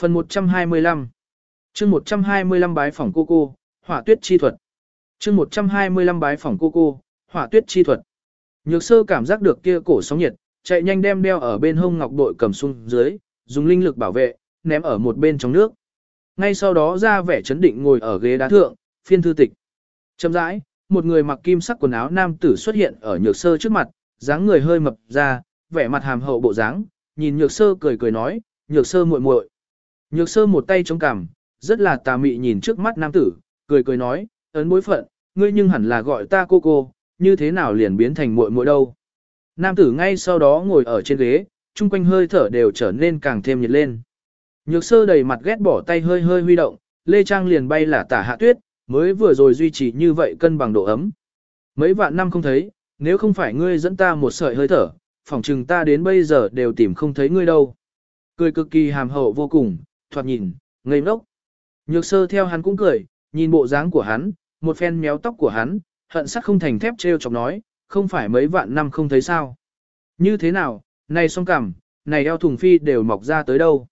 Phần 125 chương 125 bái phỏng cô cô, hỏa tuyết chi thuật. chương 125 bái phỏng cô cô, hỏa tuyết chi thuật. Nhược sơ cảm giác được kia cổ sóng nhiệt, chạy nhanh đem đeo ở bên hông ngọc bội cầm xuống dưới, dùng linh lực bảo vệ, ném ở một bên trong nước. Ngay sau đó ra vẻ chấn định ngồi ở ghế đá thượng, phiên thư tịch. Chậm rãi, một người mặc kim sắc quần áo nam tử xuất hiện ở nhược sơ trước mặt, dáng người hơi mập ra, vẻ mặt hàm hậu bộ dáng, nhìn nhược sơ cười cười nói, nhược sơ muội muội. Nhược sơ một tay chống cằm, rất là tà mị nhìn trước mắt nam tử, cười cười nói, ấn bối phận, ngươi nhưng hẳn là gọi ta cô cô, như thế nào liền biến thành muội muội đâu. Nam tử ngay sau đó ngồi ở trên ghế, chung quanh hơi thở đều trở nên càng thêm nhiệt lên. Nhược sơ đầy mặt ghét bỏ tay hơi hơi huy động, Lê Trang liền bay là tả hạ tuyết, mới vừa rồi duy trì như vậy cân bằng độ ấm. Mấy vạn năm không thấy, nếu không phải ngươi dẫn ta một sợi hơi thở, phỏng chừng ta đến bây giờ đều tìm không thấy ngươi đâu. Cười cực kỳ hàm hậu vô cùng, thoạt nhìn, ngây ngốc. Nhược sơ theo hắn cũng cười, nhìn bộ dáng của hắn, một phen méo tóc của hắn, hận sắc không thành thép treo chọc nói, không phải mấy vạn năm không thấy sao. Như thế nào, này song cảm, này eo thùng phi đều mọc ra tới đâu.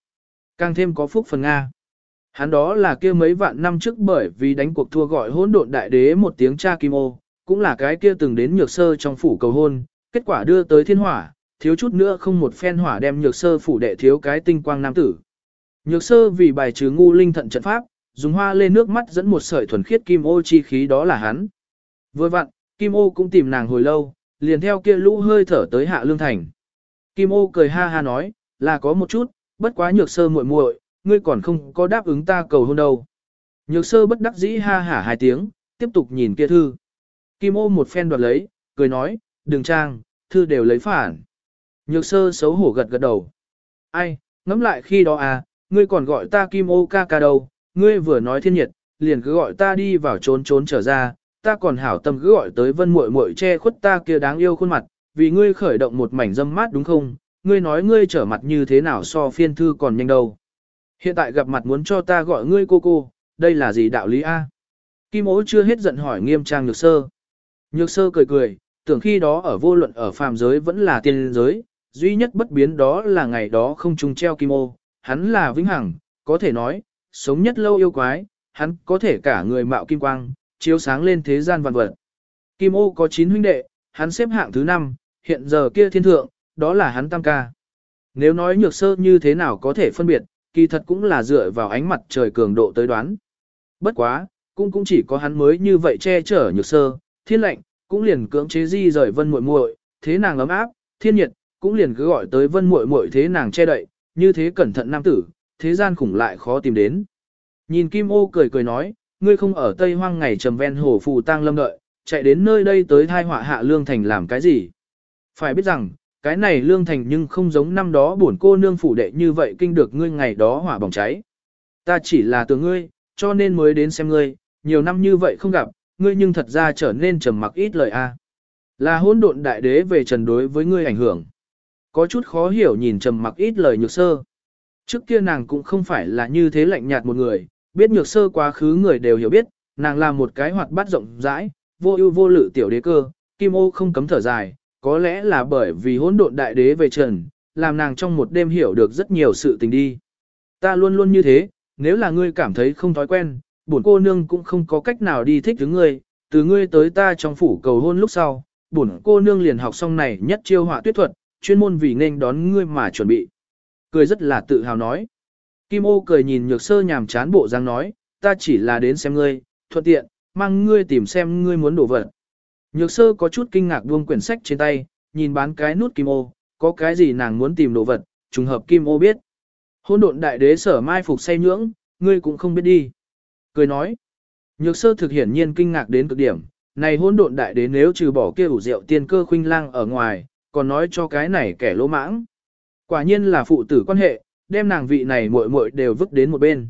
Càng thêm có phúc phần Nga. Hắn đó là kia mấy vạn năm trước bởi vì đánh cuộc thua gọi hỗn độn đại đế một tiếng cha kim ô, cũng là cái kia từng đến nhược sơ trong phủ cầu hôn, kết quả đưa tới thiên hỏa, thiếu chút nữa không một phen hỏa đem nhược sơ phủ đệ thiếu cái tinh quang nam tử. Nhược sơ vì bài trừ ngu linh thận trận pháp, dùng hoa lên nước mắt dẫn một sợi thuần khiết kim ô chi khí đó là hắn. Vừa vặn, kim ô cũng tìm nàng hồi lâu, liền theo kia lũ hơi thở tới hạ lương thành. Kim ô cười ha ha nói, là có một chút, bất quá nhược sơ muội muội, ngươi còn không có đáp ứng ta cầu hôn đâu. Nhược sơ bất đắc dĩ ha hả hai tiếng, tiếp tục nhìn kia thư. Kim ô một phen đoạt lấy, cười nói, đừng trang, thư đều lấy phản. Nhược sơ xấu hổ gật gật đầu. Ai, ngẫm lại khi đó à, ngươi còn gọi ta kim ô ca ca đâu, ngươi vừa nói thiên nhiệt, liền cứ gọi ta đi vào trốn trốn trở ra, ta còn hảo tâm cứ gọi tới vân muội muội che khuất ta kia đáng yêu khuôn mặt, vì ngươi khởi động một mảnh dâm mát đúng không, ngươi nói ngươi trở mặt như thế nào so phiên thư còn nhanh đâu. Hiện tại gặp mặt muốn cho ta gọi ngươi cô cô, đây là gì đạo lý a? Kim Ô chưa hết giận hỏi nghiêm trang nhược sơ. Nhược sơ cười cười, tưởng khi đó ở vô luận ở phàm giới vẫn là tiên giới, duy nhất bất biến đó là ngày đó không trùng treo kim ô, hắn là vĩnh hằng, có thể nói, sống nhất lâu yêu quái, hắn có thể cả người mạo kim quang, chiếu sáng lên thế gian vạn vật. Kim ô có 9 huynh đệ, hắn xếp hạng thứ 5, hiện giờ kia thiên thượng, đó là hắn tam ca. Nếu nói nhược sơ như thế nào có thể phân biệt, kỳ thật cũng là dựa vào ánh mặt trời cường độ tới đoán. Bất quá, cũng cũng chỉ có hắn mới như vậy che chở nhược sơ, thiên lệnh, cũng liền cưỡng chế di rời vân muội muội, thế nàng ấm áp, thiên nhiệt, cũng liền cứ gọi tới vân muội muội thế nàng che đậy, như thế cẩn thận nam tử, thế gian khủng lại khó tìm đến. Nhìn Kim Ô cười cười nói, ngươi không ở Tây Hoang ngày trầm ven hồ phù tang lâm đợi, chạy đến nơi đây tới thai họa hạ lương thành làm cái gì? Phải biết rằng, cái này lương thành nhưng không giống năm đó bổn cô nương phủ đệ như vậy kinh được ngươi ngày đó hỏa bỏng cháy. Ta chỉ là từ ngươi, cho nên mới đến xem ngươi, nhiều năm như vậy không gặp, ngươi nhưng thật ra trở nên trầm mặc ít lời a. Là hỗn độn đại đế về trần đối với ngươi ảnh hưởng. Có chút khó hiểu nhìn trầm mặc ít lời nhược sơ. Trước kia nàng cũng không phải là như thế lạnh nhạt một người, biết nhược sơ quá khứ người đều hiểu biết, nàng là một cái hoạt bát rộng rãi, vô ưu vô lự tiểu đế cơ, kim ô không cấm thở dài, có lẽ là bởi vì hỗn độn đại đế về trần, làm nàng trong một đêm hiểu được rất nhiều sự tình đi. Ta luôn luôn như thế, nếu là ngươi cảm thấy không thói quen, bổn cô nương cũng không có cách nào đi thích đứng ngươi, từ ngươi tới ta trong phủ cầu hôn lúc sau, bổn cô nương liền học xong này nhất chiêu họa tuyết thuật, chuyên môn vì nên đón ngươi mà chuẩn bị. Cười rất là tự hào nói. Kim ô cười nhìn nhược sơ nhàm chán bộ dáng nói, ta chỉ là đến xem ngươi, thuận tiện, mang ngươi tìm xem ngươi muốn đổ vật. Nhược sơ có chút kinh ngạc buông quyển sách trên tay, nhìn bán cái nút kim ô, có cái gì nàng muốn tìm đồ vật, trùng hợp kim ô biết. Hôn độn đại đế sở mai phục say nhưỡng, ngươi cũng không biết đi. Cười nói, nhược sơ thực hiển nhiên kinh ngạc đến cực điểm, này hôn độn đại đế nếu trừ bỏ kia ủ rượu tiên cơ khuynh lang ở ngoài, còn nói cho cái này kẻ lỗ mãng. Quả nhiên là phụ tử quan hệ, đem nàng vị này muội muội đều vứt đến một bên.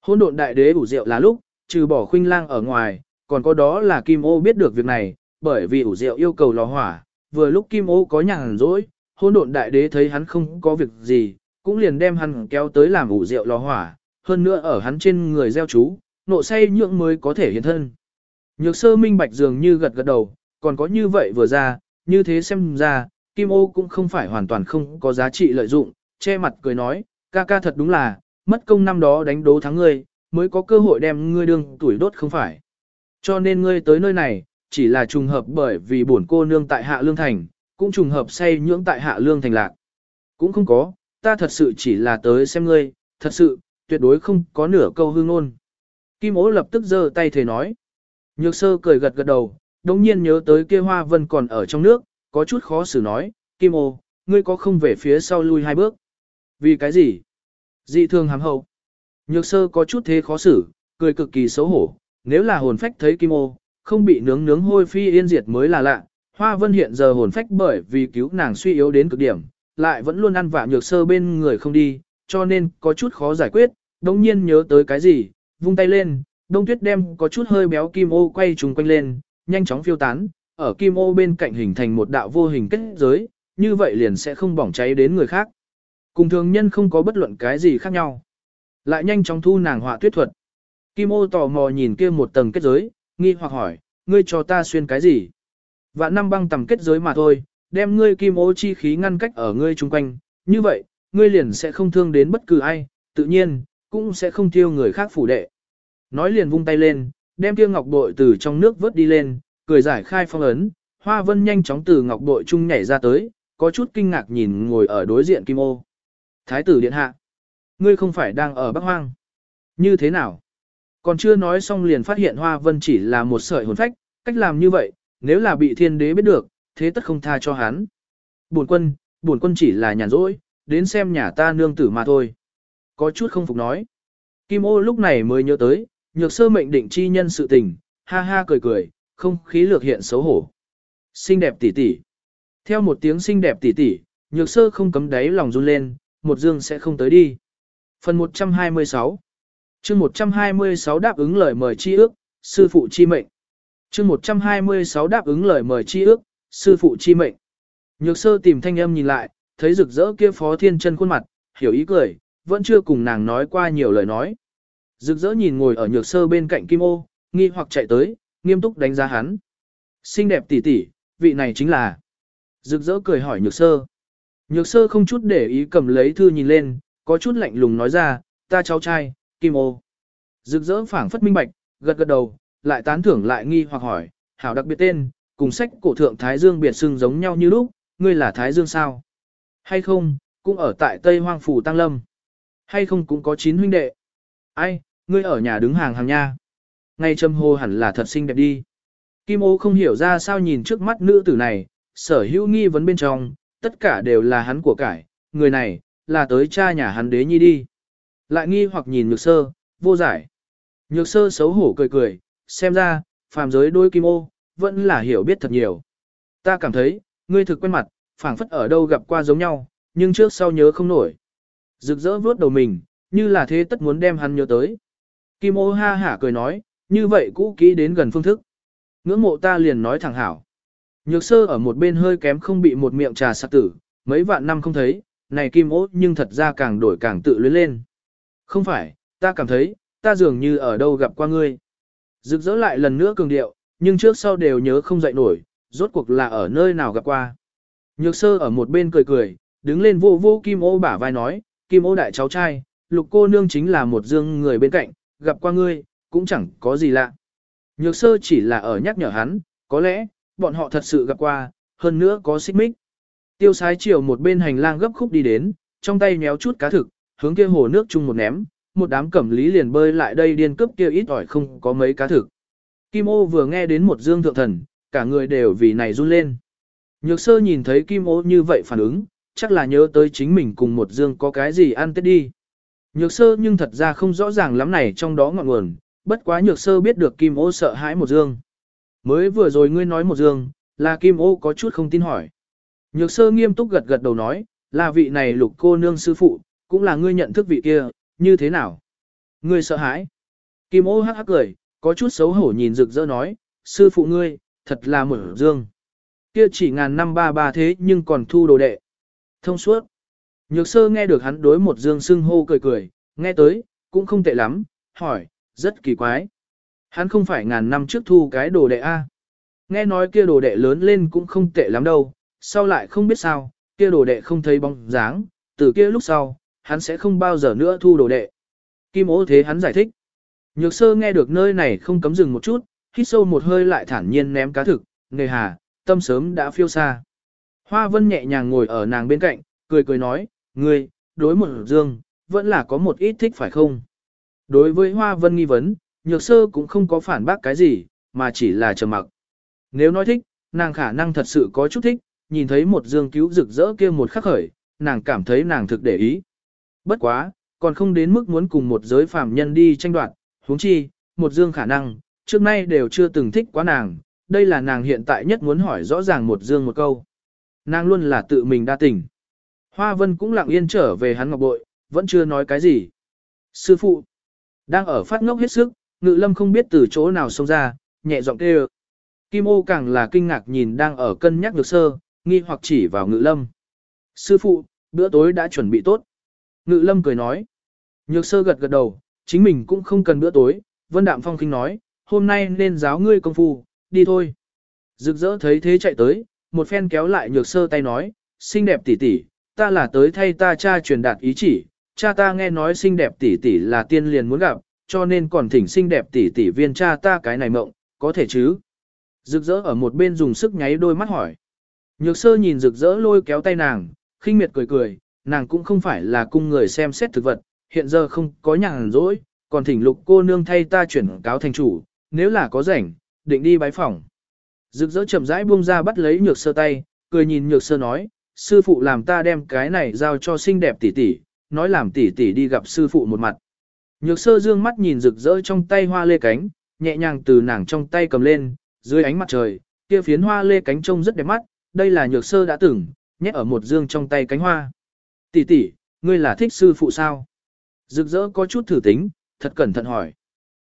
Hôn độn đại đế ủ rượu là lúc, trừ bỏ khuynh lang ở ngoài, còn có đó là Kim Ô biết được việc này, bởi vì ủ rượu yêu cầu lò hỏa, vừa lúc Kim Ô có nhàn rỗi, hôn độn đại đế thấy hắn không có việc gì, cũng liền đem hắn kéo tới làm ủ rượu lò hỏa, hơn nữa ở hắn trên người gieo chú, nộ say nhượng mới có thể hiện thân. Nhược sơ minh bạch dường như gật gật đầu, còn có như vậy vừa ra, như thế xem ra, Kim Ô cũng không phải hoàn toàn không có giá trị lợi dụng, che mặt cười nói, ca ca thật đúng là, mất công năm đó đánh đố thắng ngươi, mới có cơ hội đem ngươi đương tuổi đốt không phải. Cho nên ngươi tới nơi này, chỉ là trùng hợp bởi vì bổn cô nương tại Hạ Lương Thành, cũng trùng hợp say nhưỡng tại Hạ Lương Thành lạc. Cũng không có, ta thật sự chỉ là tới xem ngươi, thật sự, tuyệt đối không có nửa câu hương ngôn. Kim ố lập tức giơ tay thề nói. Nhược sơ cười gật gật đầu, đồng nhiên nhớ tới kia hoa vân còn ở trong nước, có chút khó xử nói, Kim ô, ngươi có không về phía sau lui hai bước. Vì cái gì? Dị thường hàm hậu. Nhược sơ có chút thế khó xử, cười cực kỳ xấu hổ, nếu là hồn phách thấy Kim ô, không bị nướng nướng hôi phi yên diệt mới là lạ. Hoa vân hiện giờ hồn phách bởi vì cứu nàng suy yếu đến cực điểm, lại vẫn luôn ăn vạ nhược sơ bên người không đi, cho nên có chút khó giải quyết, đồng nhiên nhớ tới cái gì, vung tay lên, đông tuyết đem có chút hơi béo kim ô quay trùng quanh lên, nhanh chóng phiêu tán, ở kim ô bên cạnh hình thành một đạo vô hình kết giới, như vậy liền sẽ không bỏng cháy đến người khác. Cùng thường nhân không có bất luận cái gì khác nhau. Lại nhanh chóng thu nàng họa tuyết thuật. Kim ô tò mò nhìn kia một tầng kết giới, nghi hoặc hỏi, ngươi cho ta xuyên cái gì? Vạn năm băng tầm kết giới mà thôi, đem ngươi kim ô chi khí ngăn cách ở ngươi chung quanh, như vậy, ngươi liền sẽ không thương đến bất cứ ai, tự nhiên, cũng sẽ không tiêu người khác phủ đệ. Nói liền vung tay lên, đem kia ngọc bội từ trong nước vớt đi lên, cười giải khai phong ấn, hoa vân nhanh chóng từ ngọc bội trung nhảy ra tới, có chút kinh ngạc nhìn ngồi ở đối diện kim ô. Thái tử điện hạ, ngươi không phải đang ở Bắc Hoang. Như thế nào? Còn chưa nói xong liền phát hiện hoa vân chỉ là một sợi hồn phách, cách làm như vậy, nếu là bị thiên đế biết được, thế tất không tha cho hắn. Buồn quân, buồn quân chỉ là nhàn rỗi, đến xem nhà ta nương tử mà thôi. Có chút không phục nói. Kim ô lúc này mới nhớ tới, nhược sơ mệnh định chi nhân sự tình, ha ha cười cười, không khí lược hiện xấu hổ. Xinh đẹp tỷ tỷ. Theo một tiếng xinh đẹp tỷ tỷ, nhược sơ không cấm đáy lòng run lên, một dương sẽ không tới đi. Phần 126 chương 126 đáp ứng lời mời chi ước, sư phụ chi mệnh. chương 126 đáp ứng lời mời chi ước, sư phụ chi mệnh. Nhược sơ tìm thanh âm nhìn lại, thấy rực rỡ kia phó thiên chân khuôn mặt, hiểu ý cười, vẫn chưa cùng nàng nói qua nhiều lời nói. Rực rỡ nhìn ngồi ở nhược sơ bên cạnh kim ô, nghi hoặc chạy tới, nghiêm túc đánh giá hắn. Xinh đẹp tỷ tỷ, vị này chính là. Rực rỡ cười hỏi nhược sơ. Nhược sơ không chút để ý cầm lấy thư nhìn lên, có chút lạnh lùng nói ra, ta cháu trai, kim ô. Rực rỡ phảng phất minh bạch, gật gật đầu, lại tán thưởng lại nghi hoặc hỏi, hảo đặc biệt tên, cùng sách cổ thượng Thái Dương biệt xưng giống nhau như lúc, ngươi là Thái Dương sao? Hay không, cũng ở tại Tây Hoang Phủ Tăng Lâm. Hay không cũng có chín huynh đệ. Ai, ngươi ở nhà đứng hàng hàng nha. Ngay châm hô hẳn là thật xinh đẹp đi. Kim ô không hiểu ra sao nhìn trước mắt nữ tử này, sở hữu nghi vấn bên trong, tất cả đều là hắn của cải, người này, là tới cha nhà hắn đế nhi đi. Lại nghi hoặc nhìn nhược sơ, vô giải. Nhược sơ xấu hổ cười cười, xem ra, phàm giới đôi kim ô, vẫn là hiểu biết thật nhiều. Ta cảm thấy, ngươi thực quen mặt, phảng phất ở đâu gặp qua giống nhau, nhưng trước sau nhớ không nổi. Rực rỡ vướt đầu mình, như là thế tất muốn đem hắn nhớ tới. Kim ô ha hả cười nói, như vậy cũ kỹ đến gần phương thức. Ngưỡng mộ ta liền nói thẳng hảo. Nhược sơ ở một bên hơi kém không bị một miệng trà sạc tử, mấy vạn năm không thấy, này kim ô nhưng thật ra càng đổi càng tự luyến lên. Không phải, ta cảm thấy, ta dường như ở đâu gặp qua ngươi. Rực rỡ lại lần nữa cường điệu, nhưng trước sau đều nhớ không dậy nổi, rốt cuộc là ở nơi nào gặp qua. Nhược sơ ở một bên cười cười, đứng lên vô vô kim ô bả vai nói, kim ô đại cháu trai, lục cô nương chính là một dương người bên cạnh, gặp qua ngươi, cũng chẳng có gì lạ. Nhược sơ chỉ là ở nhắc nhở hắn, có lẽ, bọn họ thật sự gặp qua, hơn nữa có xích mích. Tiêu sái chiều một bên hành lang gấp khúc đi đến, trong tay nhéo chút cá thực, hướng kia hồ nước chung một ném, một đám cẩm lý liền bơi lại đây điên cướp kia ít ỏi không có mấy cá thực. Kim ô vừa nghe đến một dương thượng thần, cả người đều vì này run lên. Nhược sơ nhìn thấy Kim ô như vậy phản ứng, chắc là nhớ tới chính mình cùng một dương có cái gì ăn tết đi. Nhược sơ nhưng thật ra không rõ ràng lắm này trong đó ngọn nguồn, bất quá nhược sơ biết được Kim ô sợ hãi một dương. Mới vừa rồi ngươi nói một dương, là Kim ô có chút không tin hỏi. Nhược sơ nghiêm túc gật gật đầu nói, là vị này lục cô nương sư phụ, cũng là ngươi nhận thức vị kia, như thế nào? Ngươi sợ hãi. Kim ô hắc hắc cười, có chút xấu hổ nhìn rực rỡ nói, sư phụ ngươi, thật là mở dương. Kia chỉ ngàn năm ba ba thế nhưng còn thu đồ đệ. Thông suốt. Nhược sơ nghe được hắn đối một dương sưng hô cười cười, nghe tới, cũng không tệ lắm, hỏi, rất kỳ quái. Hắn không phải ngàn năm trước thu cái đồ đệ A. Nghe nói kia đồ đệ lớn lên cũng không tệ lắm đâu, sau lại không biết sao, kia đồ đệ không thấy bóng dáng, từ kia lúc sau, hắn sẽ không bao giờ nữa thu đồ đệ. Kim ố thế hắn giải thích. Nhược sơ nghe được nơi này không cấm dừng một chút, hít sâu một hơi lại thản nhiên ném cá thực, nề hà, tâm sớm đã phiêu xa. Hoa vân nhẹ nhàng ngồi ở nàng bên cạnh, cười cười nói, ngươi, đối một dương, vẫn là có một ít thích phải không? Đối với hoa vân nghi vấn, nhược sơ cũng không có phản bác cái gì, mà chỉ là trầm mặc. Nếu nói thích, nàng khả năng thật sự có chút thích, nhìn thấy một dương cứu rực rỡ kia một khắc khởi, nàng cảm thấy nàng thực để ý. Bất quá, còn không đến mức muốn cùng một giới phàm nhân đi tranh đoạt, huống chi, một dương khả năng, trước nay đều chưa từng thích quá nàng, đây là nàng hiện tại nhất muốn hỏi rõ ràng một dương một câu. Nàng luôn là tự mình đa tình. Hoa vân cũng lặng yên trở về hắn ngọc bội, vẫn chưa nói cái gì. Sư phụ, đang ở phát ngốc hết sức, ngự lâm không biết từ chỗ nào xông ra, nhẹ giọng kêu. Kim ô càng là kinh ngạc nhìn đang ở cân nhắc được sơ, nghi hoặc chỉ vào ngự lâm. Sư phụ, bữa tối đã chuẩn bị tốt. Ngự lâm cười nói. Nhược sơ gật gật đầu, chính mình cũng không cần bữa tối. Vân Đạm Phong kinh nói, hôm nay nên giáo ngươi công phu, đi thôi. Rực rỡ thấy thế chạy tới, một phen kéo lại nhược sơ tay nói, xinh đẹp tỷ tỷ, ta là tới thay ta cha truyền đạt ý chỉ, cha ta nghe nói xinh đẹp tỷ tỷ là tiên liền muốn gặp, cho nên còn thỉnh xinh đẹp tỷ tỷ viên cha ta cái này mộng, có thể chứ? Rực rỡ ở một bên dùng sức nháy đôi mắt hỏi. Nhược sơ nhìn rực rỡ lôi kéo tay nàng, khinh miệt cười cười, nàng cũng không phải là cung người xem xét thực vật, hiện giờ không có nhàn rỗi, còn thỉnh lục cô nương thay ta chuyển cáo thành chủ, nếu là có rảnh, định đi bái phỏng. Rực rỡ chậm rãi buông ra bắt lấy nhược sơ tay, cười nhìn nhược sơ nói, sư phụ làm ta đem cái này giao cho xinh đẹp tỷ tỷ, nói làm tỷ tỷ đi gặp sư phụ một mặt. Nhược sơ dương mắt nhìn rực rỡ trong tay hoa lê cánh, nhẹ nhàng từ nàng trong tay cầm lên, dưới ánh mặt trời, kia phiến hoa lê cánh trông rất đẹp mắt, đây là nhược sơ đã từng, nhét ở một dương trong tay cánh hoa. Tỷ tỷ, ngươi là thích sư phụ sao? Rực rỡ có chút thử tính, thật cẩn thận hỏi.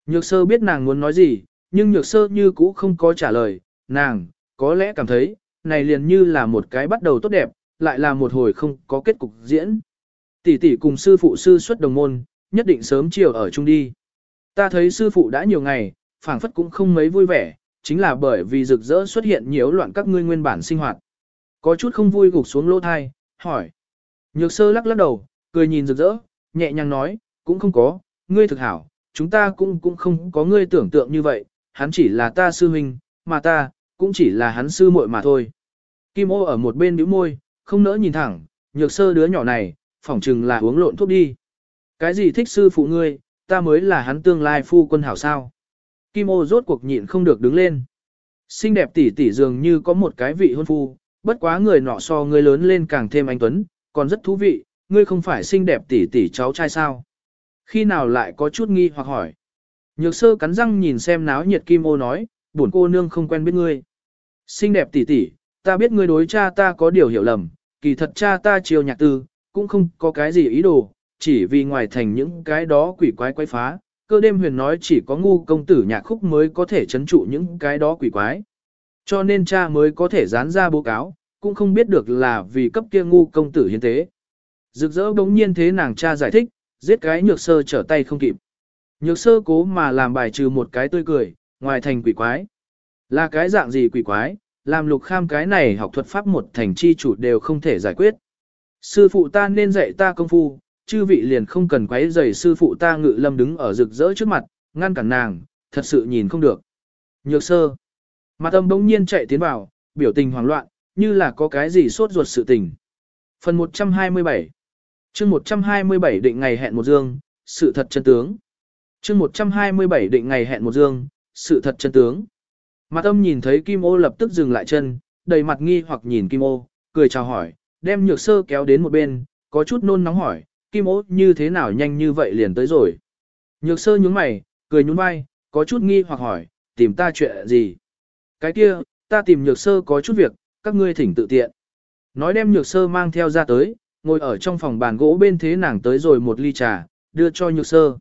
Nhược sơ biết nàng muốn nói gì, nhưng nhược sơ như cũ không có trả lời, nàng, có lẽ cảm thấy, này liền như là một cái bắt đầu tốt đẹp, lại là một hồi không có kết cục diễn. Tỷ tỷ cùng sư phụ sư xuất đồng môn, nhất định sớm chiều ở chung đi. Ta thấy sư phụ đã nhiều ngày, phảng phất cũng không mấy vui vẻ, chính là bởi vì rực rỡ xuất hiện nhiễu loạn các ngươi nguyên bản sinh hoạt. Có chút không vui gục xuống lỗ thai, hỏi. Nhược sơ lắc lắc đầu, cười nhìn rực rỡ, nhẹ nhàng nói, cũng không có, ngươi thực hảo, chúng ta cũng cũng không có ngươi tưởng tượng như vậy, hắn chỉ là ta sư huynh, mà ta, cũng chỉ là hắn sư muội mà thôi. Kim ô ở một bên nhíu môi, không nỡ nhìn thẳng, nhược sơ đứa nhỏ này, phỏng chừng là uống lộn thuốc đi. Cái gì thích sư phụ ngươi, ta mới là hắn tương lai phu quân hảo sao. Kim ô rốt cuộc nhịn không được đứng lên. Xinh đẹp tỷ tỷ dường như có một cái vị hôn phu, bất quá người nọ so ngươi lớn lên càng thêm anh tuấn, còn rất thú vị, ngươi không phải xinh đẹp tỷ tỷ cháu trai sao. Khi nào lại có chút nghi hoặc hỏi. Nhược sơ cắn răng nhìn xem náo nhiệt kim ô nói, buồn cô nương không quen biết ngươi. Xinh đẹp tỷ tỷ, ta biết ngươi đối cha ta có điều hiểu lầm, kỳ thật cha ta chiều nhạc tư, cũng không có cái gì ý đồ, chỉ vì ngoài thành những cái đó quỷ quái quái phá, cơ đêm huyền nói chỉ có ngu công tử nhạc khúc mới có thể chấn trụ những cái đó quỷ quái. Cho nên cha mới có thể dán ra báo cáo, cũng không biết được là vì cấp kia ngu công tử hiến tế. Rực rỡ bỗng nhiên thế nàng cha giải thích, giết cái nhược sơ trở tay không kịp. Nhược sơ cố mà làm bài trừ một cái tươi cười, ngoài thành quỷ quái. Là cái dạng gì quỷ quái, làm lục kham cái này học thuật pháp một thành chi chủ đều không thể giải quyết. Sư phụ ta nên dạy ta công phu, chư vị liền không cần quấy rầy sư phụ ta ngự lâm đứng ở rực rỡ trước mặt, ngăn cản nàng, thật sự nhìn không được. Nhược sơ. Mặt âm bỗng nhiên chạy tiến vào, biểu tình hoảng loạn, như là có cái gì sốt ruột sự tình. Phần 127 chương 127 định ngày hẹn một dương, sự thật chân tướng. chương 127 định ngày hẹn một dương, sự thật chân tướng. Mặt âm nhìn thấy Kim ô lập tức dừng lại chân, đầy mặt nghi hoặc nhìn Kim ô, cười chào hỏi, đem nhược sơ kéo đến một bên, có chút nôn nóng hỏi, Kim ô như thế nào nhanh như vậy liền tới rồi. Nhược sơ nhướng mày, cười nhún vai, có chút nghi hoặc hỏi, tìm ta chuyện gì. Cái kia, ta tìm nhược sơ có chút việc, các ngươi thỉnh tự tiện. Nói đem nhược sơ mang theo ra tới, ngồi ở trong phòng bàn gỗ bên thế nàng tới rồi một ly trà, đưa cho nhược sơ.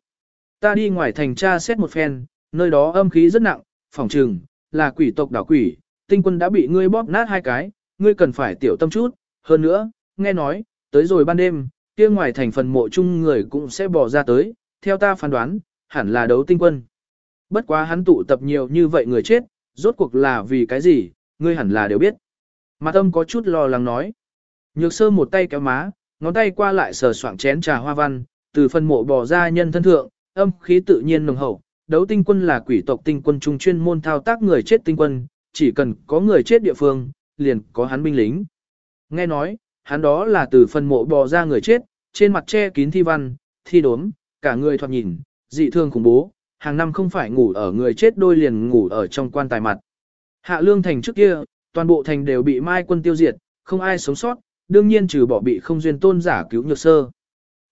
Ta đi ngoài thành tra xét một phen, nơi đó âm khí rất nặng, phòng trừng, là quỷ tộc đảo quỷ, tinh quân đã bị ngươi bóp nát hai cái, ngươi cần phải tiểu tâm chút, hơn nữa, nghe nói, tới rồi ban đêm, kia ngoài thành phần mộ chung người cũng sẽ bỏ ra tới, theo ta phán đoán, hẳn là đấu tinh quân. Bất quá hắn tụ tập nhiều như vậy người chết, rốt cuộc là vì cái gì, ngươi hẳn là đều biết. Mặt âm có chút lo lắng nói. Nhược sơ một tay kéo má, ngón tay qua lại sờ soạng chén trà hoa văn, từ phần mộ bò ra nhân thân thượng, âm khí tự nhiên nồng hậu, đấu tinh quân là quỷ tộc tinh quân trung chuyên môn thao tác người chết tinh quân, chỉ cần có người chết địa phương, liền có hắn binh lính. Nghe nói, hắn đó là từ phần mộ bò ra người chết, trên mặt che kín thi văn, thi đốm, cả người thoạt nhìn, dị thương khủng bố, hàng năm không phải ngủ ở người chết đôi liền ngủ ở trong quan tài mặt. Hạ lương thành trước kia, toàn bộ thành đều bị mai quân tiêu diệt, không ai sống sót, đương nhiên trừ bỏ bị không duyên tôn giả cứu nhược sơ.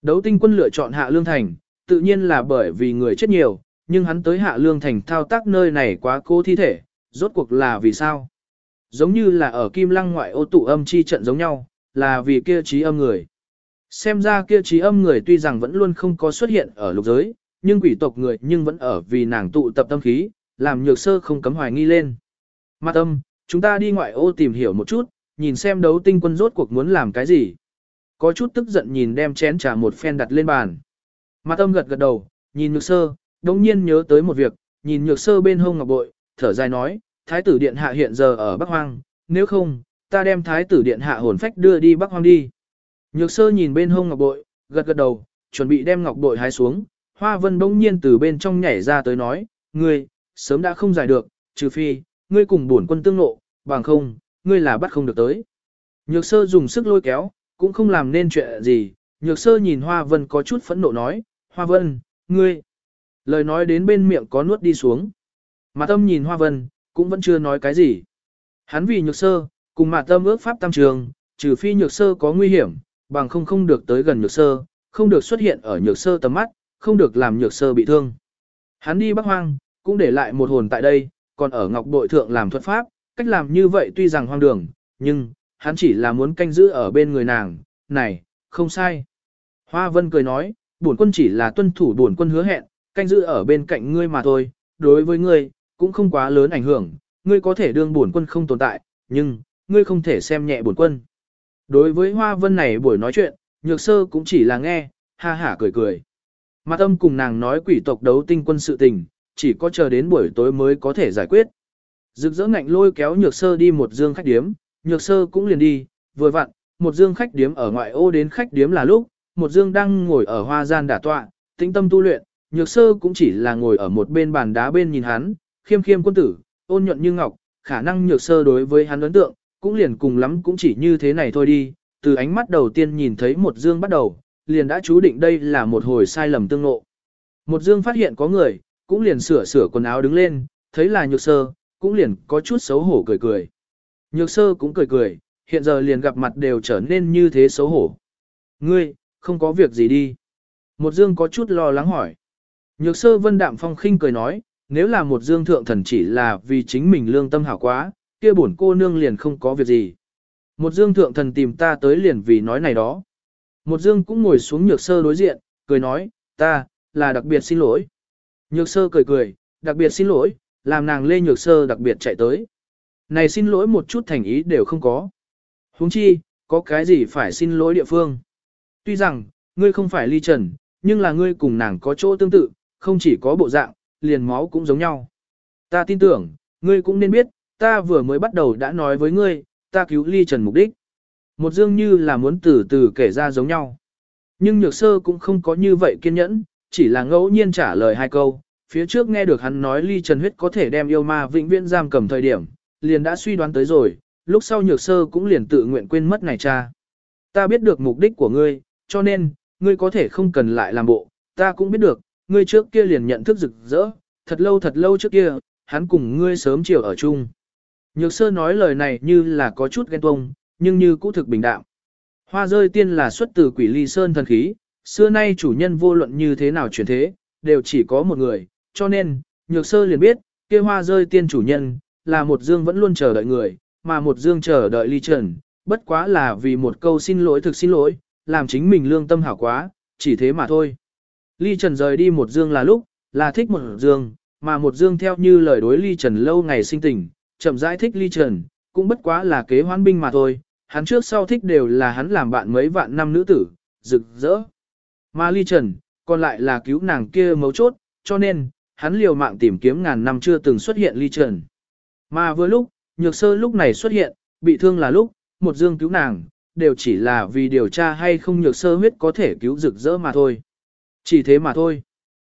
Đấu tinh quân lựa chọn hạ lương thành, tự nhiên là bởi vì người chết nhiều, nhưng hắn tới hạ lương thành thao tác nơi này quá cố thi thể, rốt cuộc là vì sao? Giống như là ở kim lăng ngoại ô tụ âm chi trận giống nhau, là vì kia trí âm người. Xem ra kia trí âm người tuy rằng vẫn luôn không có xuất hiện ở lục giới, nhưng quỷ tộc người nhưng vẫn ở vì nàng tụ tập tâm khí, làm nhược sơ không cấm hoài nghi lên. Mặt âm, chúng ta đi ngoại ô tìm hiểu một chút, nhìn xem đấu tinh quân rốt cuộc muốn làm cái gì. Có chút tức giận nhìn đem chén trà một phen đặt lên bàn. Mặt âm gật gật đầu, nhìn nhược sơ, đồng nhiên nhớ tới một việc, nhìn nhược sơ bên hông ngọc bội, thở dài nói, thái tử điện hạ hiện giờ ở Bắc Hoang, nếu không, ta đem thái tử điện hạ hồn phách đưa đi Bắc Hoang đi. Nhược sơ nhìn bên hông ngọc bội, gật gật đầu, chuẩn bị đem ngọc bội hái xuống, Hoa Vân bỗng nhiên từ bên trong nhảy ra tới nói, ngươi, sớm đã không giải được, trừ phi, ngươi cùng bổn quân tương nộ, bằng không, ngươi là bắt không được tới. Nhược sơ dùng sức lôi kéo, cũng không làm nên chuyện gì, nhược sơ nhìn Hoa Vân có chút phẫn nộ nói, Hoa Vân, ngươi, lời nói đến bên miệng có nuốt đi xuống. Mà tâm nhìn Hoa Vân, cũng vẫn chưa nói cái gì. Hắn vì nhược sơ, cùng mà tâm ước pháp tam trường, trừ phi nhược sơ có nguy hiểm, bằng không không được tới gần nhược sơ, không được xuất hiện ở nhược sơ tầm mắt, không được làm nhược sơ bị thương. Hắn đi Bắc Hoang, cũng để lại một hồn tại đây, còn ở Ngọc Bội Thượng làm thuật pháp, cách làm như vậy tuy rằng hoang đường, nhưng, hắn chỉ là muốn canh giữ ở bên người nàng, này, không sai. Hoa Vân cười nói, bổn quân chỉ là tuân thủ bổn quân hứa hẹn, canh giữ ở bên cạnh ngươi mà thôi, đối với ngươi, cũng không quá lớn ảnh hưởng, ngươi có thể đương bổn quân không tồn tại, nhưng, ngươi không thể xem nhẹ bổn quân. Đối với Hoa Vân này buổi nói chuyện, nhược sơ cũng chỉ là nghe, ha hả cười cười. Mặt âm cùng nàng nói quỷ tộc đấu tinh quân sự tình, chỉ có chờ đến buổi tối mới có thể giải quyết. Rực rỡ ngạnh lôi kéo nhược sơ đi một dương khách điếm, nhược sơ cũng liền đi, vừa vặn, một dương khách điếm ở ngoại ô đến khách điếm là lúc, một dương đang ngồi ở hoa gian đả tọa, tĩnh tâm tu luyện, nhược sơ cũng chỉ là ngồi ở một bên bàn đá bên nhìn hắn, khiêm khiêm quân tử, ôn nhuận như ngọc, khả năng nhược sơ đối với hắn ấn tượng, cũng liền cùng lắm cũng chỉ như thế này thôi đi, từ ánh mắt đầu tiên nhìn thấy một dương bắt đầu, liền đã chú định đây là một hồi sai lầm tương ngộ. Một dương phát hiện có người, cũng liền sửa sửa quần áo đứng lên, thấy là nhược sơ, cũng liền có chút xấu hổ cười cười. Nhược sơ cũng cười cười, hiện giờ liền gặp mặt đều trở nên như thế xấu hổ. Ngươi, không có việc gì đi. Một dương có chút lo lắng hỏi. Nhược sơ vân đạm phong khinh cười nói, nếu là một dương thượng thần chỉ là vì chính mình lương tâm hảo quá, kia bổn cô nương liền không có việc gì. Một dương thượng thần tìm ta tới liền vì nói này đó. Một dương cũng ngồi xuống nhược sơ đối diện, cười nói, ta, là đặc biệt xin lỗi. Nhược sơ cười cười, đặc biệt xin lỗi, làm nàng lê nhược sơ đặc biệt chạy tới. Này xin lỗi một chút thành ý đều không có. huống chi, có cái gì phải xin lỗi địa phương. Tuy rằng, ngươi không phải ly trần, nhưng là ngươi cùng nàng có chỗ tương tự, không chỉ có bộ dạng, liền máu cũng giống nhau. Ta tin tưởng, ngươi cũng nên biết, ta vừa mới bắt đầu đã nói với ngươi, ta cứu ly trần mục đích. Một dương như là muốn từ từ kể ra giống nhau. Nhưng nhược sơ cũng không có như vậy kiên nhẫn, chỉ là ngẫu nhiên trả lời hai câu. Phía trước nghe được hắn nói ly trần huyết có thể đem yêu ma vĩnh viễn giam cầm thời điểm, liền đã suy đoán tới rồi, lúc sau nhược sơ cũng liền tự nguyện quên mất này cha. Ta biết được mục đích của ngươi, cho nên, ngươi có thể không cần lại làm bộ, ta cũng biết được, ngươi trước kia liền nhận thức rực rỡ, thật lâu thật lâu trước kia, hắn cùng ngươi sớm chiều ở chung. Nhược sơ nói lời này như là có chút ghen tuông, nhưng như cũ thực bình đạm. Hoa rơi tiên là xuất từ quỷ ly sơn thần khí, xưa nay chủ nhân vô luận như thế nào chuyển thế, đều chỉ có một người, cho nên, nhược sơ liền biết, kia hoa rơi tiên chủ nhân, là một dương vẫn luôn chờ đợi người, mà một dương chờ đợi ly trần, bất quá là vì một câu xin lỗi thực xin lỗi, làm chính mình lương tâm hảo quá, chỉ thế mà thôi. Ly trần rời đi một dương là lúc, là thích một dương, mà một dương theo như lời đối ly trần lâu ngày sinh tình, chậm rãi thích ly trần, cũng bất quá là kế hoán binh mà thôi, hắn trước sau thích đều là hắn làm bạn mấy vạn năm nữ tử, rực rỡ. Mà ly trần, còn lại là cứu nàng kia mấu chốt, cho nên, hắn liều mạng tìm kiếm ngàn năm chưa từng xuất hiện ly trần. Mà vừa lúc, nhược sơ lúc này xuất hiện, bị thương là lúc, một dương cứu nàng, đều chỉ là vì điều tra hay không nhược sơ huyết có thể cứu rực rỡ mà thôi. Chỉ thế mà thôi.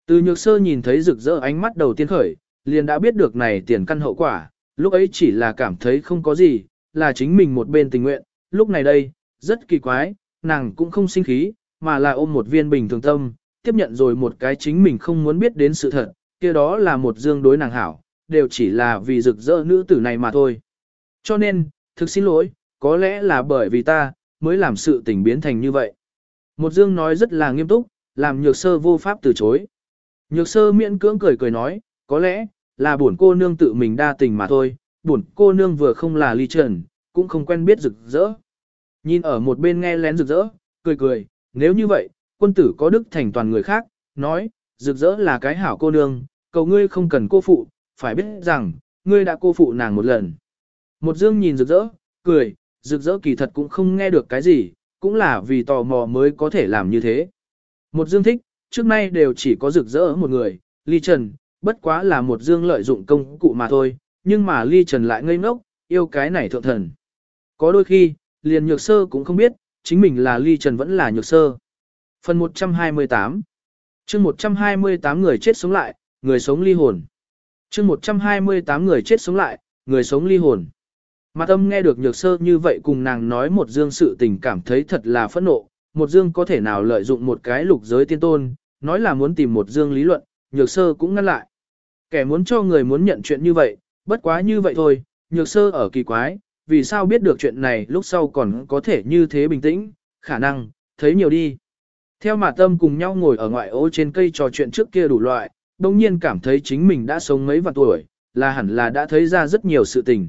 Từ nhược sơ nhìn thấy rực rỡ ánh mắt đầu tiên khởi, liền đã biết được này tiền căn hậu quả, lúc ấy chỉ là cảm thấy không có gì, là chính mình một bên tình nguyện, lúc này đây, rất kỳ quái, nàng cũng không sinh khí, mà là ôm một viên bình thường tâm, tiếp nhận rồi một cái chính mình không muốn biết đến sự thật, kia đó là một dương đối nàng hảo, đều chỉ là vì rực rỡ nữ tử này mà thôi. Cho nên, thực xin lỗi, có lẽ là bởi vì ta, mới làm sự tình biến thành như vậy. Một dương nói rất là nghiêm túc, làm nhược sơ vô pháp từ chối. Nhược sơ miễn cưỡng cười cười nói, có lẽ, là buồn cô nương tự mình đa tình mà thôi, buồn cô nương vừa không là ly trần, cũng không quen biết rực rỡ. Nhìn ở một bên nghe lén rực rỡ, cười cười, nếu như vậy, quân tử có đức thành toàn người khác, nói, rực rỡ là cái hảo cô nương, cầu ngươi không cần cô phụ, phải biết rằng, ngươi đã cô phụ nàng một lần. Một dương nhìn rực rỡ, cười, rực rỡ kỳ thật cũng không nghe được cái gì, cũng là vì tò mò mới có thể làm như thế. Một dương thích, trước nay đều chỉ có rực rỡ một người, ly trần, bất quá là một dương lợi dụng công cụ mà thôi, nhưng mà ly trần lại ngây ngốc, yêu cái này thượng thần. Có đôi khi, liền nhược sơ cũng không biết, chính mình là ly trần vẫn là nhược sơ. Phần 128 chương 128 người chết sống lại, người sống ly hồn. chương 128 người chết sống lại, người sống ly hồn. Mặt âm nghe được nhược sơ như vậy cùng nàng nói một dương sự tình cảm thấy thật là phẫn nộ, một dương có thể nào lợi dụng một cái lục giới tiên tôn, nói là muốn tìm một dương lý luận, nhược sơ cũng ngăn lại. Kẻ muốn cho người muốn nhận chuyện như vậy, bất quá như vậy thôi, nhược sơ ở kỳ quái, vì sao biết được chuyện này lúc sau còn có thể như thế bình tĩnh, khả năng, thấy nhiều đi. Theo mà tâm cùng nhau ngồi ở ngoại ô trên cây trò chuyện trước kia đủ loại, đồng nhiên cảm thấy chính mình đã sống mấy vạn tuổi, là hẳn là đã thấy ra rất nhiều sự tình.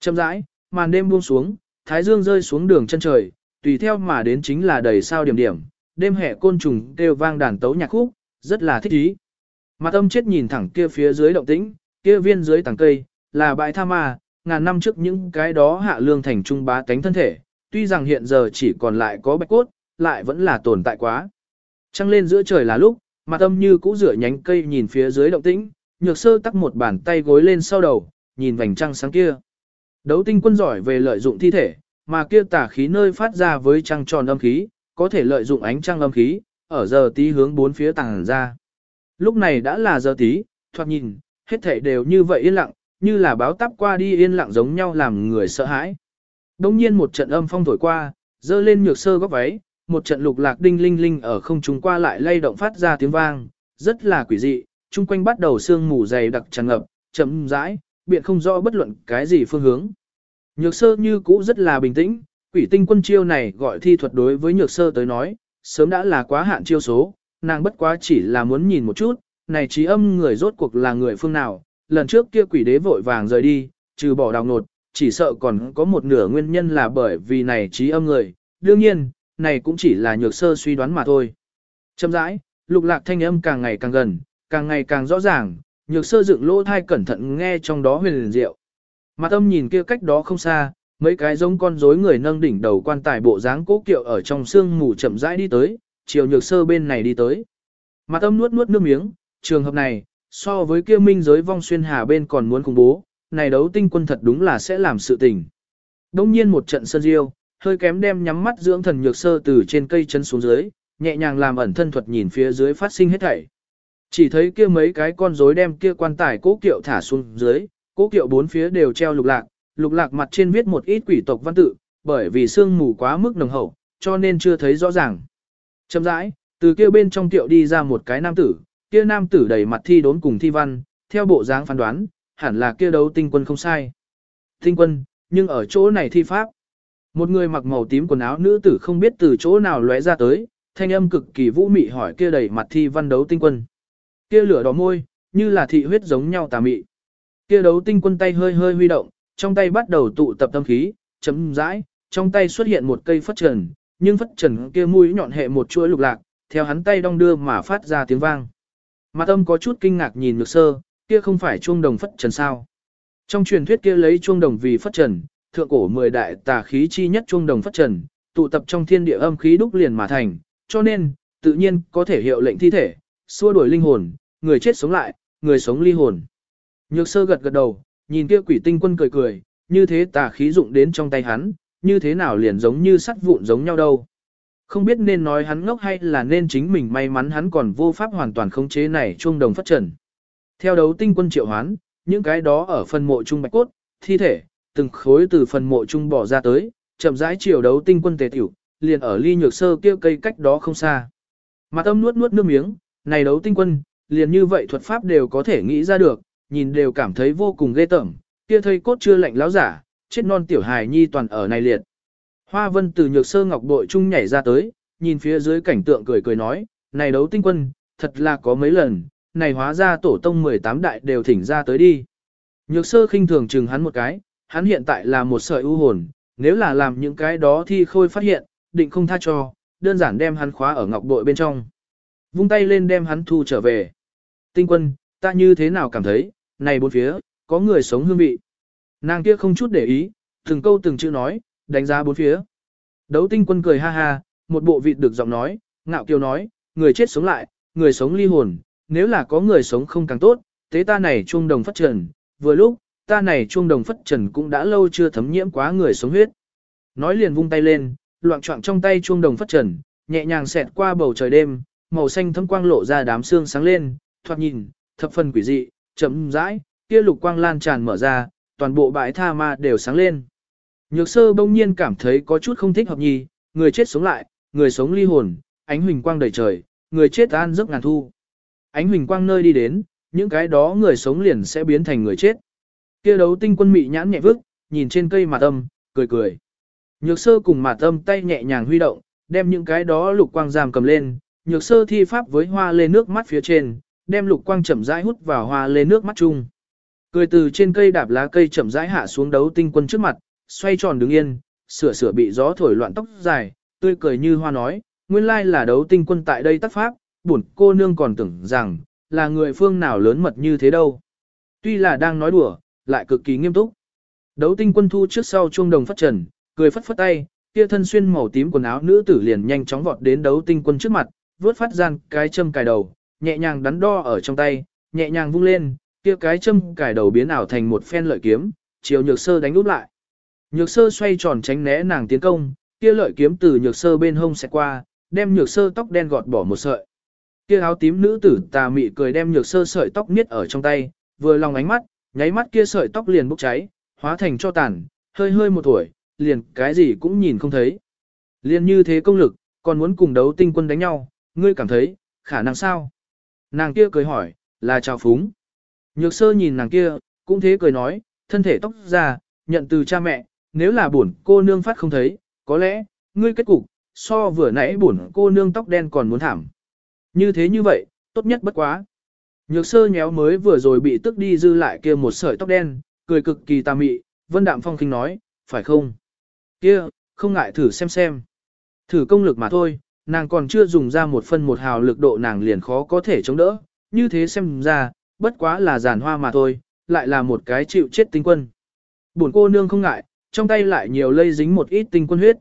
Châm rãi, màn đêm buông xuống, thái dương rơi xuống đường chân trời, tùy theo mà đến chính là đầy sao điểm điểm, đêm hè côn trùng kêu vang đàn tấu nhạc khúc, rất là thích ý. Mà tâm chết nhìn thẳng kia phía dưới động tĩnh, kia viên dưới tầng cây, là bãi tha ma, ngàn năm trước những cái đó hạ lương thành trung bá tánh thân thể, tuy rằng hiện giờ chỉ còn lại có bạch cốt, lại vẫn là tồn tại quá. Trăng lên giữa trời là lúc, mặt âm như cũ rửa nhánh cây nhìn phía dưới động tĩnh, nhược sơ tắc một bàn tay gối lên sau đầu, nhìn vành trăng sáng kia. Đấu tinh quân giỏi về lợi dụng thi thể, mà kia tả khí nơi phát ra với trăng tròn âm khí, có thể lợi dụng ánh trăng âm khí, ở giờ tí hướng bốn phía tàng ra. Lúc này đã là giờ tí, thoạt nhìn, hết thảy đều như vậy yên lặng, như là báo tắp qua đi yên lặng giống nhau làm người sợ hãi. Đông nhiên một trận âm phong thổi qua, dơ lên nhược sơ góc váy, một trận lục lạc đinh linh linh ở không trung qua lại lay động phát ra tiếng vang, rất là quỷ dị, chung quanh bắt đầu sương mù dày đặc tràn ngập, chậm rãi, biện không rõ bất luận cái gì phương hướng. Nhược sơ như cũ rất là bình tĩnh, quỷ tinh quân chiêu này gọi thi thuật đối với nhược sơ tới nói, sớm đã là quá hạn chiêu số, nàng bất quá chỉ là muốn nhìn một chút, này trí âm người rốt cuộc là người phương nào, lần trước kia quỷ đế vội vàng rời đi, trừ bỏ đào nột, chỉ sợ còn có một nửa nguyên nhân là bởi vì này trí âm người, đương nhiên, này cũng chỉ là nhược sơ suy đoán mà thôi. Châm rãi, lục lạc thanh âm càng ngày càng gần, càng ngày càng rõ ràng, nhược sơ dựng lỗ thai cẩn thận nghe trong đó huyền liền diệu. Mặt âm nhìn kia cách đó không xa, mấy cái giống con rối người nâng đỉnh đầu quan tài bộ dáng cố kiệu ở trong sương mù chậm rãi đi tới, chiều nhược sơ bên này đi tới. Mặt âm nuốt nuốt nước miếng, trường hợp này, so với kia minh giới vong xuyên hà bên còn muốn khủng bố, này đấu tinh quân thật đúng là sẽ làm sự tình. Đông nhiên một trận sân diêu, hơi kém đem nhắm mắt dưỡng thần nhược sơ từ trên cây chân xuống dưới, nhẹ nhàng làm ẩn thân thuật nhìn phía dưới phát sinh hết thảy. Chỉ thấy kia mấy cái con rối đem kia quan tài cố kiệu thả xuống dưới, cố kiệu bốn phía đều treo lục lạc, lục lạc mặt trên viết một ít quỷ tộc văn tự, bởi vì sương mù quá mức nồng hậu, cho nên chưa thấy rõ ràng. Chậm rãi, từ kia bên trong tiệu đi ra một cái nam tử, kia nam tử đầy mặt thi đốn cùng thi văn, theo bộ dáng phán đoán, hẳn là kia đấu tinh quân không sai. Tinh quân, nhưng ở chỗ này thi pháp. Một người mặc màu tím quần áo nữ tử không biết từ chỗ nào lóe ra tới, thanh âm cực kỳ vũ mị hỏi kia đầy mặt thi văn đấu tinh quân. Kia lửa đỏ môi, như là thị huyết giống nhau tà mị. Kia đấu tinh quân tay hơi hơi huy động, trong tay bắt đầu tụ tập tâm khí, chấm rãi, trong tay xuất hiện một cây phất trần, nhưng phất trần kia mũi nhọn hệ một chuỗi lục lạc, theo hắn tay đong đưa mà phát ra tiếng vang. Mặt âm có chút kinh ngạc nhìn nhược sơ, kia không phải chuông đồng phất trần sao. Trong truyền thuyết kia lấy chuông đồng vì phất trần, thượng cổ mười đại tà khí chi nhất chuông đồng phất trần, tụ tập trong thiên địa âm khí đúc liền mà thành, cho nên, tự nhiên có thể hiệu lệnh thi thể, xua đuổi linh hồn, người chết sống lại, người sống ly hồn. Nhược sơ gật gật đầu, nhìn kia quỷ tinh quân cười cười, như thế tà khí dụng đến trong tay hắn, như thế nào liền giống như sắt vụn giống nhau đâu. Không biết nên nói hắn ngốc hay là nên chính mình may mắn hắn còn vô pháp hoàn toàn khống chế này chuông đồng phát trần. Theo đấu tinh quân triệu hoán, những cái đó ở phần mộ trung bạch cốt, thi thể, từng khối từ phần mộ trung bỏ ra tới, chậm rãi chiều đấu tinh quân tề tiểu, liền ở ly nhược sơ kia cây cách đó không xa. Mặt âm nuốt nuốt nước miếng, này đấu tinh quân, liền như vậy thuật pháp đều có thể nghĩ ra được, nhìn đều cảm thấy vô cùng ghê tởm, kia thây cốt chưa lạnh láo giả, chết non tiểu hài nhi toàn ở này liệt. Hoa vân từ nhược sơ ngọc bội trung nhảy ra tới, nhìn phía dưới cảnh tượng cười cười nói, này đấu tinh quân, thật là có mấy lần, này hóa ra tổ tông 18 đại đều thỉnh ra tới đi. Nhược sơ khinh thường chừng hắn một cái, hắn hiện tại là một sợi ưu hồn, nếu là làm những cái đó thì khôi phát hiện, định không tha cho, đơn giản đem hắn khóa ở ngọc bội bên trong. Vung tay lên đem hắn thu trở về. Tinh quân, ta như thế nào cảm thấy, này bốn phía, có người sống hương vị. Nàng kia không chút để ý, từng câu từng chữ nói, đánh giá bốn phía. Đấu tinh quân cười ha ha, một bộ vịt được giọng nói, ngạo kiều nói, người chết sống lại, người sống ly hồn, nếu là có người sống không càng tốt, thế ta này chuông đồng phất trần, vừa lúc, ta này chuông đồng phất trần cũng đã lâu chưa thấm nhiễm quá người sống huyết. Nói liền vung tay lên, loạn trọng trong tay chuông đồng phất trần, nhẹ nhàng xẹt qua bầu trời đêm, màu xanh thấm quang lộ ra đám xương sáng lên, thoạt nhìn, thập phần quỷ dị, chậm rãi, kia lục quang lan tràn mở ra, toàn bộ bãi tha ma đều sáng lên. Nhược sơ bỗng nhiên cảm thấy có chút không thích hợp nhì, người chết sống lại, người sống ly hồn, ánh huỳnh quang đầy trời, người chết an giấc ngàn thu. Ánh huỳnh quang nơi đi đến, những cái đó người sống liền sẽ biến thành người chết. Kia đấu tinh quân mị nhãn nhẹ vức, nhìn trên cây mà tâm, cười cười. Nhược sơ cùng mà tâm tay nhẹ nhàng huy động, đem những cái đó lục quang giam cầm lên, nhược sơ thi pháp với hoa lê nước mắt phía trên, đem lục quang chậm rãi hút vào hoa lê nước mắt chung. Cười từ trên cây đạp lá cây chậm rãi hạ xuống đấu tinh quân trước mặt, xoay tròn đứng yên, sửa sửa bị gió thổi loạn tóc dài, tươi cười như hoa nói, nguyên lai là đấu tinh quân tại đây tác pháp, buồn cô nương còn tưởng rằng, là người phương nào lớn mật như thế đâu. Tuy là đang nói đùa, lại cực kỳ nghiêm túc. Đấu tinh quân thu trước sau chuông đồng phát trần, cười phất phất tay, kia thân xuyên màu tím quần áo nữ tử liền nhanh chóng vọt đến đấu tinh quân trước mặt, vớt phát gian cái châm cài đầu, nhẹ nhàng đắn đo ở trong tay, nhẹ nhàng vung lên, kia cái châm cài đầu biến ảo thành một phen lợi kiếm, chiều nhược sơ đánh úp lại. Nhược sơ xoay tròn tránh né nàng tiến công, kia lợi kiếm từ nhược sơ bên hông sẽ qua, đem nhược sơ tóc đen gọt bỏ một sợi. Kia áo tím nữ tử tà mị cười đem nhược sơ sợi tóc niết ở trong tay, vừa lòng ánh mắt, nháy mắt kia sợi tóc liền bốc cháy, hóa thành cho tàn, hơi hơi một tuổi, liền cái gì cũng nhìn không thấy. Liền như thế công lực, còn muốn cùng đấu tinh quân đánh nhau, ngươi cảm thấy, khả năng sao? Nàng kia cười hỏi, là chào phúng. Nhược sơ nhìn nàng kia, cũng thế cười nói, thân thể tóc ra, nhận từ cha mẹ, nếu là buồn cô nương phát không thấy, có lẽ, ngươi kết cục, so vừa nãy buồn cô nương tóc đen còn muốn thảm. Như thế như vậy, tốt nhất bất quá. Nhược sơ nhéo mới vừa rồi bị tức đi dư lại kia một sợi tóc đen, cười cực kỳ tà mị, vân đạm phong khinh nói, phải không? Kia, không ngại thử xem xem. Thử công lực mà thôi, nàng còn chưa dùng ra một phân một hào lực độ nàng liền khó có thể chống đỡ, như thế xem ra, bất quá là giàn hoa mà thôi, lại là một cái chịu chết tinh quân. Buồn cô nương không ngại, trong tay lại nhiều lây dính một ít tinh quân huyết.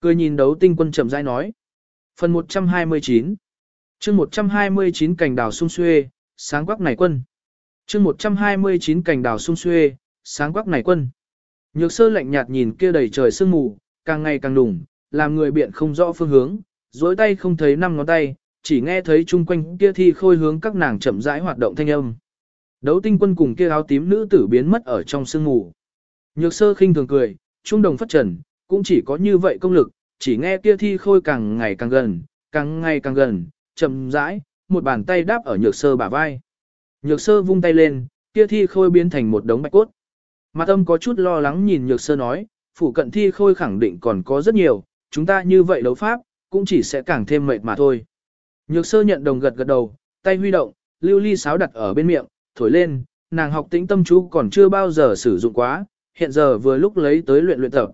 Cười nhìn đấu tinh quân chậm rãi nói. Phần 129 chương 129 cành đào sung xuê, sáng quắc này quân. chương 129 cành đào sung xuê, sáng quắc này quân. Nhược sơ lạnh nhạt nhìn kia đầy trời sương mù, càng ngày càng đủng, làm người biện không rõ phương hướng, dối tay không thấy năm ngón tay, chỉ nghe thấy chung quanh kia thi khôi hướng các nàng chậm rãi hoạt động thanh âm. Đấu tinh quân cùng kia áo tím nữ tử biến mất ở trong sương mù. Nhược sơ khinh thường cười, trung đồng phất trần, cũng chỉ có như vậy công lực, chỉ nghe kia thi khôi càng ngày càng gần, càng ngày càng gần, chậm rãi, một bàn tay đáp ở nhược sơ bả vai. Nhược sơ vung tay lên, kia thi khôi biến thành một đống bạch cốt. Mặt âm có chút lo lắng nhìn nhược sơ nói, phủ cận thi khôi khẳng định còn có rất nhiều, chúng ta như vậy đấu pháp, cũng chỉ sẽ càng thêm mệt mà thôi. Nhược sơ nhận đồng gật gật đầu, tay huy động, lưu ly sáo đặt ở bên miệng, thổi lên, nàng học tĩnh tâm chú còn chưa bao giờ sử dụng quá, hiện giờ vừa lúc lấy tới luyện luyện tập.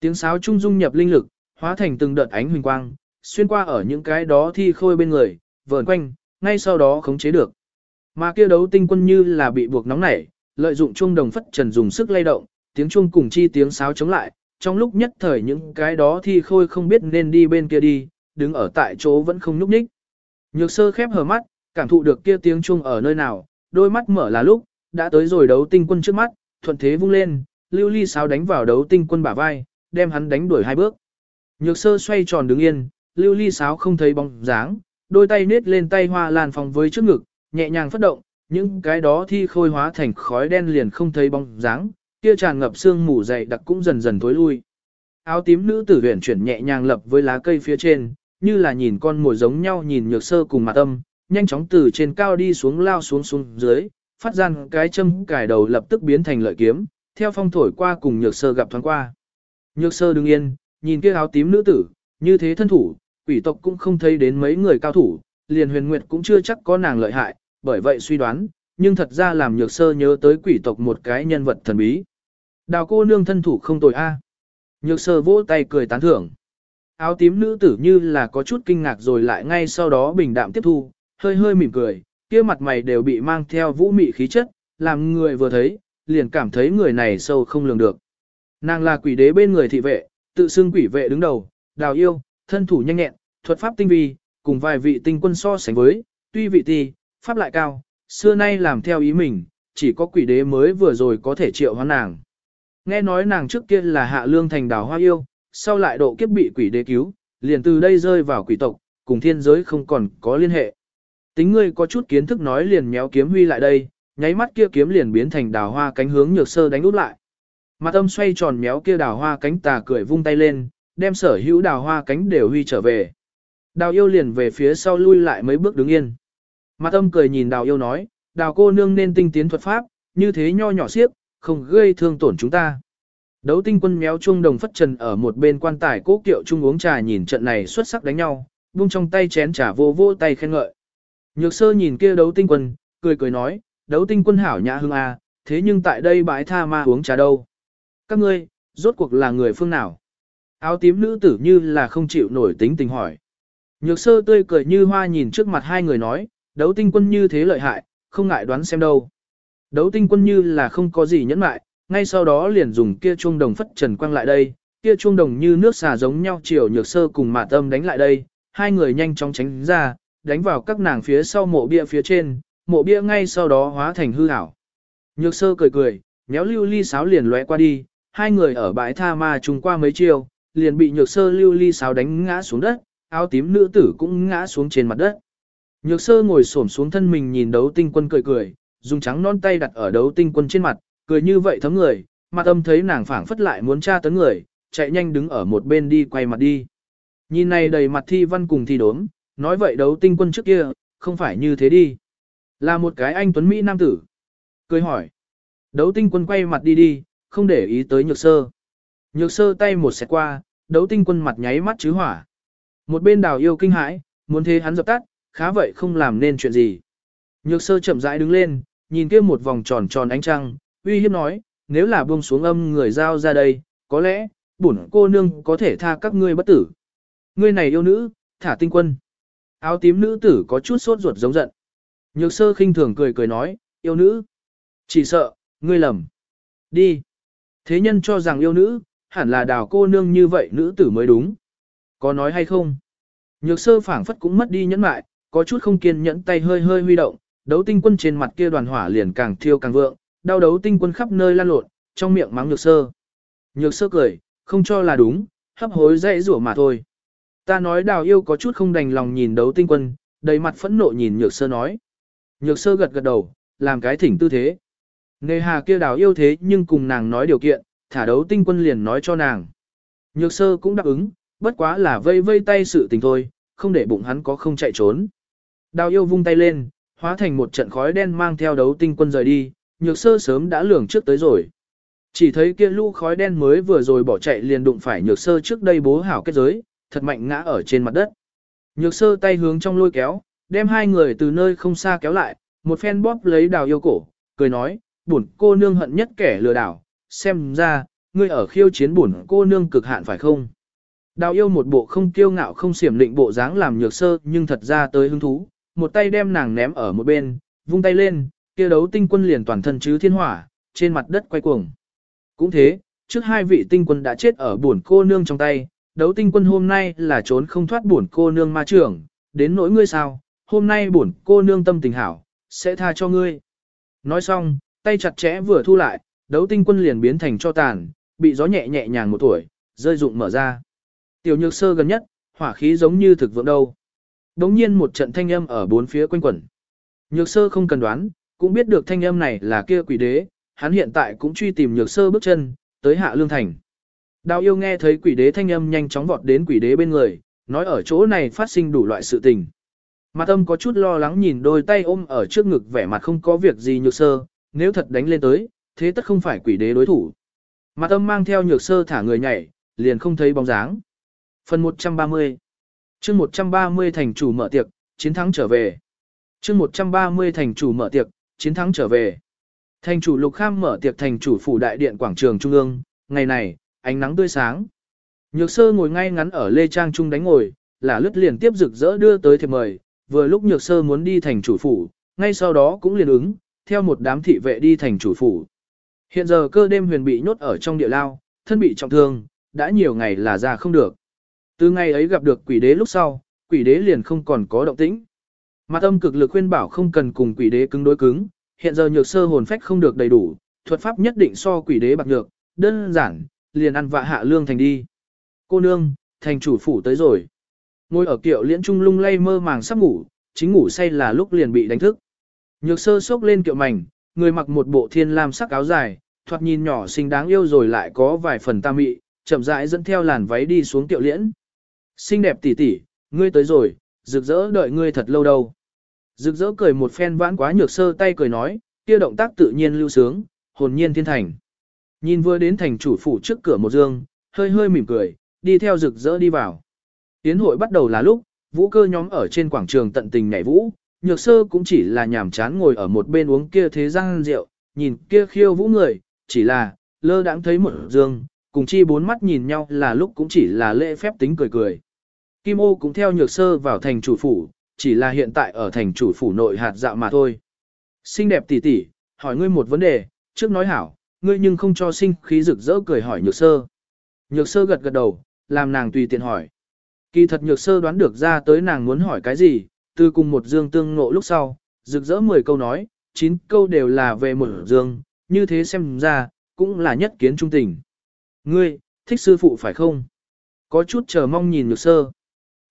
Tiếng sáo trung dung nhập linh lực, hóa thành từng đợt ánh huỳnh quang, xuyên qua ở những cái đó thi khôi bên người, vờn quanh, ngay sau đó khống chế được. Mà kia đấu tinh quân như là bị buộc nóng nảy, lợi dụng chuông đồng phất trần dùng sức lay động, tiếng chuông cùng chi tiếng sáo chống lại, trong lúc nhất thời những cái đó thi khôi không biết nên đi bên kia đi, đứng ở tại chỗ vẫn không nhúc nhích. Nhược sơ khép hờ mắt, cảm thụ được kia tiếng chuông ở nơi nào, đôi mắt mở là lúc, đã tới rồi đấu tinh quân trước mắt, thuận thế vung lên, lưu ly sáo đánh vào đấu tinh quân bả vai, đem hắn đánh đuổi hai bước. Nhược sơ xoay tròn đứng yên, lưu ly sáo không thấy bóng dáng, đôi tay nết lên tay hoa lan phòng với trước ngực, nhẹ nhàng phất động, những cái đó thi khôi hóa thành khói đen liền không thấy bóng dáng, kia tràn ngập xương mù dày đặc cũng dần dần tối lui. Áo tím nữ tử huyền chuyển nhẹ nhàng lập với lá cây phía trên, như là nhìn con mồi giống nhau nhìn nhược sơ cùng mặt âm, nhanh chóng từ trên cao đi xuống lao xuống xuống dưới, phát gian cái châm cài đầu lập tức biến thành lợi kiếm, theo phong thổi qua cùng nhược sơ gặp thoáng qua. Nhược sơ đứng yên, nhìn kia áo tím nữ tử, như thế thân thủ, quỷ tộc cũng không thấy đến mấy người cao thủ, liền huyền nguyệt cũng chưa chắc có nàng lợi hại, bởi vậy suy đoán, nhưng thật ra làm nhược sơ nhớ tới quỷ tộc một cái nhân vật thần bí. Đào cô nương thân thủ không tồi a. Nhược sơ vỗ tay cười tán thưởng. Áo tím nữ tử như là có chút kinh ngạc rồi lại ngay sau đó bình đạm tiếp thu, hơi hơi mỉm cười, kia mặt mày đều bị mang theo vũ mị khí chất, làm người vừa thấy, liền cảm thấy người này sâu không lường được. Nàng là quỷ đế bên người thị vệ, tự xưng quỷ vệ đứng đầu, đào yêu, thân thủ nhanh nhẹn, thuật pháp tinh vi, cùng vài vị tinh quân so sánh với, tuy vị ti, pháp lại cao, xưa nay làm theo ý mình, chỉ có quỷ đế mới vừa rồi có thể triệu hóa nàng. Nghe nói nàng trước kia là hạ lương thành đào hoa yêu, sau lại độ kiếp bị quỷ đế cứu, liền từ đây rơi vào quỷ tộc, cùng thiên giới không còn có liên hệ. Tính ngươi có chút kiến thức nói liền méo kiếm huy lại đây, nháy mắt kia kiếm liền biến thành đào hoa cánh hướng nhược sơ đánh út lại. Mặt âm xoay tròn méo kia đào hoa cánh tà cười vung tay lên, đem sở hữu đào hoa cánh đều huy trở về. Đào yêu liền về phía sau lui lại mấy bước đứng yên. Mặt âm cười nhìn đào yêu nói, đào cô nương nên tinh tiến thuật pháp, như thế nho nhỏ xiếc, không gây thương tổn chúng ta. Đấu tinh quân méo chuông đồng phất trần ở một bên quan tài cố kiệu chung uống trà nhìn trận này xuất sắc đánh nhau, buông trong tay chén trà vô vô tay khen ngợi. Nhược sơ nhìn kia đấu tinh quân, cười cười nói, đấu tinh quân hảo nhã hương a, thế nhưng tại đây bãi tha ma uống trà đâu. Các ngươi, rốt cuộc là người phương nào? Áo tím nữ tử như là không chịu nổi tính tình hỏi. Nhược sơ tươi cười như hoa nhìn trước mặt hai người nói, đấu tinh quân như thế lợi hại, không ngại đoán xem đâu. Đấu tinh quân như là không có gì nhẫn mại, ngay sau đó liền dùng kia chuông đồng phất trần Quang lại đây, kia chuông đồng như nước xà giống nhau chiều nhược sơ cùng mạ tâm đánh lại đây, hai người nhanh chóng tránh ra, đánh vào các nàng phía sau mộ bia phía trên, mộ bia ngay sau đó hóa thành hư ảo. Nhược sơ cười cười, méo lưu ly sáo liền lóe qua đi, hai người ở bãi tha ma trùng qua mấy chiều, liền bị nhược sơ lưu ly sáo đánh ngã xuống đất, áo tím nữ tử cũng ngã xuống trên mặt đất. Nhược sơ ngồi xổm xuống thân mình nhìn đấu tinh quân cười cười, dùng trắng non tay đặt ở đấu tinh quân trên mặt, cười như vậy thấm người, mặt âm thấy nàng phảng phất lại muốn tra tấn người, chạy nhanh đứng ở một bên đi quay mặt đi. Nhìn này đầy mặt thi văn cùng thi đốm, nói vậy đấu tinh quân trước kia, không phải như thế đi. Là một cái anh tuấn Mỹ nam tử. Cười hỏi. Đấu tinh quân quay mặt đi đi, không để ý tới nhược sơ. Nhược sơ tay một xẹt qua, đấu tinh quân mặt nháy mắt chứ hỏa. Một bên đào yêu kinh hãi, muốn thế hắn dập tắt, khá vậy không làm nên chuyện gì. Nhược sơ chậm rãi đứng lên, nhìn kia một vòng tròn tròn ánh trăng, uy hiếp nói, nếu là buông xuống âm người giao ra đây, có lẽ, bổn cô nương có thể tha các ngươi bất tử. Ngươi này yêu nữ, thả tinh quân. Áo tím nữ tử có chút sốt ruột giống giận. Nhược sơ khinh thường cười cười nói, yêu nữ. Chỉ sợ, ngươi lầm. Đi. Thế nhân cho rằng yêu nữ, hẳn là đào cô nương như vậy nữ tử mới đúng. Có nói hay không? Nhược sơ phảng phất cũng mất đi nhẫn mại, có chút không kiên nhẫn tay hơi hơi huy động, đấu tinh quân trên mặt kia đoàn hỏa liền càng thiêu càng vượng, đau đấu tinh quân khắp nơi lan lộn, trong miệng mắng nhược sơ. Nhược sơ cười, không cho là đúng, hấp hối dễ rủa mà thôi. Ta nói đào yêu có chút không đành lòng nhìn đấu tinh quân, đầy mặt phẫn nộ nhìn nhược sơ nói. Nhược sơ gật gật đầu, làm cái thỉnh tư thế. Nề hà kia đào yêu thế nhưng cùng nàng nói điều kiện, thả đấu tinh quân liền nói cho nàng. Nhược sơ cũng đáp ứng, bất quá là vây vây tay sự tình thôi, không để bụng hắn có không chạy trốn. Đào yêu vung tay lên, hóa thành một trận khói đen mang theo đấu tinh quân rời đi, nhược sơ sớm đã lường trước tới rồi. Chỉ thấy kia lũ khói đen mới vừa rồi bỏ chạy liền đụng phải nhược sơ trước đây bố hảo kết giới, thật mạnh ngã ở trên mặt đất. Nhược sơ tay hướng trong lôi kéo, đem hai người từ nơi không xa kéo lại, một phen bóp lấy đào yêu cổ, cười nói, bổn cô nương hận nhất kẻ lừa đảo, xem ra, ngươi ở khiêu chiến bổn cô nương cực hạn phải không? Đào yêu một bộ không kiêu ngạo không xiểm lịnh bộ dáng làm nhược sơ nhưng thật ra tới hứng thú, một tay đem nàng ném ở một bên, vung tay lên, kia đấu tinh quân liền toàn thân chứ thiên hỏa, trên mặt đất quay cuồng. Cũng thế, trước hai vị tinh quân đã chết ở buồn cô nương trong tay, đấu tinh quân hôm nay là trốn không thoát buồn cô nương ma trưởng, đến nỗi ngươi sao, hôm nay buồn cô nương tâm tình hảo, sẽ tha cho ngươi. Nói xong, tay chặt chẽ vừa thu lại, đấu tinh quân liền biến thành cho tàn, bị gió nhẹ nhẹ nhàng một tuổi, rơi rụng mở ra. Tiểu nhược sơ gần nhất, hỏa khí giống như thực vượng đâu. Đống nhiên một trận thanh âm ở bốn phía quanh quẩn. Nhược sơ không cần đoán, cũng biết được thanh âm này là kia quỷ đế, hắn hiện tại cũng truy tìm nhược sơ bước chân, tới hạ lương thành. Đào yêu nghe thấy quỷ đế thanh âm nhanh chóng vọt đến quỷ đế bên người, nói ở chỗ này phát sinh đủ loại sự tình. Mặt âm có chút lo lắng nhìn đôi tay ôm ở trước ngực vẻ mặt không có việc gì nhược sơ, nếu thật đánh lên tới, thế tất không phải quỷ đế đối thủ. Mặt âm mang theo nhược sơ thả người nhảy, liền không thấy bóng dáng. Phần 130 chương 130 thành chủ mở tiệc, chiến thắng trở về. chương 130 thành chủ mở tiệc, chiến thắng trở về. Thành chủ Lục Kham mở tiệc thành chủ phủ đại điện quảng trường trung ương, ngày này, ánh nắng tươi sáng. Nhược sơ ngồi ngay ngắn ở lê trang trung đánh ngồi, là lướt liền tiếp rực rỡ đưa tới thiệp mời, vừa lúc nhược sơ muốn đi thành chủ phủ, ngay sau đó cũng liền ứng, theo một đám thị vệ đi thành chủ phủ. Hiện giờ cơ đêm huyền bị nhốt ở trong địa lao, thân bị trọng thương, đã nhiều ngày là ra không được. Từ ngày ấy gặp được quỷ đế lúc sau, quỷ đế liền không còn có động tĩnh. Mặt âm cực lực khuyên bảo không cần cùng quỷ đế cứng đối cứng, hiện giờ nhược sơ hồn phách không được đầy đủ, thuật pháp nhất định so quỷ đế bạc nhược, đơn giản, liền ăn vạ hạ lương thành đi. Cô nương, thành chủ phủ tới rồi. Ngồi ở kiệu liễn trung lung lay mơ màng sắp ngủ, chính ngủ say là lúc liền bị đánh thức. Nhược sơ sốc lên kiệu mảnh, người mặc một bộ thiên lam sắc áo dài, thoạt nhìn nhỏ xinh đáng yêu rồi lại có vài phần ta mị, chậm rãi dẫn theo làn váy đi xuống kiệu liễn. Xinh đẹp tỷ tỷ, ngươi tới rồi, rực rỡ đợi ngươi thật lâu đâu. Rực rỡ cười một phen vãn quá nhược sơ tay cười nói, kia động tác tự nhiên lưu sướng, hồn nhiên thiên thành. Nhìn vừa đến thành chủ phủ trước cửa một dương, hơi hơi mỉm cười, đi theo rực rỡ đi vào. Tiến hội bắt đầu là lúc, vũ cơ nhóm ở trên quảng trường tận tình nhảy vũ, nhược sơ cũng chỉ là nhàm chán ngồi ở một bên uống kia thế răng rượu, nhìn kia khiêu vũ người, chỉ là, lơ đãng thấy một dương, cùng chi bốn mắt nhìn nhau là lúc cũng chỉ là lễ phép tính cười cười. Kim ô cũng theo nhược sơ vào thành chủ phủ, chỉ là hiện tại ở thành chủ phủ nội hạt dạo mà thôi. Xinh đẹp tỷ tỷ, hỏi ngươi một vấn đề, trước nói hảo, ngươi nhưng không cho sinh khí rực rỡ cười hỏi nhược sơ. Nhược sơ gật gật đầu, làm nàng tùy tiện hỏi. Kỳ thật nhược sơ đoán được ra tới nàng muốn hỏi cái gì, từ cùng một dương tương ngộ lúc sau, rực rỡ 10 câu nói, 9 câu đều là về một dương, như thế xem ra, cũng là nhất kiến trung tình. Ngươi, thích sư phụ phải không? Có chút chờ mong nhìn nhược sơ.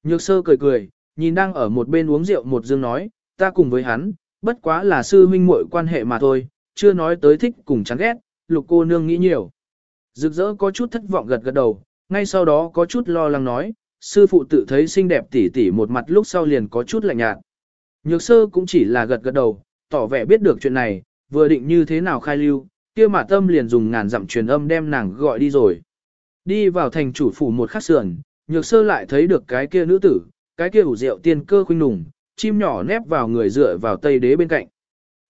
Nhược sơ cười cười, nhìn đang ở một bên uống rượu một dương nói, ta cùng với hắn, bất quá là sư huynh muội quan hệ mà thôi, chưa nói tới thích cùng chán ghét, lục cô nương nghĩ nhiều. Rực rỡ có chút thất vọng gật gật đầu, ngay sau đó có chút lo lắng nói, sư phụ tự thấy xinh đẹp tỉ tỉ một mặt lúc sau liền có chút lạnh nhạt. Nhược sơ cũng chỉ là gật gật đầu, tỏ vẻ biết được chuyện này, vừa định như thế nào khai lưu, kia mà tâm liền dùng ngàn dặm truyền âm đem nàng gọi đi rồi. Đi vào thành chủ phủ một khắc sườn, nhược sơ lại thấy được cái kia nữ tử, cái kia ủ rượu tiên cơ khuynh nùng, chim nhỏ nép vào người dựa vào tây đế bên cạnh.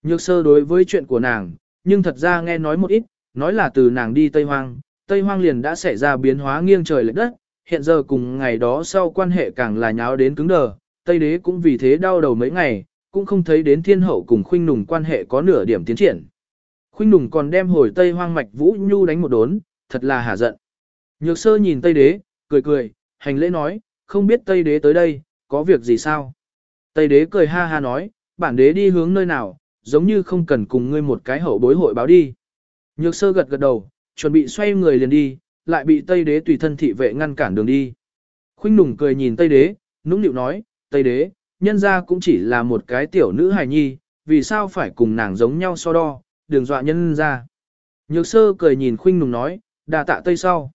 Nhược sơ đối với chuyện của nàng, nhưng thật ra nghe nói một ít, nói là từ nàng đi Tây Hoang, Tây Hoang liền đã xảy ra biến hóa nghiêng trời lệch đất, hiện giờ cùng ngày đó sau quan hệ càng là nháo đến cứng đờ, Tây Đế cũng vì thế đau đầu mấy ngày, cũng không thấy đến thiên hậu cùng khuynh nùng quan hệ có nửa điểm tiến triển. Khuynh nùng còn đem hồi Tây Hoang mạch Vũ Nhu đánh một đốn, thật là hả giận. Nhược sơ nhìn Tây Đế, cười cười, hành lễ nói, không biết Tây Đế tới đây, có việc gì sao? Tây Đế cười ha ha nói, bản đế đi hướng nơi nào, giống như không cần cùng ngươi một cái hậu bối hội báo đi. Nhược sơ gật gật đầu, chuẩn bị xoay người liền đi, lại bị Tây Đế tùy thân thị vệ ngăn cản đường đi. Khuynh nùng cười nhìn Tây Đế, nũng nịu nói, Tây Đế, nhân ra cũng chỉ là một cái tiểu nữ hài nhi, vì sao phải cùng nàng giống nhau so đo, đường dọa nhân ra. Nhược sơ cười nhìn Khuynh nùng nói, đà tạ Tây sau.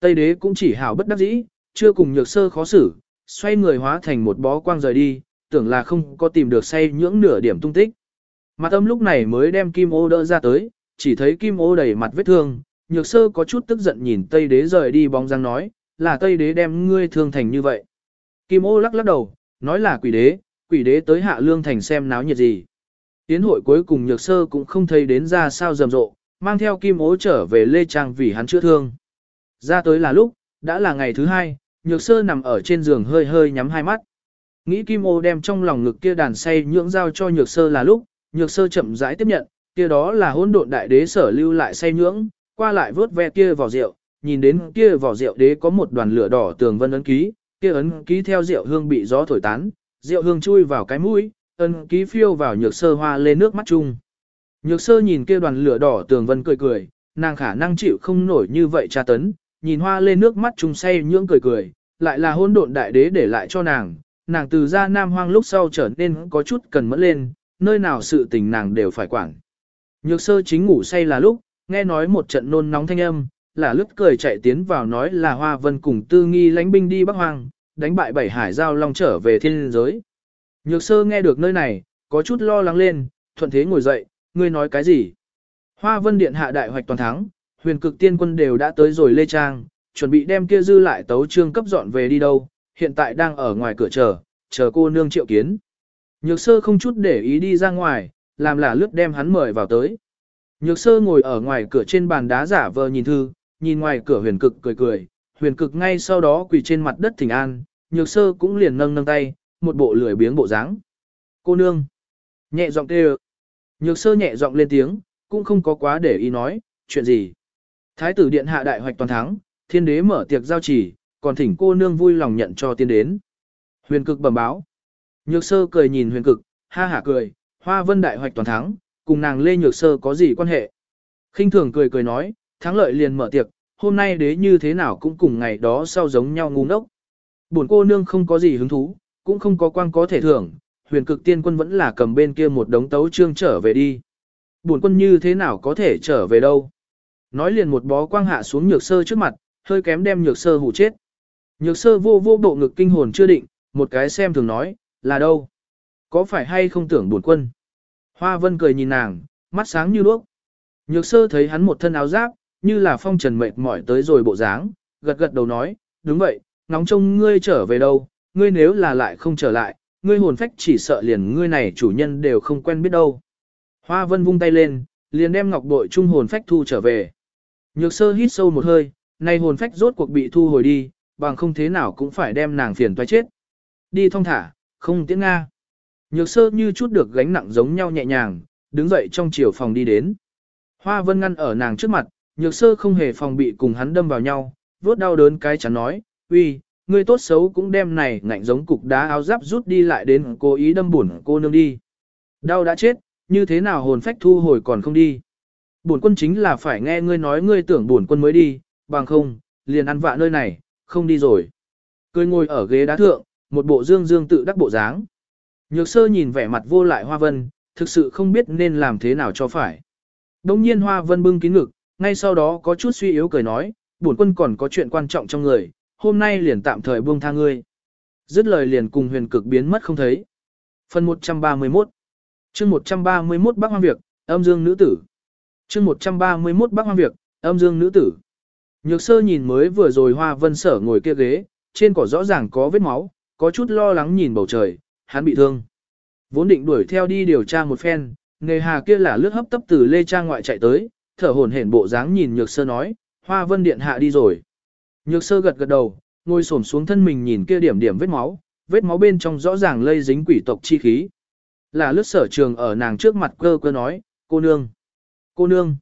Tây Đế cũng chỉ hảo bất đắc dĩ, chưa cùng nhược sơ khó xử, xoay người hóa thành một bó quang rời đi, tưởng là không có tìm được say nhưỡng nửa điểm tung tích. Mặt âm lúc này mới đem kim ô đỡ ra tới, chỉ thấy kim ô đầy mặt vết thương, nhược sơ có chút tức giận nhìn Tây Đế rời đi bóng dáng nói, là Tây Đế đem ngươi thương thành như vậy. Kim ô lắc lắc đầu, nói là quỷ đế, quỷ đế tới hạ lương thành xem náo nhiệt gì. Tiến hội cuối cùng nhược sơ cũng không thấy đến ra sao rầm rộ, mang theo kim ô trở về Lê Trang vì hắn chữa thương. Ra tới là lúc, đã là ngày thứ hai, nhược sơ nằm ở trên giường hơi hơi nhắm hai mắt. Nghĩ kim ô đem trong lòng ngực kia đàn say nhưỡng giao cho nhược sơ là lúc, nhược sơ chậm rãi tiếp nhận, kia đó là hỗn độn đại đế sở lưu lại say nhưỡng, qua lại vớt ve kia vỏ rượu, nhìn đến kia vỏ rượu đế có một đoàn lửa đỏ tường vân ấn ký, kia ấn ký theo rượu hương bị gió thổi tán, rượu hương chui vào cái mũi, ấn ký phiêu vào nhược sơ hoa lên nước mắt chung. Nhược sơ nhìn kia đoàn lửa đỏ tường vân cười cười, nàng khả năng chịu không nổi như vậy tra tấn, nhìn hoa lên nước mắt chung say nhưỡng cười cười, lại là hôn độn đại đế để lại cho nàng, nàng từ ra nam hoang lúc sau trở nên có chút cần mẫn lên, nơi nào sự tình nàng đều phải quản. Nhược sơ chính ngủ say là lúc, nghe nói một trận nôn nóng thanh âm, là lướt cười chạy tiến vào nói là Hoa Vân cùng tư nghi lánh binh đi Bắc Hoang, đánh bại bảy hải giao long trở về thiên giới. Nhược sơ nghe được nơi này, có chút lo lắng lên, thuận thế ngồi dậy, ngươi nói cái gì? Hoa Vân Điện hạ đại hoạch toàn thắng, huyền cực tiên quân đều đã tới rồi Lê Trang, chuẩn bị đem kia dư lại tấu trương cấp dọn về đi đâu, hiện tại đang ở ngoài cửa chờ, chờ cô nương triệu kiến. Nhược sơ không chút để ý đi ra ngoài, làm là lướt đem hắn mời vào tới. Nhược sơ ngồi ở ngoài cửa trên bàn đá giả vờ nhìn thư, nhìn ngoài cửa huyền cực cười cười, huyền cực ngay sau đó quỳ trên mặt đất thỉnh an, nhược sơ cũng liền nâng nâng tay, một bộ lười biếng bộ dáng. Cô nương, nhẹ giọng kêu, nhược sơ nhẹ giọng lên tiếng, cũng không có quá để ý nói, chuyện gì. Thái tử điện hạ đại hoạch toàn thắng, thiên đế mở tiệc giao chỉ, còn thỉnh cô nương vui lòng nhận cho tiên đến. Huyền cực bẩm báo. Nhược sơ cười nhìn huyền cực, ha hả cười, hoa vân đại hoạch toàn thắng, cùng nàng lê nhược sơ có gì quan hệ. khinh thường cười cười nói, thắng lợi liền mở tiệc, hôm nay đế như thế nào cũng cùng ngày đó sau giống nhau ngu ngốc. Buồn cô nương không có gì hứng thú, cũng không có quan có thể thưởng, huyền cực tiên quân vẫn là cầm bên kia một đống tấu trương trở về đi. Buồn quân như thế nào có thể trở về đâu. Nói liền một bó quang hạ xuống nhược sơ trước mặt, hơi kém đem nhược sơ hủ chết. Nhược sơ vô vô bộ ngực kinh hồn chưa định, một cái xem thường nói, là đâu? Có phải hay không tưởng buồn quân? Hoa vân cười nhìn nàng, mắt sáng như đuốc. Nhược sơ thấy hắn một thân áo giáp, như là phong trần mệt mỏi tới rồi bộ dáng, gật gật đầu nói, đúng vậy, nóng trông ngươi trở về đâu, ngươi nếu là lại không trở lại, ngươi hồn phách chỉ sợ liền ngươi này chủ nhân đều không quen biết đâu. Hoa vân vung tay lên, liền đem ngọc bội trung hồn phách thu trở về. Nhược sơ hít sâu một hơi, nay hồn phách rốt cuộc bị thu hồi đi, bằng không thế nào cũng phải đem nàng phiền toái chết. Đi thong thả, không tiễn Nga. Nhược sơ như chút được gánh nặng giống nhau nhẹ nhàng, đứng dậy trong chiều phòng đi đến. Hoa vân ngăn ở nàng trước mặt, nhược sơ không hề phòng bị cùng hắn đâm vào nhau, vốt đau đớn cái chắn nói, uy, ngươi tốt xấu cũng đem này ngạnh giống cục đá áo giáp rút đi lại đến cố ý đâm bổn cô nương đi. Đau đã chết, như thế nào hồn phách thu hồi còn không đi. Bổn quân chính là phải nghe ngươi nói ngươi tưởng bổn quân mới đi, bằng không, liền ăn vạ nơi này, không đi rồi. Cười ngồi ở ghế đá thượng, một bộ dương dương tự đắc bộ dáng. Nhược sơ nhìn vẻ mặt vô lại hoa vân, thực sự không biết nên làm thế nào cho phải. Đông nhiên hoa vân bưng kín ngực, ngay sau đó có chút suy yếu cười nói, bổn quân còn có chuyện quan trọng trong người, hôm nay liền tạm thời buông tha ngươi. Dứt lời liền cùng huyền cực biến mất không thấy. Phần 131 chương 131 Bắc Hoang Việc, âm dương nữ tử chương 131 Bắc Hoang Việc, âm dương nữ tử. Nhược sơ nhìn mới vừa rồi hoa vân sở ngồi kia ghế, trên cỏ rõ ràng có vết máu, có chút lo lắng nhìn bầu trời, hắn bị thương. Vốn định đuổi theo đi điều tra một phen, nghề hà kia là lướt hấp tấp từ lê trang ngoại chạy tới, thở hổn hển bộ dáng nhìn nhược sơ nói, hoa vân điện hạ đi rồi. Nhược sơ gật gật đầu, ngồi xổm xuống thân mình nhìn kia điểm điểm vết máu, vết máu bên trong rõ ràng lây dính quỷ tộc chi khí. Là lướt sở trường ở nàng trước mặt cơ cơ nói, cô nương, cô nương.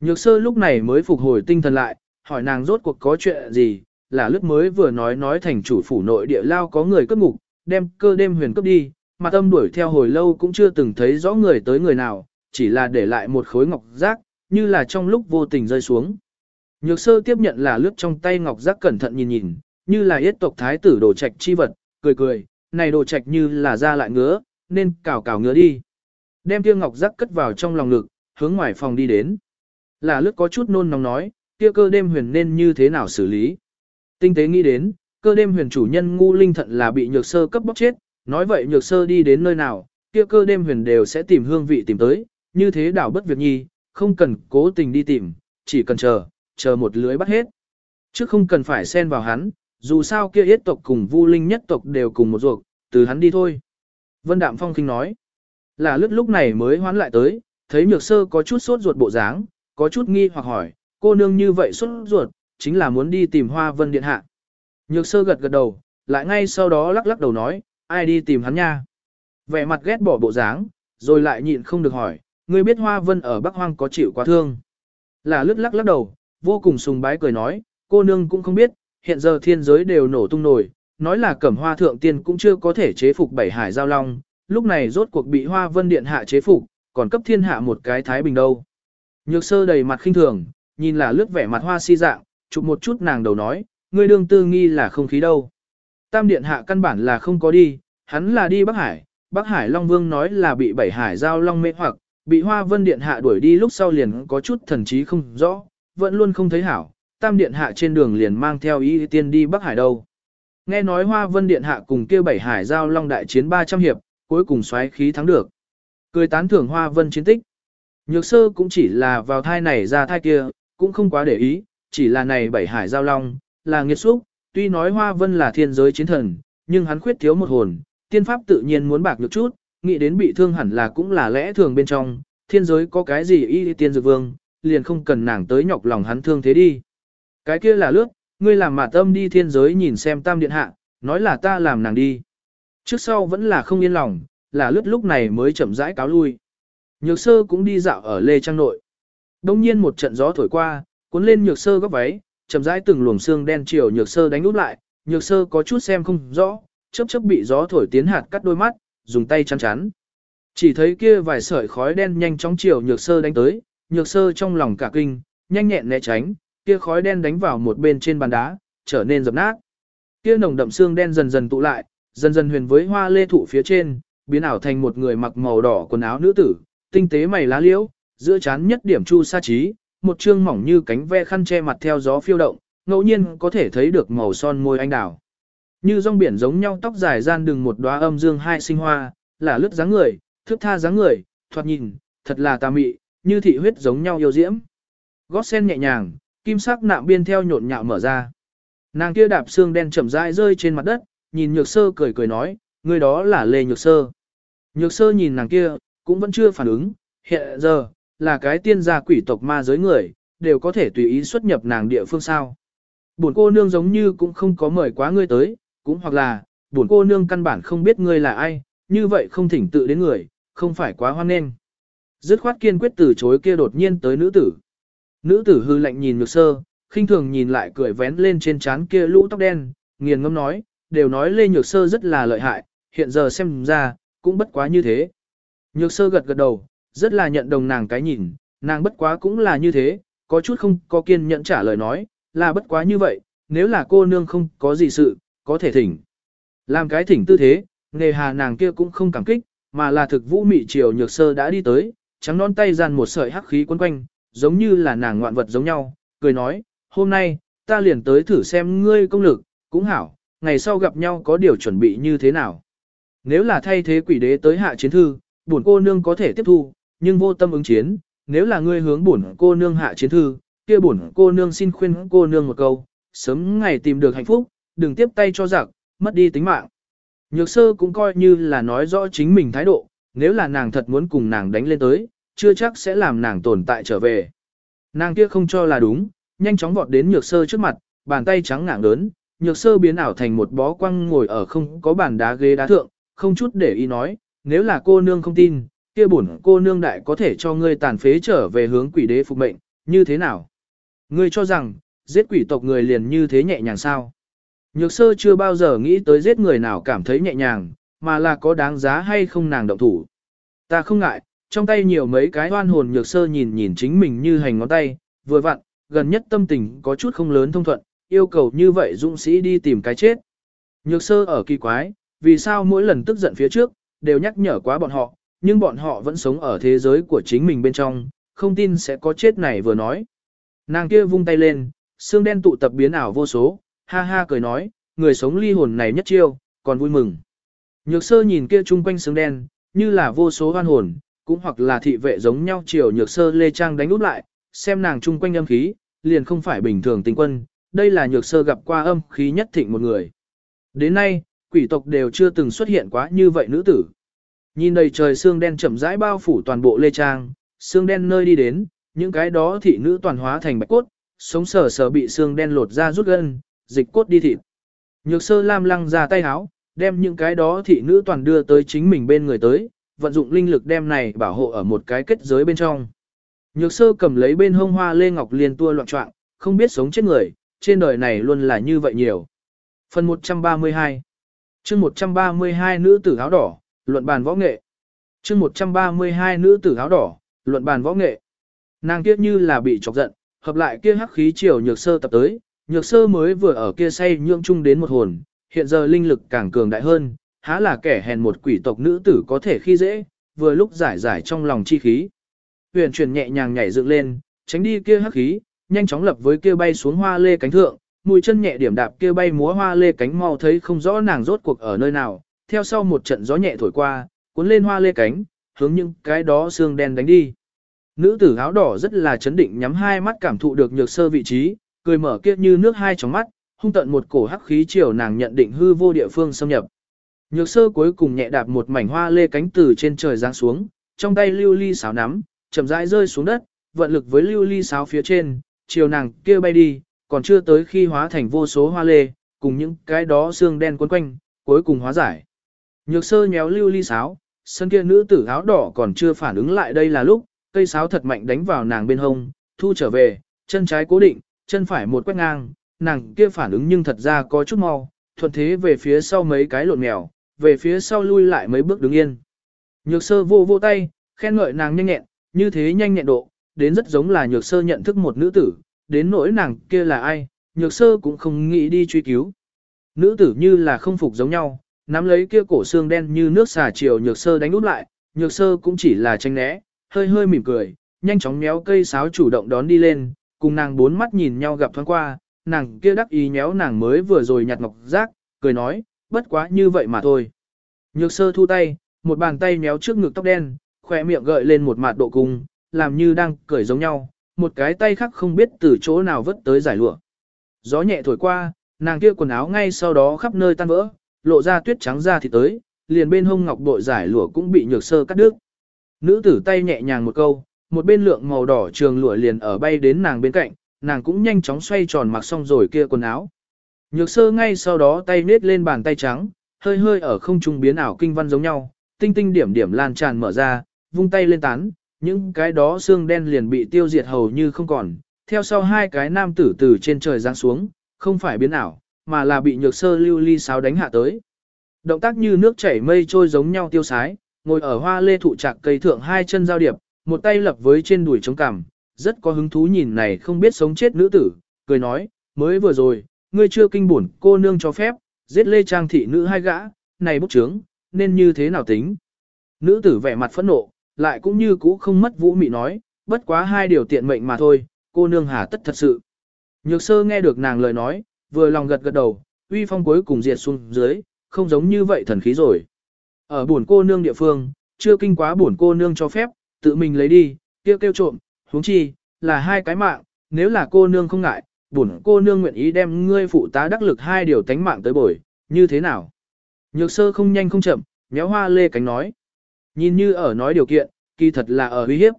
Nhược sơ lúc này mới phục hồi tinh thần lại, hỏi nàng rốt cuộc có chuyện gì, là lướt mới vừa nói nói thành chủ phủ nội địa lao có người cướp ngục, đem cơ đêm huyền cướp đi, mà tâm đuổi theo hồi lâu cũng chưa từng thấy rõ người tới người nào, chỉ là để lại một khối ngọc giác, như là trong lúc vô tình rơi xuống. Nhược sơ tiếp nhận là lướt trong tay ngọc giác cẩn thận nhìn nhìn, như là yết tộc thái tử đồ trạch chi vật, cười cười, này đồ trạch như là ra lại ngứa, nên cào cào ngứa đi. Đem tiêu ngọc giác cất vào trong lòng ngực, hướng ngoài phòng đi đến. Là lướt có chút nôn nóng nói, kia cơ đêm huyền nên như thế nào xử lý. Tinh tế nghĩ đến, cơ đêm huyền chủ nhân ngu linh thận là bị nhược sơ cấp bóc chết, nói vậy nhược sơ đi đến nơi nào, kia cơ đêm huyền đều sẽ tìm hương vị tìm tới, như thế đảo bất việc nhi, không cần cố tình đi tìm, chỉ cần chờ, chờ một lưới bắt hết. Chứ không cần phải xen vào hắn, dù sao kia yết tộc cùng vu linh nhất tộc đều cùng một ruột, từ hắn đi thôi. Vân Đạm Phong kinh nói, là lướt lúc này mới hoán lại tới, thấy nhược sơ có chút sốt ruột bộ dáng, có chút nghi hoặc hỏi, cô nương như vậy sốt ruột, chính là muốn đi tìm hoa vân điện hạ. Nhược sơ gật gật đầu, lại ngay sau đó lắc lắc đầu nói, ai đi tìm hắn nha. Vẻ mặt ghét bỏ bộ dáng, rồi lại nhịn không được hỏi, ngươi biết hoa vân ở Bắc Hoang có chịu quá thương. Là lướt lắc lắc đầu, vô cùng sùng bái cười nói, cô nương cũng không biết, hiện giờ thiên giới đều nổ tung nổi, nói là cẩm hoa thượng tiên cũng chưa có thể chế phục bảy hải giao long, lúc này rốt cuộc bị hoa vân điện hạ chế phục, còn cấp thiên hạ một cái thái bình đâu. Nhược sơ đầy mặt khinh thường, nhìn là lướt vẻ mặt hoa si dạng, chụp một chút nàng đầu nói, ngươi đương tư nghi là không khí đâu. Tam điện hạ căn bản là không có đi, hắn là đi Bắc Hải, Bắc Hải Long Vương nói là bị bảy hải giao long mê hoặc, bị Hoa Vân điện hạ đuổi đi lúc sau liền có chút thần trí không rõ, vẫn luôn không thấy hảo, Tam điện hạ trên đường liền mang theo ý tiên đi Bắc Hải đâu. Nghe nói Hoa Vân điện hạ cùng kia bảy hải giao long đại chiến 300 hiệp, cuối cùng xoáy khí thắng được. Cười tán thưởng Hoa Vân chiến tích. Nhược sơ cũng chỉ là vào thai này ra thai kia, cũng không quá để ý, chỉ là này bảy hải giao long, là nghiệt xúc, tuy nói Hoa Vân là thiên giới chiến thần, nhưng hắn khuyết thiếu một hồn, tiên pháp tự nhiên muốn bạc được chút, nghĩ đến bị thương hẳn là cũng là lẽ thường bên trong, thiên giới có cái gì y tiên dược vương, liền không cần nàng tới nhọc lòng hắn thương thế đi. Cái kia là lướt, ngươi làm mà tâm đi thiên giới nhìn xem tam điện hạ, nói là ta làm nàng đi. Trước sau vẫn là không yên lòng, là lướt lúc này mới chậm rãi cáo lui. Nhược sơ cũng đi dạo ở lê trang nội. Đông nhiên một trận gió thổi qua, cuốn lên nhược sơ góc váy, chậm rãi từng luồng xương đen chiều nhược sơ đánh úp lại, nhược sơ có chút xem không rõ, chớp chớp bị gió thổi tiến hạt cắt đôi mắt, dùng tay chắn chắn. Chỉ thấy kia vài sợi khói đen nhanh chóng chiều nhược sơ đánh tới, nhược sơ trong lòng cả kinh, nhanh nhẹn né tránh, kia khói đen đánh vào một bên trên bàn đá, trở nên dập nát. Kia nồng đậm xương đen dần dần tụ lại, dần dần huyền với hoa lê thụ phía trên, biến ảo thành một người mặc màu đỏ quần áo nữ tử, tinh tế mày lá liễu, giữa chán nhất điểm chu sa trí, một trương mỏng như cánh ve khăn che mặt theo gió phiêu động, ngẫu nhiên có thể thấy được màu son môi anh đào. Như rong biển giống nhau tóc dài gian đường một đóa âm dương hai sinh hoa, là lướt dáng người, thước tha dáng người, thoạt nhìn, thật là tà mị, như thị huyết giống nhau yêu diễm. Gót sen nhẹ nhàng, kim sắc nạm biên theo nhộn nhạo mở ra. Nàng kia đạp xương đen chậm rãi rơi trên mặt đất, nhìn nhược sơ cười cười nói, người đó là Lê Nhược Sơ. Nhược sơ nhìn nàng kia, cũng vẫn chưa phản ứng, hiện giờ, là cái tiên gia quỷ tộc ma giới người, đều có thể tùy ý xuất nhập nàng địa phương sao. Buồn cô nương giống như cũng không có mời quá ngươi tới, cũng hoặc là, buồn cô nương căn bản không biết ngươi là ai, như vậy không thỉnh tự đến người, không phải quá hoan nghênh. Dứt khoát kiên quyết từ chối kia đột nhiên tới nữ tử. Nữ tử hư lạnh nhìn nhược sơ, khinh thường nhìn lại cười vén lên trên trán kia lũ tóc đen, nghiền ngâm nói, đều nói Lê Nhược Sơ rất là lợi hại, hiện giờ xem ra, cũng bất quá như thế. Nhược Sơ gật gật đầu, rất là nhận đồng nàng cái nhìn, nàng bất quá cũng là như thế, có chút không có kiên nhẫn trả lời nói, là bất quá như vậy, nếu là cô nương không có gì sự, có thể thỉnh. Làm cái thỉnh tư thế, nghề hà nàng kia cũng không cảm kích, mà là thực vũ mị triều nhược sơ đã đi tới, trắng non tay dàn một sợi hắc khí quấn quanh, giống như là nàng ngoạn vật giống nhau, cười nói, hôm nay, ta liền tới thử xem ngươi công lực, cũng hảo, ngày sau gặp nhau có điều chuẩn bị như thế nào. Nếu là thay thế quỷ đế tới hạ chiến thư, bổn cô nương có thể tiếp thu, nhưng vô tâm ứng chiến, nếu là ngươi hướng bổn cô nương hạ chiến thư, kia bổn cô nương xin khuyên cô nương một câu, sớm ngày tìm được hạnh phúc, đừng tiếp tay cho giặc, mất đi tính mạng. Nhược sơ cũng coi như là nói rõ chính mình thái độ, nếu là nàng thật muốn cùng nàng đánh lên tới, chưa chắc sẽ làm nàng tồn tại trở về. Nàng kia không cho là đúng, nhanh chóng vọt đến nhược sơ trước mặt, bàn tay trắng ngạng lớn, nhược sơ biến ảo thành một bó quăng ngồi ở không có bàn đá ghế đá thượng, không chút để ý nói, nếu là cô nương không tin, kia bổn cô nương đại có thể cho ngươi tàn phế trở về hướng quỷ đế phục mệnh, như thế nào? Ngươi cho rằng, giết quỷ tộc người liền như thế nhẹ nhàng sao? Nhược sơ chưa bao giờ nghĩ tới giết người nào cảm thấy nhẹ nhàng, mà là có đáng giá hay không nàng động thủ. Ta không ngại, trong tay nhiều mấy cái oan hồn nhược sơ nhìn nhìn chính mình như hành ngón tay, vừa vặn, gần nhất tâm tình có chút không lớn thông thuận, yêu cầu như vậy dũng sĩ đi tìm cái chết. Nhược sơ ở kỳ quái, vì sao mỗi lần tức giận phía trước, đều nhắc nhở quá bọn họ, nhưng bọn họ vẫn sống ở thế giới của chính mình bên trong, không tin sẽ có chết này vừa nói. Nàng kia vung tay lên, xương đen tụ tập biến ảo vô số, ha ha cười nói, người sống ly hồn này nhất chiêu, còn vui mừng. Nhược sơ nhìn kia chung quanh xương đen, như là vô số hoan hồn, cũng hoặc là thị vệ giống nhau chiều nhược sơ lê trang đánh út lại, xem nàng chung quanh âm khí, liền không phải bình thường tình quân, đây là nhược sơ gặp qua âm khí nhất thịnh một người. Đến nay, quỷ tộc đều chưa từng xuất hiện quá như vậy nữ tử. Nhìn đầy trời xương đen chậm rãi bao phủ toàn bộ lê trang, xương đen nơi đi đến, những cái đó thị nữ toàn hóa thành bạch cốt, sống sờ sờ bị xương đen lột ra rút gân, dịch cốt đi thịt. Nhược sơ lam lăng ra tay háo, đem những cái đó thị nữ toàn đưa tới chính mình bên người tới, vận dụng linh lực đem này bảo hộ ở một cái kết giới bên trong. Nhược sơ cầm lấy bên hông hoa lê ngọc liền tua loạn trọng, không biết sống chết người, trên đời này luôn là như vậy nhiều. Phần 132 chương 132 nữ tử áo đỏ, luận bàn võ nghệ. chương 132 nữ tử áo đỏ, luận bàn võ nghệ. Nàng kiếp như là bị chọc giận, hợp lại kia hắc khí chiều nhược sơ tập tới, nhược sơ mới vừa ở kia say nhượng chung đến một hồn, hiện giờ linh lực càng cường đại hơn, há là kẻ hèn một quỷ tộc nữ tử có thể khi dễ, vừa lúc giải giải trong lòng chi khí. Huyền chuyển nhẹ nhàng nhảy dựng lên, tránh đi kia hắc khí, nhanh chóng lập với kia bay xuống hoa lê cánh thượng, mũi chân nhẹ điểm đạp kia bay múa hoa lê cánh mau thấy không rõ nàng rốt cuộc ở nơi nào, theo sau một trận gió nhẹ thổi qua, cuốn lên hoa lê cánh, hướng những cái đó xương đen đánh đi. Nữ tử áo đỏ rất là chấn định nhắm hai mắt cảm thụ được nhược sơ vị trí, cười mở kia như nước hai trong mắt, hung tận một cổ hắc khí chiều nàng nhận định hư vô địa phương xâm nhập. Nhược sơ cuối cùng nhẹ đạp một mảnh hoa lê cánh từ trên trời giáng xuống, trong tay lưu ly sáo nắm, chậm rãi rơi xuống đất, vận lực với lưu ly sáo phía trên, chiều nàng kia bay đi, còn chưa tới khi hóa thành vô số hoa lê, cùng những cái đó xương đen quấn quanh, cuối cùng hóa giải. Nhược sơ nhéo lưu ly sáo, sân kia nữ tử áo đỏ còn chưa phản ứng lại đây là lúc, cây sáo thật mạnh đánh vào nàng bên hông, thu trở về, chân trái cố định, chân phải một quét ngang, nàng kia phản ứng nhưng thật ra có chút mau, thuận thế về phía sau mấy cái lộn mèo, về phía sau lui lại mấy bước đứng yên. Nhược sơ vô vô tay, khen ngợi nàng nhanh nhẹn, như thế nhanh nhẹn độ, đến rất giống là nhược sơ nhận thức một nữ tử, đến nỗi nàng kia là ai, nhược sơ cũng không nghĩ đi truy cứu. Nữ tử như là không phục giống nhau, nắm lấy kia cổ xương đen như nước xà chiều nhược sơ đánh út lại, nhược sơ cũng chỉ là tranh né, hơi hơi mỉm cười, nhanh chóng méo cây sáo chủ động đón đi lên, cùng nàng bốn mắt nhìn nhau gặp thoáng qua, nàng kia đắc ý nhéo nàng mới vừa rồi nhặt ngọc giác, cười nói, bất quá như vậy mà thôi. Nhược sơ thu tay, một bàn tay méo trước ngực tóc đen, khỏe miệng gợi lên một mặt độ cung, làm như đang cười giống nhau, một cái tay khác không biết từ chỗ nào vứt tới giải lụa. Gió nhẹ thổi qua, nàng kia quần áo ngay sau đó khắp nơi tan vỡ, lộ ra tuyết trắng ra thì tới, liền bên hông ngọc bội giải lụa cũng bị nhược sơ cắt đứt. Nữ tử tay nhẹ nhàng một câu, một bên lượng màu đỏ trường lụa liền ở bay đến nàng bên cạnh, nàng cũng nhanh chóng xoay tròn mặc xong rồi kia quần áo. Nhược sơ ngay sau đó tay nết lên bàn tay trắng, hơi hơi ở không trung biến ảo kinh văn giống nhau, tinh tinh điểm điểm lan tràn mở ra, vung tay lên tán, những cái đó xương đen liền bị tiêu diệt hầu như không còn. Theo sau hai cái nam tử từ trên trời giáng xuống, không phải biến ảo, mà là bị nhược sơ lưu ly sáo đánh hạ tới. Động tác như nước chảy mây trôi giống nhau tiêu sái, ngồi ở hoa lê thụ trạc cây thượng hai chân giao điệp, một tay lập với trên đùi chống cằm, rất có hứng thú nhìn này không biết sống chết nữ tử, cười nói, mới vừa rồi, ngươi chưa kinh buồn cô nương cho phép, giết lê trang thị nữ hai gã, này bút trướng, nên như thế nào tính. Nữ tử vẻ mặt phẫn nộ, lại cũng như cũ không mất vũ mị nói, bất quá hai điều tiện mệnh mà thôi, cô nương hà tất thật sự. Nhược sơ nghe được nàng lời nói, vừa lòng gật gật đầu, uy phong cuối cùng diệt xuống dưới, không giống như vậy thần khí rồi. Ở buồn cô nương địa phương, chưa kinh quá buồn cô nương cho phép, tự mình lấy đi, kêu kêu trộm, huống chi, là hai cái mạng, nếu là cô nương không ngại, buồn cô nương nguyện ý đem ngươi phụ tá đắc lực hai điều tánh mạng tới bồi, như thế nào? Nhược sơ không nhanh không chậm, méo hoa lê cánh nói. Nhìn như ở nói điều kiện, kỳ thật là ở uy hiếp.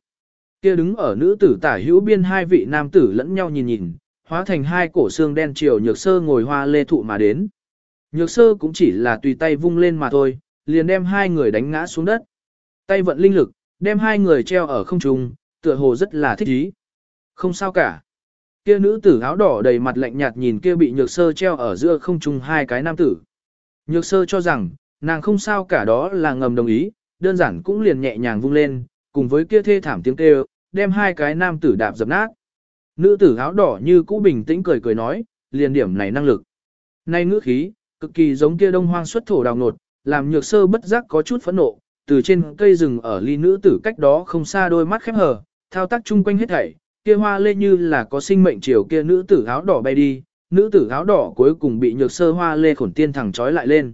Kia đứng ở nữ tử tả hữu biên hai vị nam tử lẫn nhau nhìn nhìn, hóa thành hai cổ xương đen chiều nhược sơ ngồi hoa lê thụ mà đến. Nhược sơ cũng chỉ là tùy tay vung lên mà thôi, liền đem hai người đánh ngã xuống đất. Tay vận linh lực, đem hai người treo ở không trung, tựa hồ rất là thích ý. Không sao cả. Kia nữ tử áo đỏ đầy mặt lạnh nhạt nhìn kia bị nhược sơ treo ở giữa không trung hai cái nam tử. Nhược sơ cho rằng, nàng không sao cả đó là ngầm đồng ý, đơn giản cũng liền nhẹ nhàng vung lên, cùng với kia thê thảm tiếng kêu, đem hai cái nam tử đạp dập nát. Nữ tử áo đỏ như cũ bình tĩnh cười cười nói, liền điểm này năng lực. Nay ngữ khí, cực kỳ giống kia đông hoang xuất thổ đào nột, làm nhược sơ bất giác có chút phẫn nộ, từ trên cây rừng ở ly nữ tử cách đó không xa đôi mắt khép hờ, thao tác chung quanh hết thảy, kia hoa lê như là có sinh mệnh chiều kia nữ tử áo đỏ bay đi, nữ tử áo đỏ cuối cùng bị nhược sơ hoa lê khổn tiên thẳng trói lại lên.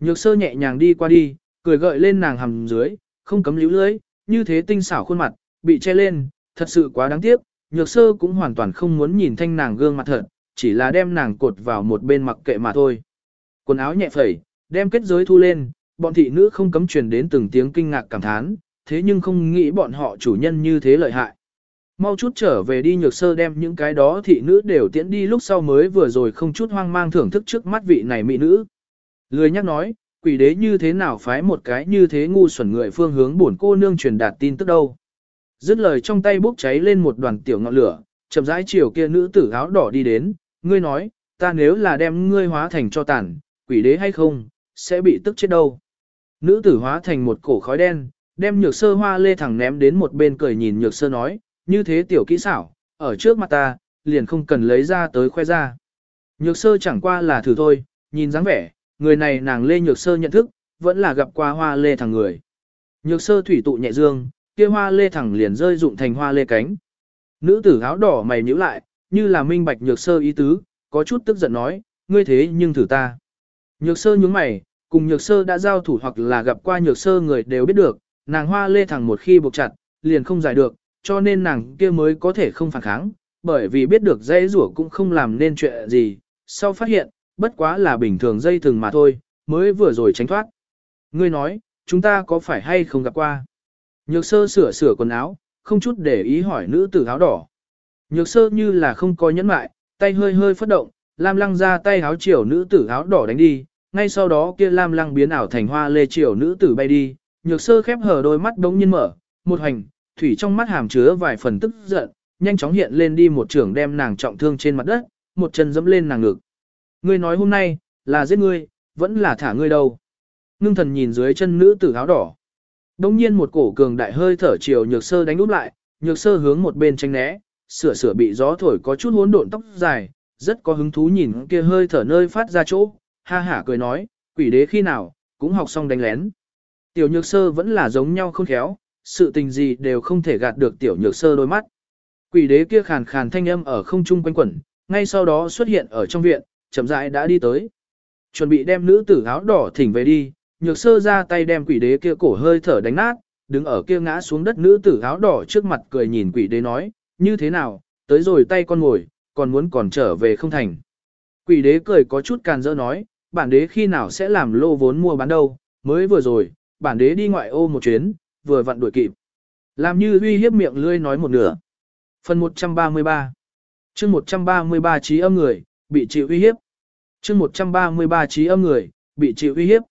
Nhược sơ nhẹ nhàng đi qua đi, cười gợi lên nàng hầm dưới, không cấm líu lưới, như thế tinh xảo khuôn mặt, bị che lên, thật sự quá đáng tiếc, nhược sơ cũng hoàn toàn không muốn nhìn thanh nàng gương mặt thật, chỉ là đem nàng cột vào một bên mặc kệ mà thôi. Quần áo nhẹ phẩy, đem kết giới thu lên, bọn thị nữ không cấm truyền đến từng tiếng kinh ngạc cảm thán, thế nhưng không nghĩ bọn họ chủ nhân như thế lợi hại. Mau chút trở về đi nhược sơ đem những cái đó thị nữ đều tiễn đi lúc sau mới vừa rồi không chút hoang mang thưởng thức trước mắt vị này mỹ nữ. Lười nhắc nói, quỷ đế như thế nào phái một cái như thế ngu xuẩn người phương hướng bổn cô nương truyền đạt tin tức đâu. Dứt lời trong tay bốc cháy lên một đoàn tiểu ngọn lửa, chậm rãi chiều kia nữ tử áo đỏ đi đến, ngươi nói, ta nếu là đem ngươi hóa thành cho tàn, quỷ đế hay không, sẽ bị tức chết đâu. Nữ tử hóa thành một cổ khói đen, đem nhược sơ hoa lê thẳng ném đến một bên cười nhìn nhược sơ nói, như thế tiểu kỹ xảo, ở trước mặt ta, liền không cần lấy ra tới khoe ra. Nhược sơ chẳng qua là thử thôi, nhìn dáng vẻ, người này nàng lê nhược sơ nhận thức, vẫn là gặp qua hoa lê thằng người. Nhược sơ thủy tụ nhẹ dương, kia hoa lê thẳng liền rơi dụng thành hoa lê cánh. Nữ tử áo đỏ mày nhíu lại, như là minh bạch nhược sơ ý tứ, có chút tức giận nói, ngươi thế nhưng thử ta. Nhược sơ nhướng mày, cùng nhược sơ đã giao thủ hoặc là gặp qua nhược sơ người đều biết được, nàng hoa lê thẳng một khi buộc chặt, liền không giải được, cho nên nàng kia mới có thể không phản kháng, bởi vì biết được dây rủa cũng không làm nên chuyện gì, sau phát hiện, bất quá là bình thường dây thừng mà thôi, mới vừa rồi tránh thoát. Ngươi nói, chúng ta có phải hay không gặp qua? Nhược sơ sửa sửa quần áo, không chút để ý hỏi nữ tử áo đỏ. Nhược sơ như là không có nhẫn mại, tay hơi hơi phất động, lam lăng ra tay áo chiều nữ tử áo đỏ đánh đi, ngay sau đó kia lam lăng biến ảo thành hoa lê chiều nữ tử bay đi, nhược sơ khép hờ đôi mắt đống nhiên mở, một hành, thủy trong mắt hàm chứa vài phần tức giận, nhanh chóng hiện lên đi một trường đem nàng trọng thương trên mặt đất, một chân dẫm lên nàng ngực. Ngươi nói hôm nay, là giết ngươi, vẫn là thả ngươi đâu. Ngưng thần nhìn dưới chân nữ tử áo đỏ. Đông nhiên một cổ cường đại hơi thở chiều nhược sơ đánh úp lại, nhược sơ hướng một bên tránh né, sửa sửa bị gió thổi có chút hỗn độn tóc dài, rất có hứng thú nhìn kia hơi thở nơi phát ra chỗ, ha hả cười nói, quỷ đế khi nào, cũng học xong đánh lén. Tiểu nhược sơ vẫn là giống nhau không khéo, sự tình gì đều không thể gạt được tiểu nhược sơ đôi mắt. Quỷ đế kia khàn khàn thanh âm ở không trung quanh quẩn, ngay sau đó xuất hiện ở trong viện, chậm rãi đã đi tới. Chuẩn bị đem nữ tử áo đỏ thỉnh về đi, nhược sơ ra tay đem quỷ đế kia cổ hơi thở đánh nát, đứng ở kia ngã xuống đất nữ tử áo đỏ trước mặt cười nhìn quỷ đế nói, như thế nào, tới rồi tay con ngồi, còn muốn còn trở về không thành. Quỷ đế cười có chút càn dỡ nói, bản đế khi nào sẽ làm lô vốn mua bán đâu, mới vừa rồi, bản đế đi ngoại ô một chuyến, vừa vặn đuổi kịp. Làm như uy hiếp miệng lươi nói một nửa. Phần 133 chương 133 trí âm người, bị chịu uy hiếp chương 133 trí âm người, bị chịu uy hiếp.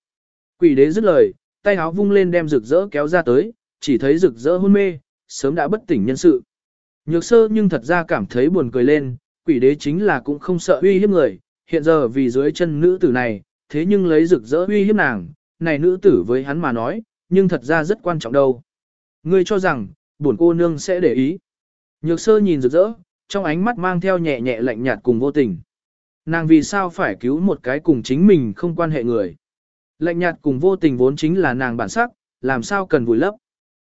Quỷ đế dứt lời, tay áo vung lên đem rực rỡ kéo ra tới, chỉ thấy rực rỡ hôn mê, sớm đã bất tỉnh nhân sự. Nhược sơ nhưng thật ra cảm thấy buồn cười lên, quỷ đế chính là cũng không sợ uy hiếp người, hiện giờ vì dưới chân nữ tử này, thế nhưng lấy rực rỡ uy hiếp nàng, này nữ tử với hắn mà nói, nhưng thật ra rất quan trọng đâu. Ngươi cho rằng, buồn cô nương sẽ để ý. Nhược sơ nhìn rực rỡ, trong ánh mắt mang theo nhẹ nhẹ lạnh nhạt cùng vô tình. Nàng vì sao phải cứu một cái cùng chính mình không quan hệ người. Lạnh nhạt cùng vô tình vốn chính là nàng bản sắc, làm sao cần vùi lấp.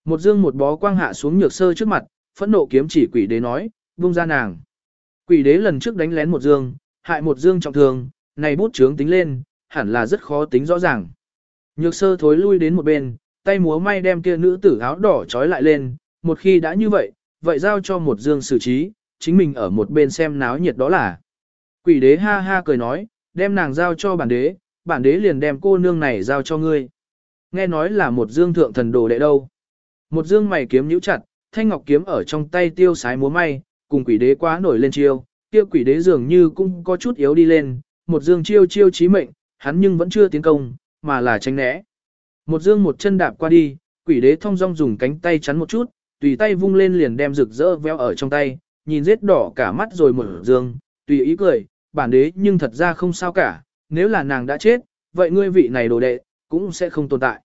Một dương một bó quang hạ xuống nhược sơ trước mặt, phẫn nộ kiếm chỉ quỷ đế nói, buông ra nàng. Quỷ đế lần trước đánh lén một dương, hại một dương trọng thương, này bút chướng tính lên, hẳn là rất khó tính rõ ràng. Nhược sơ thối lui đến một bên, tay múa may đem kia nữ tử áo đỏ trói lại lên, một khi đã như vậy, vậy giao cho một dương xử trí, chính mình ở một bên xem náo nhiệt đó là. Quỷ đế ha ha cười nói, đem nàng giao cho bản đế, bản đế liền đem cô nương này giao cho ngươi. Nghe nói là một dương thượng thần đồ đệ đâu. Một dương mày kiếm nhíu chặt, thanh ngọc kiếm ở trong tay tiêu sái múa may, cùng quỷ đế quá nổi lên chiêu, kia quỷ đế dường như cũng có chút yếu đi lên, một dương chiêu chiêu chí mệnh, hắn nhưng vẫn chưa tiến công, mà là tránh né. Một dương một chân đạp qua đi, quỷ đế thông dong dùng cánh tay chắn một chút, tùy tay vung lên liền đem rực rỡ véo ở trong tay, nhìn giết đỏ cả mắt rồi một dương, tùy ý cười, bản đế nhưng thật ra không sao cả, nếu là nàng đã chết, vậy ngươi vị này đồ đệ, cũng sẽ không tồn tại.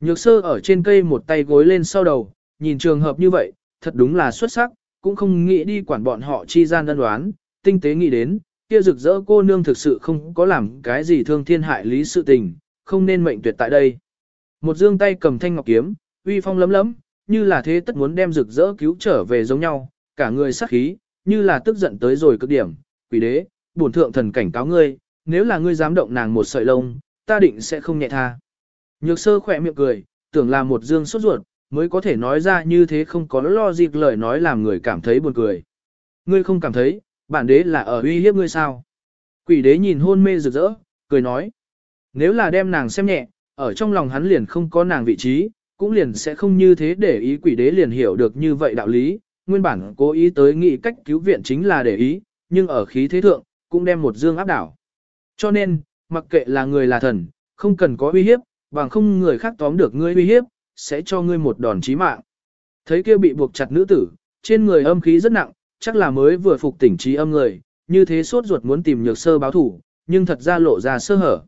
Nhược sơ ở trên cây một tay gối lên sau đầu, nhìn trường hợp như vậy, thật đúng là xuất sắc, cũng không nghĩ đi quản bọn họ chi gian đơn đoán, tinh tế nghĩ đến, kia rực rỡ cô nương thực sự không có làm cái gì thương thiên hại lý sự tình, không nên mệnh tuyệt tại đây. Một dương tay cầm thanh ngọc kiếm, uy phong lấm lấm, như là thế tất muốn đem rực rỡ cứu trở về giống nhau, cả người sắc khí, như là tức giận tới rồi cực điểm, quỷ đế, bổn thượng thần cảnh cáo ngươi, nếu là ngươi dám động nàng một sợi lông, ta định sẽ không nhẹ tha. Nhược sơ khỏe miệng cười, tưởng là một dương sốt ruột, mới có thể nói ra như thế không có lo dịp lời nói làm người cảm thấy buồn cười. Ngươi không cảm thấy, bản đế là ở uy hiếp ngươi sao? Quỷ đế nhìn hôn mê rực rỡ, cười nói. Nếu là đem nàng xem nhẹ, ở trong lòng hắn liền không có nàng vị trí, cũng liền sẽ không như thế để ý quỷ đế liền hiểu được như vậy đạo lý. Nguyên bản cố ý tới nghĩ cách cứu viện chính là để ý, nhưng ở khí thế thượng, cũng đem một dương áp đảo. Cho nên, mặc kệ là người là thần, không cần có uy hiếp, bằng không người khác tóm được ngươi uy hiếp, sẽ cho ngươi một đòn chí mạng. Thấy kia bị buộc chặt nữ tử, trên người âm khí rất nặng, chắc là mới vừa phục tỉnh trí âm người, như thế sốt ruột muốn tìm nhược sơ báo thủ, nhưng thật ra lộ ra sơ hở.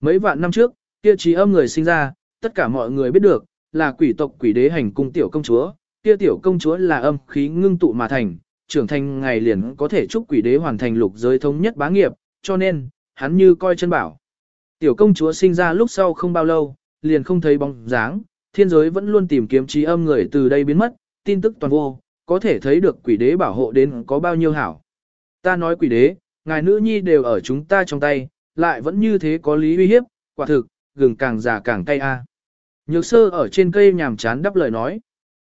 Mấy vạn năm trước, kia trí âm người sinh ra, tất cả mọi người biết được, là quỷ tộc quỷ đế hành cung tiểu công chúa, kia tiểu công chúa là âm khí ngưng tụ mà thành, trưởng thành ngày liền có thể chúc quỷ đế hoàn thành lục giới thống nhất bá nghiệp, cho nên, hắn như coi chân bảo. Tiểu công chúa sinh ra lúc sau không bao lâu, liền không thấy bóng dáng, thiên giới vẫn luôn tìm kiếm trí âm người từ đây biến mất, tin tức toàn vô, có thể thấy được quỷ đế bảo hộ đến có bao nhiêu hảo. Ta nói quỷ đế, ngài nữ nhi đều ở chúng ta trong tay, lại vẫn như thế có lý uy hiếp, quả thực, gừng càng già càng cay a. Nhược sơ ở trên cây nhàm chán đáp lời nói.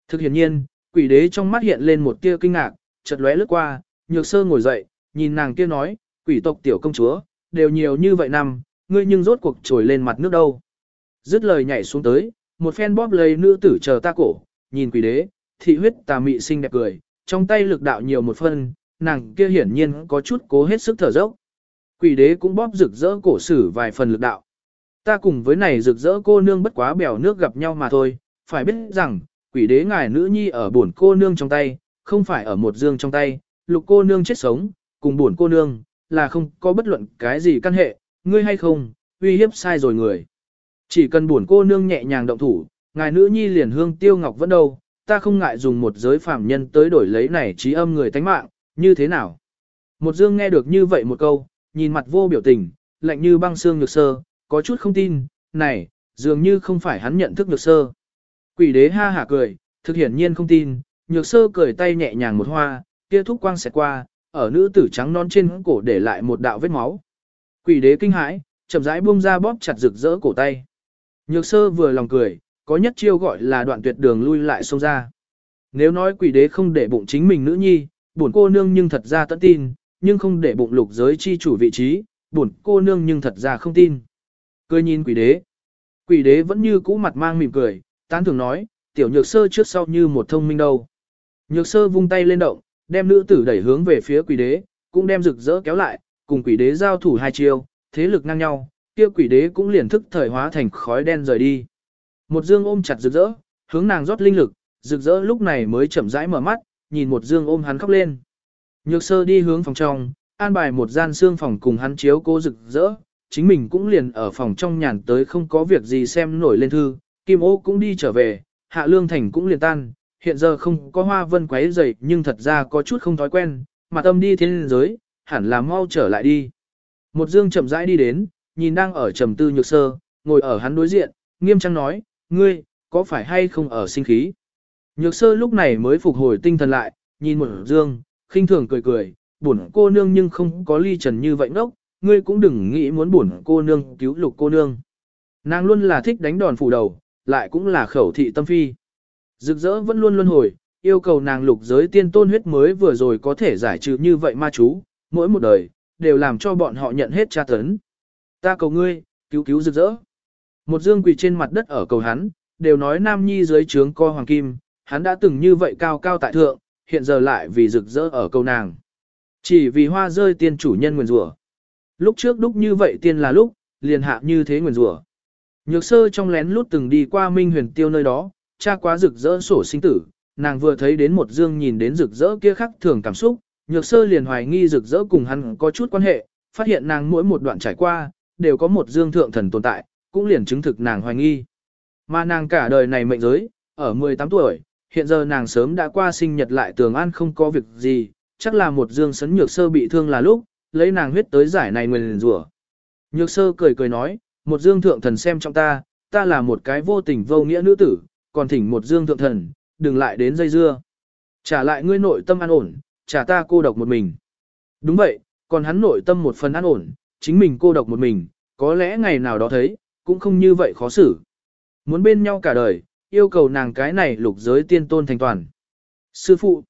Thực hiện nhiên, quỷ đế trong mắt hiện lên một tia kinh ngạc, chợt lóe lướt qua, nhược sơ ngồi dậy, nhìn nàng kia nói, quỷ tộc tiểu công chúa, đều nhiều như vậy năm, ngươi nhưng rốt cuộc trồi lên mặt nước đâu. Dứt lời nhảy xuống tới, một phen bóp lấy nữ tử chờ ta cổ, nhìn quỷ đế, thị huyết tà mị xinh đẹp cười, trong tay lực đạo nhiều một phân, nàng kia hiển nhiên có chút cố hết sức thở dốc. Quỷ đế cũng bóp rực rỡ cổ sử vài phần lực đạo. Ta cùng với này rực rỡ cô nương bất quá bèo nước gặp nhau mà thôi, phải biết rằng, quỷ đế ngài nữ nhi ở buồn cô nương trong tay, không phải ở một dương trong tay, lục cô nương chết sống, cùng buồn cô nương, là không có bất luận cái gì căn hệ, ngươi hay không, uy hiếp sai rồi người. Chỉ cần buồn cô nương nhẹ nhàng động thủ, ngài nữ nhi liền hương tiêu ngọc vẫn đâu, ta không ngại dùng một giới phạm nhân tới đổi lấy này trí âm người tánh mạng, như thế nào? Một dương nghe được như vậy một câu, nhìn mặt vô biểu tình, lạnh như băng xương nhược sơ, có chút không tin, này, dường như không phải hắn nhận thức nhược sơ. Quỷ đế ha hả cười, thực hiển nhiên không tin, nhược sơ cười tay nhẹ nhàng một hoa, kia thúc quang xẹt qua, ở nữ tử trắng non trên cổ để lại một đạo vết máu. Quỷ đế kinh hãi, chậm rãi buông ra bóp chặt rực rỡ cổ tay. Nhược sơ vừa lòng cười, có nhất chiêu gọi là đoạn tuyệt đường lui lại xông ra. Nếu nói quỷ đế không để bụng chính mình nữ nhi, bổn cô nương nhưng thật ra tận tin, nhưng không để bụng lục giới chi chủ vị trí, bổn cô nương nhưng thật ra không tin. Cười nhìn quỷ đế. Quỷ đế vẫn như cũ mặt mang mỉm cười, tán thường nói, tiểu nhược sơ trước sau như một thông minh đâu. Nhược sơ vung tay lên động, đem nữ tử đẩy hướng về phía quỷ đế, cũng đem rực rỡ kéo lại, cùng quỷ đế giao thủ hai chiêu, thế lực ngang nhau, kia quỷ đế cũng liền thức thời hóa thành khói đen rời đi. Một dương ôm chặt rực rỡ, hướng nàng rót linh lực, rực rỡ lúc này mới chậm rãi mở mắt, nhìn một dương ôm hắn khóc lên. Nhược sơ đi hướng phòng trong, an bài một gian xương phòng cùng hắn chiếu cố rực rỡ, chính mình cũng liền ở phòng trong nhàn tới không có việc gì xem nổi lên thư, kim ô cũng đi trở về, hạ lương thành cũng liền tan, hiện giờ không có hoa vân quấy dậy nhưng thật ra có chút không thói quen, mà tâm đi thiên giới, hẳn là mau trở lại đi. Một dương chậm rãi đi đến, nhìn đang ở trầm tư nhược sơ, ngồi ở hắn đối diện, nghiêm trang nói, ngươi, có phải hay không ở sinh khí? Nhược sơ lúc này mới phục hồi tinh thần lại, nhìn một dương, khinh thường cười cười, buồn cô nương nhưng không có ly trần như vậy ngốc, ngươi cũng đừng nghĩ muốn buồn cô nương cứu lục cô nương. Nàng luôn là thích đánh đòn phủ đầu, lại cũng là khẩu thị tâm phi. Rực rỡ vẫn luôn luân hồi, yêu cầu nàng lục giới tiên tôn huyết mới vừa rồi có thể giải trừ như vậy ma chú, mỗi một đời, đều làm cho bọn họ nhận hết tra tấn. Ta cầu ngươi, cứu cứu rực rỡ. Một dương quỳ trên mặt đất ở cầu hắn, đều nói nam nhi dưới trướng co hoàng kim, hắn đã từng như vậy cao cao tại thượng, hiện giờ lại vì rực rỡ ở cầu nàng. Chỉ vì hoa rơi tiên chủ nhân nguyền rủa. Lúc trước đúc như vậy tiên là lúc, liền hạ như thế nguyền rủa. Nhược sơ trong lén lút từng đi qua Minh huyền tiêu nơi đó, cha quá rực rỡ sổ sinh tử, nàng vừa thấy đến một dương nhìn đến rực rỡ kia khắc thường cảm xúc, nhược sơ liền hoài nghi rực rỡ cùng hắn có chút quan hệ, phát hiện nàng mỗi một đoạn trải qua, đều có một dương thượng thần tồn tại, cũng liền chứng thực nàng hoài nghi. Mà nàng cả đời này mệnh giới, ở 18 tuổi, hiện giờ nàng sớm đã qua sinh nhật lại tường an không có việc gì, chắc là một dương sấn nhược sơ bị thương là lúc, lấy nàng huyết tới giải này nguyền rủa. Nhược sơ cười cười nói, một dương thượng thần xem trong ta, ta là một cái vô tình vô nghĩa nữ tử, còn thỉnh một dương thượng thần, đừng lại đến dây dưa. Trả lại ngươi nội tâm an ổn, trả ta cô độc một mình. Đúng vậy, còn hắn nội tâm một phần an ổn, chính mình cô độc một mình, có lẽ ngày nào đó thấy, cũng không như vậy khó xử. Muốn bên nhau cả đời, yêu cầu nàng cái này lục giới tiên tôn thành toàn. Sư phụ,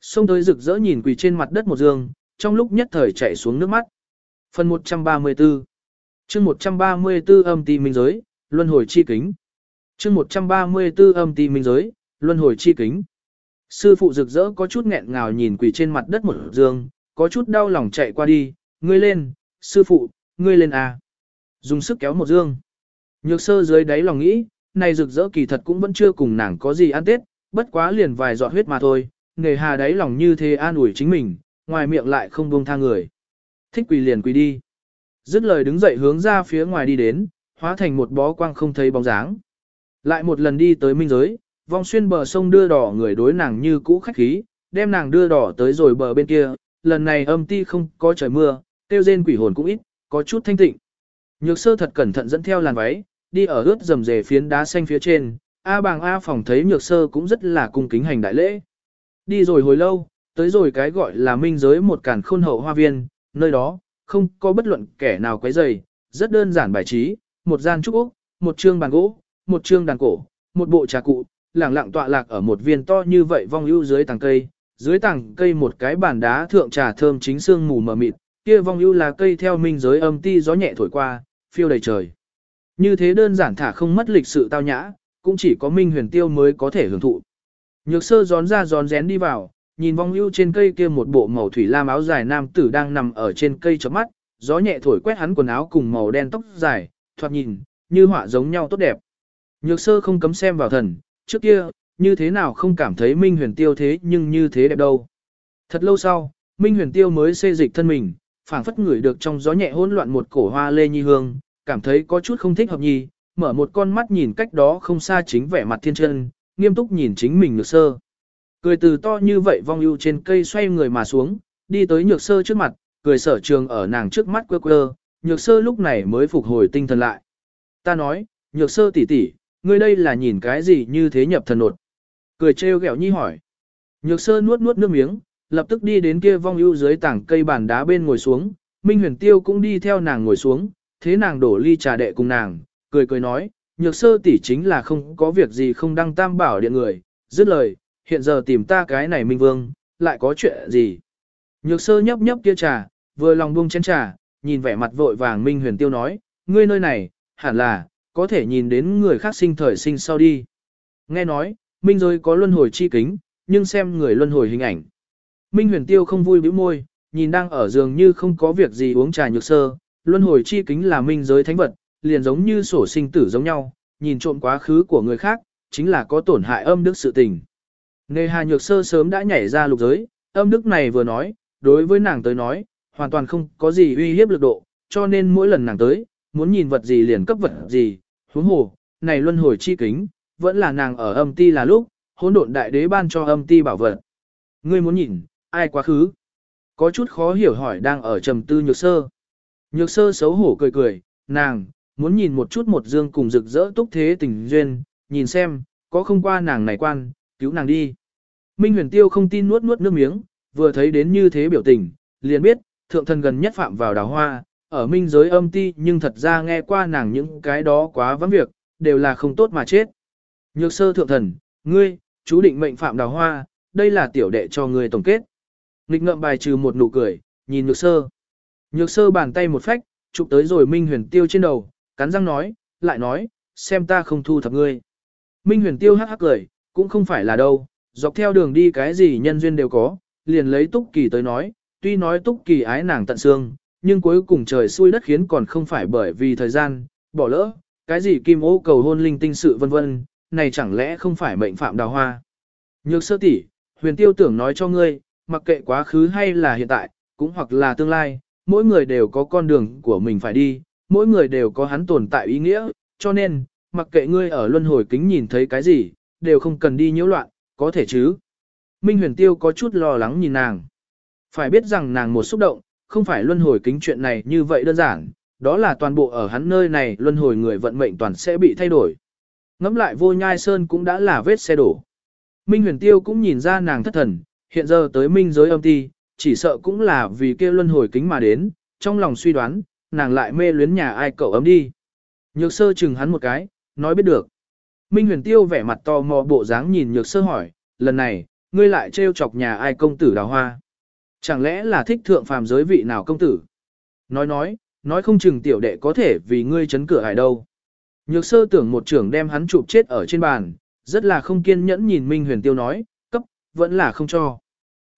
xông tới rực rỡ nhìn quỳ trên mặt đất một dương, trong lúc nhất thời chảy xuống nước mắt. Phần 134 chương 134 âm ti minh giới, luân hồi chi kính chương 134 âm ti minh giới, luân hồi chi kính. Sư phụ rực rỡ có chút nghẹn ngào nhìn quỳ trên mặt đất một dương, có chút đau lòng chạy qua đi, ngươi lên, sư phụ, ngươi lên à. Dùng sức kéo một dương. Nhược sơ dưới đáy lòng nghĩ, này rực rỡ kỳ thật cũng vẫn chưa cùng nàng có gì ăn tết, bất quá liền vài giọt huyết mà thôi, nghề hà đáy lòng như thế an ủi chính mình, ngoài miệng lại không buông tha người. Thích quỳ liền quỳ đi. Dứt lời đứng dậy hướng ra phía ngoài đi đến, hóa thành một bó quang không thấy bóng dáng. Lại một lần đi tới minh giới, vong xuyên bờ sông đưa đỏ người đối nàng như cũ khách khí, đem nàng đưa đỏ tới rồi bờ bên kia, lần này âm ti không có trời mưa, tiêu rên quỷ hồn cũng ít, có chút thanh tịnh. Nhược sơ thật cẩn thận dẫn theo làn váy, đi ở ướt rầm rề phiến đá xanh phía trên, A bàng A phòng thấy nhược sơ cũng rất là cung kính hành đại lễ. Đi rồi hồi lâu, tới rồi cái gọi là minh giới một cản khôn hậu hoa viên, nơi đó, không có bất luận kẻ nào quấy rầy, rất đơn giản bài trí, một gian trúc ốc, một trương bàn gỗ, một trương đàn cổ, một bộ trà cụ, lẳng lặng tọa lạc ở một viên to như vậy vong ưu dưới tàng cây, dưới tàng cây một cái bàn đá thượng trà thơm chính sương mù mờ mịt, kia vong ưu là cây theo minh giới âm ti gió nhẹ thổi qua, phiêu đầy trời. Như thế đơn giản thả không mất lịch sự tao nhã, cũng chỉ có minh huyền tiêu mới có thể hưởng thụ. Nhược sơ gión ra gión rén đi vào, nhìn vong ưu trên cây kia một bộ màu thủy lam áo dài nam tử đang nằm ở trên cây chớp mắt, gió nhẹ thổi quét hắn quần áo cùng màu đen tóc dài, thoạt nhìn, như họa giống nhau tốt đẹp. Nhược sơ không cấm xem vào thần, trước kia, như thế nào không cảm thấy Minh huyền tiêu thế nhưng như thế đẹp đâu. Thật lâu sau, Minh huyền tiêu mới xê dịch thân mình, phảng phất ngửi được trong gió nhẹ hỗn loạn một cổ hoa lê nhi hương, cảm thấy có chút không thích hợp nhi, mở một con mắt nhìn cách đó không xa chính vẻ mặt thiên chân, nghiêm túc nhìn chính mình nhược sơ. Cười từ to như vậy vong ưu trên cây xoay người mà xuống, đi tới nhược sơ trước mặt, cười sở trường ở nàng trước mắt quơ quơ, nhược sơ lúc này mới phục hồi tinh thần lại. Ta nói, nhược sơ tỷ tỷ, ngươi đây là nhìn cái gì như thế nhập thần nột. Cười trêu ghẹo nhi hỏi. Nhược sơ nuốt nuốt nước miếng, lập tức đi đến kia vong ưu dưới tảng cây bàn đá bên ngồi xuống, Minh huyền tiêu cũng đi theo nàng ngồi xuống, thế nàng đổ ly trà đệ cùng nàng, cười cười nói, nhược sơ tỷ chính là không có việc gì không đăng tam bảo điện người, dứt lời, hiện giờ tìm ta cái này Minh Vương, lại có chuyện gì. Nhược sơ nhấp nhấp kia trà, vừa lòng buông chén trà, nhìn vẻ mặt vội vàng Minh huyền tiêu nói, ngươi nơi này, hẳn là, có thể nhìn đến người khác sinh thời sinh sau đi. Nghe nói, Minh rồi có luân hồi chi kính, nhưng xem người luân hồi hình ảnh. Minh huyền tiêu không vui bĩu môi, nhìn đang ở giường như không có việc gì uống trà nhược sơ, luân hồi chi kính là minh giới thánh vật, liền giống như sổ sinh tử giống nhau, nhìn trộm quá khứ của người khác, chính là có tổn hại âm đức sự tình. Nề hà nhược sơ sớm đã nhảy ra lục giới, âm đức này vừa nói, đối với nàng tới nói, hoàn toàn không có gì uy hiếp lực độ, cho nên mỗi lần nàng tới, muốn nhìn vật gì liền cấp vật gì, huống hồ, này luân hồi chi kính, vẫn là nàng ở âm ti là lúc, hỗn độn đại đế ban cho âm ti bảo vật. Ngươi muốn nhìn, ai quá khứ? Có chút khó hiểu hỏi đang ở trầm tư nhược sơ. Nhược sơ xấu hổ cười cười, nàng, muốn nhìn một chút một dương cùng rực rỡ túc thế tình duyên, nhìn xem, có không qua nàng này quan, cứu nàng đi. Minh huyền tiêu không tin nuốt nuốt nước miếng, vừa thấy đến như thế biểu tình, liền biết, thượng thần gần nhất phạm vào đào hoa, ở minh giới âm ti nhưng thật ra nghe qua nàng những cái đó quá vắng việc, đều là không tốt mà chết. Nhược sơ thượng thần, ngươi, chú định mệnh phạm đào hoa, đây là tiểu đệ cho ngươi tổng kết. Nghịch ngậm bài trừ một nụ cười, nhìn nhược sơ. Nhược sơ bàn tay một phách, chụp tới rồi Minh huyền tiêu trên đầu, cắn răng nói, lại nói, xem ta không thu thập ngươi. Minh huyền tiêu hắc hắc cười, cũng không phải là đâu, dọc theo đường đi cái gì nhân duyên đều có, liền lấy túc kỳ tới nói, tuy nói túc kỳ ái nàng tận xương, nhưng cuối cùng trời xui đất khiến còn không phải bởi vì thời gian, bỏ lỡ, cái gì kim ô cầu hôn linh tinh sự vân vân, này chẳng lẽ không phải mệnh phạm đào hoa. Nhược sơ tỷ, huyền tiêu tưởng nói cho ngươi, mặc kệ quá khứ hay là hiện tại, cũng hoặc là tương lai, mỗi người đều có con đường của mình phải đi, mỗi người đều có hắn tồn tại ý nghĩa, cho nên, mặc kệ ngươi ở luân hồi kính nhìn thấy cái gì, đều không cần đi nhiễu loạn, có thể chứ. Minh huyền tiêu có chút lo lắng nhìn nàng. Phải biết rằng nàng một xúc động, không phải luân hồi kính chuyện này như vậy đơn giản, đó là toàn bộ ở hắn nơi này luân hồi người vận mệnh toàn sẽ bị thay đổi. Ngắm lại vô nhai sơn cũng đã là vết xe đổ. Minh huyền tiêu cũng nhìn ra nàng thất thần, hiện giờ tới minh giới âm ti, chỉ sợ cũng là vì kia luân hồi kính mà đến, trong lòng suy đoán, nàng lại mê luyến nhà ai cậu ấm đi. Nhược sơ chừng hắn một cái, nói biết được. Minh huyền tiêu vẻ mặt to mò bộ dáng nhìn nhược sơ hỏi, lần này, ngươi lại trêu chọc nhà ai công tử đào hoa. Chẳng lẽ là thích thượng phàm giới vị nào công tử? Nói nói, nói không chừng tiểu đệ có thể vì ngươi chấn cửa hải đâu. Nhược sơ tưởng một trưởng đem hắn chụp chết ở trên bàn, rất là không kiên nhẫn nhìn Minh huyền tiêu nói, cấp, vẫn là không cho.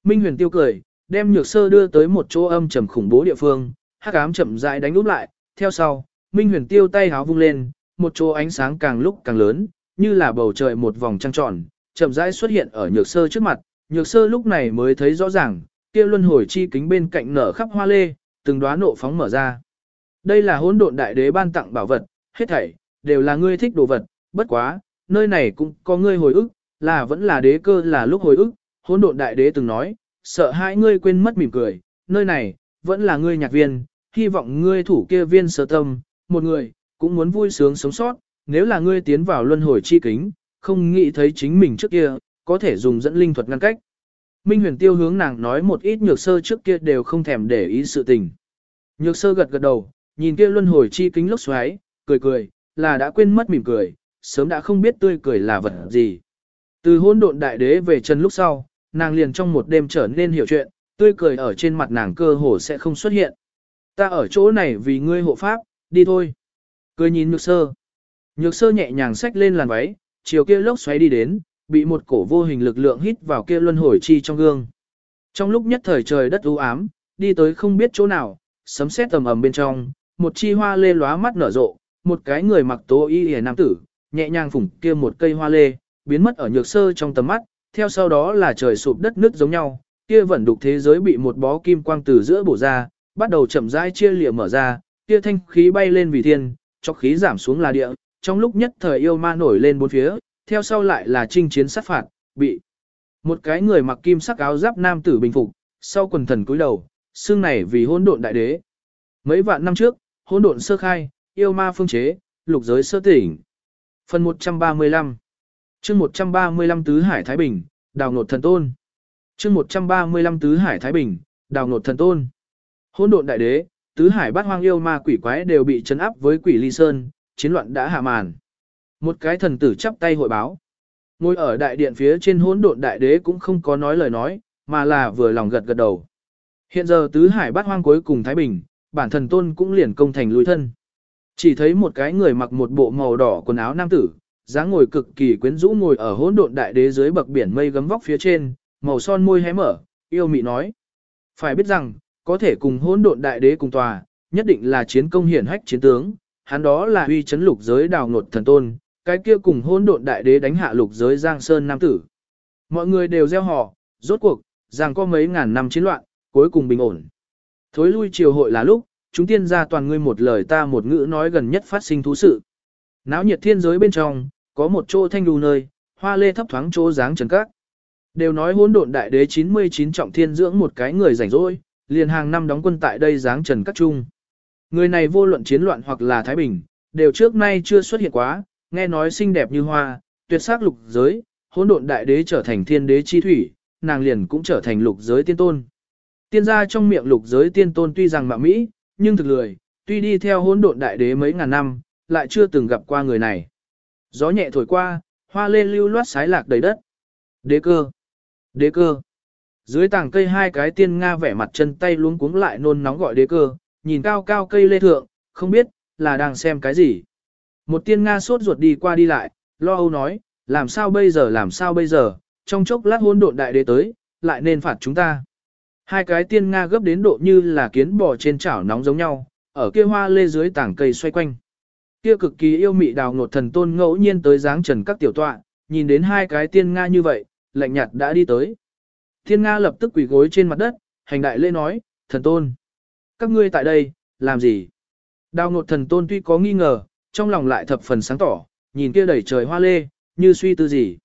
Minh huyền tiêu cười, đem nhược sơ đưa tới một chỗ âm trầm khủng bố địa phương, hắc ám chậm rãi đánh úp lại, theo sau, Minh huyền tiêu tay háo vung lên, một chỗ ánh sáng càng lúc càng lớn, như là bầu trời một vòng trăng tròn, chậm rãi xuất hiện ở nhược sơ trước mặt, nhược sơ lúc này mới thấy rõ ràng, kia luân hồi chi kính bên cạnh nở khắp hoa lê, từng đóa nộ phóng mở ra. Đây là hỗn độn đại đế ban tặng bảo vật, hết thảy đều là ngươi thích đồ vật, bất quá, nơi này cũng có ngươi hồi ức, là vẫn là đế cơ là lúc hồi ức, hỗn độn đại đế từng nói, sợ hãi ngươi quên mất mỉm cười, nơi này, vẫn là ngươi nhạc viên, hy vọng ngươi thủ kia viên sở tâm, một người, cũng muốn vui sướng sống sót, nếu là ngươi tiến vào luân hồi chi kính, không nghĩ thấy chính mình trước kia, có thể dùng dẫn linh thuật ngăn cách. Minh huyền tiêu hướng nàng nói một ít nhược sơ trước kia đều không thèm để ý sự tình. Nhược sơ gật gật đầu, nhìn kia luân hồi chi kính lốc xoáy, cười cười, là đã quên mất mỉm cười, sớm đã không biết tươi cười là vật gì. Từ hôn độn đại đế về chân lúc sau, nàng liền trong một đêm trở nên hiểu chuyện, tươi cười ở trên mặt nàng cơ hồ sẽ không xuất hiện. Ta ở chỗ này vì ngươi hộ pháp, đi thôi. Cười nhìn nhược sơ. Nhược sơ nhẹ nhàng xách lên làn váy, chiều kia lốc xoáy đi đến, bị một cổ vô hình lực lượng hít vào kia luân hồi chi trong gương. Trong lúc nhất thời trời đất u ám, đi tới không biết chỗ nào, sấm sét tầm ầm bên trong, một chi hoa lê lóa mắt nở rộ, một cái người mặc tố y hề nam tử, nhẹ nhàng phủng kia một cây hoa lê, biến mất ở nhược sơ trong tầm mắt, theo sau đó là trời sụp đất nước giống nhau, kia vẫn đục thế giới bị một bó kim quang từ giữa bổ ra, bắt đầu chậm rãi chia lìa mở ra, kia thanh khí bay lên vì thiên, cho khí giảm xuống là địa, trong lúc nhất thời yêu ma nổi lên bốn phía, theo sau lại là trinh chiến sát phạt, bị một cái người mặc kim sắc áo giáp nam tử bình phục, sau quần thần cúi đầu, xương này vì hỗn độn đại đế. Mấy vạn năm trước, hỗn độn sơ khai, yêu ma phương chế, lục giới sơ tỉnh. Phần 135 chương 135 Tứ Hải Thái Bình, Đào Nột Thần Tôn chương 135 Tứ Hải Thái Bình, Đào Nột Thần Tôn Hỗn độn đại đế, Tứ Hải bát hoang yêu ma quỷ quái đều bị chấn áp với quỷ ly sơn, chiến loạn đã hạ màn. Một cái thần tử chắp tay hội báo. Ngồi ở đại điện phía trên hỗn độn đại đế cũng không có nói lời nói, mà là vừa lòng gật gật đầu. Hiện giờ tứ hải bát hoang cuối cùng Thái Bình, bản thần tôn cũng liền công thành lùi thân. Chỉ thấy một cái người mặc một bộ màu đỏ quần áo nam tử, dáng ngồi cực kỳ quyến rũ ngồi ở hỗn độn đại đế dưới bậc biển mây gấm vóc phía trên, màu son môi hé mở, yêu mị nói. Phải biết rằng, có thể cùng hỗn độn đại đế cùng tòa, nhất định là chiến công hiển hách chiến tướng, hắn đó là uy chấn lục giới đào ngột thần tôn, cái kia cùng hôn độn đại đế đánh hạ lục giới Giang Sơn Nam Tử. Mọi người đều gieo hò rốt cuộc, rằng có mấy ngàn năm chiến loạn, cuối cùng bình ổn. Thối lui triều hội là lúc, chúng tiên ra toàn ngươi một lời ta một ngữ nói gần nhất phát sinh thú sự. Náo nhiệt thiên giới bên trong, có một chỗ thanh đù nơi, hoa lê thấp thoáng chỗ dáng trần các. Đều nói hỗn độn đại đế 99 trọng thiên dưỡng một cái người rảnh rỗi, liền hàng năm đóng quân tại đây dáng trần các trung. Người này vô luận chiến loạn hoặc là thái bình, đều trước nay chưa xuất hiện quá, nghe nói xinh đẹp như hoa, tuyệt sắc lục giới, hỗn độn đại đế trở thành thiên đế chi thủy, nàng liền cũng trở thành lục giới tiên tôn. Tiên gia trong miệng lục giới tiên tôn tuy rằng mạ mỹ, nhưng thực lười, tuy đi theo hỗn độn đại đế mấy ngàn năm, lại chưa từng gặp qua người này. Gió nhẹ thổi qua, hoa lê lưu loát sái lạc đầy đất. Đế cơ! Đế cơ! Dưới tảng cây hai cái tiên Nga vẻ mặt chân tay luống cuống lại nôn nóng gọi đế cơ, nhìn cao cao cây lê thượng, không biết, là đang xem cái gì. Một tiên Nga sốt ruột đi qua đi lại, lo âu nói, làm sao bây giờ làm sao bây giờ, trong chốc lát hôn độn đại đế tới, lại nên phạt chúng ta. Hai cái tiên Nga gấp đến độ như là kiến bò trên chảo nóng giống nhau, ở kia hoa lê dưới tảng cây xoay quanh. Kia cực kỳ yêu mị đào ngột thần tôn ngẫu nhiên tới dáng trần các tiểu tọa, nhìn đến hai cái tiên Nga như vậy, lạnh nhạt đã đi tới. Tiên Nga lập tức quỳ gối trên mặt đất, hành đại lễ nói, thần tôn. Các ngươi tại đây, làm gì? Đào ngột thần tôn tuy có nghi ngờ, trong lòng lại thập phần sáng tỏ, nhìn kia đầy trời hoa lê, như suy tư gì.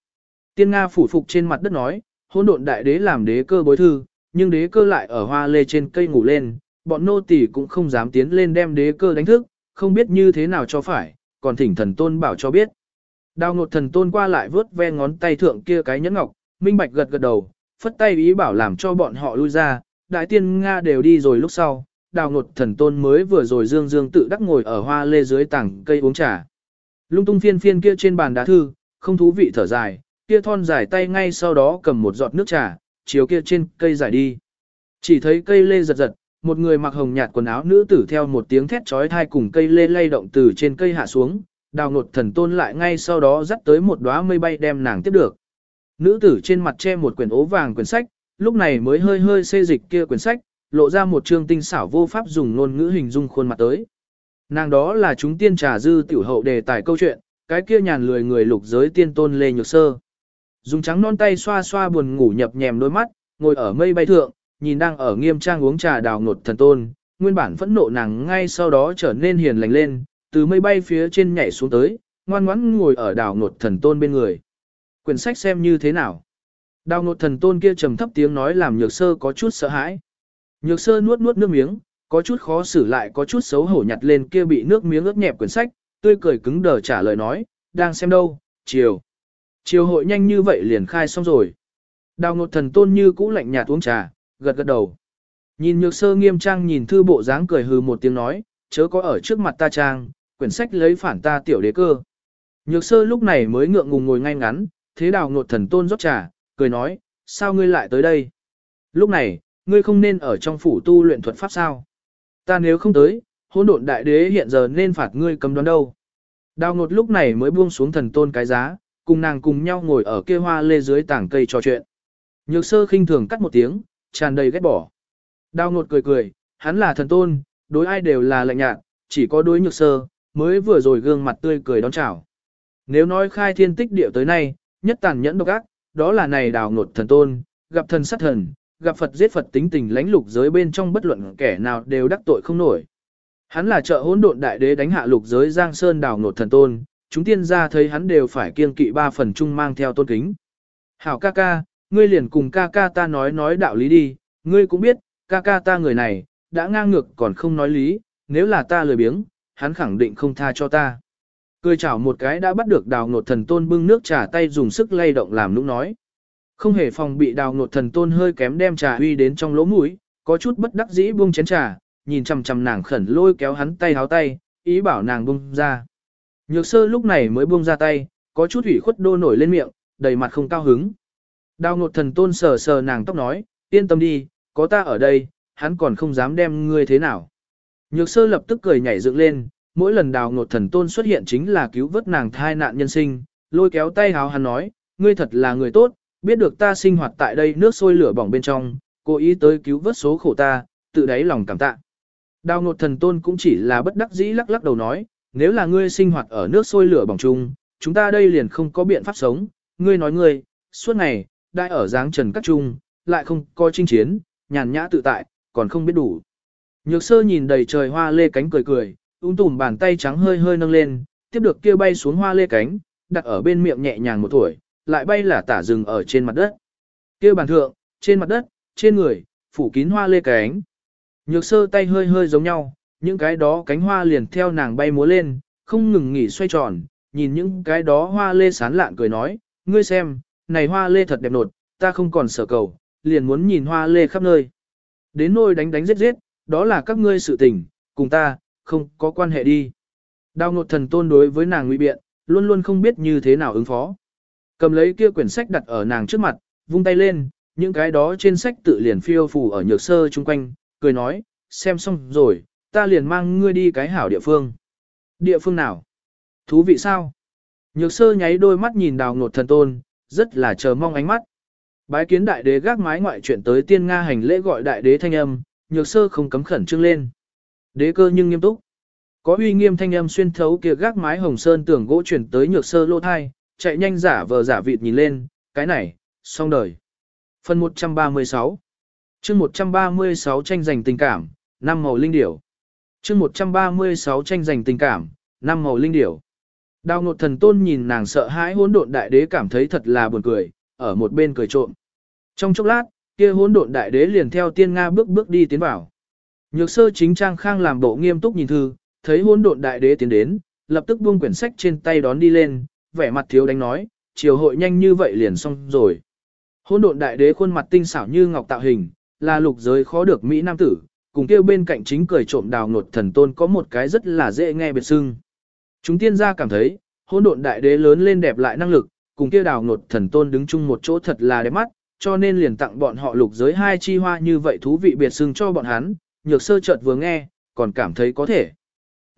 Tiên Nga phủ phục trên mặt đất nói, hôn độn đại đế làm đế cơ bối thư, nhưng đế cơ lại ở hoa lê trên cây ngủ lên, bọn nô tỳ cũng không dám tiến lên đem đế cơ đánh thức, không biết như thế nào cho phải, còn thỉnh thần tôn bảo cho biết. Đào ngột thần tôn qua lại vớt ve ngón tay thượng kia cái nhẫn ngọc, minh bạch gật gật đầu, phất tay ý bảo làm cho bọn họ lui ra, đại tiên Nga đều đi rồi lúc sau, đào ngột thần tôn mới vừa rồi dương dương tự đắc ngồi ở hoa lê dưới tảng cây uống trà. Lung tung phiên phiên kia trên bàn đá thư, không thú vị thở dài, kia thon dài tay ngay sau đó cầm một giọt nước trà, chiếu kia trên cây giải đi. Chỉ thấy cây lê giật giật, một người mặc hồng nhạt quần áo nữ tử theo một tiếng thét trói thai cùng cây lê lay động từ trên cây hạ xuống, đào ngột thần tôn lại ngay sau đó dắt tới một đóa mây bay đem nàng tiếp được. Nữ tử trên mặt che một quyển ố vàng quyển sách, lúc này mới hơi hơi xê dịch kia quyển sách, lộ ra một trương tinh xảo vô pháp dùng ngôn ngữ hình dung khuôn mặt tới. Nàng đó là chúng tiên trà dư tiểu hậu đề tài câu chuyện, cái kia nhàn lười người lục giới tiên tôn Lê Nhược Sơ. Dùng trắng non tay xoa xoa buồn ngủ nhập nhèm đôi mắt, ngồi ở mây bay thượng, nhìn đang ở nghiêm trang uống trà đào ngột thần tôn, nguyên bản phẫn nộ nàng ngay sau đó trở nên hiền lành lên, từ mây bay phía trên nhảy xuống tới, ngoan ngoãn ngồi ở đào ngột thần tôn bên người. Quyển sách xem như thế nào? Đào ngột thần tôn kia trầm thấp tiếng nói làm nhược sơ có chút sợ hãi. Nhược sơ nuốt nuốt nước miếng, có chút khó xử lại có chút xấu hổ nhặt lên kia bị nước miếng ướt nhẹp quyển sách, tươi cười cứng đờ trả lời nói, đang xem đâu, chiều. Chiều hội nhanh như vậy liền khai xong rồi. Đào ngột thần tôn như cũ lạnh nhạt uống trà, gật gật đầu. Nhìn nhược sơ nghiêm trang nhìn thư bộ dáng cười hừ một tiếng nói, chớ có ở trước mặt ta trang, quyển sách lấy phản ta tiểu đế cơ. Nhược sơ lúc này mới ngượng ngùng ngồi ngay ngắn, thế đào ngột thần tôn rót trà, cười nói, sao ngươi lại tới đây? Lúc này, ngươi không nên ở trong phủ tu luyện thuật pháp sao? Ta nếu không tới, hỗn độn đại đế hiện giờ nên phạt ngươi cầm đoán đâu. Đào ngột lúc này mới buông xuống thần tôn cái giá, cùng nàng cùng nhau ngồi ở kia hoa lê dưới tảng cây trò chuyện. Nhược sơ khinh thường cắt một tiếng, tràn đầy ghét bỏ. Đào ngột cười cười, hắn là thần tôn, đối ai đều là lạnh nhạt, chỉ có đối nhược sơ, mới vừa rồi gương mặt tươi cười đón chào. Nếu nói khai thiên tích địa tới nay, nhất tàn nhẫn độc ác, đó là này đào ngột thần tôn, gặp thần sát thần, gặp Phật giết Phật tính tình lãnh lục giới bên trong bất luận kẻ nào đều đắc tội không nổi. Hắn là trợ hỗn độn đại đế đánh hạ lục giới Giang Sơn đào nột thần tôn, chúng tiên gia thấy hắn đều phải kiêng kỵ ba phần chung mang theo tôn kính. Hảo ca ca, ngươi liền cùng ca ca ta nói nói đạo lý đi, ngươi cũng biết, ca ca ta người này, đã ngang ngược còn không nói lý, nếu là ta lười biếng, hắn khẳng định không tha cho ta. Cười chảo một cái đã bắt được đào nột thần tôn bưng nước trà tay dùng sức lay động làm lúc nói. Không hề phòng bị đào ngột thần tôn hơi kém đem trà uy đến trong lỗ mũi, có chút bất đắc dĩ buông chén trà, nhìn chằm chằm nàng khẩn lôi kéo hắn tay háo tay, ý bảo nàng buông ra. Nhược sơ lúc này mới buông ra tay, có chút ủy khuất đô nổi lên miệng, đầy mặt không cao hứng. Đào ngột thần tôn sờ sờ nàng tóc nói, yên tâm đi, có ta ở đây, hắn còn không dám đem ngươi thế nào. Nhược sơ lập tức cười nhảy dựng lên, mỗi lần đào ngột thần tôn xuất hiện chính là cứu vớt nàng thai nạn nhân sinh, lôi kéo tay háo hắn nói, ngươi thật là người tốt, biết được ta sinh hoạt tại đây nước sôi lửa bỏng bên trong, cố ý tới cứu vớt số khổ ta, tự đáy lòng cảm tạ. Đào ngột thần tôn cũng chỉ là bất đắc dĩ lắc lắc đầu nói, nếu là ngươi sinh hoạt ở nước sôi lửa bỏng chung, chúng ta đây liền không có biện pháp sống, ngươi nói ngươi, suốt ngày, đại ở dáng trần các trung, lại không coi chinh chiến, nhàn nhã tự tại, còn không biết đủ. Nhược sơ nhìn đầy trời hoa lê cánh cười cười, ung tùm bàn tay trắng hơi hơi nâng lên, tiếp được kia bay xuống hoa lê cánh, đặt ở bên miệng nhẹ nhàng một tuổi, lại bay là tả rừng ở trên mặt đất. Kia bàn thượng, trên mặt đất, trên người, phủ kín hoa lê cánh. Nhược sơ tay hơi hơi giống nhau, những cái đó cánh hoa liền theo nàng bay múa lên, không ngừng nghỉ xoay tròn, nhìn những cái đó hoa lê sán lạn cười nói, ngươi xem, này hoa lê thật đẹp nột, ta không còn sở cầu, liền muốn nhìn hoa lê khắp nơi. Đến nôi đánh đánh giết giết, đó là các ngươi sự tình, cùng ta, không có quan hệ đi. Đào ngột thần tôn đối với nàng nguy biện, luôn luôn không biết như thế nào ứng phó. Cầm lấy kia quyển sách đặt ở nàng trước mặt, vung tay lên, những cái đó trên sách tự liền phiêu phù ở nhược sơ chung quanh, cười nói, xem xong rồi, ta liền mang ngươi đi cái hảo địa phương. Địa phương nào? Thú vị sao? Nhược sơ nháy đôi mắt nhìn đào ngột thần tôn, rất là chờ mong ánh mắt. Bái kiến đại đế gác mái ngoại chuyện tới tiên Nga hành lễ gọi đại đế thanh âm, nhược sơ không cấm khẩn trương lên. Đế cơ nhưng nghiêm túc. Có uy nghiêm thanh âm xuyên thấu kia gác mái hồng sơn tưởng gỗ chuyển tới nhược sơ lô thai, chạy nhanh giả vờ giả vịt nhìn lên, cái này, xong đời. Phần 136 chương 136 tranh giành tình cảm, năm màu linh điểu. chương 136 tranh giành tình cảm, năm màu linh điểu. Đào ngột thần tôn nhìn nàng sợ hãi hỗn độn đại đế cảm thấy thật là buồn cười, ở một bên cười trộm. Trong chốc lát, kia hỗn độn đại đế liền theo tiên Nga bước bước đi tiến vào. Nhược sơ chính trang khang làm bộ nghiêm túc nhìn thư, thấy hỗn độn đại đế tiến đến, lập tức buông quyển sách trên tay đón đi lên, vẻ mặt thiếu đánh nói, chiều hội nhanh như vậy liền xong rồi. Hỗn độn đại đế khuôn mặt tinh xảo như ngọc tạo hình, là lục giới khó được mỹ nam tử, cùng kêu bên cạnh chính cười trộm đào nột thần tôn có một cái rất là dễ nghe biệt sưng. Chúng tiên gia cảm thấy, hỗn độn đại đế lớn lên đẹp lại năng lực, cùng kia đào nột thần tôn đứng chung một chỗ thật là đẹp mắt, cho nên liền tặng bọn họ lục giới hai chi hoa như vậy thú vị biệt sưng cho bọn hắn, nhược sơ chợt vừa nghe, còn cảm thấy có thể.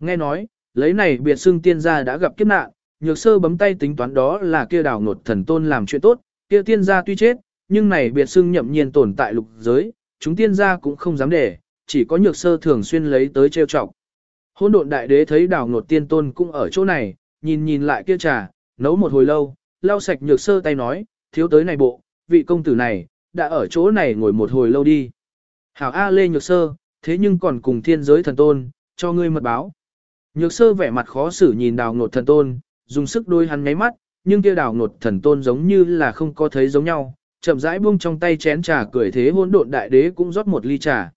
Nghe nói, lấy này biệt xưng tiên gia đã gặp kiếp nạn, nhược sơ bấm tay tính toán đó là kia đào ngột thần tôn làm chuyện tốt, kia tiên gia tuy chết, nhưng này biệt xưng nhậm nhiên tồn tại lục giới, chúng tiên gia cũng không dám để, chỉ có nhược sơ thường xuyên lấy tới trêu chọc. Hôn độn đại đế thấy đào ngột tiên tôn cũng ở chỗ này, nhìn nhìn lại kia trà, nấu một hồi lâu, lau sạch nhược sơ tay nói, thiếu tới này bộ, vị công tử này, đã ở chỗ này ngồi một hồi lâu đi. Hảo A Lê Nhược Sơ, thế nhưng còn cùng thiên giới thần tôn, cho ngươi mật báo. Nhược sơ vẻ mặt khó xử nhìn đào ngột thần tôn, dùng sức đôi hắn nháy mắt, nhưng kia đào ngột thần tôn giống như là không có thấy giống nhau, chậm rãi buông trong tay chén trà cười thế hỗn độn đại đế cũng rót một ly trà.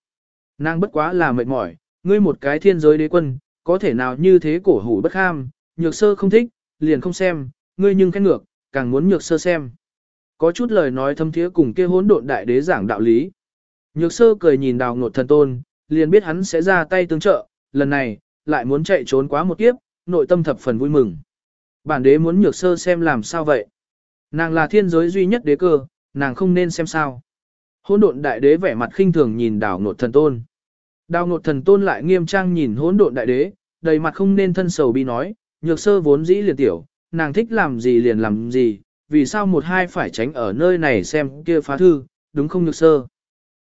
Nàng bất quá là mệt mỏi, ngươi một cái thiên giới đế quân, có thể nào như thế cổ hủ bất ham nhược sơ không thích, liền không xem, ngươi nhưng khen ngược, càng muốn nhược sơ xem. Có chút lời nói thâm thiế cùng kia hỗn độn đại đế giảng đạo lý. Nhược sơ cười nhìn đào ngột thần tôn, liền biết hắn sẽ ra tay tương trợ, lần này, lại muốn chạy trốn quá một kiếp, nội tâm thập phần vui mừng. Bản đế muốn nhược sơ xem làm sao vậy. Nàng là thiên giới duy nhất đế cơ, nàng không nên xem sao. Hỗn độn đại đế vẻ mặt khinh thường nhìn đảo ngột thần tôn. Đào ngột thần tôn lại nghiêm trang nhìn hỗn độn đại đế, đầy mặt không nên thân sầu bi nói, nhược sơ vốn dĩ liền tiểu, nàng thích làm gì liền làm gì, vì sao một hai phải tránh ở nơi này xem kia phá thư, đúng không nhược sơ.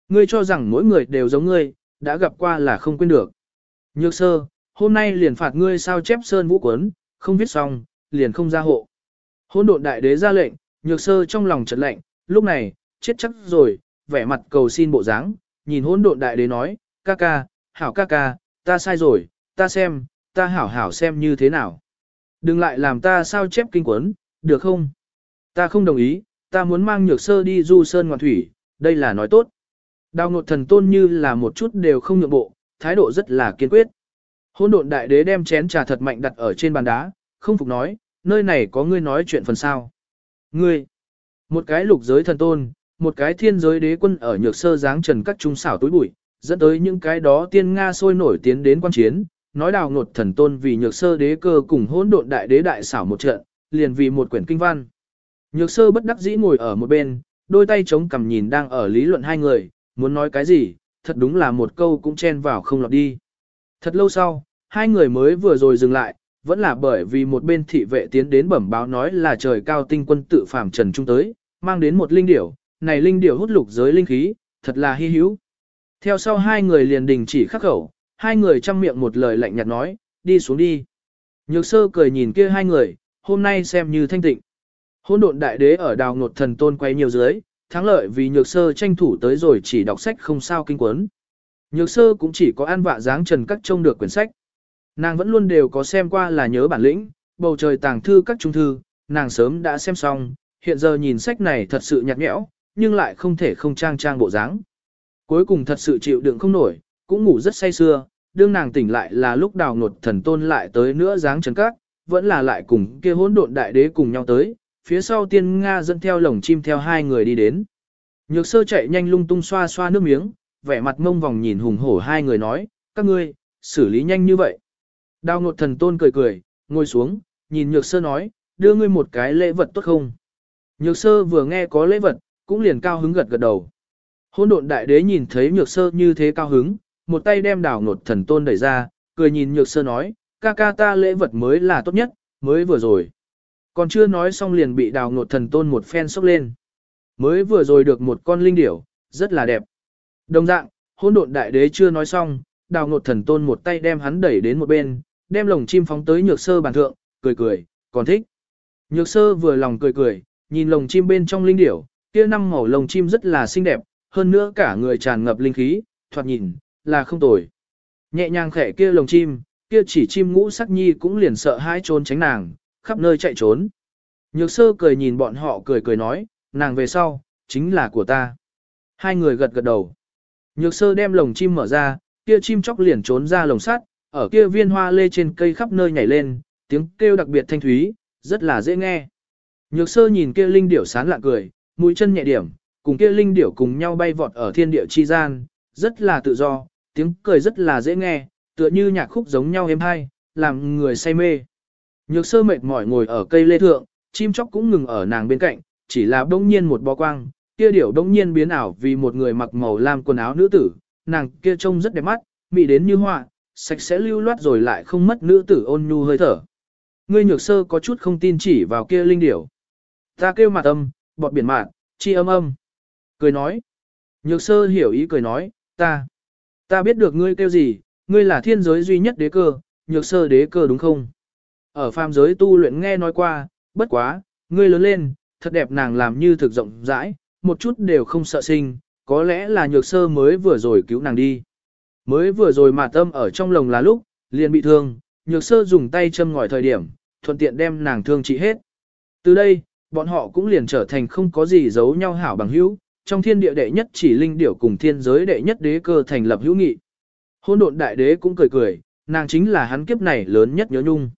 Ngươi cho rằng mỗi người đều giống ngươi, đã gặp qua là không quên được. Nhược sơ, hôm nay liền phạt ngươi sao chép sơn vũ quấn, không viết xong, liền không ra hộ. Hôn độn đại đế ra lệnh, nhược sơ trong lòng trật lạnh, lúc này, chết chắc rồi, vẻ mặt cầu xin bộ dáng, nhìn hôn độn đại đế nói, ca ca, hảo ca ca, ta sai rồi, ta xem, ta hảo hảo xem như thế nào. Đừng lại làm ta sao chép kinh quấn, được không? Ta không đồng ý, ta muốn mang nhược sơ đi du sơn ngoạn thủy, đây là nói tốt. Đào ngột thần tôn như là một chút đều không nhượng bộ, thái độ rất là kiên quyết. Hôn độn đại đế đem chén trà thật mạnh đặt ở trên bàn đá, không phục nói, nơi này có ngươi nói chuyện phần sao. Ngươi, một cái lục giới thần tôn, một cái thiên giới đế quân ở nhược sơ dáng trần các trung xảo túi bụi, dẫn tới những cái đó tiên Nga sôi nổi tiến đến quan chiến, nói đào ngột thần tôn vì nhược sơ đế cơ cùng hỗn độn đại đế đại xảo một trận, liền vì một quyển kinh văn. Nhược sơ bất đắc dĩ ngồi ở một bên, đôi tay chống cằm nhìn đang ở lý luận hai người, muốn nói cái gì, thật đúng là một câu cũng chen vào không lọt đi. Thật lâu sau, hai người mới vừa rồi dừng lại, vẫn là bởi vì một bên thị vệ tiến đến bẩm báo nói là trời cao tinh quân tự phàm trần trung tới, mang đến một linh điểu, này linh điểu hút lục giới linh khí, thật là hy hữu. Theo sau hai người liền đình chỉ khắc khẩu, hai người chăm miệng một lời lạnh nhạt nói, đi xuống đi. Nhược sơ cười nhìn kia hai người, hôm nay xem như thanh tịnh. Hôn độn đại đế ở đào ngột thần tôn quay nhiều dưới, thắng lợi vì nhược sơ tranh thủ tới rồi chỉ đọc sách không sao kinh quấn. Nhược sơ cũng chỉ có an vạ dáng trần các trông được quyển sách. Nàng vẫn luôn đều có xem qua là nhớ bản lĩnh, bầu trời tàng thư các trung thư, nàng sớm đã xem xong, hiện giờ nhìn sách này thật sự nhạt nhẽo, nhưng lại không thể không trang trang bộ dáng. Cuối cùng thật sự chịu đựng không nổi, cũng ngủ rất say sưa, đương nàng tỉnh lại là lúc đào nột thần tôn lại tới nữa dáng trần các, vẫn là lại cùng kia hỗn độn đại đế cùng nhau tới, phía sau tiên Nga dẫn theo lồng chim theo hai người đi đến. Nhược sơ chạy nhanh lung tung xoa xoa nước miếng, vẻ mặt mông vòng nhìn hùng hổ hai người nói, các ngươi, xử lý nhanh như vậy. Đào ngột thần tôn cười cười, ngồi xuống, nhìn nhược sơ nói, đưa ngươi một cái lễ vật tốt không? Nhược sơ vừa nghe có lễ vật, cũng liền cao hứng gật gật đầu. Hôn độn đại đế nhìn thấy nhược sơ như thế cao hứng, một tay đem đào ngột thần tôn đẩy ra, cười nhìn nhược sơ nói, ca ca ta lễ vật mới là tốt nhất, mới vừa rồi. Còn chưa nói xong liền bị đào ngột thần tôn một phen sốc lên. Mới vừa rồi được một con linh điểu, rất là đẹp. Đồng dạng, hôn độn đại đế chưa nói xong, đào ngột thần tôn một tay đem hắn đẩy đến một bên, đem lồng chim phóng tới nhược sơ bàn thượng, cười cười, còn thích. Nhược sơ vừa lòng cười cười, nhìn lồng chim bên trong linh điểu, kia năm màu lồng chim rất là xinh đẹp, hơn nữa cả người tràn ngập linh khí, thoạt nhìn, là không tồi. Nhẹ nhàng khẽ kia lồng chim, kia chỉ chim ngũ sắc nhi cũng liền sợ hãi trốn tránh nàng, khắp nơi chạy trốn. Nhược sơ cười nhìn bọn họ cười cười nói, nàng về sau, chính là của ta. Hai người gật gật đầu. Nhược sơ đem lồng chim mở ra, kia chim chóc liền trốn ra lồng sắt, ở kia viên hoa lê trên cây khắp nơi nhảy lên, tiếng kêu đặc biệt thanh thúy, rất là dễ nghe. Nhược sơ nhìn kia linh điểu sán lạ cười, mũi chân nhẹ điểm, cùng kia linh điểu cùng nhau bay vọt ở thiên địa chi gian, rất là tự do, tiếng cười rất là dễ nghe, tựa như nhạc khúc giống nhau êm hay, làm người say mê. Nhược sơ mệt mỏi ngồi ở cây lê thượng, chim chóc cũng ngừng ở nàng bên cạnh, chỉ là đông nhiên một bó quang, kia điểu đông nhiên biến ảo vì một người mặc màu lam quần áo nữ tử, nàng kia trông rất đẹp mắt, mị đến như họa, sạch sẽ lưu loát rồi lại không mất nữ tử ôn nhu hơi thở. Ngươi nhược sơ có chút không tin chỉ vào kia linh điểu. Ta kêu mặt âm, bọt biển mạn, chi âm âm. Cười nói. Nhược sơ hiểu ý cười nói, ta. Ta biết được ngươi kêu gì, ngươi là thiên giới duy nhất đế cơ, nhược sơ đế cơ đúng không? Ở phàm giới tu luyện nghe nói qua, bất quá, ngươi lớn lên, thật đẹp nàng làm như thực rộng rãi, một chút đều không sợ sinh, có lẽ là nhược sơ mới vừa rồi cứu nàng đi. Mới vừa rồi mà tâm ở trong lồng là lúc, liền bị thương, nhược sơ dùng tay châm ngòi thời điểm, thuận tiện đem nàng thương trị hết. Từ đây, Bọn họ cũng liền trở thành không có gì giấu nhau hảo bằng hữu, trong thiên địa đệ nhất chỉ linh điểu cùng thiên giới đệ nhất đế cơ thành lập hữu nghị. Hôn độn đại đế cũng cười cười, nàng chính là hắn kiếp này lớn nhất nhớ nhung.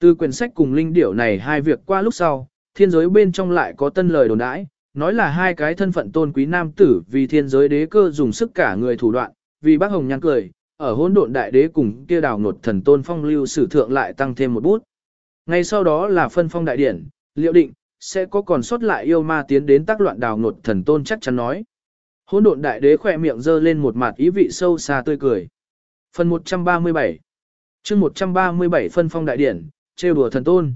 Từ quyển sách cùng linh điểu này hai việc qua lúc sau, thiên giới bên trong lại có tân lời đồn đãi, nói là hai cái thân phận tôn quý nam tử vì thiên giới đế cơ dùng sức cả người thủ đoạn, vì bác hồng nhăn cười, ở hỗn độn đại đế cùng kia đào nột thần tôn phong lưu sử thượng lại tăng thêm một bút. Ngay sau đó là phân phong đại điển, liệu định, sẽ có còn sót lại yêu ma tiến đến tác loạn đào nột thần tôn chắc chắn nói. Hỗn độn đại đế khỏe miệng giơ lên một mặt ý vị sâu xa tươi cười. Phần 137 chương 137 phân phong đại điển, trêu đùa thần tôn.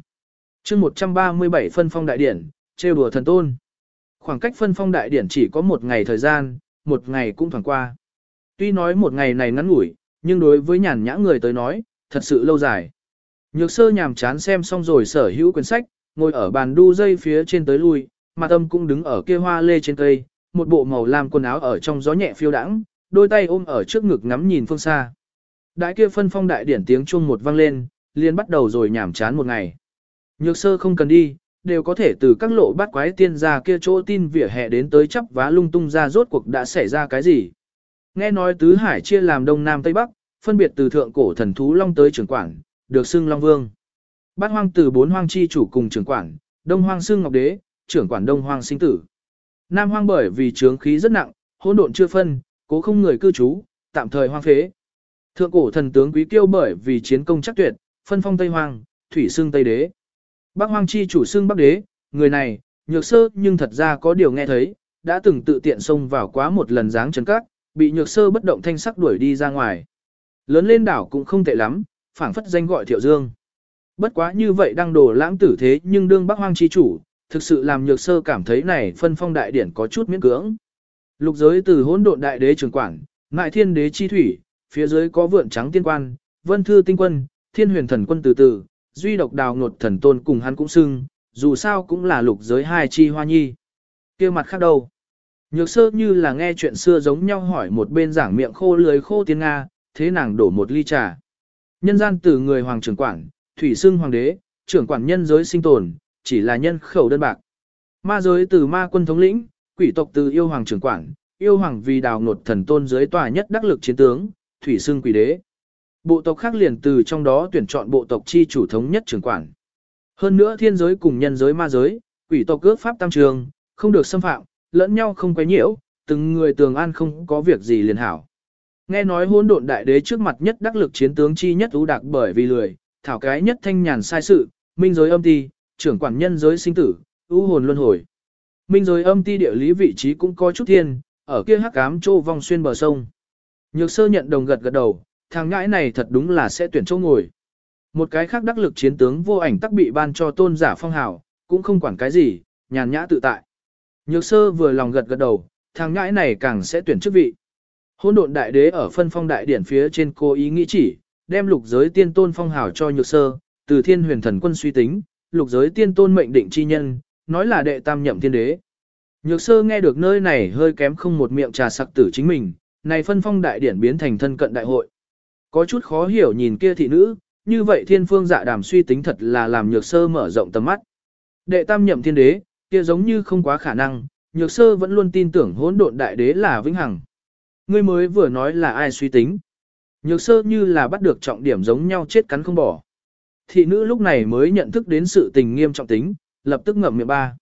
chương 137 phân phong đại điển, trêu đùa thần tôn. Khoảng cách phân phong đại điển chỉ có một ngày thời gian, một ngày cũng thoảng qua. Tuy nói một ngày này ngắn ngủi, nhưng đối với nhàn nhã người tới nói, thật sự lâu dài. Nhược sơ nhàm chán xem xong rồi sở hữu quyển sách, ngồi ở bàn đu dây phía trên tới lui, mà tâm cũng đứng ở kia hoa lê trên cây, một bộ màu lam quần áo ở trong gió nhẹ phiêu đãng, đôi tay ôm ở trước ngực ngắm nhìn phương xa. Đại kia phân phong đại điển tiếng chuông một vang lên, liền bắt đầu rồi nhảm chán một ngày. Nhược sơ không cần đi, đều có thể từ các lộ bắt quái tiên ra kia chỗ tin vỉa hè đến tới chắp vá lung tung ra rốt cuộc đã xảy ra cái gì. Nghe nói tứ hải chia làm đông nam tây bắc, phân biệt từ thượng cổ thần thú long tới trưởng quản, được xưng long vương. Bát hoang từ bốn hoang chi chủ cùng trưởng quản, đông hoang xưng ngọc đế, trưởng quản đông hoang sinh tử. Nam hoang bởi vì trướng khí rất nặng, hỗn độn chưa phân, cố không người cư trú, tạm thời hoang phế. Thượng cổ thần tướng quý kiêu bởi vì chiến công chắc tuyệt, phân phong Tây Hoang, thủy xưng Tây Đế. Bắc Hoang chi chủ xưng Bắc Đế, người này, nhược sơ nhưng thật ra có điều nghe thấy, đã từng tự tiện xông vào quá một lần dáng trấn cát, bị nhược sơ bất động thanh sắc đuổi đi ra ngoài. Lớn lên đảo cũng không tệ lắm, phảng phất danh gọi Thiệu Dương. Bất quá như vậy đang đổ lãng tử thế nhưng đương Bắc Hoang chi chủ, thực sự làm nhược sơ cảm thấy này phân phong đại điển có chút miễn cưỡng. Lục giới từ hỗn độn đại đế trường quản, ngại thiên đế chi thủy, phía dưới có vượn trắng tiên quan, vân thư tinh quân, thiên huyền thần quân từ từ, duy độc đào ngột thần tôn cùng hắn cũng xưng, dù sao cũng là lục giới hai chi hoa nhi. kia mặt khác đâu? Nhược sơ như là nghe chuyện xưa giống nhau hỏi một bên giảng miệng khô lưới khô tiếng Nga, thế nàng đổ một ly trà. Nhân gian từ người hoàng trưởng quản, thủy xưng hoàng đế, trưởng quản nhân giới sinh tồn, chỉ là nhân khẩu đơn bạc. Ma giới từ ma quân thống lĩnh, quỷ tộc từ yêu hoàng trưởng quản, yêu hoàng vì đào ngột thần tôn giới tòa nhất đắc lực chiến tướng, thủy xưng quỷ đế. Bộ tộc khác liền từ trong đó tuyển chọn bộ tộc chi chủ thống nhất trưởng quản. Hơn nữa thiên giới cùng nhân giới ma giới, quỷ tộc cướp pháp tam trường, không được xâm phạm, lẫn nhau không quấy nhiễu, từng người tường an không có việc gì liền hảo. Nghe nói hỗn độn đại đế trước mặt nhất đắc lực chiến tướng chi nhất ú đặc bởi vì lười, thảo cái nhất thanh nhàn sai sự, minh giới âm ti, trưởng quản nhân giới sinh tử, ưu hồn luân hồi. Minh giới âm ti địa lý vị trí cũng có chút thiên, ở kia hắc ám chỗ vòng xuyên bờ sông. Nhược sơ nhận đồng gật gật đầu, thằng ngãi này thật đúng là sẽ tuyển chỗ ngồi. Một cái khác đắc lực chiến tướng vô ảnh tắc bị ban cho tôn giả phong hào, cũng không quản cái gì, nhàn nhã tự tại. Nhược sơ vừa lòng gật gật đầu, thằng ngãi này càng sẽ tuyển chức vị. Hôn độn đại đế ở phân phong đại điển phía trên cô ý nghĩ chỉ, đem lục giới tiên tôn phong hào cho nhược sơ, từ thiên huyền thần quân suy tính, lục giới tiên tôn mệnh định chi nhân, nói là đệ tam nhậm thiên đế. Nhược sơ nghe được nơi này hơi kém không một miệng trà sặc tử chính mình, này phân phong đại điển biến thành thân cận đại hội. Có chút khó hiểu nhìn kia thị nữ, như vậy thiên phương dạ đàm suy tính thật là làm nhược sơ mở rộng tầm mắt. Đệ tam nhậm thiên đế, kia giống như không quá khả năng, nhược sơ vẫn luôn tin tưởng hỗn độn đại đế là vĩnh hằng. Ngươi mới vừa nói là ai suy tính. Nhược sơ như là bắt được trọng điểm giống nhau chết cắn không bỏ. Thị nữ lúc này mới nhận thức đến sự tình nghiêm trọng tính, lập tức ngậm miệng ba.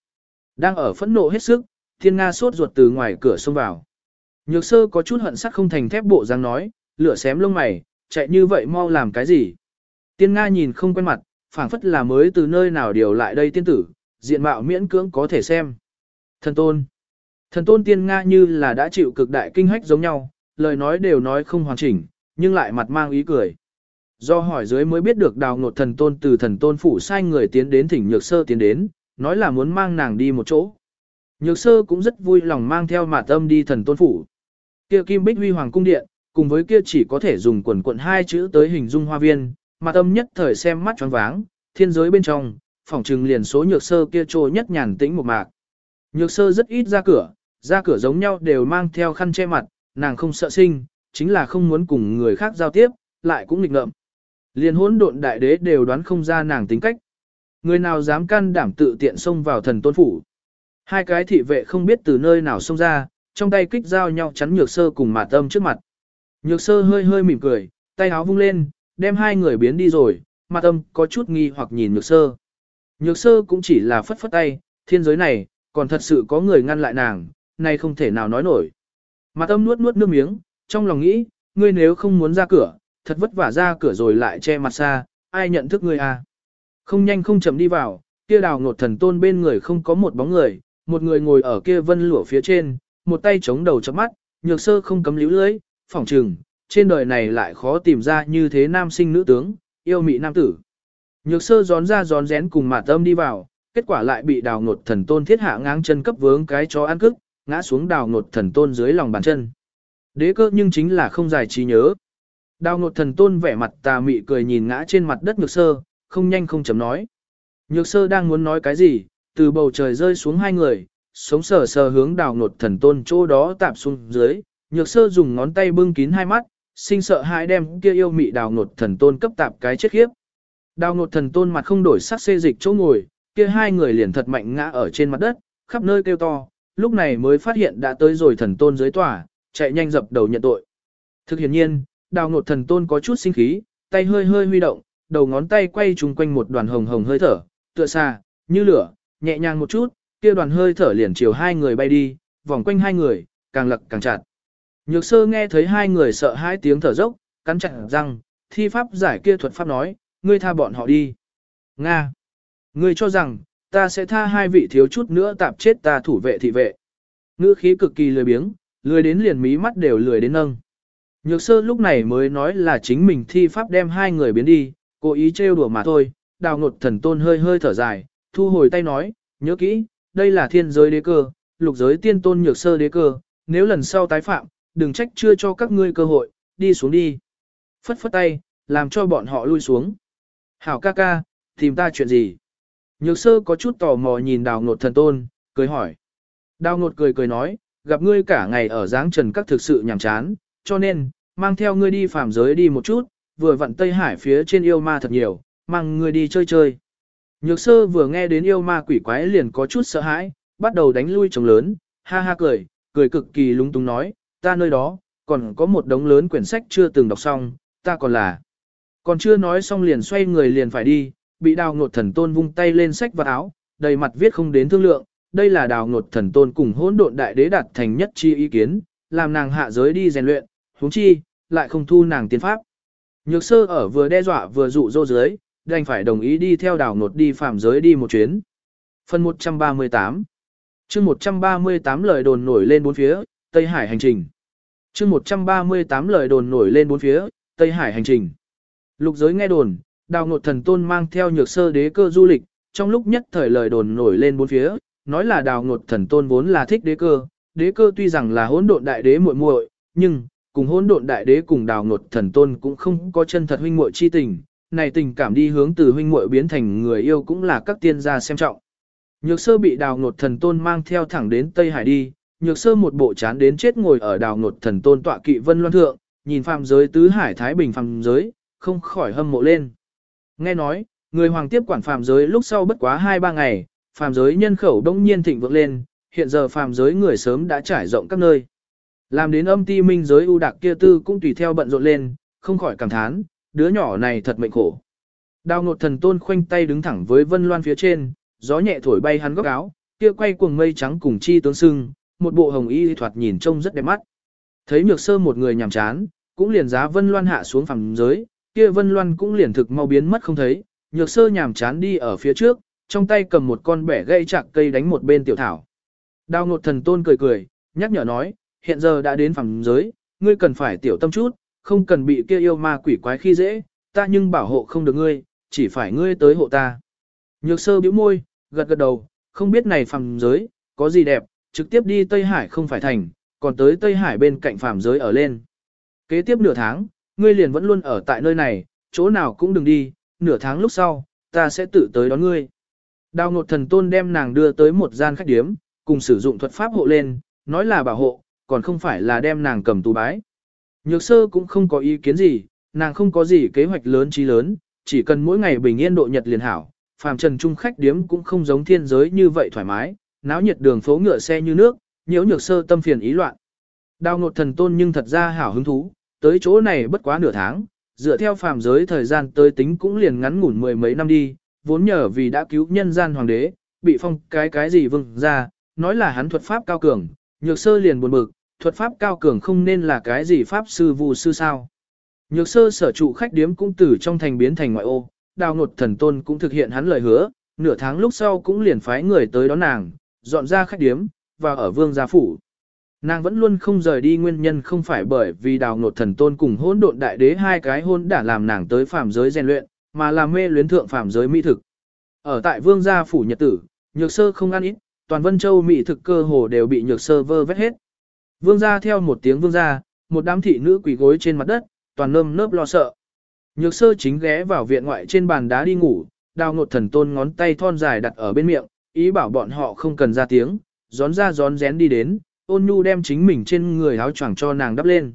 Đang ở phẫn nộ hết sức, thiên Nga sốt ruột từ ngoài cửa xông vào. Nhược sơ có chút hận sắc không thành thép bộ dáng nói, lửa xém lông mày, chạy như vậy mau làm cái gì? Tiên Nga nhìn không quen mặt, phảng phất là mới từ nơi nào điều lại đây tiên tử, diện mạo miễn cưỡng có thể xem. Thần tôn. Thần tôn tiên Nga như là đã chịu cực đại kinh hách giống nhau, lời nói đều nói không hoàn chỉnh, nhưng lại mặt mang ý cười. Do hỏi dưới mới biết được đào ngột thần tôn từ thần tôn phủ sai người tiến đến thỉnh nhược sơ tiến đến, nói là muốn mang nàng đi một chỗ. Nhược sơ cũng rất vui lòng mang theo mà tâm đi thần tôn phủ. Kia kim bích huy hoàng cung điện, cùng với kia chỉ có thể dùng quần quận hai chữ tới hình dung hoa viên, mà tâm nhất thời xem mắt choáng váng, thiên giới bên trong, phòng trừng liền số nhược sơ kia trôi nhất nhàn tĩnh một mạc. Nhược sơ rất ít ra cửa, ra cửa giống nhau đều mang theo khăn che mặt, nàng không sợ sinh, chính là không muốn cùng người khác giao tiếp, lại cũng nghịch ngợm. Liền hỗn độn đại đế đều đoán không ra nàng tính cách. Người nào dám can đảm tự tiện xông vào thần tôn phủ. Hai cái thị vệ không biết từ nơi nào xông ra, trong tay kích giao nhau chắn nhược sơ cùng mạt tâm trước mặt. Nhược sơ hơi hơi mỉm cười, tay áo vung lên, đem hai người biến đi rồi, mạt tâm có chút nghi hoặc nhìn nhược sơ. Nhược sơ cũng chỉ là phất phất tay, thiên giới này, còn thật sự có người ngăn lại nàng, nay không thể nào nói nổi. Mạt âm nuốt nuốt nước miếng, trong lòng nghĩ, ngươi nếu không muốn ra cửa, thật vất vả ra cửa rồi lại che mặt xa, ai nhận thức ngươi à. Không nhanh không chậm đi vào, kia đào ngột thần tôn bên người không có một bóng người, một người ngồi ở kia vân lửa phía trên, một tay chống đầu chắp mắt, nhược sơ không cấm líu lưới, phỏng trừng, trên đời này lại khó tìm ra như thế nam sinh nữ tướng, yêu mị nam tử. Nhược sơ gión ra gión rén cùng mà tâm đi vào, kết quả lại bị đào ngột thần tôn thiết hạ ngang chân cấp vướng cái chó ăn cức, ngã xuống đào ngột thần tôn dưới lòng bàn chân. Đế cơ nhưng chính là không giải trí nhớ. Đào ngột thần tôn vẻ mặt tà mị cười nhìn ngã trên mặt đất nhược sơ, không nhanh không chấm nói. Nhược sơ đang muốn nói cái gì, từ bầu trời rơi xuống hai người, sống sờ sờ hướng đào ngột thần tôn chỗ đó tạp xuống dưới, nhược sơ dùng ngón tay bưng kín hai mắt, sinh sợ hãi đem kia yêu mị đào ngột thần tôn cấp tạp cái chết khiếp. Đào ngột thần tôn mặt không đổi sắc xê dịch chỗ ngồi, kia hai người liền thật mạnh ngã ở trên mặt đất, khắp nơi kêu to, lúc này mới phát hiện đã tới rồi thần tôn dưới tòa, chạy nhanh dập đầu nhận tội. Thực hiện nhiên, đào ngột thần tôn có chút sinh khí, tay hơi hơi huy động, đầu ngón tay quay chung quanh một đoàn hồng hồng hơi thở, tựa xa, như lửa, nhẹ nhàng một chút, kia đoàn hơi thở liền chiều hai người bay đi, vòng quanh hai người, càng lật càng chặt. Nhược sơ nghe thấy hai người sợ hai tiếng thở dốc, cắn chặt răng, thi pháp giải kia thuật pháp nói, ngươi tha bọn họ đi. Nga! Ngươi cho rằng, ta sẽ tha hai vị thiếu chút nữa tạp chết ta thủ vệ thị vệ. Ngữ khí cực kỳ lười biếng, lười đến liền mí mắt đều lười đến nâng. Nhược sơ lúc này mới nói là chính mình thi pháp đem hai người biến đi, cố ý trêu đùa mà thôi, đào ngột thần tôn hơi hơi thở dài, thu hồi tay nói, nhớ kỹ, đây là thiên giới đế cơ, lục giới tiên tôn nhược sơ đế cơ, nếu lần sau tái phạm, đừng trách chưa cho các ngươi cơ hội, đi xuống đi. Phất phất tay, làm cho bọn họ lui xuống. Hảo ca ca, tìm ta chuyện gì? Nhược sơ có chút tò mò nhìn đào ngột thần tôn, cười hỏi. Đào ngột cười cười nói, gặp ngươi cả ngày ở dáng trần các thực sự nhàm chán, cho nên, mang theo ngươi đi phàm giới đi một chút, vừa vặn Tây Hải phía trên yêu ma thật nhiều, mang ngươi đi chơi chơi. Nhược sơ vừa nghe đến yêu ma quỷ quái liền có chút sợ hãi, bắt đầu đánh lui chồng lớn, ha ha cười, cười cực kỳ lúng túng nói, ta nơi đó, còn có một đống lớn quyển sách chưa từng đọc xong, ta còn là. Còn chưa nói xong liền xoay người liền phải đi, bị đào ngột thần tôn vung tay lên sách và áo, đầy mặt viết không đến thương lượng, đây là đào ngột thần tôn cùng hỗn độn đại đế đạt thành nhất chi ý kiến, làm nàng hạ giới đi rèn luyện, huống chi, lại không thu nàng tiến pháp. Nhược sơ ở vừa đe dọa vừa dụ dỗ dưới, đành phải đồng ý đi theo đào ngột đi phạm giới đi một chuyến. Phần 138 chương 138 lời đồn nổi lên bốn phía, Tây Hải hành trình. chương 138 lời đồn nổi lên bốn phía, Tây Hải hành trình. Lục giới nghe đồn, đào Ngột thần tôn mang theo nhược sơ đế cơ du lịch, trong lúc nhất thời lời đồn nổi lên bốn phía, nói là đào Ngột thần tôn vốn là thích đế cơ, đế cơ tuy rằng là hỗn độn đại đế muội muội, nhưng cùng hỗn độn đại đế cùng đào Ngột thần tôn cũng không có chân thật huynh muội chi tình, này tình cảm đi hướng từ huynh muội biến thành người yêu cũng là các tiên gia xem trọng. Nhược sơ bị đào Ngột thần tôn mang theo thẳng đến Tây Hải đi, nhược sơ một bộ chán đến chết ngồi ở đào Ngột thần tôn tọa kỵ vân loan thượng, nhìn phàm giới tứ hải thái bình phàm giới, không khỏi hâm mộ lên. Nghe nói, người hoàng tiếp quản phàm giới lúc sau bất quá 2-3 ngày, phàm giới nhân khẩu đông nhiên thịnh vượng lên, hiện giờ phàm giới người sớm đã trải rộng các nơi. Làm đến âm ti minh giới ưu đặc kia tư cũng tùy theo bận rộn lên, không khỏi cảm thán, đứa nhỏ này thật mệnh khổ. Đào ngột thần tôn khoanh tay đứng thẳng với vân loan phía trên, gió nhẹ thổi bay hắn góc áo, kia quay cuồng mây trắng cùng chi tướng sưng, một bộ hồng y thoạt nhìn trông rất đẹp mắt. Thấy nhược sơ một người nhàm chán, cũng liền giá vân loan hạ xuống phẳng giới, kia vân loan cũng liền thực mau biến mất không thấy, nhược sơ nhàm chán đi ở phía trước, trong tay cầm một con bẻ gây chạc cây đánh một bên tiểu thảo. Đào ngột thần tôn cười cười, nhắc nhở nói, hiện giờ đã đến phẳng giới, ngươi cần phải tiểu tâm chút, không cần bị kia yêu ma quỷ quái khi dễ, ta nhưng bảo hộ không được ngươi, chỉ phải ngươi tới hộ ta. Nhược sơ bĩu môi, gật gật đầu, không biết này phẳng giới, có gì đẹp, trực tiếp đi Tây Hải không phải thành, còn tới Tây Hải bên cạnh phàm giới ở lên. Kế tiếp nửa tháng, ngươi liền vẫn luôn ở tại nơi này, chỗ nào cũng đừng đi, nửa tháng lúc sau, ta sẽ tự tới đón ngươi. Đào ngột thần tôn đem nàng đưa tới một gian khách điếm, cùng sử dụng thuật pháp hộ lên, nói là bảo hộ, còn không phải là đem nàng cầm tù bái. Nhược sơ cũng không có ý kiến gì, nàng không có gì kế hoạch lớn trí lớn, chỉ cần mỗi ngày bình yên độ nhật liền hảo, phàm trần trung khách điếm cũng không giống thiên giới như vậy thoải mái, náo nhiệt đường phố ngựa xe như nước, nhiễu nhược sơ tâm phiền ý loạn. Đào ngột thần tôn nhưng thật ra hảo hứng thú, tới chỗ này bất quá nửa tháng, dựa theo phàm giới thời gian tới tính cũng liền ngắn ngủn mười mấy năm đi, vốn nhờ vì đã cứu nhân gian hoàng đế, bị phong cái cái gì vừng ra, nói là hắn thuật pháp cao cường, nhược sơ liền buồn bực, thuật pháp cao cường không nên là cái gì pháp sư vù sư sao. Nhược sơ sở trụ khách điếm cũng từ trong thành biến thành ngoại ô, đào ngột thần tôn cũng thực hiện hắn lời hứa, nửa tháng lúc sau cũng liền phái người tới đón nàng, dọn ra khách điếm, và ở vương gia phủ. Nàng vẫn luôn không rời đi nguyên nhân không phải bởi vì đào ngột thần tôn cùng hôn độn đại đế hai cái hôn đã làm nàng tới phạm giới rèn luyện, mà là mê luyến thượng phạm giới mỹ thực. Ở tại vương gia phủ nhật tử, nhược sơ không ăn ít, toàn vân châu mỹ thực cơ hồ đều bị nhược sơ vơ vét hết. Vương gia theo một tiếng vương gia, một đám thị nữ quỳ gối trên mặt đất, toàn nơm nớp lo sợ. Nhược sơ chính ghé vào viện ngoại trên bàn đá đi ngủ, đào ngột thần tôn ngón tay thon dài đặt ở bên miệng, ý bảo bọn họ không cần ra tiếng, gión ra gión rén đi đến, ôn nhu đem chính mình trên người áo choàng cho nàng đắp lên.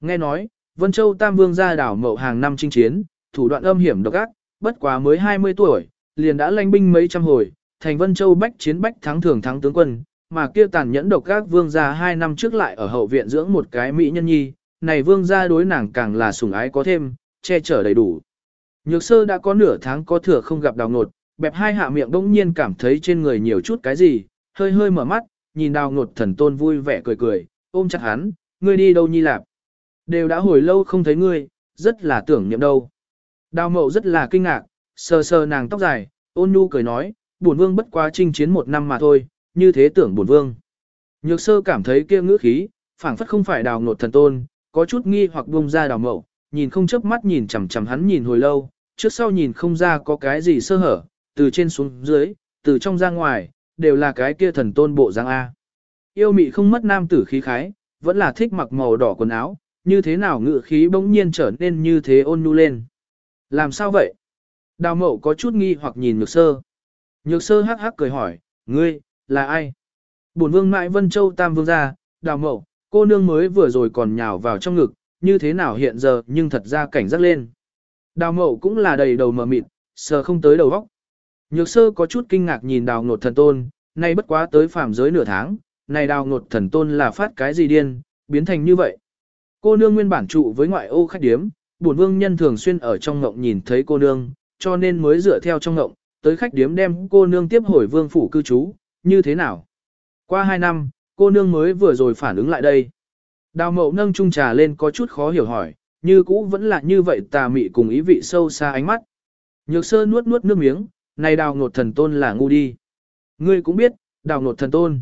Nghe nói, Vân Châu Tam Vương ra đảo mậu hàng năm chinh chiến, thủ đoạn âm hiểm độc ác, bất quá mới 20 tuổi, liền đã lãnh binh mấy trăm hồi, thành Vân Châu bách chiến bách thắng thường thắng tướng quân, mà kia tàn nhẫn độc ác vương gia hai năm trước lại ở hậu viện dưỡng một cái mỹ nhân nhi, này vương gia đối nàng càng là sủng ái có thêm, che chở đầy đủ. Nhược sơ đã có nửa tháng có thừa không gặp đào ngột, bẹp hai hạ miệng bỗng nhiên cảm thấy trên người nhiều chút cái gì, hơi hơi mở mắt, nhìn đào ngột thần tôn vui vẻ cười cười, ôm chặt hắn, ngươi đi đâu nhi lạp. Đều đã hồi lâu không thấy ngươi, rất là tưởng niệm đâu. Đào mậu rất là kinh ngạc, sờ sờ nàng tóc dài, ôn nhu cười nói, bổn vương bất quá chinh chiến một năm mà thôi, như thế tưởng bổn vương. Nhược sơ cảm thấy kia ngữ khí, phảng phất không phải đào ngột thần tôn, có chút nghi hoặc buông ra đào mậu, nhìn không chớp mắt nhìn chằm chằm hắn nhìn hồi lâu, trước sau nhìn không ra có cái gì sơ hở, từ trên xuống dưới, từ trong ra ngoài, đều là cái kia thần tôn bộ dáng A. Yêu mị không mất nam tử khí khái, vẫn là thích mặc màu đỏ quần áo, như thế nào ngự khí bỗng nhiên trở nên như thế ôn nhu lên. Làm sao vậy? Đào mậu có chút nghi hoặc nhìn nhược sơ. Nhược sơ hắc hắc cười hỏi, ngươi, là ai? Bổn vương mãi vân châu tam vương gia, đào mậu, cô nương mới vừa rồi còn nhào vào trong ngực, như thế nào hiện giờ nhưng thật ra cảnh giác lên. Đào mậu cũng là đầy đầu mờ mịt, sờ không tới đầu vóc. Nhược sơ có chút kinh ngạc nhìn đào ngột thần tôn, nay bất quá tới phàm giới nửa tháng, này đào ngột thần tôn là phát cái gì điên, biến thành như vậy. Cô nương nguyên bản trụ với ngoại ô khách điếm, bổn vương nhân thường xuyên ở trong ngộng nhìn thấy cô nương, cho nên mới dựa theo trong ngộng, tới khách điếm đem cô nương tiếp hồi vương phủ cư trú, như thế nào? Qua hai năm, cô nương mới vừa rồi phản ứng lại đây. Đào mậu nâng chung trà lên có chút khó hiểu hỏi, như cũ vẫn là như vậy tà mị cùng ý vị sâu xa ánh mắt. Nhược sơ nuốt nuốt nước miếng, này đào ngột thần tôn là ngu đi. Ngươi cũng biết, đào ngột thần tôn.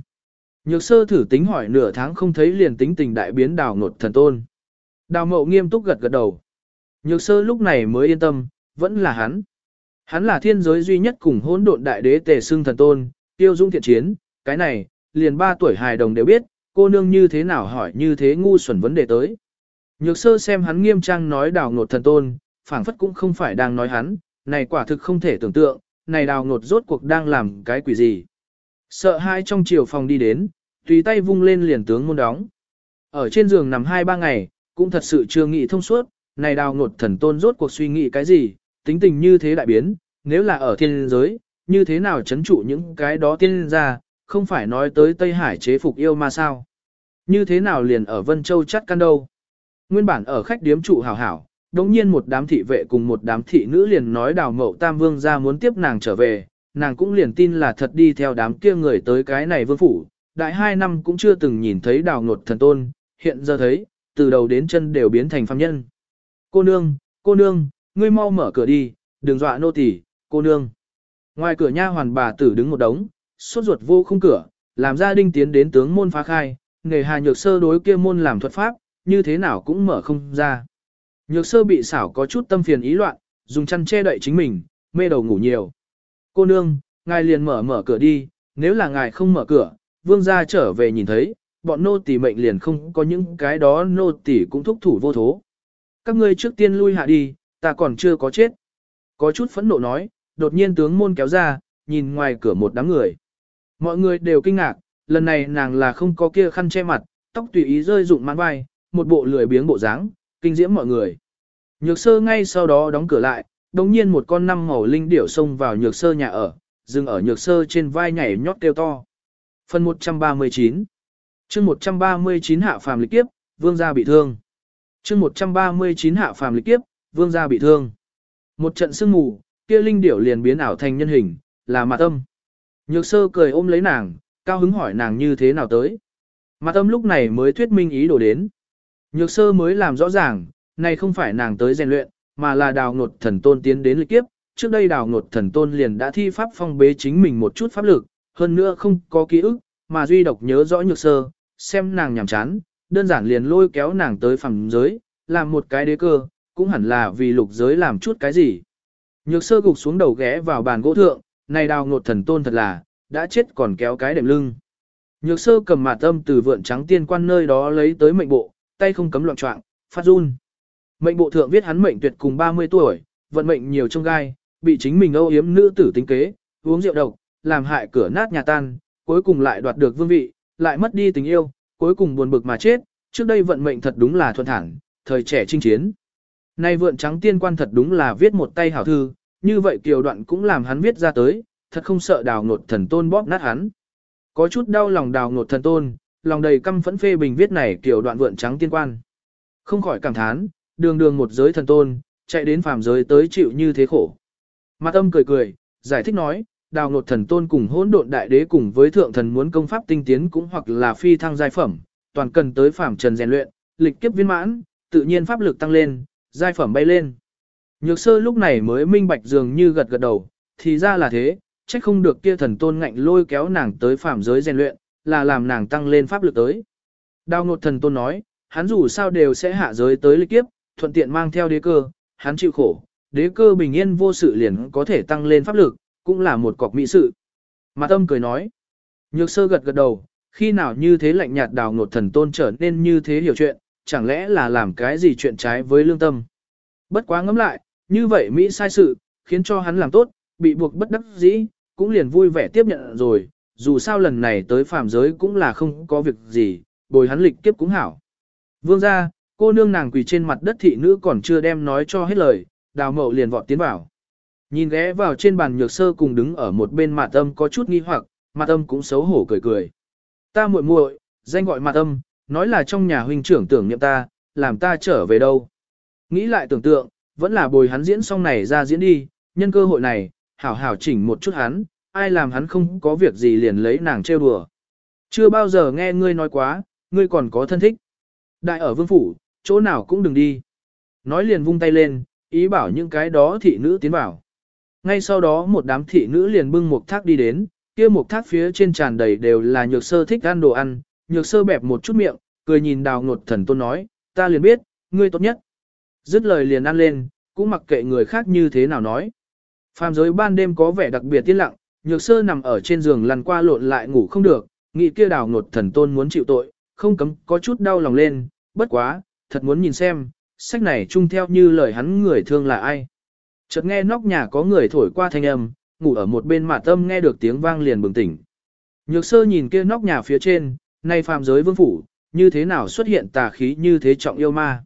Nhược sơ thử tính hỏi nửa tháng không thấy liền tính tình đại biến đào ngột thần tôn. Đào mậu nghiêm túc gật gật đầu. Nhược sơ lúc này mới yên tâm, vẫn là hắn. Hắn là thiên giới duy nhất cùng hỗn độn đại đế tề xưng thần tôn, tiêu dung thiện chiến, cái này, liền ba tuổi hài đồng đều biết, cô nương như thế nào hỏi như thế ngu xuẩn vấn đề tới. Nhược sơ xem hắn nghiêm trang nói đào ngột thần tôn, phảng phất cũng không phải đang nói hắn, này quả thực không thể tưởng tượng, này đào ngột rốt cuộc đang làm cái quỷ gì. Sợ hai trong chiều phòng đi đến, tùy tay vung lên liền tướng môn đóng. Ở trên giường nằm hai ba ngày, cũng thật sự chưa nghĩ thông suốt, này đào ngột thần tôn rốt cuộc suy nghĩ cái gì, tính tình như thế đại biến, nếu là ở thiên giới, như thế nào chấn trụ những cái đó tiên ra, không phải nói tới Tây Hải chế phục yêu mà sao. Như thế nào liền ở Vân Châu chắt căn đâu. Nguyên bản ở khách điếm trụ hảo hảo, đống nhiên một đám thị vệ cùng một đám thị nữ liền nói đào mậu tam vương ra muốn tiếp nàng trở về, nàng cũng liền tin là thật đi theo đám kia người tới cái này vương phủ, đại hai năm cũng chưa từng nhìn thấy đào ngột thần tôn, hiện giờ thấy, từ đầu đến chân đều biến thành phàm nhân. Cô nương, cô nương, ngươi mau mở cửa đi, đừng dọa nô tỳ, cô nương. Ngoài cửa nha hoàn bà tử đứng một đống, sốt ruột vô không cửa, làm gia đinh tiến đến tướng môn phá khai, nghề hà nhược sơ đối kia môn làm thuật pháp, như thế nào cũng mở không ra. Nhược sơ bị xảo có chút tâm phiền ý loạn, dùng chăn che đậy chính mình, mê đầu ngủ nhiều. Cô nương, ngài liền mở mở cửa đi, nếu là ngài không mở cửa, vương gia trở về nhìn thấy, bọn nô tỳ mệnh liền không có những cái đó nô tỳ cũng thúc thủ vô thố. Các ngươi trước tiên lui hạ đi, ta còn chưa có chết. Có chút phẫn nộ nói, đột nhiên tướng môn kéo ra, nhìn ngoài cửa một đám người. Mọi người đều kinh ngạc, lần này nàng là không có kia khăn che mặt, tóc tùy ý rơi rụng mang vai, một bộ lười biếng bộ dáng, kinh diễm mọi người. Nhược sơ ngay sau đó đóng cửa lại, đồng nhiên một con năm màu linh điểu xông vào nhược sơ nhà ở, dừng ở nhược sơ trên vai nhảy nhót kêu to. Phần 139 chương 139 hạ phàm lịch kiếp, vương gia bị thương. chương 139 hạ phàm lịch kiếp, vương gia bị thương. Một trận sương mù, kia linh điểu liền biến ảo thành nhân hình, là mặt âm. Nhược sơ cười ôm lấy nàng, cao hứng hỏi nàng như thế nào tới. Mặt âm lúc này mới thuyết minh ý đồ đến. Nhược sơ mới làm rõ ràng, này không phải nàng tới rèn luyện, mà là đào ngột thần tôn tiến đến lịch kiếp. Trước đây đào ngột thần tôn liền đã thi pháp phong bế chính mình một chút pháp lực, hơn nữa không có ký ức, mà duy độc nhớ rõ nhược sơ, xem nàng nhảm chán, đơn giản liền lôi kéo nàng tới phẳng giới, làm một cái đế cơ, cũng hẳn là vì lục giới làm chút cái gì. Nhược sơ gục xuống đầu ghé vào bàn gỗ thượng, này đào ngột thần tôn thật là, đã chết còn kéo cái đệm lưng. Nhược sơ cầm mạt âm từ vượn trắng tiên quan nơi đó lấy tới mệnh bộ, tay không cấm loạn trọng, phát run. Mệnh bộ thượng viết hắn mệnh tuyệt cùng 30 tuổi, vận mệnh nhiều trong gai, bị chính mình âu yếm nữ tử tính kế, uống rượu độc, làm hại cửa nát nhà tan, cuối cùng lại đoạt được vương vị, lại mất đi tình yêu, cuối cùng buồn bực mà chết, trước đây vận mệnh thật đúng là thuận thẳng, thời trẻ chinh chiến. Nay vượn trắng tiên quan thật đúng là viết một tay hảo thư, như vậy kiều đoạn cũng làm hắn viết ra tới, thật không sợ đào ngột thần tôn bóp nát hắn. Có chút đau lòng đào ngột thần tôn, lòng đầy căm phẫn phê bình viết này kiểu đoạn vượn trắng tiên quan. Không khỏi cảm thán, đường đường một giới thần tôn, chạy đến phàm giới tới chịu như thế khổ. Mặt âm cười cười, giải thích nói, đào ngột thần tôn cùng hỗn độn đại đế cùng với thượng thần muốn công pháp tinh tiến cũng hoặc là phi thăng giai phẩm, toàn cần tới phàm trần rèn luyện, lịch kiếp viên mãn, tự nhiên pháp lực tăng lên, giai phẩm bay lên. Nhược sơ lúc này mới minh bạch dường như gật gật đầu, thì ra là thế, trách không được kia thần tôn ngạnh lôi kéo nàng tới phàm giới rèn luyện, là làm nàng tăng lên pháp lực tới. Đào ngột thần tôn nói, hắn dù sao đều sẽ hạ giới tới lịch kiếp, thuận tiện mang theo đế cơ, hắn chịu khổ, đế cơ bình yên vô sự liền có thể tăng lên pháp lực, cũng là một cọc mỹ sự. Mà tâm cười nói, nhược sơ gật gật đầu, khi nào như thế lạnh nhạt đào ngột thần tôn trở nên như thế hiểu chuyện, chẳng lẽ là làm cái gì chuyện trái với lương tâm. Bất quá ngẫm lại, như vậy Mỹ sai sự, khiến cho hắn làm tốt, bị buộc bất đắc dĩ, cũng liền vui vẻ tiếp nhận rồi, dù sao lần này tới phàm giới cũng là không có việc gì, bồi hắn lịch kiếp cũng hảo. Vương ra, cô nương nàng quỳ trên mặt đất thị nữ còn chưa đem nói cho hết lời, đào mậu liền vọt tiến vào. Nhìn ghé vào trên bàn nhược sơ cùng đứng ở một bên mặt âm có chút nghi hoặc, mặt âm cũng xấu hổ cười cười. Ta muội muội, danh gọi mặt âm, nói là trong nhà huynh trưởng tưởng niệm ta, làm ta trở về đâu. Nghĩ lại tưởng tượng, vẫn là bồi hắn diễn xong này ra diễn đi, nhân cơ hội này, hảo hảo chỉnh một chút hắn, ai làm hắn không có việc gì liền lấy nàng trêu đùa. Chưa bao giờ nghe ngươi nói quá, ngươi còn có thân thích. Đại ở vương phủ, chỗ nào cũng đừng đi. Nói liền vung tay lên, ý bảo những cái đó thị nữ tiến vào. Ngay sau đó một đám thị nữ liền bưng một thác đi đến, kia một thác phía trên tràn đầy đều là nhược sơ thích ăn đồ ăn, nhược sơ bẹp một chút miệng, cười nhìn đào ngột thần tôn nói, ta liền biết, ngươi tốt nhất. Dứt lời liền ăn lên, cũng mặc kệ người khác như thế nào nói. Phàm giới ban đêm có vẻ đặc biệt tiên lặng, nhược sơ nằm ở trên giường lăn qua lộn lại ngủ không được, nghĩ kia đào ngột thần tôn muốn chịu tội, không cấm có chút đau lòng lên, bất quá, thật muốn nhìn xem, sách này chung theo như lời hắn người thương là ai. Chợt nghe nóc nhà có người thổi qua thanh âm, ngủ ở một bên mà tâm nghe được tiếng vang liền bừng tỉnh. Nhược sơ nhìn kia nóc nhà phía trên, nay phàm giới vương phủ, như thế nào xuất hiện tà khí như thế trọng yêu ma.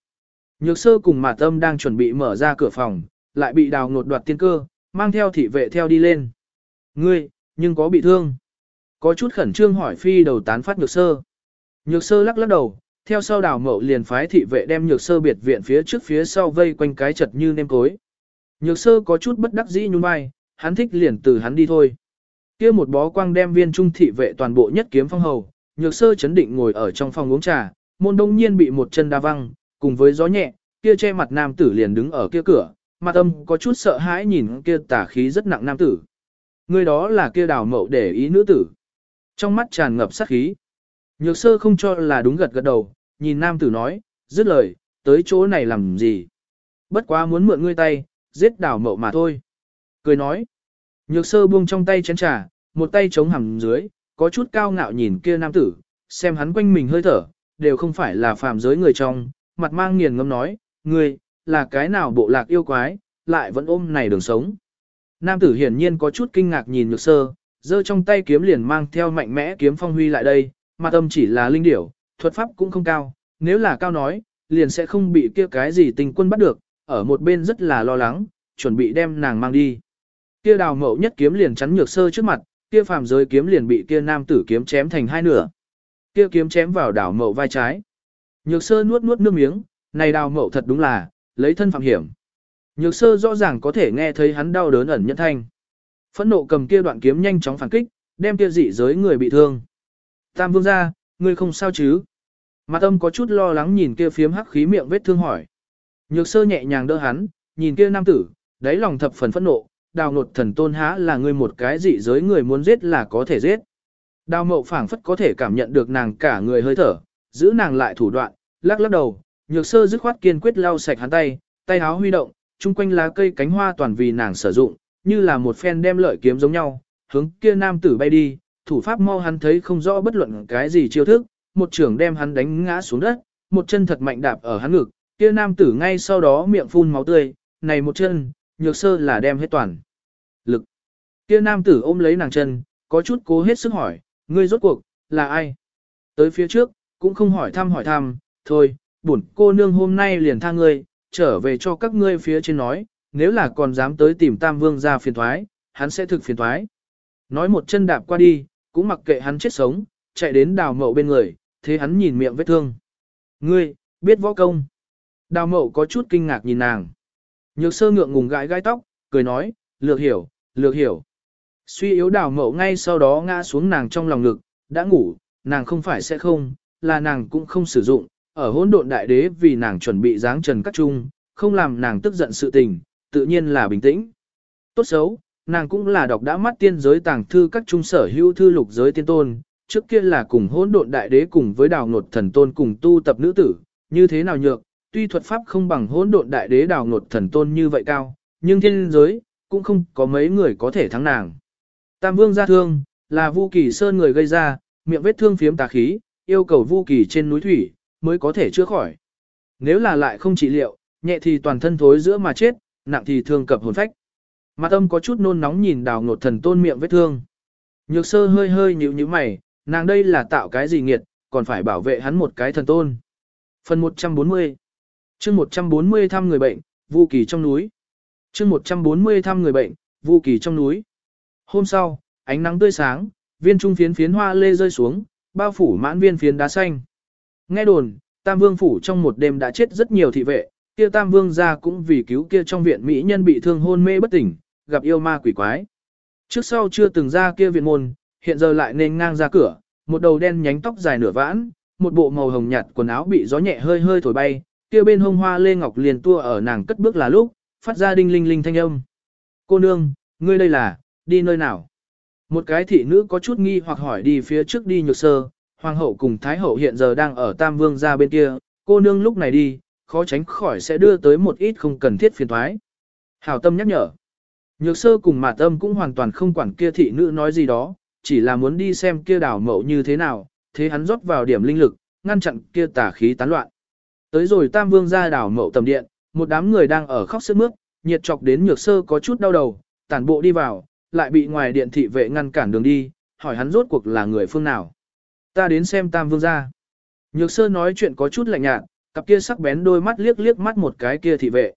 Nhược sơ cùng mà tâm đang chuẩn bị mở ra cửa phòng, lại bị đào ngột đoạt tiên cơ, mang theo thị vệ theo đi lên. Ngươi, nhưng có bị thương. Có chút khẩn trương hỏi phi đầu tán phát nhược sơ. Nhược sơ lắc lắc đầu, theo sau đào mậu liền phái thị vệ đem nhược sơ biệt viện phía trước phía sau vây quanh cái chật như nêm cối. Nhược sơ có chút bất đắc dĩ nhún vai, hắn thích liền từ hắn đi thôi. kia một bó quang đem viên trung thị vệ toàn bộ nhất kiếm phong hầu, nhược sơ chấn định ngồi ở trong phòng uống trà, môn đông nhiên bị một chân đa văng, cùng với gió nhẹ, kia che mặt nam tử liền đứng ở kia cửa, mặt âm có chút sợ hãi nhìn kia tả khí rất nặng nam tử. Người đó là kia đào mậu để ý nữ tử. Trong mắt tràn ngập sát khí. Nhược sơ không cho là đúng gật gật đầu, nhìn nam tử nói, dứt lời, tới chỗ này làm gì. Bất quá muốn mượn ngươi tay, giết đào mậu mà thôi. Cười nói, nhược sơ buông trong tay chén trà, một tay chống hẳn dưới, có chút cao ngạo nhìn kia nam tử, xem hắn quanh mình hơi thở, đều không phải là phàm giới người trong, mặt mang nghiền ngâm nói, ngươi, là cái nào bộ lạc yêu quái, lại vẫn ôm này đường sống. Nam tử hiển nhiên có chút kinh ngạc nhìn nhược sơ, giơ trong tay kiếm liền mang theo mạnh mẽ kiếm phong huy lại đây, mà tâm chỉ là linh điểu, thuật pháp cũng không cao, nếu là cao nói, liền sẽ không bị kia cái gì tình quân bắt được, ở một bên rất là lo lắng, chuẩn bị đem nàng mang đi. Kia đào mậu nhất kiếm liền chắn nhược sơ trước mặt, kia phàm giới kiếm liền bị kia nam tử kiếm chém thành hai nửa. Kia kiếm chém vào đào mậu vai trái. Nhược sơ nuốt nuốt nước miếng, này đào mậu thật đúng là, lấy thân phạm hiểm. Nhược sơ rõ ràng có thể nghe thấy hắn đau đớn ẩn nhẫn thanh. Phẫn nộ cầm kia đoạn kiếm nhanh chóng phản kích, đem kia dị giới người bị thương. Tam vương ra, ngươi không sao chứ? Mặt tâm có chút lo lắng nhìn kia phiếm hắc khí miệng vết thương hỏi. Nhược sơ nhẹ nhàng đỡ hắn, nhìn kia nam tử, đáy lòng thập phần phẫn nộ, đào nột thần tôn há là ngươi một cái dị giới người muốn giết là có thể giết. Đào mậu phảng phất có thể cảm nhận được nàng cả người hơi thở, giữ nàng lại thủ đoạn, lắc lắc đầu, nhược sơ dứt khoát kiên quyết lau sạch hắn tay, tay háo huy động, chung quanh lá cây cánh hoa toàn vì nàng sử dụng, như là một phen đem lợi kiếm giống nhau, hướng kia nam tử bay đi, thủ pháp mau hắn thấy không rõ bất luận cái gì chiêu thức, một trưởng đem hắn đánh ngã xuống đất, một chân thật mạnh đạp ở hắn ngực, kia nam tử ngay sau đó miệng phun máu tươi, này một chân, nhược sơ là đem hết toàn. Lực. Kia nam tử ôm lấy nàng chân, có chút cố hết sức hỏi, ngươi rốt cuộc, là ai? Tới phía trước, cũng không hỏi thăm hỏi thăm, thôi, bổn cô nương hôm nay liền tha ngươi, trở về cho các ngươi phía trên nói, nếu là còn dám tới tìm Tam Vương ra phiền thoái, hắn sẽ thực phiền thoái. Nói một chân đạp qua đi, cũng mặc kệ hắn chết sống, chạy đến đào mậu bên người, thế hắn nhìn miệng vết thương. Ngươi, biết võ công. Đào mậu có chút kinh ngạc nhìn nàng. Nhược sơ ngượng ngùng gãi gai tóc, cười nói, lược hiểu, lược hiểu. Suy yếu đào mậu ngay sau đó ngã xuống nàng trong lòng ngực, đã ngủ, nàng không phải sẽ không, là nàng cũng không sử dụng, ở hỗn độn đại đế vì nàng chuẩn bị dáng trần các trung không làm nàng tức giận sự tình, tự nhiên là bình tĩnh. Tốt xấu, nàng cũng là đọc đã mắt tiên giới tàng thư các trung sở hữu thư lục giới tiên tôn, trước kia là cùng hỗn độn đại đế cùng với đào ngột thần tôn cùng tu tập nữ tử, như thế nào nhược, tuy thuật pháp không bằng hỗn độn đại đế đào ngột thần tôn như vậy cao, nhưng thiên giới, cũng không có mấy người có thể thắng nàng. Tam vương gia thương, là Vu Kỳ Sơn người gây ra, miệng vết thương phiếm tà khí, yêu cầu Vu Kỳ trên núi thủy, mới có thể chữa khỏi. Nếu là lại không trị liệu, nhẹ thì toàn thân thối giữa mà chết, nặng thì thương cập hồn phách. Mặt tâm có chút nôn nóng nhìn đào ngột thần tôn miệng vết thương. Nhược sơ hơi hơi nhíu nhíu mày, nàng đây là tạo cái gì nghiệt, còn phải bảo vệ hắn một cái thần tôn. Phần 140 chương 140 thăm người bệnh, vu kỳ trong núi. chương 140 thăm người bệnh, vu kỳ trong núi. Hôm sau, ánh nắng tươi sáng, viên trung phiến phiến hoa lê rơi xuống, bao phủ mãn viên phiến đá xanh. Nghe đồn, Tam Vương phủ trong một đêm đã chết rất nhiều thị vệ, kia Tam Vương gia cũng vì cứu kia trong viện mỹ nhân bị thương hôn mê bất tỉnh, gặp yêu ma quỷ quái. Trước sau chưa từng ra kia viện môn, hiện giờ lại nên ngang ra cửa, một đầu đen nhánh tóc dài nửa vãn, một bộ màu hồng nhạt quần áo bị gió nhẹ hơi hơi thổi bay, kia bên hông hoa lê ngọc liền tua ở nàng cất bước là lúc, phát ra đinh linh linh thanh âm. Cô nương, ngươi đây là, đi nơi nào? Một cái thị nữ có chút nghi hoặc hỏi đi phía trước đi nhược sơ, hoàng hậu cùng thái hậu hiện giờ đang ở tam vương gia bên kia, cô nương lúc này đi, khó tránh khỏi sẽ đưa tới một ít không cần thiết phiền thoái. Hảo tâm nhắc nhở. Nhược sơ cùng mà tâm cũng hoàn toàn không quản kia thị nữ nói gì đó, chỉ là muốn đi xem kia đảo mậu như thế nào, thế hắn rót vào điểm linh lực, ngăn chặn kia tà khí tán loạn. Tới rồi tam vương ra đảo mậu tầm điện, một đám người đang ở khóc sức mướt, nhiệt chọc đến nhược sơ có chút đau đầu, tản bộ đi vào, lại bị ngoài điện thị vệ ngăn cản đường đi, hỏi hắn rốt cuộc là người phương nào. Ta đến xem tam vương ra. Nhược sơ nói chuyện có chút lạnh nhạt, cặp kia sắc bén đôi mắt liếc liếc mắt một cái kia thị vệ.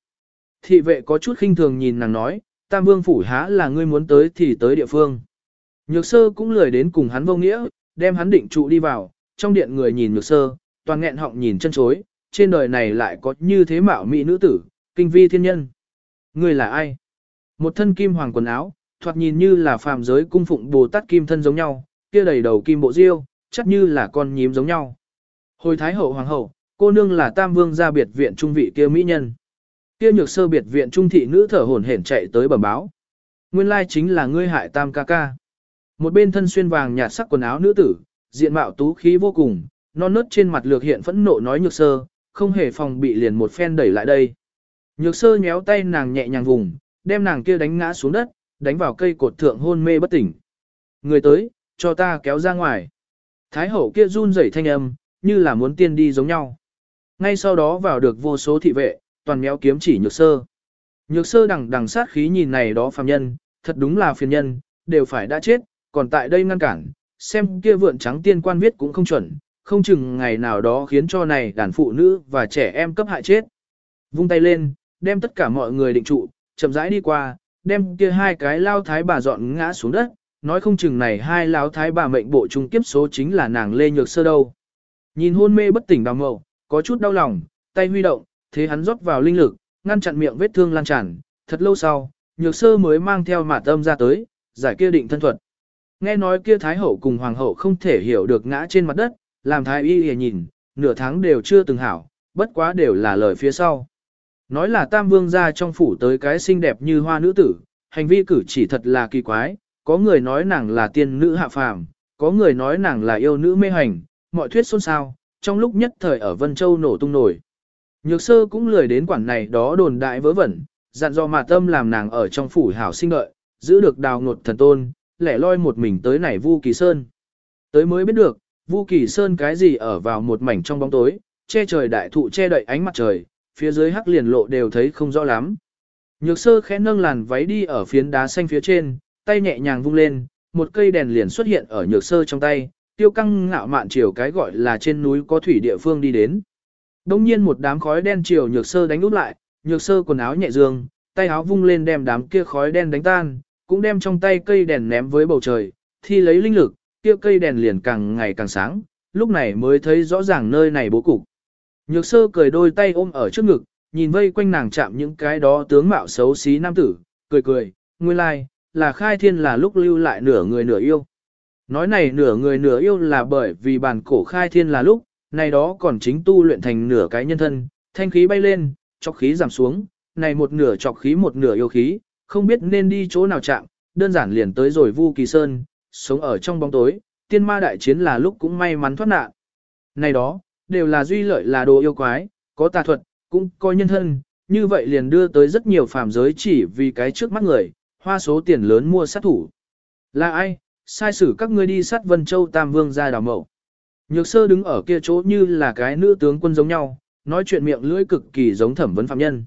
Thị vệ có chút khinh thường nhìn nàng nói, tam vương phủ há là ngươi muốn tới thì tới địa phương. Nhược sơ cũng lười đến cùng hắn vô nghĩa, đem hắn định trụ đi vào, trong điện người nhìn nhược sơ, toàn nghẹn họng nhìn chân chối, trên đời này lại có như thế mạo mỹ nữ tử, kinh vi thiên nhân. Ngươi là ai? Một thân kim hoàng quần áo, thoạt nhìn như là phàm giới cung phụng Bồ Tát kim thân giống nhau, kia đầy đầu kim bộ diêu, chắc như là con nhím giống nhau. Hồi thái hậu hoàng hậu, cô nương là tam vương gia biệt viện trung vị kia mỹ nhân. Kia nhược sơ biệt viện trung thị nữ thở hổn hển chạy tới bẩm báo. Nguyên lai chính là ngươi hại tam ca ca. Một bên thân xuyên vàng nhạt sắc quần áo nữ tử, diện mạo tú khí vô cùng, non nớt trên mặt lược hiện phẫn nộ nói nhược sơ, không hề phòng bị liền một phen đẩy lại đây. Nhược sơ nhéo tay nàng nhẹ nhàng vùng, đem nàng kia đánh ngã xuống đất, đánh vào cây cột thượng hôn mê bất tỉnh. Người tới, cho ta kéo ra ngoài. Thái hậu kia run rẩy thanh âm, như là muốn tiên đi giống nhau. Ngay sau đó vào được vô số thị vệ, toàn méo kiếm chỉ nhược sơ. Nhược sơ đằng đằng sát khí nhìn này đó phàm nhân, thật đúng là phiền nhân, đều phải đã chết, còn tại đây ngăn cản, xem kia vượn trắng tiên quan viết cũng không chuẩn, không chừng ngày nào đó khiến cho này đàn phụ nữ và trẻ em cấp hại chết. Vung tay lên, đem tất cả mọi người định trụ, chậm rãi đi qua, đem kia hai cái lao thái bà dọn ngã xuống đất, nói không chừng này hai lão thái bà mệnh bộ trung kiếp số chính là nàng Lê Nhược Sơ đâu. Nhìn hôn mê bất tỉnh đào mậu, có chút đau lòng, tay huy động, thế hắn rót vào linh lực, ngăn chặn miệng vết thương lan tràn, thật lâu sau, Nhược Sơ mới mang theo mạt âm ra tới, giải kia định thân thuật. Nghe nói kia Thái Hậu cùng Hoàng Hậu không thể hiểu được ngã trên mặt đất, làm Thái Y hề nhìn, nửa tháng đều chưa từng hảo, bất quá đều là lời phía sau. Nói là Tam Vương ra trong phủ tới cái xinh đẹp như hoa nữ tử, hành vi cử chỉ thật là kỳ quái, có người nói nàng là tiên nữ hạ phàm, có người nói nàng là yêu nữ mê hành, mọi thuyết xôn xao, trong lúc nhất thời ở Vân Châu nổ tung nổi. Nhược sơ cũng lười đến quản này đó đồn đại vớ vẩn, dặn dò mà tâm làm nàng ở trong phủ hảo sinh đợi, giữ được đào ngột thần tôn, lẻ loi một mình tới này Vu Kỳ Sơn. Tới mới biết được, Vu Kỳ Sơn cái gì ở vào một mảnh trong bóng tối, che trời đại thụ che đậy ánh mặt trời, phía dưới hắc liền lộ đều thấy không rõ lắm. Nhược sơ khẽ nâng làn váy đi ở phiến đá xanh phía trên, tay nhẹ nhàng vung lên, một cây đèn liền xuất hiện ở nhược sơ trong tay, tiêu căng ngạo mạn chiều cái gọi là trên núi có thủy địa phương đi đến. Đông nhiên một đám khói đen chiều nhược sơ đánh úp lại, nhược sơ quần áo nhẹ dương, tay áo vung lên đem đám kia khói đen đánh tan, cũng đem trong tay cây đèn ném với bầu trời, thi lấy linh lực, kia cây đèn liền càng ngày càng sáng, lúc này mới thấy rõ ràng nơi này bố cục. Nhược sơ cười đôi tay ôm ở trước ngực, nhìn vây quanh nàng chạm những cái đó tướng mạo xấu xí nam tử, cười cười, nguyên lai, like, là khai thiên là lúc lưu lại nửa người nửa yêu. Nói này nửa người nửa yêu là bởi vì bản cổ khai thiên là lúc, này đó còn chính tu luyện thành nửa cái nhân thân, thanh khí bay lên, chọc khí giảm xuống, này một nửa chọc khí một nửa yêu khí, không biết nên đi chỗ nào chạm, đơn giản liền tới rồi Vu Kỳ Sơn, sống ở trong bóng tối, tiên ma đại chiến là lúc cũng may mắn thoát nạn. Này đó, đều là duy lợi là đồ yêu quái, có tà thuật, cũng có nhân thân, như vậy liền đưa tới rất nhiều phàm giới chỉ vì cái trước mắt người, hoa số tiền lớn mua sát thủ. Là ai, sai xử các ngươi đi sát Vân Châu Tam Vương ra đào mậu. Nhược sơ đứng ở kia chỗ như là cái nữ tướng quân giống nhau, nói chuyện miệng lưỡi cực kỳ giống thẩm vấn phạm nhân.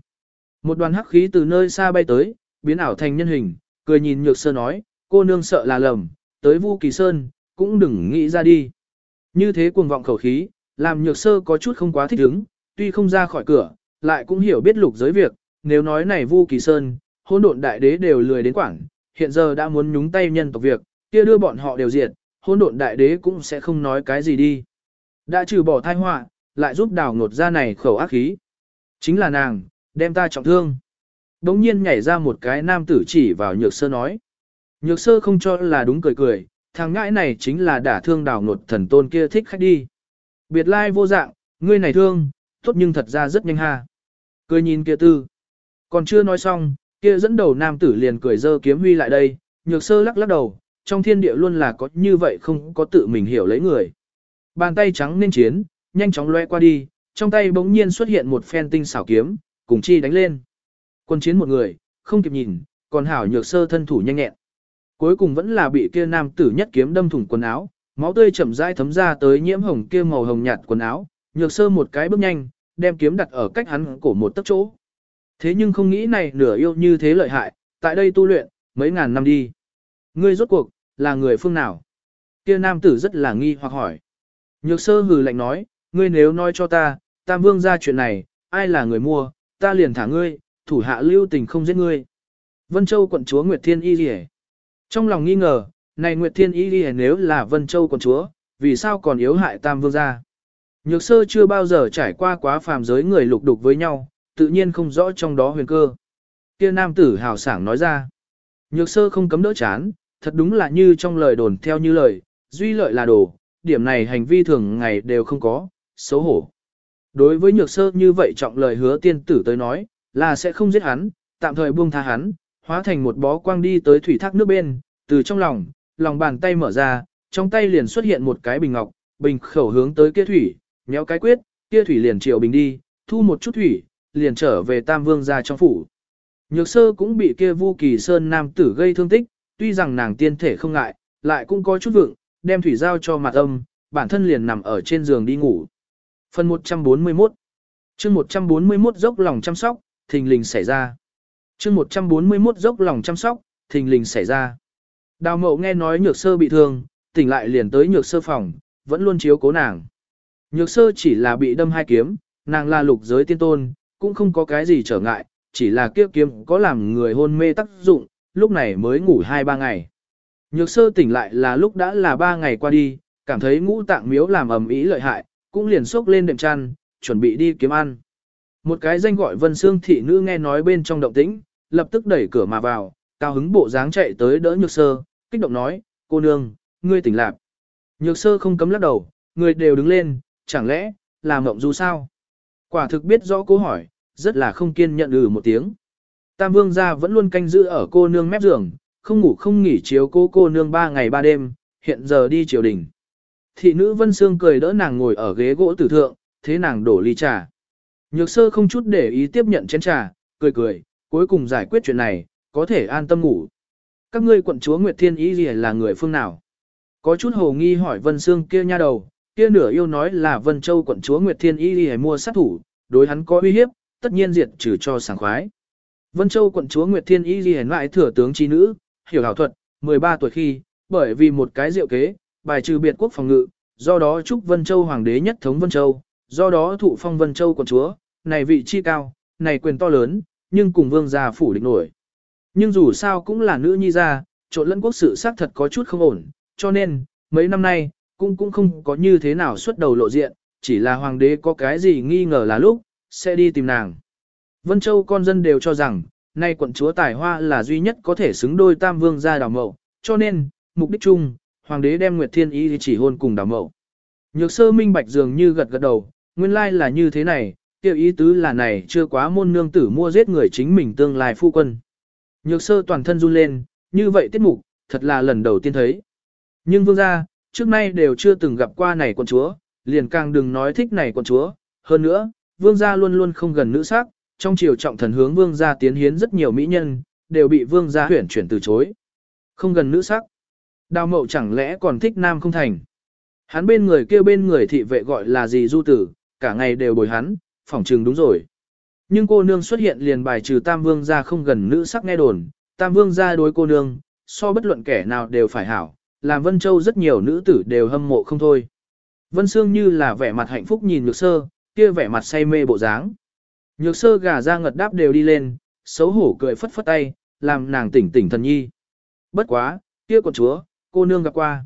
Một đoàn hắc khí từ nơi xa bay tới, biến ảo thành nhân hình, cười nhìn nhược sơ nói, cô nương sợ là lầm, tới Vu Kỳ Sơn, cũng đừng nghĩ ra đi. Như thế cuồng vọng khẩu khí, làm nhược sơ có chút không quá thích ứng, tuy không ra khỏi cửa, lại cũng hiểu biết lục giới việc, nếu nói này Vu Kỳ Sơn, hôn độn đại đế đều lười đến quảng, hiện giờ đã muốn nhúng tay nhân tộc việc, kia đưa bọn họ đều diệt, hôn độn đại đế cũng sẽ không nói cái gì đi. Đã trừ bỏ thai họa, lại giúp đào ngột ra này khẩu ác khí. Chính là nàng, đem ta trọng thương. Đống nhiên nhảy ra một cái nam tử chỉ vào nhược sơ nói. Nhược sơ không cho là đúng cười cười, thằng ngãi này chính là đả thương đào ngột thần tôn kia thích khách đi. Biệt lai vô dạng, ngươi này thương, tốt nhưng thật ra rất nhanh ha. Cười nhìn kia tư. Còn chưa nói xong, kia dẫn đầu nam tử liền cười dơ kiếm huy lại đây, nhược sơ lắc lắc đầu, trong thiên địa luôn là có như vậy không có tự mình hiểu lấy người. Bàn tay trắng nên chiến, nhanh chóng loe qua đi, trong tay bỗng nhiên xuất hiện một phen tinh xảo kiếm, cùng chi đánh lên. Quân chiến một người, không kịp nhìn, còn hảo nhược sơ thân thủ nhanh nhẹn. Cuối cùng vẫn là bị kia nam tử nhất kiếm đâm thủng quần áo, máu tươi chậm rãi thấm ra tới nhiễm hồng kia màu hồng nhạt quần áo, nhược sơ một cái bước nhanh, đem kiếm đặt ở cách hắn cổ một tấc chỗ. Thế nhưng không nghĩ này nửa yêu như thế lợi hại, tại đây tu luyện, mấy ngàn năm đi. Ngươi rốt cuộc, là người phương nào? Kia nam tử rất là nghi hoặc hỏi. Nhược sơ hừ lạnh nói, ngươi nếu nói cho ta, tam vương ra chuyện này, ai là người mua, ta liền thả ngươi, thủ hạ lưu tình không giết ngươi. Vân Châu quận chúa Nguyệt Thiên Y Lì Trong lòng nghi ngờ, này Nguyệt Thiên Y Lì nếu là Vân Châu quận chúa, vì sao còn yếu hại tam vương gia? Nhược sơ chưa bao giờ trải qua quá phàm giới người lục đục với nhau, tự nhiên không rõ trong đó huyền cơ. Kia nam tử hào sảng nói ra. Nhược sơ không cấm đỡ chán, thật đúng là như trong lời đồn theo như lời, duy lợi là đồ, điểm này hành vi thường ngày đều không có, xấu hổ. Đối với nhược sơ như vậy trọng lời hứa tiên tử tới nói, là sẽ không giết hắn, tạm thời buông tha hắn, hóa thành một bó quang đi tới thủy thác nước bên, từ trong lòng, lòng bàn tay mở ra, trong tay liền xuất hiện một cái bình ngọc, bình khẩu hướng tới kia thủy, nhéo cái quyết, kia thủy liền chiều bình đi, thu một chút thủy, liền trở về Tam Vương ra trong phủ. Nhược sơ cũng bị kia Vu Kỳ Sơn nam tử gây thương tích, tuy rằng nàng tiên thể không ngại, lại cũng có chút vượng, đem thủy giao cho mặt âm, bản thân liền nằm ở trên giường đi ngủ. Phần 141 chương 141 dốc lòng chăm sóc, thình lình xảy ra. chương 141 dốc lòng chăm sóc, thình lình xảy ra. Đào mậu nghe nói nhược sơ bị thương, tỉnh lại liền tới nhược sơ phòng, vẫn luôn chiếu cố nàng. Nhược sơ chỉ là bị đâm hai kiếm, nàng là lục giới tiên tôn, cũng không có cái gì trở ngại, chỉ là kia kiếm có làm người hôn mê tác dụng, lúc này mới ngủ 2-3 ngày. Nhược sơ tỉnh lại là lúc đã là 3 ngày qua đi, cảm thấy ngũ tạng miếu làm ầm ý lợi hại, cũng liền sốc lên đệm chăn, chuẩn bị đi kiếm ăn. Một cái danh gọi Vân Sương thị nữ nghe nói bên trong động tĩnh, lập tức đẩy cửa mà vào, cao hứng bộ dáng chạy tới đỡ nhược sơ, kích động nói, cô nương, ngươi tỉnh lạc. Nhược sơ không cấm lắc đầu, người đều đứng lên, chẳng lẽ, là mộng du sao? Quả thực biết rõ câu hỏi, rất là không kiên nhận ừ một tiếng. Tam vương gia vẫn luôn canh giữ ở cô nương mép giường, không ngủ không nghỉ chiếu cô cô nương ba ngày ba đêm, hiện giờ đi triều đình. Thị nữ Vân Sương cười đỡ nàng ngồi ở ghế gỗ tử thượng, thế nàng đổ ly trà. Nhược sơ không chút để ý tiếp nhận chén trà, cười cười, cuối cùng giải quyết chuyện này, có thể an tâm ngủ. Các ngươi quận chúa Nguyệt Thiên Ý gì là người phương nào? Có chút hồ nghi hỏi Vân Sương kia nha đầu, kia nửa yêu nói là Vân Châu quận chúa Nguyệt Thiên Y đi mua sát thủ, đối hắn có uy hiếp, tất nhiên diệt trừ cho sảng khoái. Vân Châu quận chúa Nguyệt Thiên Y đi lại thừa tướng chi nữ, hiểu hảo thuật, 13 tuổi khi, bởi vì một cái diệu kế, bài trừ biệt quốc phòng ngự, do đó chúc Vân Châu hoàng đế nhất thống Vân Châu, do đó thụ phong Vân Châu quận chúa, này vị chi cao, này quyền to lớn, nhưng cùng vương gia phủ địch nổi. Nhưng dù sao cũng là nữ nhi gia, trộn lẫn quốc sự xác thật có chút không ổn, cho nên, mấy năm nay, cũng cũng không có như thế nào xuất đầu lộ diện, chỉ là hoàng đế có cái gì nghi ngờ là lúc, sẽ đi tìm nàng. Vân Châu con dân đều cho rằng, nay quận chúa tài hoa là duy nhất có thể xứng đôi tam vương gia đào mậu, cho nên, mục đích chung, hoàng đế đem Nguyệt Thiên Ý chỉ hôn cùng đào mậu. Nhược sơ minh bạch dường như gật gật đầu, nguyên lai là như thế này, tiêu ý tứ là này chưa quá môn nương tử mua giết người chính mình tương lai phu quân. Nhược sơ toàn thân run lên, như vậy tiết mục, thật là lần đầu tiên thấy. Nhưng vương gia, trước nay đều chưa từng gặp qua này quận chúa, liền càng đừng nói thích này quận chúa. Hơn nữa, vương gia luôn luôn không gần nữ sắc, trong triều trọng thần hướng vương gia tiến hiến rất nhiều mỹ nhân, đều bị vương gia huyển chuyển từ chối. Không gần nữ sắc. Đào mậu chẳng lẽ còn thích nam không thành. Hắn bên người kêu bên người thị vệ gọi là gì du tử, cả ngày đều bồi hắn, phỏng trừng đúng rồi. Nhưng cô nương xuất hiện liền bài trừ tam vương gia không gần nữ sắc nghe đồn, tam vương gia đối cô nương, so bất luận kẻ nào đều phải hảo, làm Vân Châu rất nhiều nữ tử đều hâm mộ không thôi. Vân Sương như là vẻ mặt hạnh phúc nhìn Nhược Sơ, kia vẻ mặt say mê bộ dáng. Nhược Sơ gà ra ngật đáp đều đi lên, xấu hổ cười phất phất tay, làm nàng tỉnh tỉnh thần nhi. Bất quá, kia con chúa, cô nương gặp qua.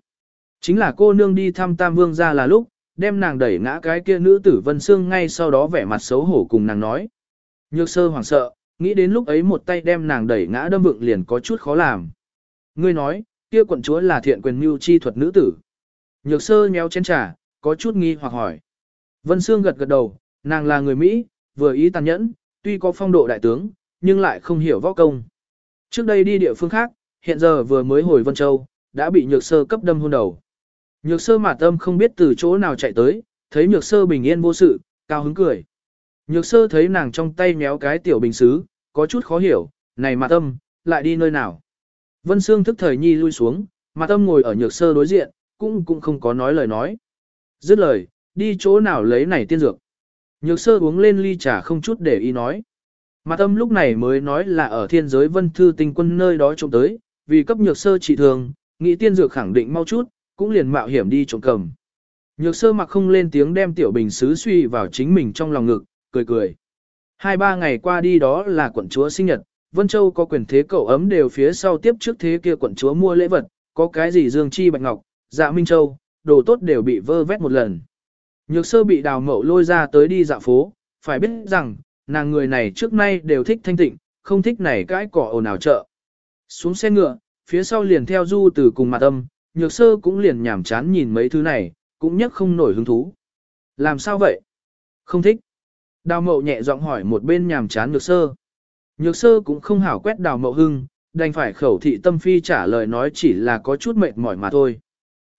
Chính là cô nương đi thăm Tam Vương ra là lúc, đem nàng đẩy ngã cái kia nữ tử Vân Sương ngay sau đó vẻ mặt xấu hổ cùng nàng nói. Nhược Sơ hoảng sợ, nghĩ đến lúc ấy một tay đem nàng đẩy ngã đâm vựng liền có chút khó làm. Ngươi nói, kia quận chúa là thiện quyền mưu chi thuật nữ tử. Nhược sơ nhéo chén trà, có chút nghi hoặc hỏi. Vân Sương gật gật đầu, nàng là người Mỹ, vừa ý tàn nhẫn, tuy có phong độ đại tướng, nhưng lại không hiểu võ công. Trước đây đi địa phương khác, hiện giờ vừa mới hồi Vân Châu, đã bị nhược sơ cấp đâm hôn đầu. Nhược sơ mà tâm không biết từ chỗ nào chạy tới, thấy nhược sơ bình yên vô sự, cao hứng cười. Nhược sơ thấy nàng trong tay méo cái tiểu bình xứ, có chút khó hiểu, này mà tâm, lại đi nơi nào. Vân Sương thức thời nhi lui xuống, mà tâm ngồi ở nhược sơ đối diện, cũng cũng không có nói lời nói. Dứt lời, đi chỗ nào lấy này tiên dược. Nhược sơ uống lên ly trà không chút để ý nói. Mà tâm lúc này mới nói là ở thiên giới vân thư tinh quân nơi đó trộm tới, vì cấp nhược sơ trị thường, nghĩ tiên dược khẳng định mau chút, cũng liền mạo hiểm đi trộm cầm. Nhược sơ mặc không lên tiếng đem tiểu bình xứ suy vào chính mình trong lòng ngực, cười cười. Hai ba ngày qua đi đó là quận chúa sinh nhật, Vân Châu có quyền thế cậu ấm đều phía sau tiếp trước thế kia quận chúa mua lễ vật, có cái gì Dương Chi Bạch Ngọc, Dạ Minh Châu, đồ tốt đều bị vơ vét một lần. Nhược sơ bị đào mậu lôi ra tới đi dạo phố, phải biết rằng, nàng người này trước nay đều thích thanh tịnh, không thích này cái cỏ ồn ào chợ. Xuống xe ngựa, phía sau liền theo du từ cùng mặt âm, nhược sơ cũng liền nhảm chán nhìn mấy thứ này, cũng nhất không nổi hứng thú. Làm sao vậy? Không thích. Đào mậu nhẹ giọng hỏi một bên nhàm chán nhược sơ. Nhược sơ cũng không hảo quét đào mậu hưng, đành phải khẩu thị tâm phi trả lời nói chỉ là có chút mệt mỏi mà thôi.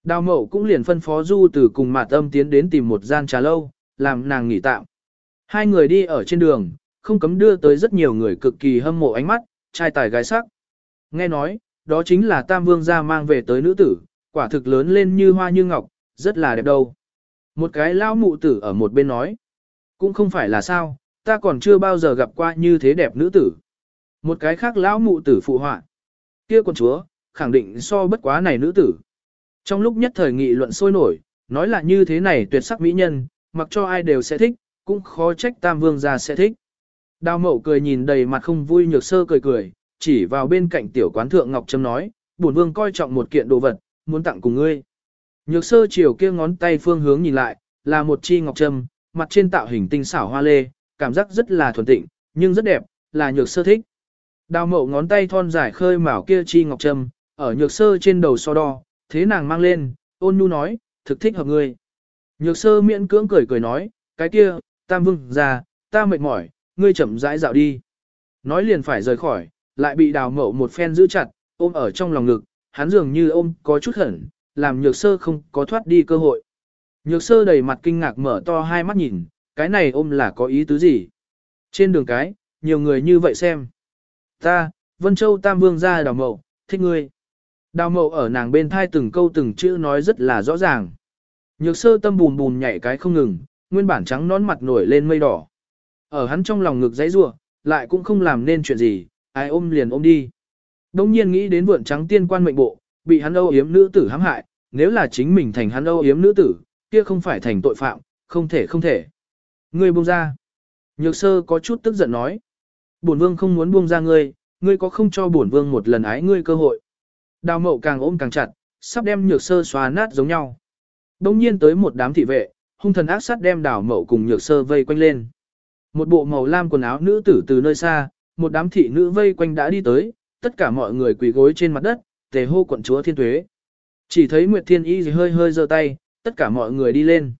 Đào mậu cũng liền phân phó du từ cùng mạt âm tiến đến tìm một gian trà lâu, làm nàng nghỉ tạm. Hai người đi ở trên đường, không cấm đưa tới rất nhiều người cực kỳ hâm mộ ánh mắt, trai tài gái sắc. Nghe nói, đó chính là Tam Vương gia mang về tới nữ tử, quả thực lớn lên như hoa như ngọc, rất là đẹp đâu. Một cái lao mụ tử ở một bên nói, cũng không phải là sao, ta còn chưa bao giờ gặp qua như thế đẹp nữ tử. Một cái khác lão mụ tử phụ họa. Kia con chúa, khẳng định so bất quá này nữ tử. Trong lúc nhất thời nghị luận sôi nổi, nói là như thế này tuyệt sắc mỹ nhân, mặc cho ai đều sẽ thích, cũng khó trách tam vương gia sẽ thích. Đào mậu cười nhìn đầy mặt không vui nhược sơ cười cười, chỉ vào bên cạnh tiểu quán thượng Ngọc Trâm nói, bổn vương coi trọng một kiện đồ vật, muốn tặng cùng ngươi. Nhược sơ chiều kia ngón tay phương hướng nhìn lại, là một chi Ngọc Trâm, mặt trên tạo hình tinh xảo hoa lê, cảm giác rất là thuần tịnh, nhưng rất đẹp, là nhược sơ thích. Đào mậu ngón tay thon dài khơi mào kia chi Ngọc Trâm, ở nhược sơ trên đầu so đo, thế nàng mang lên, ôn nhu nói, thực thích hợp ngươi. Nhược sơ miễn cưỡng cười cười nói, cái kia, tam vương ra, ta mệt mỏi, ngươi chậm rãi dạo đi. Nói liền phải rời khỏi, lại bị đào mậu một phen giữ chặt, ôm ở trong lòng ngực, hắn dường như ôm có chút hẩn, làm nhược sơ không có thoát đi cơ hội. Nhược sơ đầy mặt kinh ngạc mở to hai mắt nhìn, cái này ôm là có ý tứ gì? Trên đường cái, nhiều người như vậy xem. Ta, Vân Châu Tam Vương ra đào mậu, thích ngươi. Đào mậu ở nàng bên thai từng câu từng chữ nói rất là rõ ràng. Nhược sơ tâm bùn bùn nhảy cái không ngừng, nguyên bản trắng nón mặt nổi lên mây đỏ. Ở hắn trong lòng ngực dãy rua, lại cũng không làm nên chuyện gì, ai ôm liền ôm đi. Đông nhiên nghĩ đến vượn trắng tiên quan mệnh bộ, bị hắn âu yếm nữ tử hãm hại, nếu là chính mình thành hắn âu yếm nữ tử, kia không phải thành tội phạm, không thể không thể. Ngươi buông ra. Nhược sơ có chút tức giận nói. Bổn vương không muốn buông ra ngươi, ngươi có không cho bổn vương một lần ái ngươi cơ hội. Đào mậu càng ôm càng chặt, sắp đem nhược sơ xóa nát giống nhau. Đông nhiên tới một đám thị vệ, hung thần ác sát đem đào mậu cùng nhược sơ vây quanh lên. Một bộ màu lam quần áo nữ tử từ nơi xa, một đám thị nữ vây quanh đã đi tới, tất cả mọi người quỳ gối trên mặt đất, tề hô quận chúa thiên tuế. Chỉ thấy Nguyệt Thiên Y hơi hơi giơ tay, tất cả mọi người đi lên.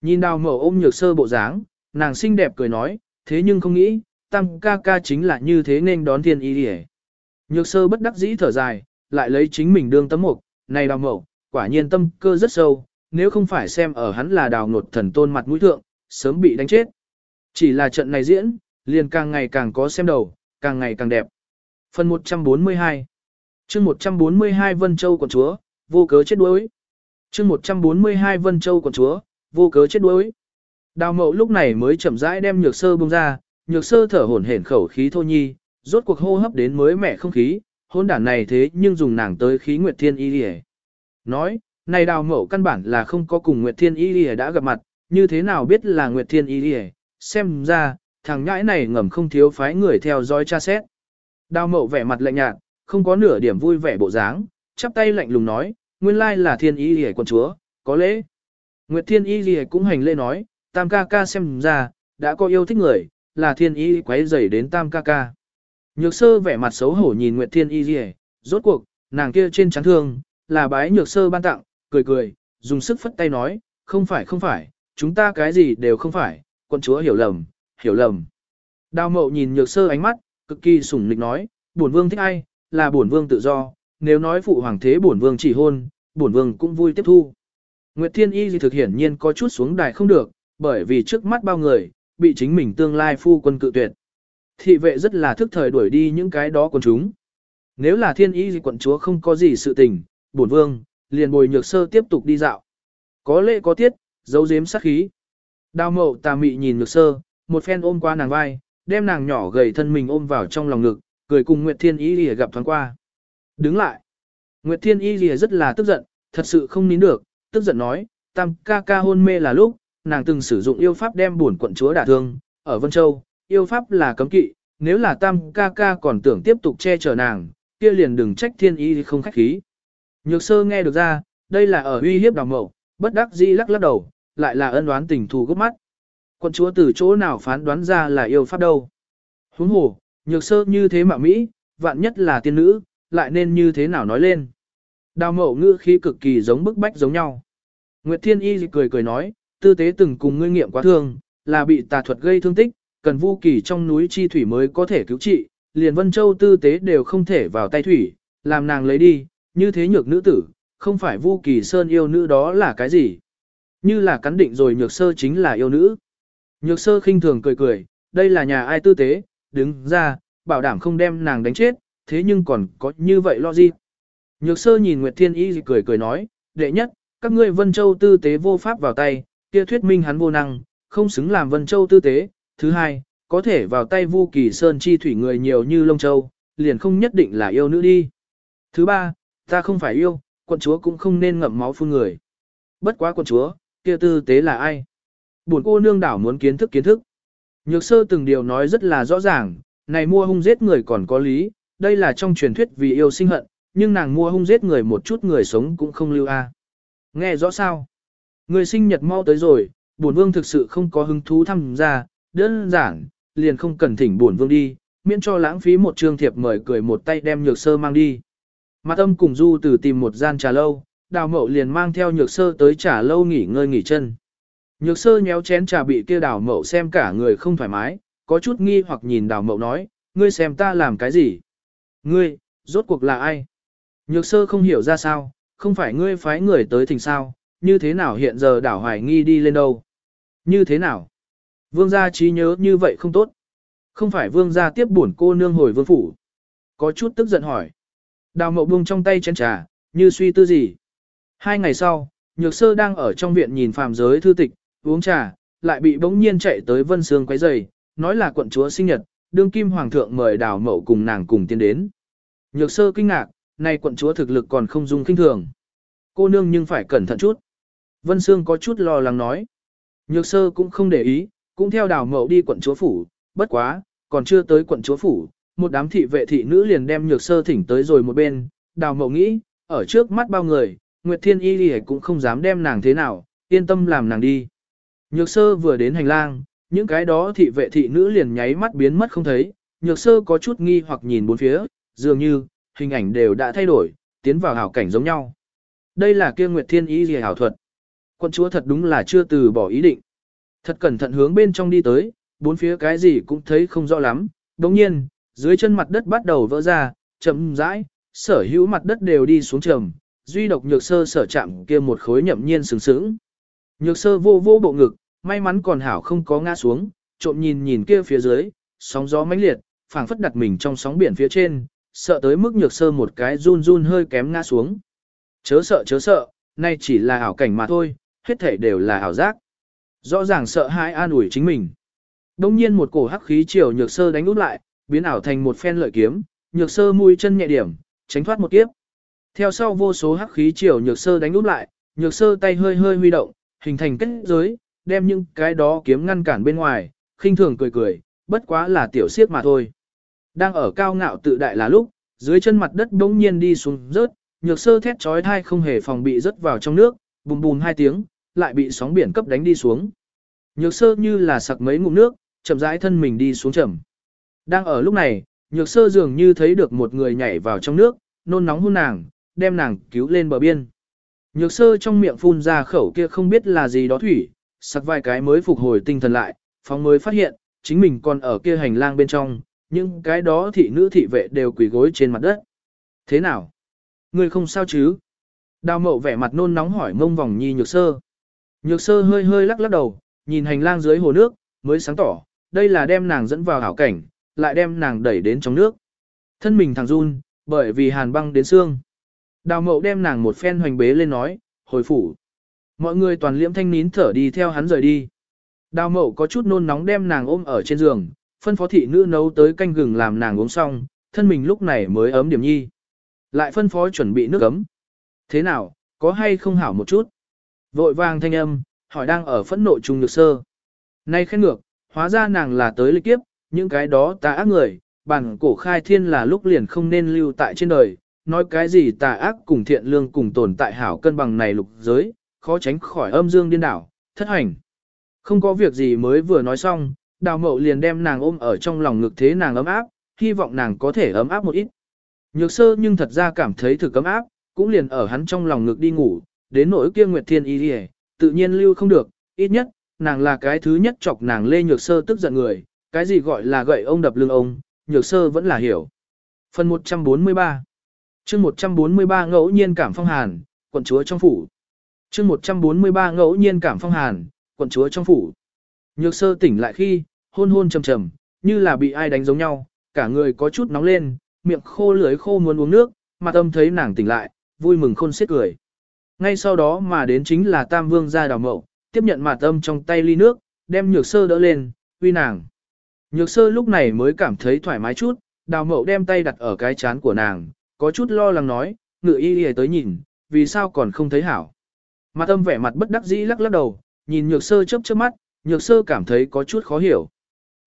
Nhìn đào mậu ôm nhược sơ bộ dáng, nàng xinh đẹp cười nói, thế nhưng không nghĩ, tam ca ca chính là như thế nên đón thiên y đi Nhược sơ bất đắc dĩ thở dài, lại lấy chính mình đương tấm mục, này đào mậu, quả nhiên tâm cơ rất sâu, nếu không phải xem ở hắn là đào ngột thần tôn mặt mũi thượng, sớm bị đánh chết. Chỉ là trận này diễn, liền càng ngày càng có xem đầu, càng ngày càng đẹp. Phần 142 chương 142 Vân Châu Quận Chúa, vô cớ chết đuối. chương 142 Vân Châu Quận Chúa, vô cớ chết đuối. Đào mậu lúc này mới chậm rãi đem nhược sơ bông ra, nhược sơ thở hổn hển khẩu khí thô nhi, rốt cuộc hô hấp đến mới mẻ không khí, hôn đản này thế nhưng dùng nàng tới khí Nguyệt Thiên Y Lì Nói, này đào mậu căn bản là không có cùng Nguyệt Thiên Y Lì đã gặp mặt, như thế nào biết là Nguyệt Thiên Y Lì xem ra, thằng nhãi này ngầm không thiếu phái người theo dõi tra xét. Đào mậu vẻ mặt lạnh nhạt, không có nửa điểm vui vẻ bộ dáng, chắp tay lạnh lùng nói, nguyên lai là thiên y lìa quân chúa, có lễ. Nguyệt thiên y lìa cũng hành lễ nói, tam ca ca xem ra, đã có yêu thích người, là thiên y quấy rầy đến tam ca ca. Nhược sơ vẻ mặt xấu hổ nhìn Nguyệt thiên y lìa, rốt cuộc, nàng kia trên trắng thương, là bái nhược sơ ban tặng, cười cười, dùng sức phất tay nói, không phải không phải, chúng ta cái gì đều không phải, quân chúa hiểu lầm, hiểu lầm. Đào mậu nhìn nhược sơ ánh mắt, cực kỳ sủng nịch nói, bổn vương thích ai, là bổn vương tự do, nếu nói phụ hoàng thế bổn vương chỉ hôn, bổn vương cũng vui tiếp thu. Nguyệt Thiên Y gì thực hiển nhiên có chút xuống đài không được, bởi vì trước mắt bao người, bị chính mình tương lai phu quân cự tuyệt. Thị vệ rất là thức thời đuổi đi những cái đó của chúng. Nếu là Thiên Y gì quận chúa không có gì sự tình, bổn vương, liền bồi nhược sơ tiếp tục đi dạo. Có lệ có tiết, dấu giếm sát khí. Đào mậu tà mị nhìn nhược sơ, một phen ôm qua nàng vai, đem nàng nhỏ gầy thân mình ôm vào trong lòng ngực, cười cùng Nguyệt Thiên Y Lìa gặp thoáng qua. Đứng lại. Nguyệt Thiên Y Lìa rất là tức giận, thật sự không nín được, tức giận nói, tam ca ca hôn mê là lúc, nàng từng sử dụng yêu pháp đem bổn quận chúa đả thương, ở Vân Châu, yêu pháp là cấm kỵ, nếu là tam ca ca còn tưởng tiếp tục che chở nàng, kia liền đừng trách Thiên Y không khách khí. Nhược sơ nghe được ra, đây là ở uy hiếp đào mậu, bất đắc dĩ lắc lắc đầu, lại là ân đoán tình thù gấp mắt. Quận chúa từ chỗ nào phán đoán ra là yêu pháp đâu. Huống hồ, nhược sơ như thế mà Mỹ, vạn nhất là tiên nữ, lại nên như thế nào nói lên. Đào mậu ngữ khí cực kỳ giống bức bách giống nhau. Nguyệt Thiên Y cười cười nói, tư tế từng cùng ngươi nghiệm quá thương, là bị tà thuật gây thương tích, cần vu kỳ trong núi chi thủy mới có thể cứu trị, liền Vân Châu tư tế đều không thể vào tay thủy, làm nàng lấy đi, như thế nhược nữ tử, không phải vu kỳ sơn yêu nữ đó là cái gì. Như là cắn định rồi nhược sơ chính là yêu nữ. Nhược sơ khinh thường cười cười, đây là nhà ai tư tế, đứng ra, bảo đảm không đem nàng đánh chết, thế nhưng còn có như vậy lo gì. Nhược sơ nhìn Nguyệt Thiên Y cười cười nói, đệ nhất, các ngươi Vân Châu tư tế vô pháp vào tay, kia thuyết minh hắn vô năng, không xứng làm Vân Châu tư tế. Thứ hai, có thể vào tay Vu Kỳ Sơn chi thủy người nhiều như Lông Châu, liền không nhất định là yêu nữ đi. Thứ ba, ta không phải yêu, quận chúa cũng không nên ngậm máu phun người. Bất quá quận chúa, kia tư tế là ai? Buồn cô nương đảo muốn kiến thức kiến thức. Nhược sơ từng điều nói rất là rõ ràng, này mua hung giết người còn có lý, đây là trong truyền thuyết vì yêu sinh hận, nhưng nàng mua hung giết người một chút người sống cũng không lưu a. À. Nghe rõ sao? Người sinh nhật mau tới rồi, bổn vương thực sự không có hứng thú tham gia, đơn giản, liền không cần thỉnh bổn vương đi, miễn cho lãng phí một trương thiệp mời cười một tay đem nhược sơ mang đi. Mặt âm cùng du từ tìm một gian trà lâu, đào mậu liền mang theo nhược sơ tới trà lâu nghỉ ngơi nghỉ chân. Nhược sơ nhéo chén trà bị kia đào mậu xem cả người không thoải mái, có chút nghi hoặc nhìn đào mậu nói, ngươi xem ta làm cái gì? Ngươi, rốt cuộc là ai? Nhược sơ không hiểu ra sao, không phải ngươi phái người tới thỉnh sao, như thế nào hiện giờ đảo hoài nghi đi lên đâu? Như thế nào? Vương gia trí nhớ như vậy không tốt. Không phải vương gia tiếp buồn cô nương hồi vương phủ. Có chút tức giận hỏi. Đào mậu buông trong tay chén trà, như suy tư gì. Hai ngày sau, nhược sơ đang ở trong viện nhìn phàm giới thư tịch, uống trà, lại bị bỗng nhiên chạy tới vân sương quấy rầy, nói là quận chúa sinh nhật, đương kim hoàng thượng mời đào mậu cùng nàng cùng tiến đến. Nhược sơ kinh ngạc, nay quận chúa thực lực còn không dung kinh thường. Cô nương nhưng phải cẩn thận chút. Vân Sương có chút lo lắng nói. Nhược sơ cũng không để ý, cũng theo đào mậu đi quận chúa phủ, bất quá, còn chưa tới quận chúa phủ, một đám thị vệ thị nữ liền đem nhược sơ thỉnh tới rồi một bên, đào mậu nghĩ, ở trước mắt bao người, Nguyệt Thiên Y Lì cũng không dám đem nàng thế nào, yên tâm làm nàng đi. Nhược sơ vừa đến hành lang, những cái đó thị vệ thị nữ liền nháy mắt biến mất không thấy, nhược sơ có chút nghi hoặc nhìn bốn phía, dường như, hình ảnh đều đã thay đổi, tiến vào hảo cảnh giống nhau. Đây là kia Nguyệt Thiên ý gì hảo thuật. Quân chúa thật đúng là chưa từ bỏ ý định. Thật cẩn thận hướng bên trong đi tới, bốn phía cái gì cũng thấy không rõ lắm. Đồng nhiên, dưới chân mặt đất bắt đầu vỡ ra, chậm rãi, sở hữu mặt đất đều đi xuống trầm, duy độc nhược sơ sở chạm kia một khối nhậm nhiên sừng sững. Nhược sơ vô vô bộ ngực, may mắn còn hảo không có ngã xuống, trộm nhìn nhìn kia phía dưới, sóng gió mãnh liệt, phảng phất đặt mình trong sóng biển phía trên, sợ tới mức nhược sơ một cái run run hơi kém ngã xuống. Chớ sợ chớ sợ, nay chỉ là ảo cảnh mà thôi, hết thể đều là ảo giác. Rõ ràng sợ hãi an ủi chính mình. Đông nhiên một cổ hắc khí chiều nhược sơ đánh út lại, biến ảo thành một phen lợi kiếm, nhược sơ mũi chân nhẹ điểm, tránh thoát một kiếp. Theo sau vô số hắc khí chiều nhược sơ đánh út lại, nhược sơ tay hơi hơi huy động, hình thành kết giới, đem những cái đó kiếm ngăn cản bên ngoài, khinh thường cười cười, bất quá là tiểu siết mà thôi. Đang ở cao ngạo tự đại là lúc, dưới chân mặt đất bỗng nhiên đi xuống rớt, nhược sơ thét trói thai không hề phòng bị rớt vào trong nước, bùm bùm hai tiếng, lại bị sóng biển cấp đánh đi xuống. Nhược sơ như là sặc mấy ngụm nước, chậm rãi thân mình đi xuống chậm. Đang ở lúc này, nhược sơ dường như thấy được một người nhảy vào trong nước, nôn nóng hôn nàng, đem nàng cứu lên bờ biên. Nhược sơ trong miệng phun ra khẩu kia không biết là gì đó thủy, sặc vài cái mới phục hồi tinh thần lại, phóng mới phát hiện, chính mình còn ở kia hành lang bên trong, nhưng cái đó thị nữ thị vệ đều quỳ gối trên mặt đất. Thế nào? Người không sao chứ? Đào mậu vẻ mặt nôn nóng hỏi mông vòng nhi nhược sơ. Nhược sơ hơi hơi lắc lắc đầu, nhìn hành lang dưới hồ nước, mới sáng tỏ, đây là đem nàng dẫn vào hảo cảnh, lại đem nàng đẩy đến trong nước. Thân mình thằng run, bởi vì hàn băng đến xương. Đào mậu đem nàng một phen hoành bế lên nói, hồi phủ. Mọi người toàn liễm thanh nín thở đi theo hắn rời đi. Đào mậu có chút nôn nóng đem nàng ôm ở trên giường, phân phó thị nữ nấu tới canh gừng làm nàng uống xong, thân mình lúc này mới ấm điểm nhi. Lại phân phó chuẩn bị nước ấm. Thế nào, có hay không hảo một chút? Vội vàng thanh âm, hỏi đang ở phẫn nộ trung nhược sơ. Nay khen ngược, hóa ra nàng là tới lịch kiếp, những cái đó tà ác người, bản cổ khai thiên là lúc liền không nên lưu tại trên đời, nói cái gì tà ác cùng thiện lương cùng tồn tại hảo cân bằng này lục giới, khó tránh khỏi âm dương điên đảo, thất hành. Không có việc gì mới vừa nói xong, đào mậu liền đem nàng ôm ở trong lòng ngực thế nàng ấm áp, hy vọng nàng có thể ấm áp một ít. Nhược sơ nhưng thật ra cảm thấy thực ấm áp, cũng liền ở hắn trong lòng ngực đi ngủ, đến nỗi kia Nguyệt Thiên Y đi tự nhiên lưu không được, ít nhất, nàng là cái thứ nhất chọc nàng lê nhược sơ tức giận người, cái gì gọi là gậy ông đập lưng ông, nhược sơ vẫn là hiểu. Phần 143 chương 143 ngẫu nhiên cảm phong hàn, quận chúa trong phủ. chương 143 ngẫu nhiên cảm phong hàn, quận chúa trong phủ. Nhược sơ tỉnh lại khi, hôn hôn trầm trầm, như là bị ai đánh giống nhau, cả người có chút nóng lên, miệng khô lưỡi khô muốn uống nước, mà Tâm thấy nàng tỉnh lại, vui mừng khôn xiết cười. Ngay sau đó mà đến chính là Tam Vương gia đào mậu, tiếp nhận mà Tâm trong tay ly nước, đem nhược sơ đỡ lên, uy nàng. Nhược sơ lúc này mới cảm thấy thoải mái chút, đào mậu đem tay đặt ở cái chán của nàng, có chút lo lắng nói, ngự y y tới nhìn, vì sao còn không thấy hảo. Mà Tâm vẻ mặt bất đắc dĩ lắc lắc đầu, nhìn nhược sơ chớp chớp mắt, nhược sơ cảm thấy có chút khó hiểu.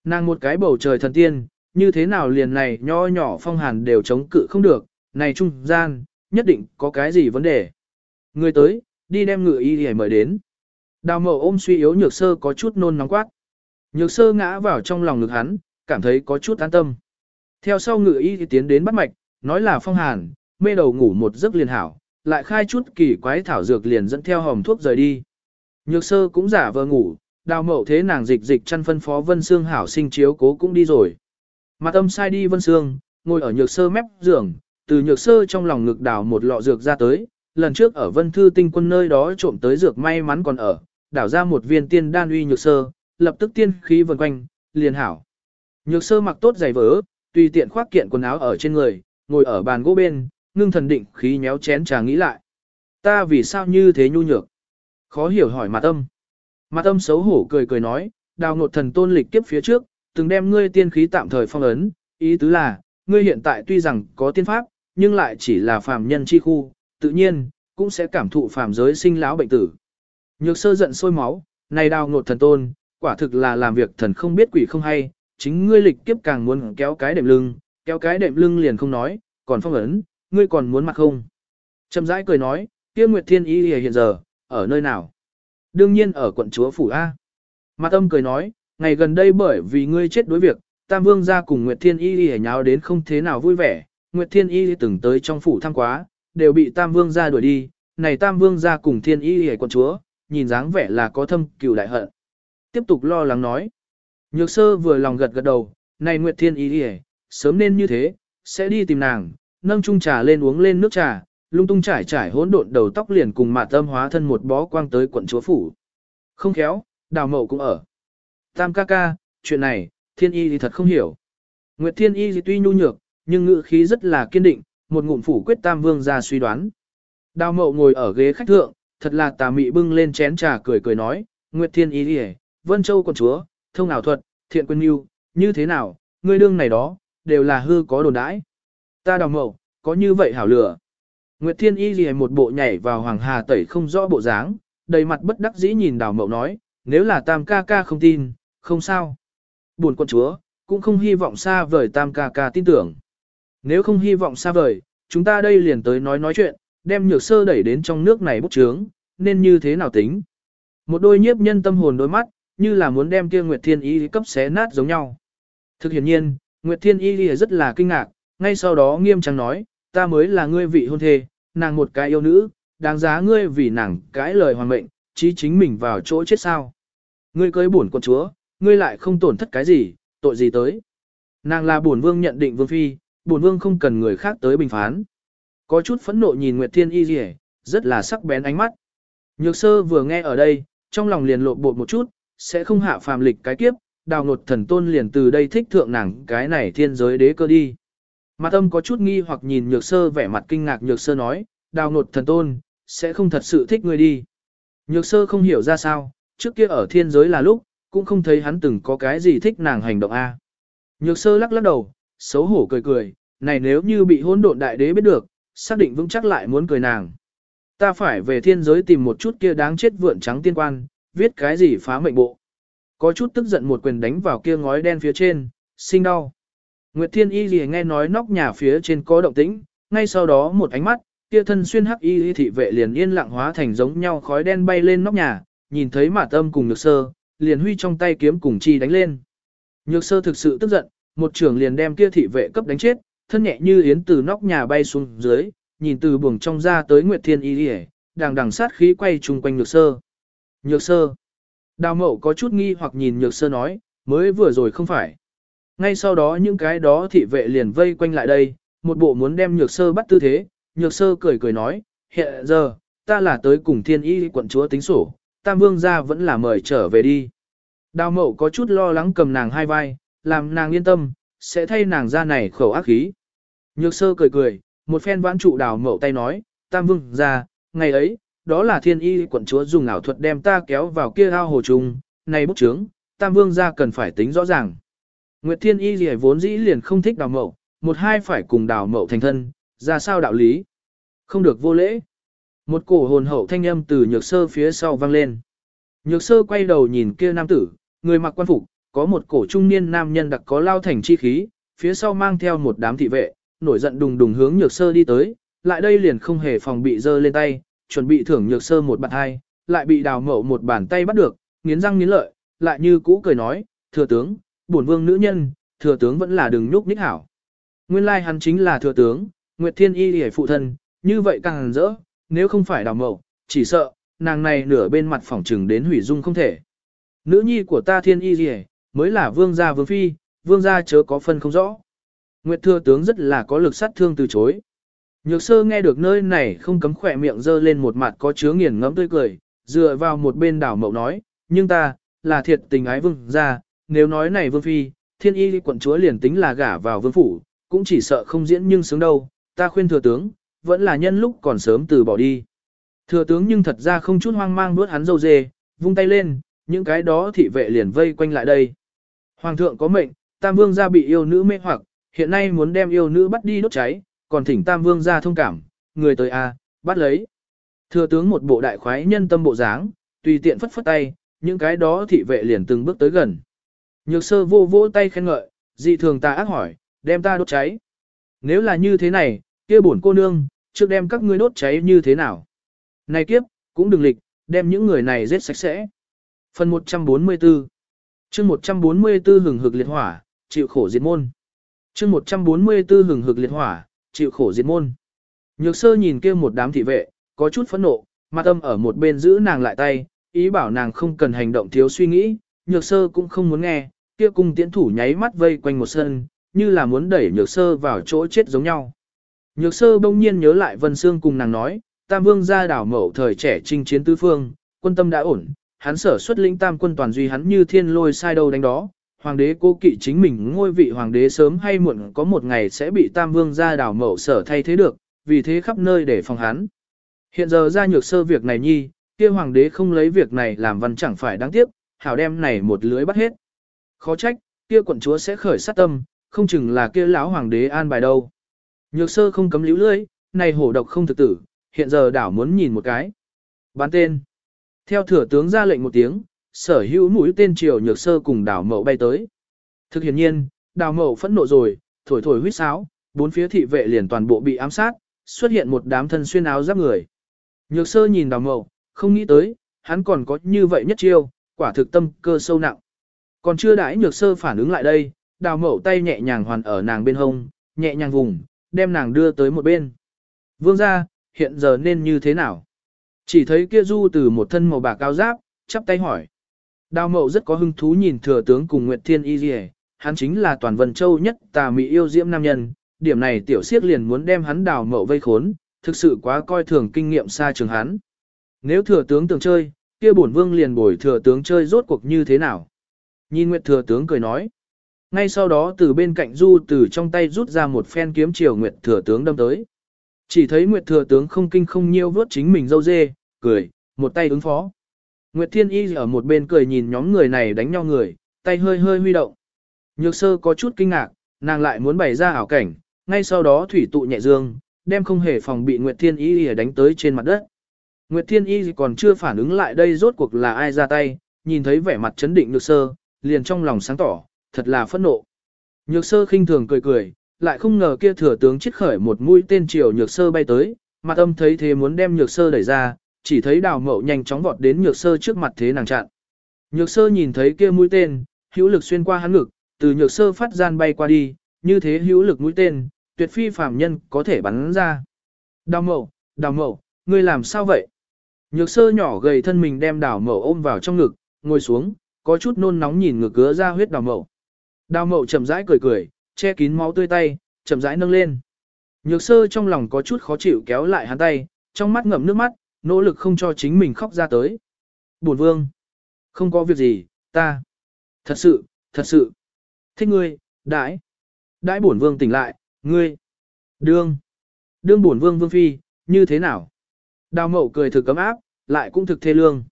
Nàng một cái bầu trời thần tiên, như thế nào liền này nho nhỏ phong hàn đều chống cự không được, này trung gian, nhất định có cái gì vấn đề. Người tới, đi đem ngựa y để mời đến. Đào mậu ôm suy yếu nhược sơ có chút nôn nóng quát. Nhược sơ ngã vào trong lòng ngực hắn, cảm thấy có chút an tâm. Theo sau ngựa y thì tiến đến bắt mạch, nói là phong hàn, mê đầu ngủ một giấc liền hảo, lại khai chút kỳ quái thảo dược liền dẫn theo hòm thuốc rời đi. Nhược sơ cũng giả vờ ngủ, đào mậu thế nàng dịch dịch chăn phân phó Vân Sương hảo sinh chiếu cố cũng đi rồi. Mặt âm sai đi Vân Sương, ngồi ở nhược sơ mép giường, từ nhược sơ trong lòng ngực đào một lọ dược ra tới, lần trước ở Vân Thư Tinh quân nơi đó trộm tới dược may mắn còn ở, đảo ra một viên tiên đan uy nhược sơ, lập tức tiên khí vần quanh, liền hảo. Nhược sơ mặc tốt giày vỡ, tùy tiện khoác kiện quần áo ở trên người, ngồi ở bàn gỗ bên, ngưng thần định khí nhéo chén trà nghĩ lại. Ta vì sao như thế nhu nhược? Khó hiểu hỏi mặt âm. Mặt âm xấu hổ cười cười nói, đào ngột thần tôn lịch kiếp phía trước, từng đem ngươi tiên khí tạm thời phong ấn, ý tứ là, ngươi hiện tại tuy rằng có tiên pháp, nhưng lại chỉ là phàm nhân chi khu, tự nhiên, cũng sẽ cảm thụ phàm giới sinh lão bệnh tử. Nhược sơ giận sôi máu, này đào ngột thần tôn, quả thực là làm việc thần không biết quỷ không hay, chính ngươi lịch kiếp càng muốn kéo cái đệm lưng, kéo cái đệm lưng liền không nói, còn phong ấn, ngươi còn muốn mặc không? Trầm rãi cười nói, kia Nguyệt Thiên Y hiện giờ, ở nơi nào? Đương nhiên ở quận chúa phủ A. Mặt âm cười nói, ngày gần đây bởi vì ngươi chết đối việc, Tam Vương gia cùng Nguyệt Thiên Y hề nháo đến không thế nào vui vẻ, Nguyệt Thiên Y từng tới trong phủ thăm quá, đều bị Tam Vương gia đuổi đi, này Tam Vương gia cùng Thiên Y hề quận chúa, nhìn dáng vẻ là có thâm cừu đại hận. Tiếp tục lo lắng nói. Nhược sơ vừa lòng gật gật đầu, này Nguyệt Thiên Y hề sớm nên như thế, sẽ đi tìm nàng, nâng chung trà lên uống lên nước trà, lung tung trải trải hỗn độn đầu tóc liền cùng mạ tâm hóa thân một bó quang tới quận chúa phủ. Không khéo, đào mậu cũng ở. Tam ca ca, chuyện này, thiên y thì thật không hiểu. Nguyệt thiên y thì tuy nhu nhược, nhưng ngự khí rất là kiên định, một ngụm phủ quyết tam vương ra suy đoán. Đào mậu ngồi ở ghế khách thượng, thật là tà mị bưng lên chén trà cười cười nói, Nguyệt thiên y thì Vân Châu quận chúa, thông ảo thuật, thiện quân yêu, như thế nào, ngươi đương này đó, đều là hư có đồn đãi. Ta đào mậu, có như vậy hảo lửa. Nguyệt Thiên Y gì một bộ nhảy vào hoàng hà tẩy không rõ bộ dáng, đầy mặt bất đắc dĩ nhìn đào mậu nói, nếu là tam ca ca không tin, không sao. Buồn quân chúa, cũng không hy vọng xa vời tam ca ca tin tưởng. Nếu không hy vọng xa vời, chúng ta đây liền tới nói nói chuyện, đem nhược sơ đẩy đến trong nước này bút trướng, nên như thế nào tính. Một đôi nhiếp nhân tâm hồn đôi mắt, như là muốn đem kia Nguyệt Thiên Y cấp xé nát giống nhau. Thực hiện nhiên, Nguyệt Thiên Y rất là kinh ngạc, ngay sau đó nghiêm trang nói, ta mới là ngươi vị hôn thê, nàng một cái yêu nữ, đáng giá ngươi vì nàng cãi lời hoàng mệnh, chí chính mình vào chỗ chết sao. Ngươi cưới bổn quân chúa, ngươi lại không tổn thất cái gì, tội gì tới. Nàng là bổn vương nhận định vương phi, bổn vương không cần người khác tới bình phán. Có chút phẫn nộ nhìn Nguyệt Thiên Y Dì rất là sắc bén ánh mắt. Nhược sơ vừa nghe ở đây, trong lòng liền lộn bột một chút, sẽ không hạ phàm lịch cái kiếp, đào nột thần tôn liền từ đây thích thượng nàng cái này thiên giới đế cơ đi. Mặt âm có chút nghi hoặc nhìn nhược sơ vẻ mặt kinh ngạc nhược sơ nói, đào nột thần tôn, sẽ không thật sự thích ngươi đi. Nhược sơ không hiểu ra sao, trước kia ở thiên giới là lúc, cũng không thấy hắn từng có cái gì thích nàng hành động a. Nhược sơ lắc lắc đầu, xấu hổ cười cười, này nếu như bị hỗn độn đại đế biết được, xác định vững chắc lại muốn cười nàng. Ta phải về thiên giới tìm một chút kia đáng chết vượn trắng tiên quan, viết cái gì phá mệnh bộ. Có chút tức giận một quyền đánh vào kia ngói đen phía trên, sinh đau. Nguyệt Thiên Y lìa nghe nói nóc nhà phía trên có động tĩnh, ngay sau đó một ánh mắt, kia thân xuyên hắc y thị vệ liền yên lặng hóa thành giống nhau khói đen bay lên nóc nhà, nhìn thấy Mã Tâm cùng Nhược Sơ, liền huy trong tay kiếm cùng chi đánh lên. Nhược Sơ thực sự tức giận, một trưởng liền đem kia thị vệ cấp đánh chết, thân nhẹ như yến từ nóc nhà bay xuống dưới, nhìn từ buồng trong ra tới Nguyệt Thiên Y lìa, đằng đằng sát khí quay chung quanh Nhược Sơ. Nhược Sơ. Đào Mậu có chút nghi hoặc nhìn Nhược Sơ nói, mới vừa rồi không phải. Ngay sau đó những cái đó thị vệ liền vây quanh lại đây, một bộ muốn đem nhược sơ bắt tư thế, nhược sơ cười cười nói, hiện giờ, ta là tới cùng thiên y quận chúa tính sổ, tam vương gia vẫn là mời trở về đi. Đào mậu có chút lo lắng cầm nàng hai vai, làm nàng yên tâm, sẽ thay nàng ra này khẩu ác khí. Nhược sơ cười cười, một phen vãn trụ đào mậu tay nói, tam vương gia, ngày ấy, đó là thiên y quận chúa dùng ảo thuật đem ta kéo vào kia ao hồ trùng, này bút trướng, tam vương gia cần phải tính rõ ràng. Nguyệt Thiên Y gì vốn dĩ liền không thích đào mậu, một hai phải cùng đào mậu thành thân, ra sao đạo lý. Không được vô lễ. Một cổ hồn hậu thanh âm từ nhược sơ phía sau vang lên. Nhược sơ quay đầu nhìn kia nam tử, người mặc quan phục, có một cổ trung niên nam nhân đặc có lao thành chi khí, phía sau mang theo một đám thị vệ, nổi giận đùng đùng hướng nhược sơ đi tới, lại đây liền không hề phòng bị dơ lên tay, chuẩn bị thưởng nhược sơ một bàn hai, lại bị đào mậu một bàn tay bắt được, nghiến răng nghiến lợi, lại như cũ cười nói, thừa tướng, bổn vương nữ nhân, thừa tướng vẫn là đừng nhúc nhích hảo. Nguyên lai hắn chính là thừa tướng, Nguyệt Thiên Y hề phụ thân, như vậy càng rỡ, nếu không phải đào mậu, chỉ sợ, nàng này nửa bên mặt phỏng trừng đến hủy dung không thể. Nữ nhi của ta Thiên Y hề, mới là vương gia vương phi, vương gia chớ có phân không rõ. Nguyệt thừa tướng rất là có lực sát thương từ chối. Nhược sơ nghe được nơi này không cấm khỏe miệng dơ lên một mặt có chứa nghiền ngẫm tươi cười, dựa vào một bên đảo mậu nói, nhưng ta, là thiệt tình ái vương gia, nếu nói này vương phi, thiên y quận chúa liền tính là gả vào vương phủ, cũng chỉ sợ không diễn nhưng sướng đâu, ta khuyên thừa tướng, vẫn là nhân lúc còn sớm từ bỏ đi. Thừa tướng nhưng thật ra không chút hoang mang nuốt hắn dâu dê, vung tay lên, những cái đó thị vệ liền vây quanh lại đây. Hoàng thượng có mệnh, tam vương gia bị yêu nữ mê hoặc, hiện nay muốn đem yêu nữ bắt đi đốt cháy, còn thỉnh tam vương gia thông cảm, người tới a, bắt lấy. Thừa tướng một bộ đại khoái nhân tâm bộ dáng, tùy tiện phất phất tay, những cái đó thị vệ liền từng bước tới gần. Nhược sơ vô vỗ tay khen ngợi, dị thường ta ác hỏi, đem ta đốt cháy. Nếu là như thế này, kia bổn cô nương, trước đem các ngươi đốt cháy như thế nào? Này kiếp, cũng đừng lịch, đem những người này giết sạch sẽ. Phần 144 chương 144 hừng hực liệt hỏa, chịu khổ diệt môn. chương 144 hừng hực liệt hỏa, chịu khổ diệt môn. Nhược sơ nhìn kia một đám thị vệ, có chút phẫn nộ, mặt âm ở một bên giữ nàng lại tay, ý bảo nàng không cần hành động thiếu suy nghĩ, nhược sơ cũng không muốn nghe, kia cung tiễn thủ nháy mắt vây quanh một sân, như là muốn đẩy nhược sơ vào chỗ chết giống nhau. Nhược sơ bỗng nhiên nhớ lại Vân Sương cùng nàng nói, Tam Vương ra đảo mẫu thời trẻ chinh chiến tứ phương, quân tâm đã ổn, hắn sở xuất lĩnh tam quân toàn duy hắn như thiên lôi sai đâu đánh đó. Hoàng đế cố kỵ chính mình ngôi vị hoàng đế sớm hay muộn có một ngày sẽ bị tam vương ra đảo mẫu sở thay thế được, vì thế khắp nơi để phòng hắn. Hiện giờ ra nhược sơ việc này nhi, kia hoàng đế không lấy việc này làm văn chẳng phải đáng tiếc, hảo đem này một lưới bắt hết. Khó trách, kia quận chúa sẽ khởi sát tâm, không chừng là kia lão hoàng đế an bài đâu. Nhược sơ không cấm liễu lưới, này hổ độc không thực tử, hiện giờ đảo muốn nhìn một cái. Bán tên. Theo thừa tướng ra lệnh một tiếng, sở hữu mũi tên triều nhược sơ cùng đảo mậu bay tới. Thực hiện nhiên, đảo mậu phẫn nộ rồi, thổi thổi huýt sáo, bốn phía thị vệ liền toàn bộ bị ám sát, xuất hiện một đám thân xuyên áo giáp người. Nhược sơ nhìn đào mậu, không nghĩ tới, hắn còn có như vậy nhất chiêu, quả thực tâm cơ sâu nặng. Còn chưa đãi nhược sơ phản ứng lại đây, đào mậu tay nhẹ nhàng hoàn ở nàng bên hông, nhẹ nhàng vùng, đem nàng đưa tới một bên. Vương ra, hiện giờ nên như thế nào? Chỉ thấy kia du từ một thân màu bạc cao giáp, chắp tay hỏi. Đào mậu rất có hứng thú nhìn thừa tướng cùng Nguyệt Thiên Y Dì hắn chính là toàn vân châu nhất tà mỹ yêu diễm nam nhân, điểm này tiểu siết liền muốn đem hắn đào mậu vây khốn, thực sự quá coi thường kinh nghiệm xa trường hắn. Nếu thừa tướng tưởng chơi, kia bổn vương liền bồi thừa tướng chơi rốt cuộc như thế nào? Nhìn Nguyệt thừa tướng cười nói. Ngay sau đó từ bên cạnh du từ trong tay rút ra một phen kiếm chiều Nguyệt thừa tướng đâm tới. Chỉ thấy Nguyệt thừa tướng không kinh không nhiêu vớt chính mình dâu dê, cười, một tay ứng phó. Nguyệt thiên y ở một bên cười nhìn nhóm người này đánh nhau người, tay hơi hơi huy động. Nhược sơ có chút kinh ngạc, nàng lại muốn bày ra ảo cảnh, ngay sau đó thủy tụ nhẹ dương, đem không hề phòng bị Nguyệt Thiên Y đánh tới trên mặt đất. Nguyệt Thiên Y còn chưa phản ứng lại đây rốt cuộc là ai ra tay, nhìn thấy vẻ mặt chấn định nhược sơ, liền trong lòng sáng tỏ, thật là phẫn nộ. Nhược sơ khinh thường cười cười, lại không ngờ kia thừa tướng chích khởi một mũi tên chiều nhược sơ bay tới, mặt âm thấy thế muốn đem nhược sơ đẩy ra, chỉ thấy đào mậu nhanh chóng vọt đến nhược sơ trước mặt thế nàng chặn. Nhược sơ nhìn thấy kia mũi tên, hữu lực xuyên qua hắn ngực, từ nhược sơ phát gian bay qua đi, như thế hữu lực mũi tên, tuyệt phi phàm nhân có thể bắn ra. Đào mậu, đào mậu, ngươi làm sao vậy? Nhược sơ nhỏ gầy thân mình đem đào mậu ôm vào trong ngực, ngồi xuống, có chút nôn nóng nhìn ngực cứa ra huyết đào mậu. Đào mậu chậm rãi cười cười, che kín máu tươi tay, chậm rãi nâng lên. Nhược sơ trong lòng có chút khó chịu kéo lại hắn tay, trong mắt ngậm nước mắt, nỗ lực không cho chính mình khóc ra tới. Buồn vương. Không có việc gì, ta. Thật sự, thật sự. Thích ngươi, đãi. Đãi bổn vương tỉnh lại, ngươi. Đương. Đương bổn vương vương phi, như thế nào? Đào mậu cười thực cấm áp, lại cũng thực thê lương.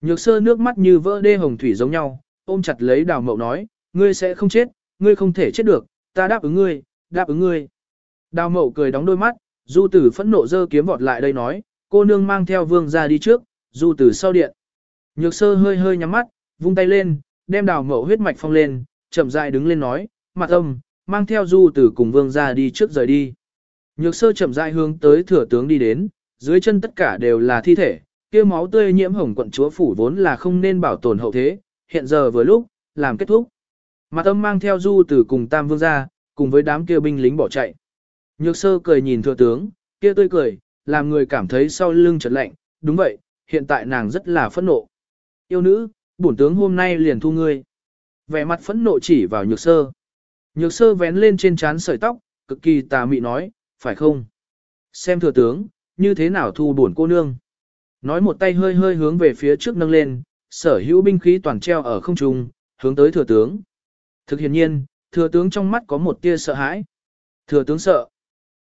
Nhược sơ nước mắt như vỡ đê hồng thủy giống nhau, ôm chặt lấy đào mậu nói, ngươi sẽ không chết, ngươi không thể chết được, ta đáp ứng ngươi, đáp ứng ngươi. Đào mậu cười đóng đôi mắt, du tử phẫn nộ dơ kiếm vọt lại đây nói, cô nương mang theo vương ra đi trước, du tử sau điện. Nhược sơ hơi hơi nhắm mắt, vung tay lên, đem đào mậu huyết mạch phong lên, chậm rãi đứng lên nói, mặt âm, mang theo du Tử cùng vương ra đi trước rời đi. Nhược sơ chậm rãi hướng tới thừa tướng đi đến, dưới chân tất cả đều là thi thể, kia máu tươi nhiễm hồng quận chúa phủ vốn là không nên bảo tồn hậu thế, hiện giờ vừa lúc, làm kết thúc. Mặt âm mang theo du từ cùng tam vương ra, cùng với đám kia binh lính bỏ chạy. Nhược sơ cười nhìn thừa tướng, kia tươi cười, làm người cảm thấy sau lưng chợt lạnh, đúng vậy, hiện tại nàng rất là phẫn nộ. Yêu nữ, bổn tướng hôm nay liền thu ngươi. Vẻ mặt phẫn nộ chỉ vào nhược sơ. Nhược sơ vén lên trên trán sợi tóc, cực kỳ tà mị nói, phải không? Xem thừa tướng, như thế nào thu buồn cô nương? Nói một tay hơi hơi hướng về phía trước nâng lên, sở hữu binh khí toàn treo ở không trung, hướng tới thừa tướng. Thực hiện nhiên, thừa tướng trong mắt có một tia sợ hãi. Thừa tướng sợ.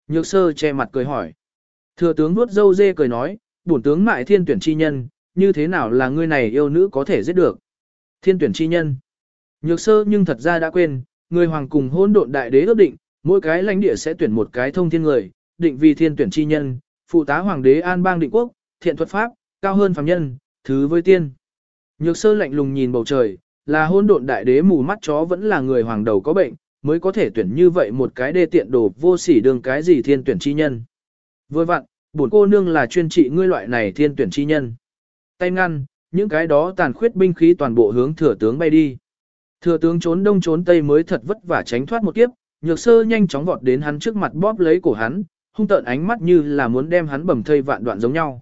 Nhược sơ che mặt cười hỏi. Thừa tướng nuốt dâu dê cười nói, bổn tướng mại thiên tuyển chi nhân, như thế nào là ngươi này yêu nữ có thể giết được? Thiên tuyển chi nhân. Nhược sơ nhưng thật ra đã quên, người hoàng cùng hôn độn đại đế ước định, mỗi cái lãnh địa sẽ tuyển một cái thông thiên người, định vì thiên tuyển chi nhân, phụ tá hoàng đế an bang định quốc, thiện thuật pháp, cao hơn phàm nhân, thứ với tiên. Nhược sơ lạnh lùng nhìn bầu trời, là hôn độn đại đế mù mắt chó vẫn là người hoàng đầu có bệnh, mới có thể tuyển như vậy một cái đê tiện đồ vô sỉ đường cái gì thiên tuyển chi nhân. Vừa vặn, bổn cô nương là chuyên trị ngươi loại này thiên tuyển chi nhân. Tay ngăn, những cái đó tàn khuyết binh khí toàn bộ hướng thừa tướng bay đi. Thừa tướng trốn đông trốn tây mới thật vất vả tránh thoát một kiếp, nhược sơ nhanh chóng vọt đến hắn trước mặt bóp lấy cổ hắn, hung tợn ánh mắt như là muốn đem hắn bầm thây vạn đoạn giống nhau.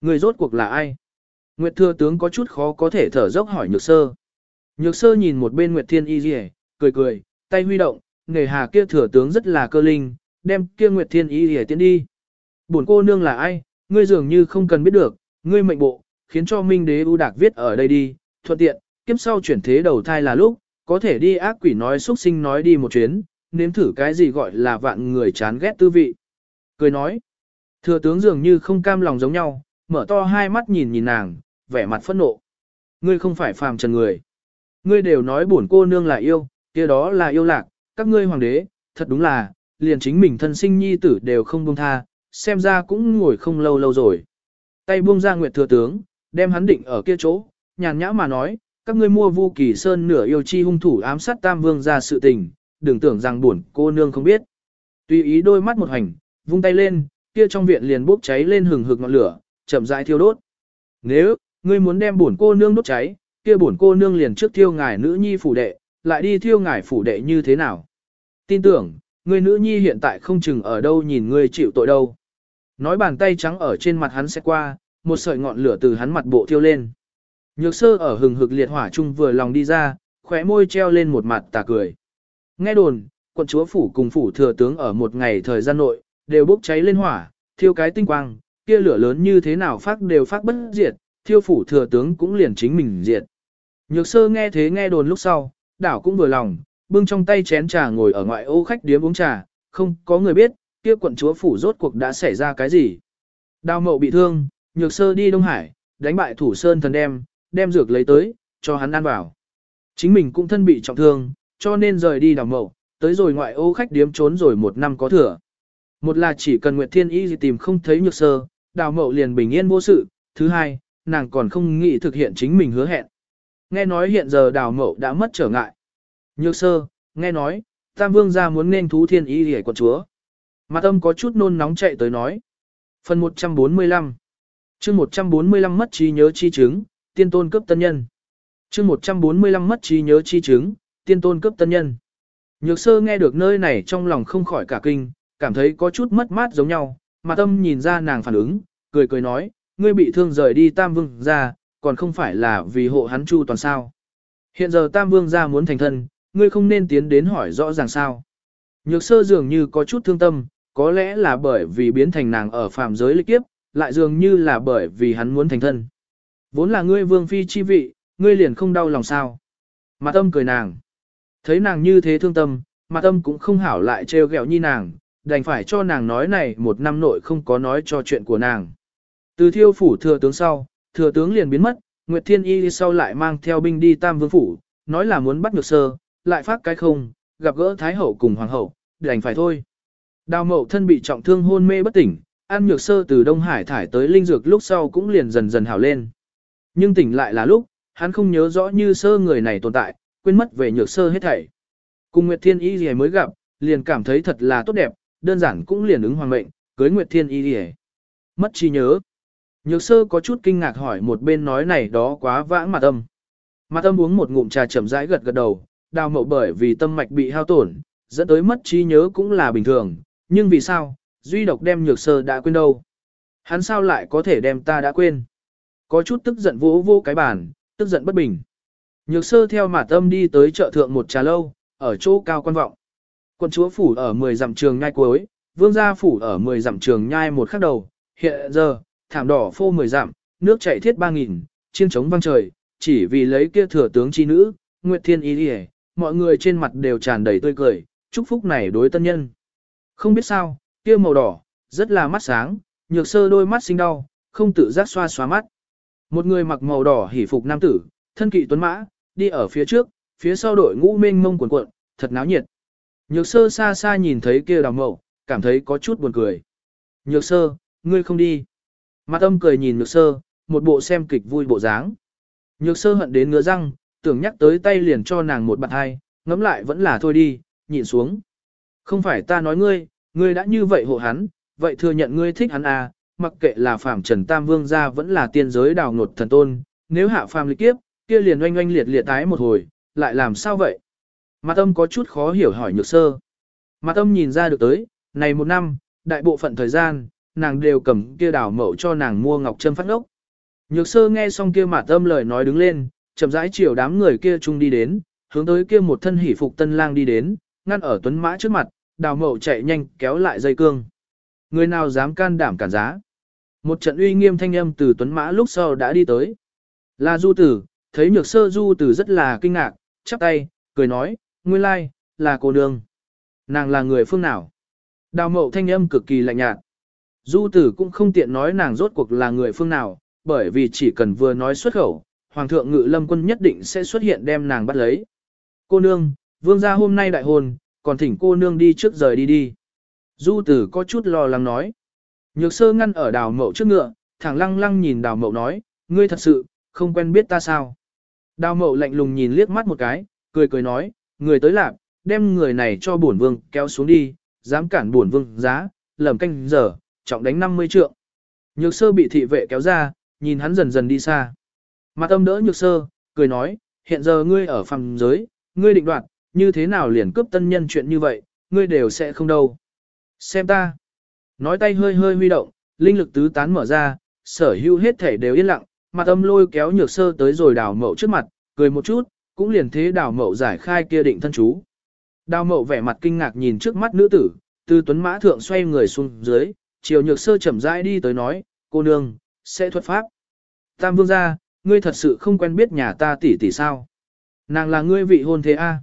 Người rốt cuộc là ai? Nguyệt thừa tướng có chút khó có thể thở dốc hỏi nhược sơ. Nhược sơ nhìn một bên Nguyệt Thiên Y Dì cười cười, tay huy động, nghề hà kia thừa tướng rất là cơ linh, đem kia Nguyệt Thiên Y Dì tiến đi. Bổn cô nương là ai, ngươi dường như không cần biết được, ngươi mệnh bộ, khiến cho Minh Đế ưu đạc viết ở đây đi, thuận tiện, kiếp sau chuyển thế đầu thai là lúc, có thể đi ác quỷ nói xuất sinh nói đi một chuyến, nếm thử cái gì gọi là vạn người chán ghét tư vị. Cười nói, thừa tướng dường như không cam lòng giống nhau, mở to hai mắt nhìn nhìn nàng, vẻ mặt phẫn nộ. Ngươi không phải phàm trần người. Ngươi đều nói bổn cô nương là yêu, kia đó là yêu lạc, các ngươi hoàng đế, thật đúng là, liền chính mình thân sinh nhi tử đều không buông tha, xem ra cũng ngồi không lâu lâu rồi. Tay buông ra Nguyệt thừa tướng, đem hắn định ở kia chỗ, nhàn nhã mà nói, các ngươi mua Vu Kỳ Sơn nửa yêu chi hung thủ ám sát Tam Vương ra sự tình, đừng tưởng rằng buồn cô nương không biết. Tùy ý đôi mắt một hành, vung tay lên, kia trong viện liền bốc cháy lên hừng hực ngọn lửa, chậm rãi thiêu đốt. Nếu, ngươi muốn đem buồn cô nương đốt cháy, kia buồn cô nương liền trước thiêu ngài nữ nhi phủ đệ, lại đi thiêu ngài phủ đệ như thế nào? Tin tưởng, ngươi nữ nhi hiện tại không chừng ở đâu nhìn ngươi chịu tội đâu. Nói bàn tay trắng ở trên mặt hắn sẽ qua, một sợi ngọn lửa từ hắn mặt bộ thiêu lên. Nhược sơ ở hừng hực liệt hỏa chung vừa lòng đi ra, khóe môi treo lên một mặt tà cười. Nghe đồn, quận chúa phủ cùng phủ thừa tướng ở một ngày thời gian nội, đều bốc cháy lên hỏa, thiêu cái tinh quang, kia lửa lớn như thế nào phát đều phát bất diệt, thiêu phủ thừa tướng cũng liền chính mình diệt. Nhược sơ nghe thế nghe đồn lúc sau, đảo cũng vừa lòng, bưng trong tay chén trà ngồi ở ngoại ô khách điếm uống trà, không có người biết, kia quận chúa phủ rốt cuộc đã xảy ra cái gì. Đào mậu bị thương, nhược sơ đi Đông Hải, đánh bại thủ sơn thần đem, đem dược lấy tới, cho hắn ăn vào. Chính mình cũng thân bị trọng thương, cho nên rời đi đào mậu, tới rồi ngoại ô khách điếm trốn rồi một năm có thừa. Một là chỉ cần Nguyệt Thiên Y gì tìm không thấy nhược sơ, đào mậu liền bình yên vô sự, thứ hai, nàng còn không nghĩ thực hiện chính mình hứa hẹn. Nghe nói hiện giờ đào mậu đã mất trở ngại. Nhược sơ, nghe nói, Tam Vương gia muốn nên thú Thiên Y để của chúa. Mặt âm có chút nôn nóng chạy tới nói. Phần 145 chương 145 mất trí nhớ chi chứng, tiên tôn cấp tân nhân. chương 145 mất trí nhớ chi chứng, tiên tôn cấp tân nhân. Nhược sơ nghe được nơi này trong lòng không khỏi cả kinh, cảm thấy có chút mất mát giống nhau, mà tâm nhìn ra nàng phản ứng, cười cười nói, ngươi bị thương rời đi Tam Vương ra, còn không phải là vì hộ hắn chu toàn sao. Hiện giờ Tam Vương ra muốn thành thân, ngươi không nên tiến đến hỏi rõ ràng sao. Nhược sơ dường như có chút thương tâm, có lẽ là bởi vì biến thành nàng ở phạm giới lịch kiếp, lại dường như là bởi vì hắn muốn thành thân. Vốn là ngươi vương phi chi vị, ngươi liền không đau lòng sao. Mà tâm cười nàng. Thấy nàng như thế thương tâm, mà tâm cũng không hảo lại trêu ghẹo như nàng, đành phải cho nàng nói này một năm nội không có nói cho chuyện của nàng. Từ thiêu phủ thừa tướng sau, thừa tướng liền biến mất, Nguyệt Thiên Y sau lại mang theo binh đi Tam Vương Phủ, nói là muốn bắt Nhược sơ, lại phát cái không, gặp gỡ Thái Hậu cùng Hoàng Hậu, đành phải thôi. Đào mậu thân bị trọng thương hôn mê bất tỉnh, ăn nhược sơ từ Đông Hải thải tới linh dược lúc sau cũng liền dần dần hảo lên. Nhưng tỉnh lại là lúc, hắn không nhớ rõ như sơ người này tồn tại, quên mất về nhược sơ hết thảy. Cùng Nguyệt Thiên Y gì mới gặp, liền cảm thấy thật là tốt đẹp, đơn giản cũng liền ứng hoàng mệnh, cưới Nguyệt Thiên Y gì Mất trí nhớ. Nhược sơ có chút kinh ngạc hỏi một bên nói này đó quá vãng mặt âm. Mặt âm uống một ngụm trà chậm rãi gật gật đầu, đào mậu bởi vì tâm mạch bị hao tổn, dẫn tới mất trí nhớ cũng là bình thường, nhưng vì sao, duy độc đem nhược sơ đã quên đâu. Hắn sao lại có thể đem ta đã quên. Có chút tức giận vỗ vô cái bàn, tức giận bất bình. Nhược sơ theo mặt âm đi tới chợ thượng một trà lâu, ở chỗ cao quan vọng. Quân chúa phủ ở 10 dặm trường nhai cuối, vương gia phủ ở 10 dặm trường nhai một khắc đầu, hiện giờ, thảm đỏ phô 10 dặm, nước chảy thiết 3.000, chiên trống vang trời, chỉ vì lấy kia thừa tướng chi nữ, Nguyệt Thiên Y Điề, mọi người trên mặt đều tràn đầy tươi cười, chúc phúc này đối tân nhân. Không biết sao, kia màu đỏ, rất là mắt sáng, nhược sơ đôi mắt sinh đau, không tự giác xoa xoa mắt. Một người mặc màu đỏ hỉ phục nam tử, thân kỵ tuấn mã, đi ở phía trước, phía sau đội ngũ mênh mông cuộn cuộn, thật náo nhiệt. Nhược sơ xa xa nhìn thấy kia đào mậu, cảm thấy có chút buồn cười. Nhược sơ, ngươi không đi. Mặt âm cười nhìn nhược sơ, một bộ xem kịch vui bộ dáng. Nhược sơ hận đến ngứa răng, tưởng nhắc tới tay liền cho nàng một bạn hai, ngẫm lại vẫn là thôi đi, nhìn xuống. Không phải ta nói ngươi, ngươi đã như vậy hộ hắn, vậy thừa nhận ngươi thích hắn à, mặc kệ là phạm trần tam vương gia vẫn là tiên giới đào ngột thần tôn, nếu hạ phàm lịch kiếp, kia liền oanh oanh liệt liệt tái một hồi, lại làm sao vậy? Mặt âm có chút khó hiểu hỏi nhược sơ. Mặt âm nhìn ra được tới, này một năm, đại bộ phận thời gian, nàng đều cầm kia đào mậu cho nàng mua ngọc trâm phát ngốc. Nhược sơ nghe xong kia mặt âm lời nói đứng lên, chậm rãi chiều đám người kia chung đi đến, hướng tới kia một thân hỷ phục tân lang đi đến, ngăn ở tuấn mã trước mặt, đào mậu chạy nhanh kéo lại dây cương. Người nào dám can đảm cản giá. Một trận uy nghiêm thanh âm từ tuấn mã lúc sau đã đi tới. Là du tử, thấy nhược sơ du tử rất là kinh ngạc, chắp tay, cười nói, nguyên lai, là cô nương. Nàng là người phương nào? Đào mậu thanh âm cực kỳ lạnh nhạt. Du tử cũng không tiện nói nàng rốt cuộc là người phương nào, bởi vì chỉ cần vừa nói xuất khẩu, Hoàng thượng ngự lâm quân nhất định sẽ xuất hiện đem nàng bắt lấy. Cô nương, vương gia hôm nay đại hôn, còn thỉnh cô nương đi trước rời đi đi. Du tử có chút lo lắng nói. Nhược sơ ngăn ở đào mậu trước ngựa, thẳng lăng lăng nhìn đào mậu nói, ngươi thật sự, không quen biết ta sao. Đào mậu lạnh lùng nhìn liếc mắt một cái, cười cười nói, người tới lạp, đem người này cho bổn vương kéo xuống đi, dám cản bổn vương giá, lầm canh giờ, trọng đánh 50 trượng. Nhược sơ bị thị vệ kéo ra, nhìn hắn dần dần đi xa. Mặt âm đỡ nhược sơ, cười nói, hiện giờ ngươi ở phòng giới, ngươi định đoạt, như thế nào liền cướp tân nhân chuyện như vậy, ngươi đều sẽ không đâu. Xem ta. Nói tay hơi hơi huy động, linh lực tứ tán mở ra, sở hữu hết thể đều yên lặng, mặt âm lôi kéo nhược sơ tới rồi đào mậu trước mặt, cười một chút, cũng liền thế đào mậu giải khai kia định thân chú. Đào mậu vẻ mặt kinh ngạc nhìn trước mắt nữ tử, từ tuấn mã thượng xoay người xuống dưới, chiều nhược sơ chậm rãi đi tới nói, cô nương, sẽ thuật pháp. Tam vương gia, ngươi thật sự không quen biết nhà ta tỷ tỷ sao. Nàng là ngươi vị hôn thế a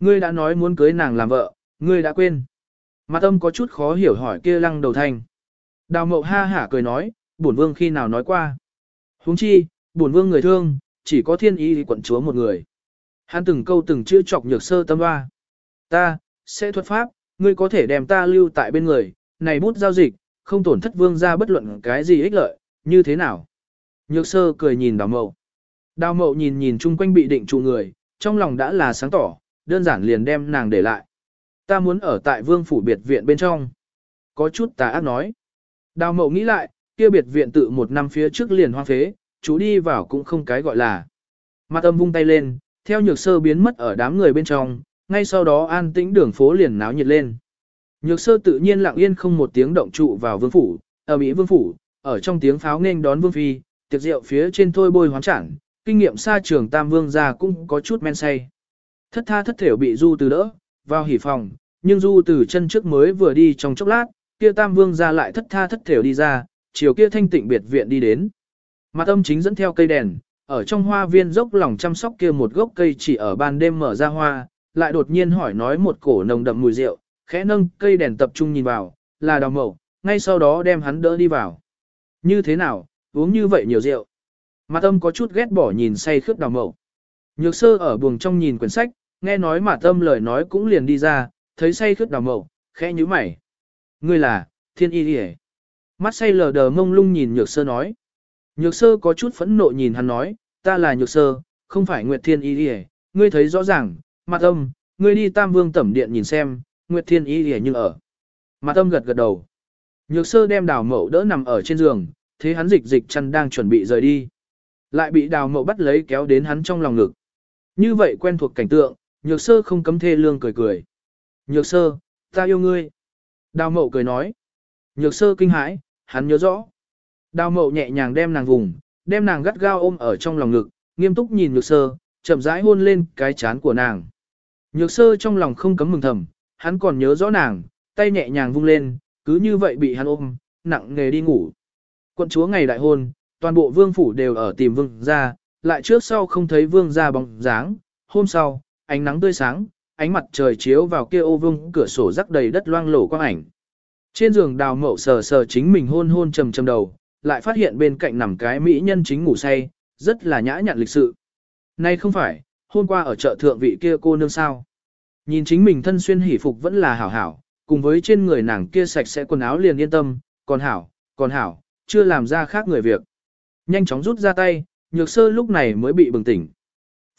Ngươi đã nói muốn cưới nàng làm vợ, ngươi đã quên. Mặt âm có chút khó hiểu hỏi kia lăng đầu thanh. Đào mậu ha hả cười nói, bổn vương khi nào nói qua. huống chi, bổn vương người thương, chỉ có thiên ý quận chúa một người. Hắn từng câu từng chữ chọc nhược sơ tâm hoa. Ta, sẽ thuật pháp, ngươi có thể đem ta lưu tại bên người, này bút giao dịch, không tổn thất vương ra bất luận cái gì ích lợi, như thế nào. Nhược sơ cười nhìn đào mậu. Đào mậu nhìn nhìn chung quanh bị định trụ người, trong lòng đã là sáng tỏ, đơn giản liền đem nàng để lại. Ta muốn ở tại vương phủ biệt viện bên trong. Có chút tà ác nói. Đào mậu nghĩ lại, kia biệt viện tự một năm phía trước liền hoang phế, chú đi vào cũng không cái gọi là. Mặt âm vung tay lên, theo nhược sơ biến mất ở đám người bên trong, ngay sau đó an tĩnh đường phố liền náo nhiệt lên. Nhược sơ tự nhiên lặng yên không một tiếng động trụ vào vương phủ, ở Mỹ vương phủ, ở trong tiếng pháo nghênh đón vương phi, tiệc rượu phía trên thôi bôi hoán chẳng, kinh nghiệm xa trường tam vương gia cũng có chút men say. Thất tha thất thểu bị du từ đỡ, vào hỉ phòng, nhưng du từ chân trước mới vừa đi trong chốc lát, kia tam vương gia lại thất tha thất thểu đi ra, chiều kia thanh tịnh biệt viện đi đến. Mặt âm chính dẫn theo cây đèn, ở trong hoa viên dốc lòng chăm sóc kia một gốc cây chỉ ở ban đêm mở ra hoa, lại đột nhiên hỏi nói một cổ nồng đậm mùi rượu, khẽ nâng cây đèn tập trung nhìn vào, là đào mậu, ngay sau đó đem hắn đỡ đi vào. Như thế nào, uống như vậy nhiều rượu. Mặt âm có chút ghét bỏ nhìn say khướt đào mậu. Nhược sơ ở buồng trong nhìn quyển sách, nghe nói mà tâm lời nói cũng liền đi ra, thấy say khướt đào mậu, khẽ nhíu mày. Ngươi là, thiên y đi Mắt say lờ đờ mông lung nhìn nhược sơ nói. Nhược sơ có chút phẫn nộ nhìn hắn nói, ta là nhược sơ, không phải Nguyệt Thiên Y Lìa, ngươi thấy rõ ràng, mặt âm, ngươi đi Tam Vương Tẩm Điện nhìn xem, Nguyệt Thiên Y Lìa nhưng ở. Mặt âm gật gật đầu. Nhược sơ đem đào mậu đỡ nằm ở trên giường, thế hắn dịch dịch chăn đang chuẩn bị rời đi. Lại bị đào mậu bắt lấy kéo đến hắn trong lòng ngực. Như vậy quen thuộc cảnh tượng, nhược sơ không cấm thê lương cười cười. Nhược sơ, ta yêu ngươi. Đào mậu cười nói. Nhược sơ kinh hãi, hắn nhớ rõ. Đào mậu nhẹ nhàng đem nàng vùng, đem nàng gắt gao ôm ở trong lòng ngực, nghiêm túc nhìn nhược sơ, chậm rãi hôn lên cái chán của nàng. Nhược sơ trong lòng không cấm mừng thầm, hắn còn nhớ rõ nàng, tay nhẹ nhàng vung lên, cứ như vậy bị hắn ôm, nặng nghề đi ngủ. Quận chúa ngày đại hôn, toàn bộ vương phủ đều ở tìm vương ra, lại trước sau không thấy vương ra bóng dáng. Hôm sau, ánh nắng tươi sáng, ánh mặt trời chiếu vào kia ô vương cửa sổ rắc đầy đất loang lổ quang ảnh. Trên giường đào mậu sờ sờ chính mình hôn hôn trầm trầm đầu, lại phát hiện bên cạnh nằm cái mỹ nhân chính ngủ say, rất là nhã nhặn lịch sự. Nay không phải, hôm qua ở chợ thượng vị kia cô nương sao. Nhìn chính mình thân xuyên hỉ phục vẫn là hảo hảo, cùng với trên người nàng kia sạch sẽ quần áo liền yên tâm, còn hảo, còn hảo, chưa làm ra khác người việc. Nhanh chóng rút ra tay, nhược sơ lúc này mới bị bừng tỉnh.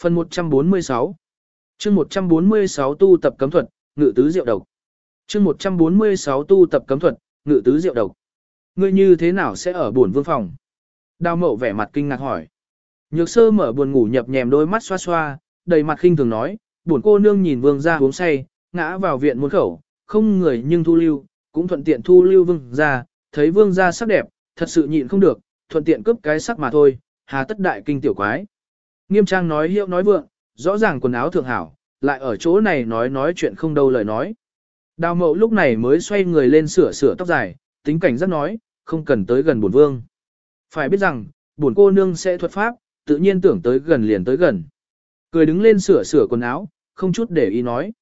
Phần 146 chương 146 tu tập cấm thuật, ngự tứ diệu độc. chương 146 tu tập cấm thuật, ngự tứ diệu độc. Ngươi như thế nào sẽ ở buồn vương phòng? Đào mậu vẻ mặt kinh ngạc hỏi. Nhược sơ mở buồn ngủ nhập nhèm đôi mắt xoa xoa, đầy mặt khinh thường nói, buồn cô nương nhìn vương ra uống say, ngã vào viện muôn khẩu, không người nhưng thu lưu, cũng thuận tiện thu lưu vương ra, thấy vương ra sắc đẹp, thật sự nhịn không được, thuận tiện cướp cái sắc mà thôi, hà tất đại kinh tiểu quái. Nghiêm trang nói hiệu nói vượng, rõ ràng quần áo thượng hảo, lại ở chỗ này nói nói chuyện không đâu lời nói. Đào mậu lúc này mới xoay người lên sửa sửa tóc dài, tính cảnh rất nói, không cần tới gần bổn vương. Phải biết rằng, bổn cô nương sẽ thuật pháp, tự nhiên tưởng tới gần liền tới gần. Cười đứng lên sửa sửa quần áo, không chút để ý nói.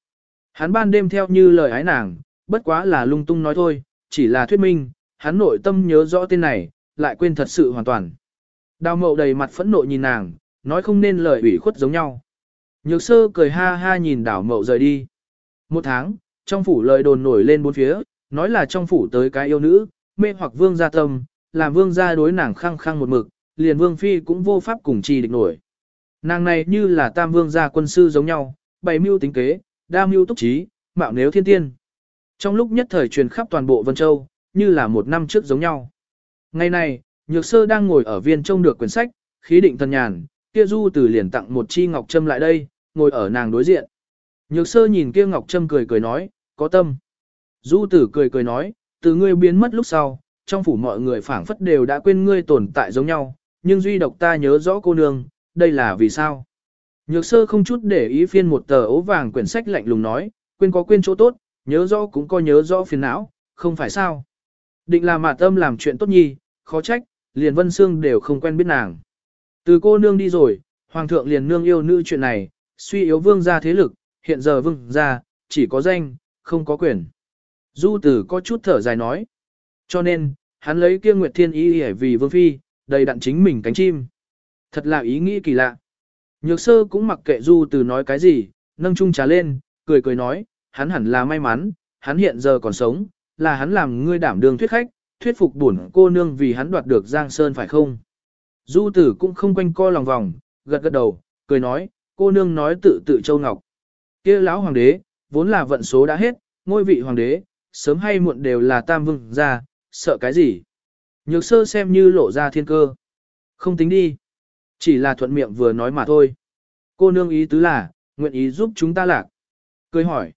Hắn ban đêm theo như lời ái nàng, bất quá là lung tung nói thôi, chỉ là thuyết minh, hắn nội tâm nhớ rõ tên này, lại quên thật sự hoàn toàn. Đào mậu đầy mặt phẫn nộ nhìn nàng, nói không nên lời ủy khuất giống nhau. Nhược sơ cười ha ha nhìn đảo mậu rời đi. Một tháng, trong phủ lời đồn nổi lên bốn phía, nói là trong phủ tới cái yêu nữ, mê hoặc vương gia tâm, làm vương gia đối nàng khăng khăng một mực, liền vương phi cũng vô pháp cùng chi địch nổi. Nàng này như là tam vương gia quân sư giống nhau, bày mưu tính kế, đa mưu túc trí, mạo nếu thiên tiên. Trong lúc nhất thời truyền khắp toàn bộ Vân Châu, như là một năm trước giống nhau. Ngày này, Nhược Sơ đang ngồi ở viên trông được quyển sách, khí định thần nhàn, kia Du Tử liền tặng một chi ngọc trâm lại đây, ngồi ở nàng đối diện. Nhược Sơ nhìn kia ngọc trâm cười cười nói, có tâm. Du Tử cười cười nói, từ ngươi biến mất lúc sau, trong phủ mọi người phảng phất đều đã quên ngươi tồn tại giống nhau, nhưng duy độc ta nhớ rõ cô nương, đây là vì sao? Nhược Sơ không chút để ý phiên một tờ ố vàng quyển sách lạnh lùng nói, quên có quên chỗ tốt, nhớ rõ cũng có nhớ rõ phiền não, không phải sao? Định là mạt tâm làm chuyện tốt nhi, khó trách, liền Vân Sương đều không quen biết nàng. Từ cô nương đi rồi, Hoàng thượng liền nương yêu nữ chuyện này, suy yếu vương gia thế lực, hiện giờ vương gia, chỉ có danh, không có quyền. Du tử có chút thở dài nói. Cho nên, hắn lấy kia Nguyệt Thiên ý để vì vương phi, đầy đặn chính mình cánh chim. Thật là ý nghĩ kỳ lạ. Nhược sơ cũng mặc kệ du tử nói cái gì, nâng chung trà lên, cười cười nói, hắn hẳn là may mắn, hắn hiện giờ còn sống, là hắn làm ngươi đảm đường thuyết khách, thuyết phục bổn cô nương vì hắn đoạt được Giang Sơn phải không? Du tử cũng không quanh co lòng vòng, gật gật đầu, cười nói, cô nương nói tự tự châu ngọc. kia lão hoàng đế, vốn là vận số đã hết, ngôi vị hoàng đế, sớm hay muộn đều là tam vương ra, sợ cái gì? Nhược sơ xem như lộ ra thiên cơ. Không tính đi. Chỉ là thuận miệng vừa nói mà thôi. Cô nương ý tứ là, nguyện ý giúp chúng ta lạc. Cười hỏi.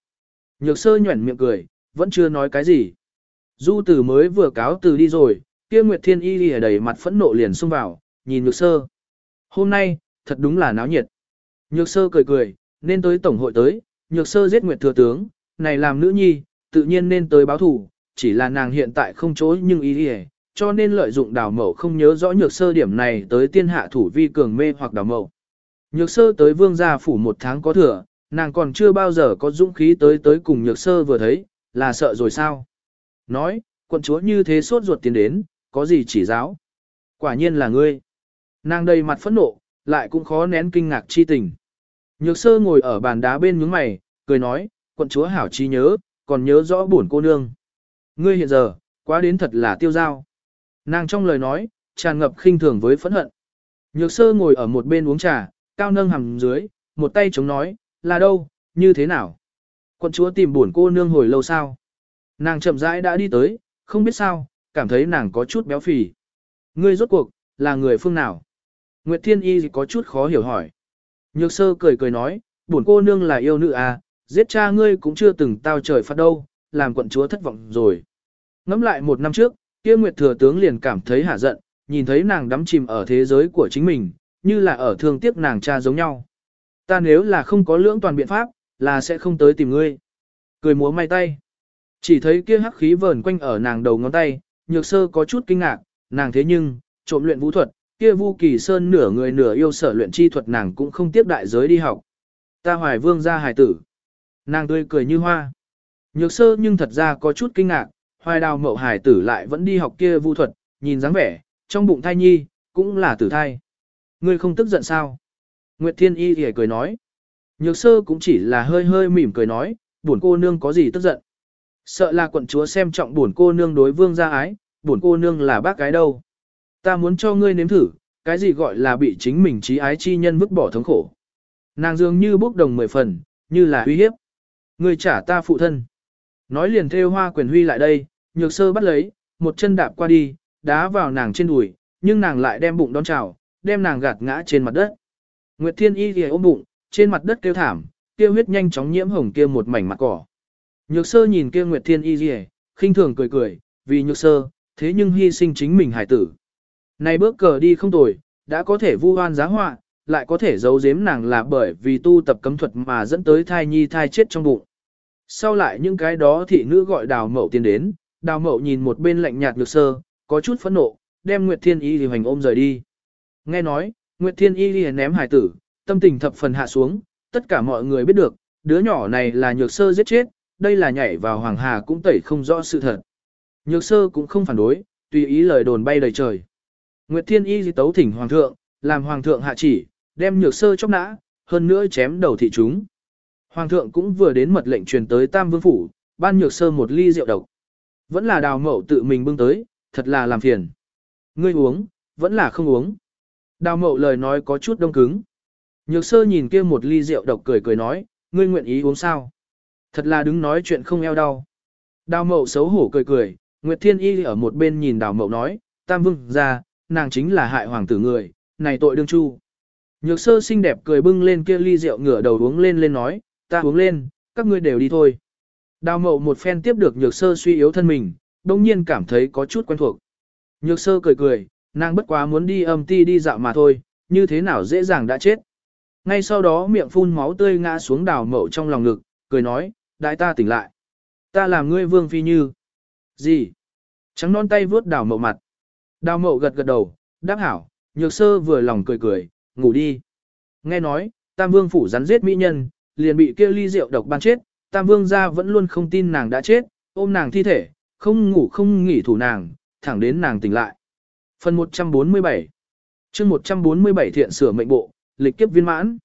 Nhược sơ nhuẩn miệng cười, vẫn chưa nói cái gì. Du tử mới vừa cáo từ đi rồi, kia Nguyệt Thiên Y lìa đầy mặt phẫn nộ liền xông vào, nhìn nhược sơ. Hôm nay, thật đúng là náo nhiệt. Nhược sơ cười cười, nên tới tổng hội tới, nhược sơ giết Nguyệt Thừa Tướng, này làm nữ nhi, tự nhiên nên tới báo thủ, chỉ là nàng hiện tại không chối nhưng ý lìa, cho nên lợi dụng đào mậu không nhớ rõ nhược sơ điểm này tới tiên hạ thủ vi cường mê hoặc đào mậu. Nhược sơ tới vương gia phủ một tháng có thừa, nàng còn chưa bao giờ có dũng khí tới tới cùng nhược sơ vừa thấy, là sợ rồi sao? Nói, quận chúa như thế sốt ruột tiến đến, có gì chỉ giáo? Quả nhiên là ngươi. Nàng đầy mặt phẫn nộ, lại cũng khó nén kinh ngạc chi tình. Nhược sơ ngồi ở bàn đá bên nhướng mày, cười nói, quận chúa hảo chi nhớ, còn nhớ rõ buồn cô nương. Ngươi hiện giờ, quá đến thật là tiêu dao. Nàng trong lời nói, tràn ngập khinh thường với phẫn hận. Nhược sơ ngồi ở một bên uống trà, cao nâng hầm dưới, một tay chống nói, là đâu, như thế nào? Quận chúa tìm buồn cô nương hồi lâu sao? Nàng chậm rãi đã đi tới, không biết sao, cảm thấy nàng có chút béo phì. Ngươi rốt cuộc, là người phương nào? Nguyệt Thiên Y có chút khó hiểu hỏi. Nhược sơ cười cười nói, buồn cô nương là yêu nữ à, giết cha ngươi cũng chưa từng tao trời phạt đâu, làm quận chúa thất vọng rồi. Ngắm lại một năm trước, kia Nguyệt Thừa Tướng liền cảm thấy hả giận, nhìn thấy nàng đắm chìm ở thế giới của chính mình, như là ở thương tiếc nàng cha giống nhau. Ta nếu là không có lưỡng toàn biện pháp, là sẽ không tới tìm ngươi. Cười múa may tay. Chỉ thấy kia hắc khí vờn quanh ở nàng đầu ngón tay, nhược sơ có chút kinh ngạc, nàng thế nhưng, trộm luyện vũ thuật, kia vu kỳ sơn nửa người nửa yêu sở luyện chi thuật nàng cũng không tiếp đại giới đi học. Ta hoài vương ra hài tử. Nàng tươi cười như hoa. Nhược sơ nhưng thật ra có chút kinh ngạc, hoài đào mậu Hải tử lại vẫn đi học kia vu thuật, nhìn dáng vẻ, trong bụng thai nhi, cũng là tử thai. Ngươi không tức giận sao? Nguyệt Thiên Y thì cười nói. Nhược sơ cũng chỉ là hơi hơi mỉm cười nói, buồn cô nương có gì tức giận. Sợ là quận chúa xem trọng buồn cô nương đối vương gia ái, buồn cô nương là bác gái đâu. Ta muốn cho ngươi nếm thử, cái gì gọi là bị chính mình trí ái chi nhân vứt bỏ thống khổ. Nàng dường như bốc đồng mười phần, như là uy hiếp. Ngươi trả ta phụ thân. Nói liền theo hoa quyền huy lại đây, nhược sơ bắt lấy, một chân đạp qua đi, đá vào nàng trên đùi, nhưng nàng lại đem bụng đón chào, đem nàng gạt ngã trên mặt đất. Nguyệt Thiên Y thì ôm bụng, trên mặt đất kêu thảm, kia huyết nhanh chóng nhiễm hồng kia một mảnh mặt cỏ. Nhược sơ nhìn kia Nguyệt Thiên Y thì khinh thường cười cười, vì nhược sơ, thế nhưng hy sinh chính mình hải tử. Này bước cờ đi không tồi, đã có thể vu oan giá họa, lại có thể giấu giếm nàng là bởi vì tu tập cấm thuật mà dẫn tới thai nhi thai chết trong bụng. Sau lại những cái đó thị nữ gọi đào mậu tiến đến, đào mậu nhìn một bên lạnh nhạt nhược sơ, có chút phẫn nộ, đem Nguyệt Thiên Y thì hành ôm rời đi. Nghe nói, Nguyệt Thiên Y thì ném hải tử, tâm tình thập phần hạ xuống, tất cả mọi người biết được, đứa nhỏ này là nhược sơ giết chết, đây là nhảy vào hoàng hà cũng tẩy không rõ sự thật. Nhược sơ cũng không phản đối, tùy ý lời đồn bay đầy trời. Nguyệt Thiên Y di tấu thỉnh hoàng thượng, làm hoàng thượng hạ chỉ, đem nhược sơ chóc nã, hơn nữa chém đầu thị chúng. Hoàng thượng cũng vừa đến mật lệnh truyền tới Tam Vương Phủ, ban nhược sơ một ly rượu độc. Vẫn là đào mậu tự mình bưng tới, thật là làm phiền. Ngươi uống, vẫn là không uống. Đào mậu lời nói có chút đông cứng. Nhược sơ nhìn kia một ly rượu độc cười cười nói, ngươi nguyện ý uống sao? Thật là đứng nói chuyện không eo đau. Đào mậu xấu hổ cười cười, Nguyệt Thiên Y ở một bên nhìn đào mậu nói, Tam Vương ra, nàng chính là hại hoàng tử người, này tội đương chu. Nhược sơ xinh đẹp cười bưng lên kia ly rượu ngửa đầu uống lên lên nói, ta uống lên, các ngươi đều đi thôi. Đào mậu một phen tiếp được nhược sơ suy yếu thân mình, đông nhiên cảm thấy có chút quen thuộc. Nhược sơ cười cười, nàng bất quá muốn đi âm ti đi dạo mà thôi, như thế nào dễ dàng đã chết. Ngay sau đó miệng phun máu tươi ngã xuống đào mậu trong lòng ngực, cười nói, đại ta tỉnh lại. Ta làm ngươi vương phi như. Gì? Trắng non tay vướt đào mậu mặt. Đào mậu gật gật đầu, đáp hảo, nhược sơ vừa lòng cười cười, ngủ đi. Nghe nói, tam vương phủ rắn giết mỹ nhân, liền bị kia ly rượu độc ban chết, tam vương gia vẫn luôn không tin nàng đã chết, ôm nàng thi thể, không ngủ không nghỉ thủ nàng, thẳng đến nàng tỉnh lại. Phần 147 chương 147 thiện sửa mệnh bộ, lịch kiếp viên mãn.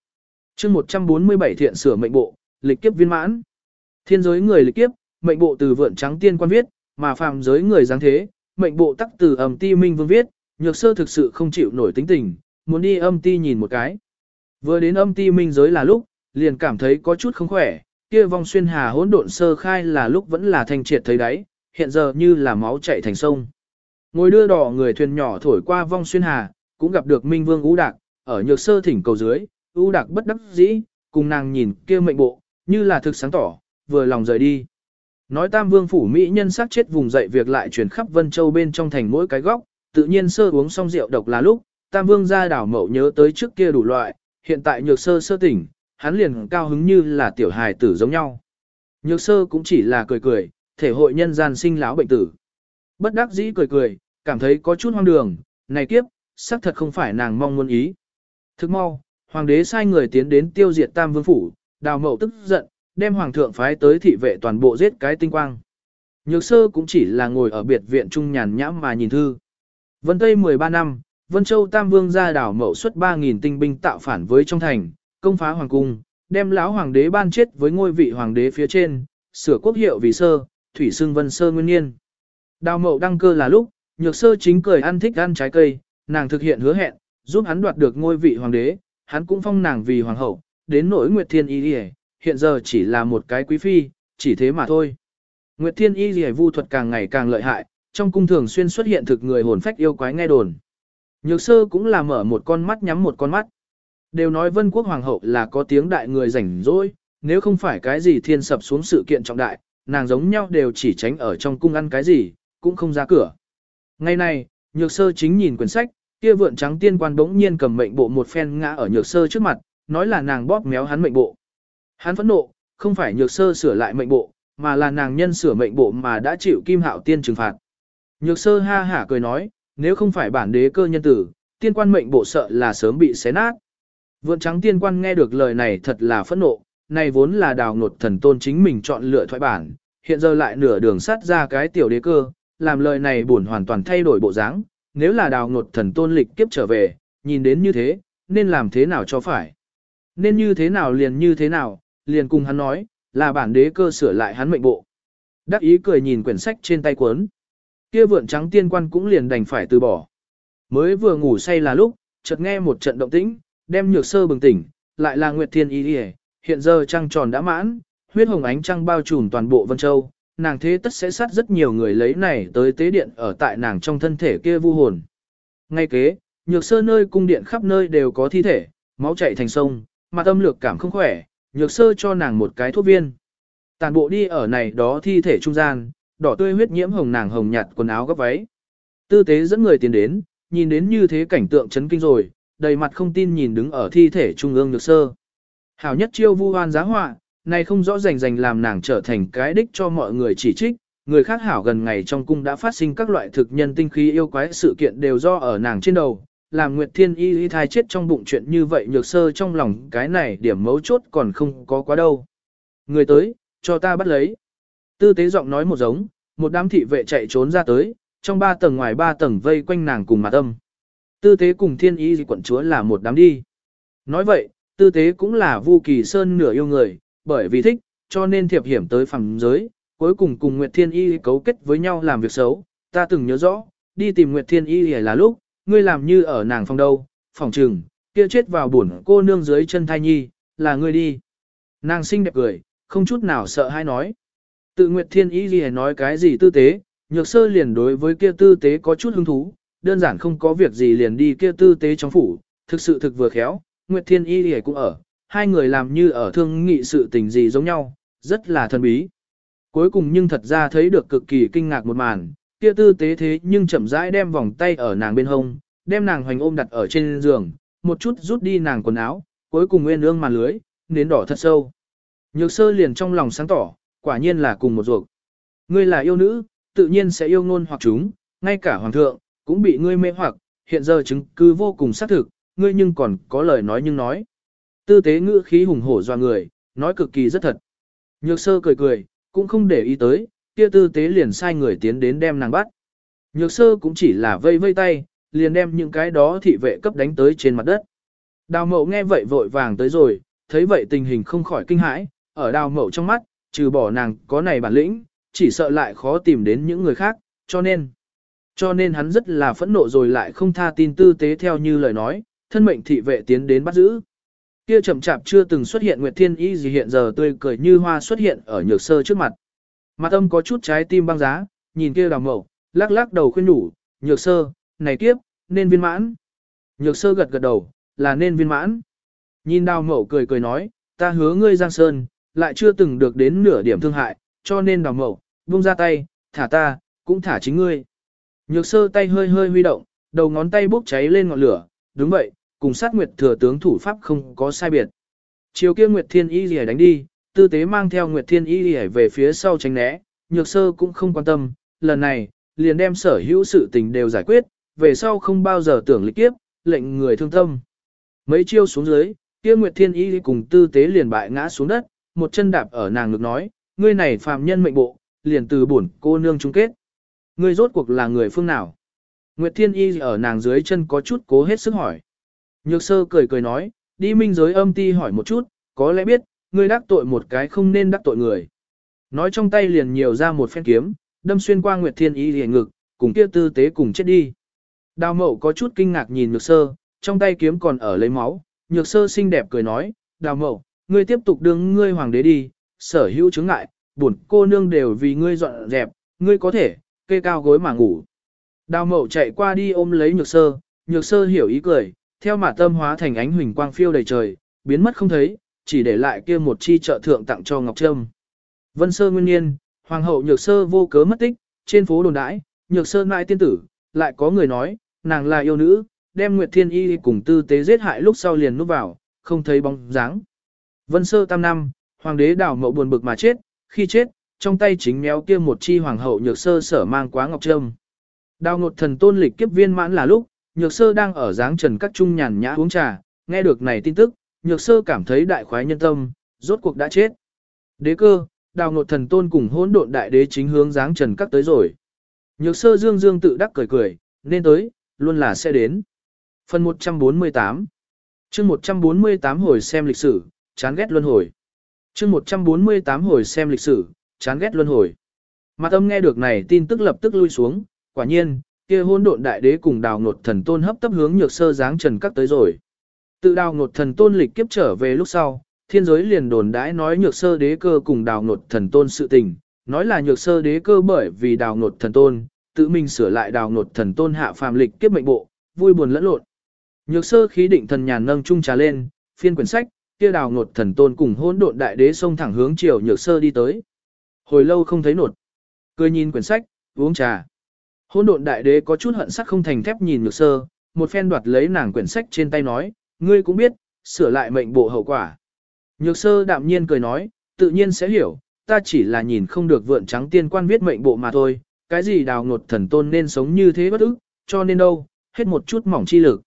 chương 147 thiện sửa mệnh bộ, lịch kiếp viên mãn. Thiên giới người lịch kiếp, mệnh bộ từ vượn trắng tiên quan viết, mà phàm giới người giáng thế, mệnh bộ tắc từ ẩm ti minh vương viết, nhược sơ thực sự không chịu nổi tính tình, muốn đi âm ti nhìn một cái. Vừa đến âm ti minh giới là lúc, liền cảm thấy có chút không khỏe, kia vong xuyên hà hỗn độn sơ khai là lúc vẫn là thanh triệt thấy đáy, hiện giờ như là máu chảy thành sông. Ngồi đưa đỏ người thuyền nhỏ thổi qua vong xuyên hà, cũng gặp được Minh Vương Ú Đạc, ở nhược sơ thỉnh cầu dưới, Ú Đạc bất đắc dĩ, cùng nàng nhìn kia mệnh bộ, như là thực sáng tỏ, vừa lòng rời đi. Nói Tam Vương phủ mỹ nhân sát chết vùng dậy việc lại truyền khắp Vân Châu bên trong thành mỗi cái góc, tự nhiên sơ uống xong rượu độc là lúc, Tam Vương gia đảo mậu nhớ tới trước kia đủ loại, hiện tại nhược sơ sơ tỉnh, hắn liền cao hứng như là tiểu hài tử giống nhau. Nhược sơ cũng chỉ là cười cười, thể hội nhân gian sinh lão bệnh tử. Bất đắc dĩ cười cười, cảm thấy có chút hoang đường, này kiếp, xác thật không phải nàng mong muốn ý. Thức mau, hoàng đế sai người tiến đến tiêu diệt tam vương phủ, đào mậu tức giận, đem hoàng thượng phái tới thị vệ toàn bộ giết cái tinh quang. Nhược sơ cũng chỉ là ngồi ở biệt viện trung nhàn nhãm mà nhìn thư. Vân Tây 13 năm, Vân Châu Tam Vương ra đảo mậu xuất 3.000 tinh binh tạo phản với trong thành, công phá hoàng cung, đem lão hoàng đế ban chết với ngôi vị hoàng đế phía trên, sửa quốc hiệu vì sơ, thủy xương vân sơ nguyên niên. Đào mậu đăng cơ là lúc, nhược sơ chính cười ăn thích ăn trái cây, nàng thực hiện hứa hẹn, giúp hắn đoạt được ngôi vị hoàng đế, hắn cũng phong nàng vì hoàng hậu, đến nỗi Nguyệt Thiên Y Lì hiện giờ chỉ là một cái quý phi, chỉ thế mà thôi. Nguyệt Thiên Y Lì vu thuật càng ngày càng lợi hại, trong cung thường xuyên xuất hiện thực người hồn phách yêu quái nghe đồn. Nhược sơ cũng là mở một con mắt nhắm một con mắt. Đều nói vân quốc hoàng hậu là có tiếng đại người rảnh rỗi, nếu không phải cái gì thiên sập xuống sự kiện trọng đại, nàng giống nhau đều chỉ tránh ở trong cung ăn cái gì, cũng không ra cửa. Ngày này, nhược sơ chính nhìn quyển sách, kia vượn trắng tiên quan bỗng nhiên cầm mệnh bộ một phen ngã ở nhược sơ trước mặt, nói là nàng bóp méo hắn mệnh bộ. Hắn phẫn nộ, không phải nhược sơ sửa lại mệnh bộ, mà là nàng nhân sửa mệnh bộ mà đã chịu kim hạo tiên trừng phạt. Nhược sơ ha hả cười nói, nếu không phải bản đế cơ nhân tử, tiên quan mệnh bộ sợ là sớm bị xé nát. Vượn trắng tiên quan nghe được lời này thật là phẫn nộ, này vốn là đào ngột thần tôn chính mình chọn lựa thoại bản, hiện giờ lại nửa đường sát ra cái tiểu đế cơ, làm lời này buồn hoàn toàn thay đổi bộ dáng, nếu là đào ngột thần tôn lịch kiếp trở về, nhìn đến như thế, nên làm thế nào cho phải. Nên như thế nào liền như thế nào, liền cùng hắn nói, là bản đế cơ sửa lại hắn mệnh bộ. Đắc ý cười nhìn quyển sách trên tay cuốn. Kia vượn trắng tiên quan cũng liền đành phải từ bỏ. Mới vừa ngủ say là lúc, chợt nghe một trận động tĩnh, đem nhược sơ bừng tỉnh, lại là Nguyệt Thiên Y Điề, hiện giờ trăng tròn đã mãn, huyết hồng ánh trăng bao trùm toàn bộ Vân Châu, nàng thế tất sẽ sát rất nhiều người lấy này tới tế điện ở tại nàng trong thân thể kia vu hồn. Ngay kế, nhược sơ nơi cung điện khắp nơi đều có thi thể, máu chảy thành sông, mà tâm lược cảm không khỏe, nhược sơ cho nàng một cái thuốc viên. Tàn bộ đi ở này đó thi thể trung gian, đỏ tươi huyết nhiễm hồng nàng hồng nhạt quần áo gấp váy. Tư tế dẫn người tiến đến, nhìn đến như thế cảnh tượng chấn kinh rồi, đầy mặt không tin nhìn đứng ở thi thể trung ương nhược sơ. Hảo nhất chiêu vu hoan giá họa, này không rõ rành rành làm nàng trở thành cái đích cho mọi người chỉ trích, người khác hảo gần ngày trong cung đã phát sinh các loại thực nhân tinh khí yêu quái sự kiện đều do ở nàng trên đầu, làm Nguyệt Thiên Y y thai chết trong bụng chuyện như vậy nhược sơ trong lòng cái này điểm mấu chốt còn không có quá đâu. Người tới, cho ta bắt lấy. Tư tế giọng nói một giống, một đám thị vệ chạy trốn ra tới, trong ba tầng ngoài ba tầng vây quanh nàng cùng mặt âm. Tư tế cùng thiên y quận chúa là một đám đi. Nói vậy, tư tế cũng là vu kỳ sơn nửa yêu người, bởi vì thích, cho nên thiệp hiểm tới phẳng giới, cuối cùng cùng Nguyệt Thiên Y cấu kết với nhau làm việc xấu. Ta từng nhớ rõ, đi tìm Nguyệt Thiên Y là lúc, ngươi làm như ở nàng phòng đâu, phòng trừng, kia chết vào buồn cô nương dưới chân thai nhi, là ngươi đi. Nàng xinh đẹp cười, không chút nào sợ hay nói. Tự Nguyệt Thiên Y gì nói cái gì tư tế, nhược sơ liền đối với kia tư tế có chút hứng thú, đơn giản không có việc gì liền đi kia tư tế trong phủ, thực sự thực vừa khéo, Nguyệt Thiên Y gì cũng ở, hai người làm như ở thương nghị sự tình gì giống nhau, rất là thần bí. Cuối cùng nhưng thật ra thấy được cực kỳ kinh ngạc một màn, kia tư tế thế nhưng chậm rãi đem vòng tay ở nàng bên hông, đem nàng hoành ôm đặt ở trên giường, một chút rút đi nàng quần áo, cuối cùng nguyên ương màn lưới, nến đỏ thật sâu. Nhược sơ liền trong lòng sáng tỏ, quả nhiên là cùng một ruột. Ngươi là yêu nữ, tự nhiên sẽ yêu ngôn hoặc chúng, ngay cả hoàng thượng, cũng bị ngươi mê hoặc, hiện giờ chứng cứ vô cùng xác thực, ngươi nhưng còn có lời nói nhưng nói. Tư tế ngữ khí hùng hổ doa người, nói cực kỳ rất thật. Nhược sơ cười cười, cũng không để ý tới, kia tư tế liền sai người tiến đến đem nàng bắt. Nhược sơ cũng chỉ là vây vây tay, liền đem những cái đó thị vệ cấp đánh tới trên mặt đất. Đào mậu nghe vậy vội vàng tới rồi, thấy vậy tình hình không khỏi kinh hãi, ở đào mậu trong mắt, trừ bỏ nàng có này bản lĩnh, chỉ sợ lại khó tìm đến những người khác, cho nên. Cho nên hắn rất là phẫn nộ rồi lại không tha tin tư tế theo như lời nói, thân mệnh thị vệ tiến đến bắt giữ. Kia chậm chạp chưa từng xuất hiện Nguyệt Thiên Y gì hiện giờ tươi cười như hoa xuất hiện ở nhược sơ trước mặt. Mặt âm có chút trái tim băng giá, nhìn kia đào mậu, lắc lắc đầu khuyên nhủ, nhược sơ, này kiếp, nên viên mãn. Nhược sơ gật gật đầu, là nên viên mãn. Nhìn đào mậu cười cười nói, ta hứa ngươi Giang Sơn, lại chưa từng được đến nửa điểm thương hại, cho nên đào mậu, buông ra tay, thả ta, cũng thả chính ngươi. Nhược sơ tay hơi hơi huy động, đầu ngón tay bốc cháy lên ngọn lửa, đúng vậy, cùng sát Nguyệt thừa tướng thủ pháp không có sai biệt. Chiều kia Nguyệt Thiên Y Lìa đánh đi, tư tế mang theo Nguyệt Thiên Y Lìa về phía sau tránh né, nhược sơ cũng không quan tâm, lần này, liền đem sở hữu sự tình đều giải quyết, về sau không bao giờ tưởng lịch kiếp, lệnh người thương tâm. Mấy chiêu xuống dưới, kia Nguyệt Thiên Y cùng tư tế liền bại ngã xuống đất, một chân đạp ở nàng ngực nói, ngươi này phàm nhân mệnh bộ, liền từ bổn cô nương chung kết. Ngươi rốt cuộc là người phương nào? Nguyệt Thiên Y ở nàng dưới chân có chút cố hết sức hỏi. Nhược sơ cười cười nói, đi minh giới âm ti hỏi một chút, có lẽ biết, ngươi đắc tội một cái không nên đắc tội người. Nói trong tay liền nhiều ra một phen kiếm, đâm xuyên qua Nguyệt Thiên Y liền ngực, cùng kia tư tế cùng chết đi. Đào mậu có chút kinh ngạc nhìn nhược sơ, trong tay kiếm còn ở lấy máu, nhược sơ xinh đẹp cười nói, đào mậu, ngươi tiếp tục đương ngươi hoàng đế đi, sở hữu chứng ngại, buồn cô nương đều vì ngươi dọn dẹp, ngươi có thể, kê cao gối mà ngủ. Đào mậu chạy qua đi ôm lấy nhược sơ, nhược sơ hiểu ý cười, theo mà tâm hóa thành ánh huỳnh quang phiêu đầy trời, biến mất không thấy, chỉ để lại kia một chi trợ thượng tặng cho Ngọc Trâm. Vân sơ nguyên nhiên, hoàng hậu nhược sơ vô cớ mất tích, trên phố đồn đãi, nhược sơ mãi tiên tử, lại có người nói, nàng là yêu nữ, đem Nguyệt Thiên Y cùng tư tế giết hại lúc sau liền núp vào, không thấy bóng dáng. Vân sơ tam năm, hoàng đế đảo mậu buồn bực mà chết, khi chết, trong tay chính méo kia một chi hoàng hậu nhược sơ sở mang quá ngọc trâm. Đào ngột thần tôn lịch kiếp viên mãn là lúc, nhược sơ đang ở dáng trần các trung nhàn nhã uống trà, nghe được này tin tức, nhược sơ cảm thấy đại khoái nhân tâm, rốt cuộc đã chết. Đế cơ, đào ngột thần tôn cùng hỗn độn đại đế chính hướng dáng trần các tới rồi. Nhược sơ dương dương tự đắc cười cười, nên tới, luôn là sẽ đến. Phần 148 chương 148 hồi xem lịch sử, chán ghét luân hồi. chương 148 hồi xem lịch sử, chán ghét luân hồi. Mặt âm nghe được này tin tức lập tức lui xuống, quả nhiên, kia hôn độn đại đế cùng đào ngột thần tôn hấp tấp hướng nhược sơ dáng trần các tới rồi. Tự đào ngột thần tôn lịch kiếp trở về lúc sau, thiên giới liền đồn đãi nói nhược sơ đế cơ cùng đào ngột thần tôn sự tình, nói là nhược sơ đế cơ bởi vì đào ngột thần tôn, tự mình sửa lại đào ngột thần tôn hạ phàm lịch kiếp mệnh bộ, vui buồn lẫn lộn. Nhược sơ khí định thần nhàn nâng chung trà lên, phiên quyển sách, kia đào ngột thần tôn cùng hỗn độn đại đế xông thẳng hướng chiều nhược sơ đi tới. Hồi lâu không thấy nột. Cười nhìn quyển sách, uống trà. Hỗn độn đại đế có chút hận sắc không thành thép nhìn nhược sơ, một phen đoạt lấy nàng quyển sách trên tay nói, ngươi cũng biết, sửa lại mệnh bộ hậu quả. Nhược sơ đạm nhiên cười nói, tự nhiên sẽ hiểu, ta chỉ là nhìn không được vượn trắng tiên quan viết mệnh bộ mà thôi, cái gì đào ngột thần tôn nên sống như thế bất ức, cho nên đâu, hết một chút mỏng chi lực.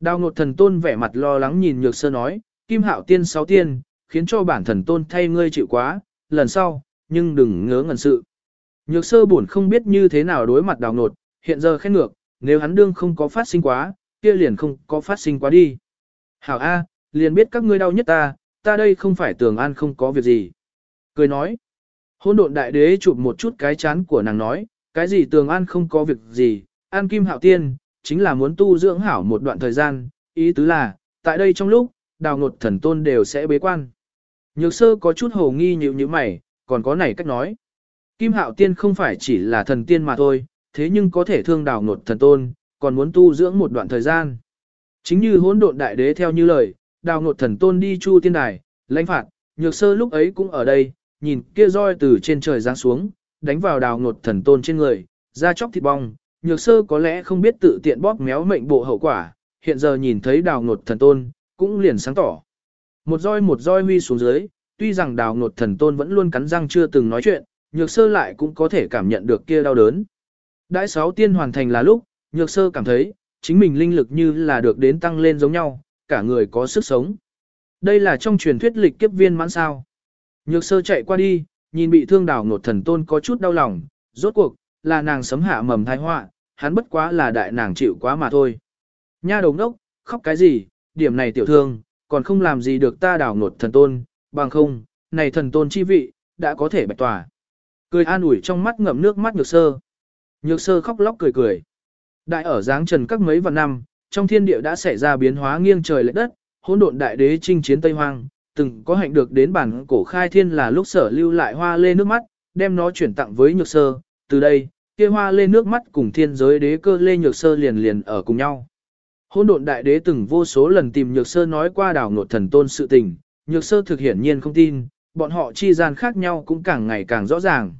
Đào ngột thần tôn vẻ mặt lo lắng nhìn nhược sơ nói, kim hạo tiên sáu tiên, khiến cho bản thần tôn thay ngươi chịu quá, lần sau, nhưng đừng ngớ ngẩn sự. Nhược sơ buồn không biết như thế nào đối mặt đào nột. hiện giờ khen ngược, nếu hắn đương không có phát sinh quá, kia liền không có phát sinh quá đi. Hảo A, liền biết các ngươi đau nhất ta, ta đây không phải tưởng an không có việc gì. Cười nói, hôn độn đại đế chụp một chút cái chán của nàng nói, cái gì tường an không có việc gì, an kim hạo tiên, chính là muốn tu dưỡng hảo một đoạn thời gian, ý tứ là, tại đây trong lúc, đào ngột thần tôn đều sẽ bế quan. Nhược sơ có chút hồ nghi nhịu như mày, còn có này cách nói. Kim hạo tiên không phải chỉ là thần tiên mà thôi, thế nhưng có thể thương đào ngột thần tôn, còn muốn tu dưỡng một đoạn thời gian. Chính như hỗn độn đại đế theo như lời, đào ngột thần tôn đi chu tiên đài, lãnh phạt, nhược sơ lúc ấy cũng ở đây, nhìn kia roi từ trên trời giáng xuống, đánh vào đào ngột thần tôn trên người, ra chóc thịt bong, nhược sơ có lẽ không biết tự tiện bóp méo mệnh bộ hậu quả, hiện giờ nhìn thấy đào ngột thần tôn, cũng liền sáng tỏ. Một roi một roi huy xuống dưới, tuy rằng đào ngột thần tôn vẫn luôn cắn răng chưa từng nói chuyện, nhược sơ lại cũng có thể cảm nhận được kia đau đớn. Đãi sáu tiên hoàn thành là lúc, nhược sơ cảm thấy, chính mình linh lực như là được đến tăng lên giống nhau, cả người có sức sống. Đây là trong truyền thuyết lịch kiếp viên mãn sao. Nhược sơ chạy qua đi, nhìn bị thương đào ngột thần tôn có chút đau lòng, rốt cuộc, là nàng sấm hạ mầm thai họa, hắn bất quá là đại nàng chịu quá mà thôi. Nha đồng đốc, khóc cái gì, điểm này tiểu thương, còn không làm gì được ta đào ngột thần tôn, bằng không, này thần tôn chi vị, đã có thể bạch tỏa. Cười an ủi trong mắt ngậm nước mắt nhược sơ. Nhược sơ khóc lóc cười cười. Đại ở giáng trần các mấy vạn năm, trong thiên địa đã xảy ra biến hóa nghiêng trời lệch đất, hỗn độn đại đế chinh chiến Tây Hoang, từng có hạnh được đến bản cổ khai thiên là lúc sở lưu lại hoa lê nước mắt, đem nó chuyển tặng với nhược sơ, từ đây, kia hoa lê nước mắt cùng thiên giới đế cơ lê nhược sơ liền liền ở cùng nhau. Hỗn độn đại đế từng vô số lần tìm nhược sơ nói qua đảo ngột thần tôn sự tình, nhược sơ thực hiển nhiên không tin, bọn họ chi gian khác nhau cũng càng ngày càng rõ ràng.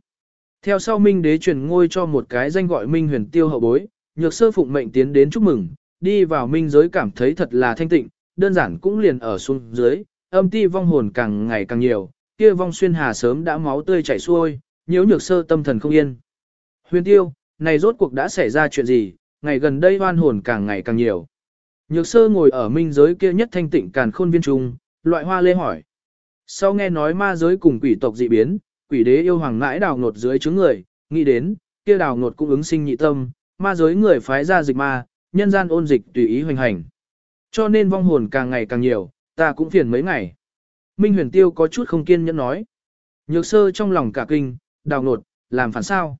Theo sau Minh đế truyền ngôi cho một cái danh gọi Minh huyền tiêu hậu bối, nhược sơ phụng mệnh tiến đến chúc mừng, đi vào Minh giới cảm thấy thật là thanh tịnh, đơn giản cũng liền ở xuống dưới, âm ti vong hồn càng ngày càng nhiều, kia vong xuyên hà sớm đã máu tươi chảy xuôi, nhiễu nhược sơ tâm thần không yên. Huyền tiêu, này rốt cuộc đã xảy ra chuyện gì, ngày gần đây oan hồn càng ngày càng nhiều. Nhược sơ ngồi ở minh giới kia nhất thanh tịnh càn khôn viên trung, loại hoa lê hỏi. Sau nghe nói ma giới cùng quỷ tộc dị biến, quỷ đế yêu hoàng ngãi đào ngột dưới chứng người, nghĩ đến, kia đào ngột cũng ứng sinh nhị tâm, ma giới người phái ra dịch ma, nhân gian ôn dịch tùy ý hoành hành. Cho nên vong hồn càng ngày càng nhiều, ta cũng phiền mấy ngày. Minh huyền tiêu có chút không kiên nhẫn nói. Nhược sơ trong lòng cả kinh, đào ngột, làm phản sao?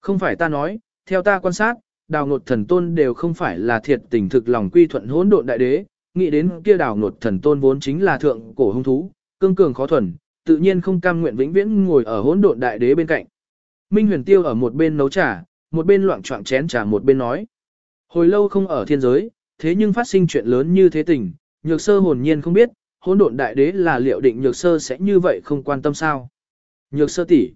Không phải ta nói, theo ta quan sát, đào ngột thần tôn đều không phải là thiệt tình thực lòng quy thuận hỗn độn đại đế, nghĩ đến kia đào ngột thần tôn vốn chính là thượng cổ hung thú, cương cường khó thuần, tự nhiên không cam nguyện vĩnh viễn ngồi ở hỗn độn đại đế bên cạnh. Minh huyền tiêu ở một bên nấu trà, một bên loạn choạng chén trà một bên nói. Hồi lâu không ở thiên giới, thế nhưng phát sinh chuyện lớn như thế tình, nhược sơ hồn nhiên không biết, hỗn độn đại đế là liệu định nhược sơ sẽ như vậy không quan tâm sao. Nhược sơ tỷ.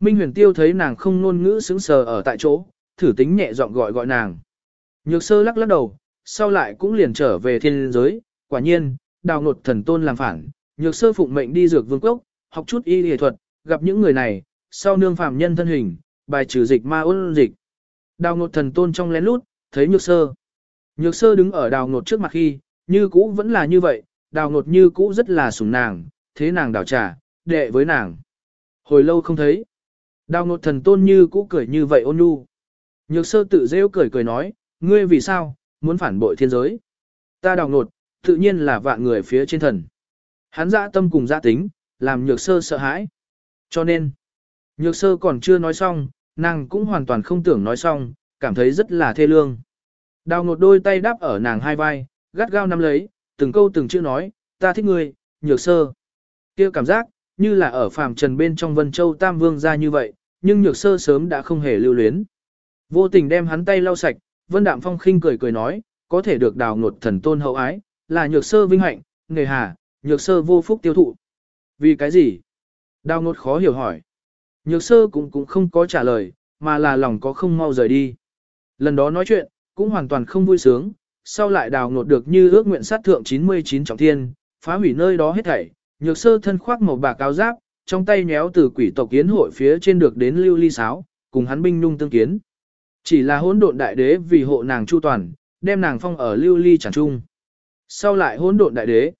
Minh huyền tiêu thấy nàng không ngôn ngữ sững sờ ở tại chỗ, thử tính nhẹ giọng gọi gọi nàng. Nhược sơ lắc lắc đầu, sau lại cũng liền trở về thiên giới, quả nhiên, đào ngột thần tôn làm phản, nhược sơ phụng mệnh đi dược vương quốc, học chút y y thuật, gặp những người này, sau nương phàm nhân thân hình, bài trừ dịch ma ôn dịch. Đào ngột thần tôn trong lén lút, thấy nhược sơ. Nhược sơ đứng ở đào ngột trước mặt khi, như cũ vẫn là như vậy, đào ngột như cũ rất là sủng nàng, thế nàng đào trà, đệ với nàng. Hồi lâu không thấy. Đào ngột thần tôn như cũ cười như vậy ôn nhu. Nhược sơ tự rêu cười cười nói, ngươi vì sao, muốn phản bội thiên giới. Ta đào nột, tự nhiên là vạn người phía trên thần. Hắn dã tâm cùng dã tính, làm nhược sơ sợ hãi. Cho nên, nhược sơ còn chưa nói xong, nàng cũng hoàn toàn không tưởng nói xong, cảm thấy rất là thê lương. Đào nột đôi tay đáp ở nàng hai vai, gắt gao nắm lấy, từng câu từng chữ nói, ta thích ngươi, nhược sơ. kia cảm giác, như là ở phàm trần bên trong Vân Châu Tam Vương ra như vậy, nhưng nhược sơ sớm đã không hề lưu luyến. Vô tình đem hắn tay lau sạch, Vân Đạm Phong khinh cười cười nói, có thể được đào ngột thần tôn hậu ái, là nhược sơ vinh hạnh, nghề hà, nhược sơ vô phúc tiêu thụ. Vì cái gì? Đào ngột khó hiểu hỏi. Nhược sơ cũng cũng không có trả lời, mà là lòng có không mau rời đi. Lần đó nói chuyện, cũng hoàn toàn không vui sướng, sau lại đào ngột được như ước nguyện sát thượng 99 trọng thiên, phá hủy nơi đó hết thảy, nhược sơ thân khoác màu bạc áo giáp, trong tay nhéo từ quỷ tộc kiến hội phía trên được đến lưu ly sáo, cùng hắn binh nhung tương kiến. Chỉ là hỗn độn đại đế vì hộ nàng chu toàn, đem nàng phong ở lưu ly chẳng trung. Sau lại hỗn độn đại đế,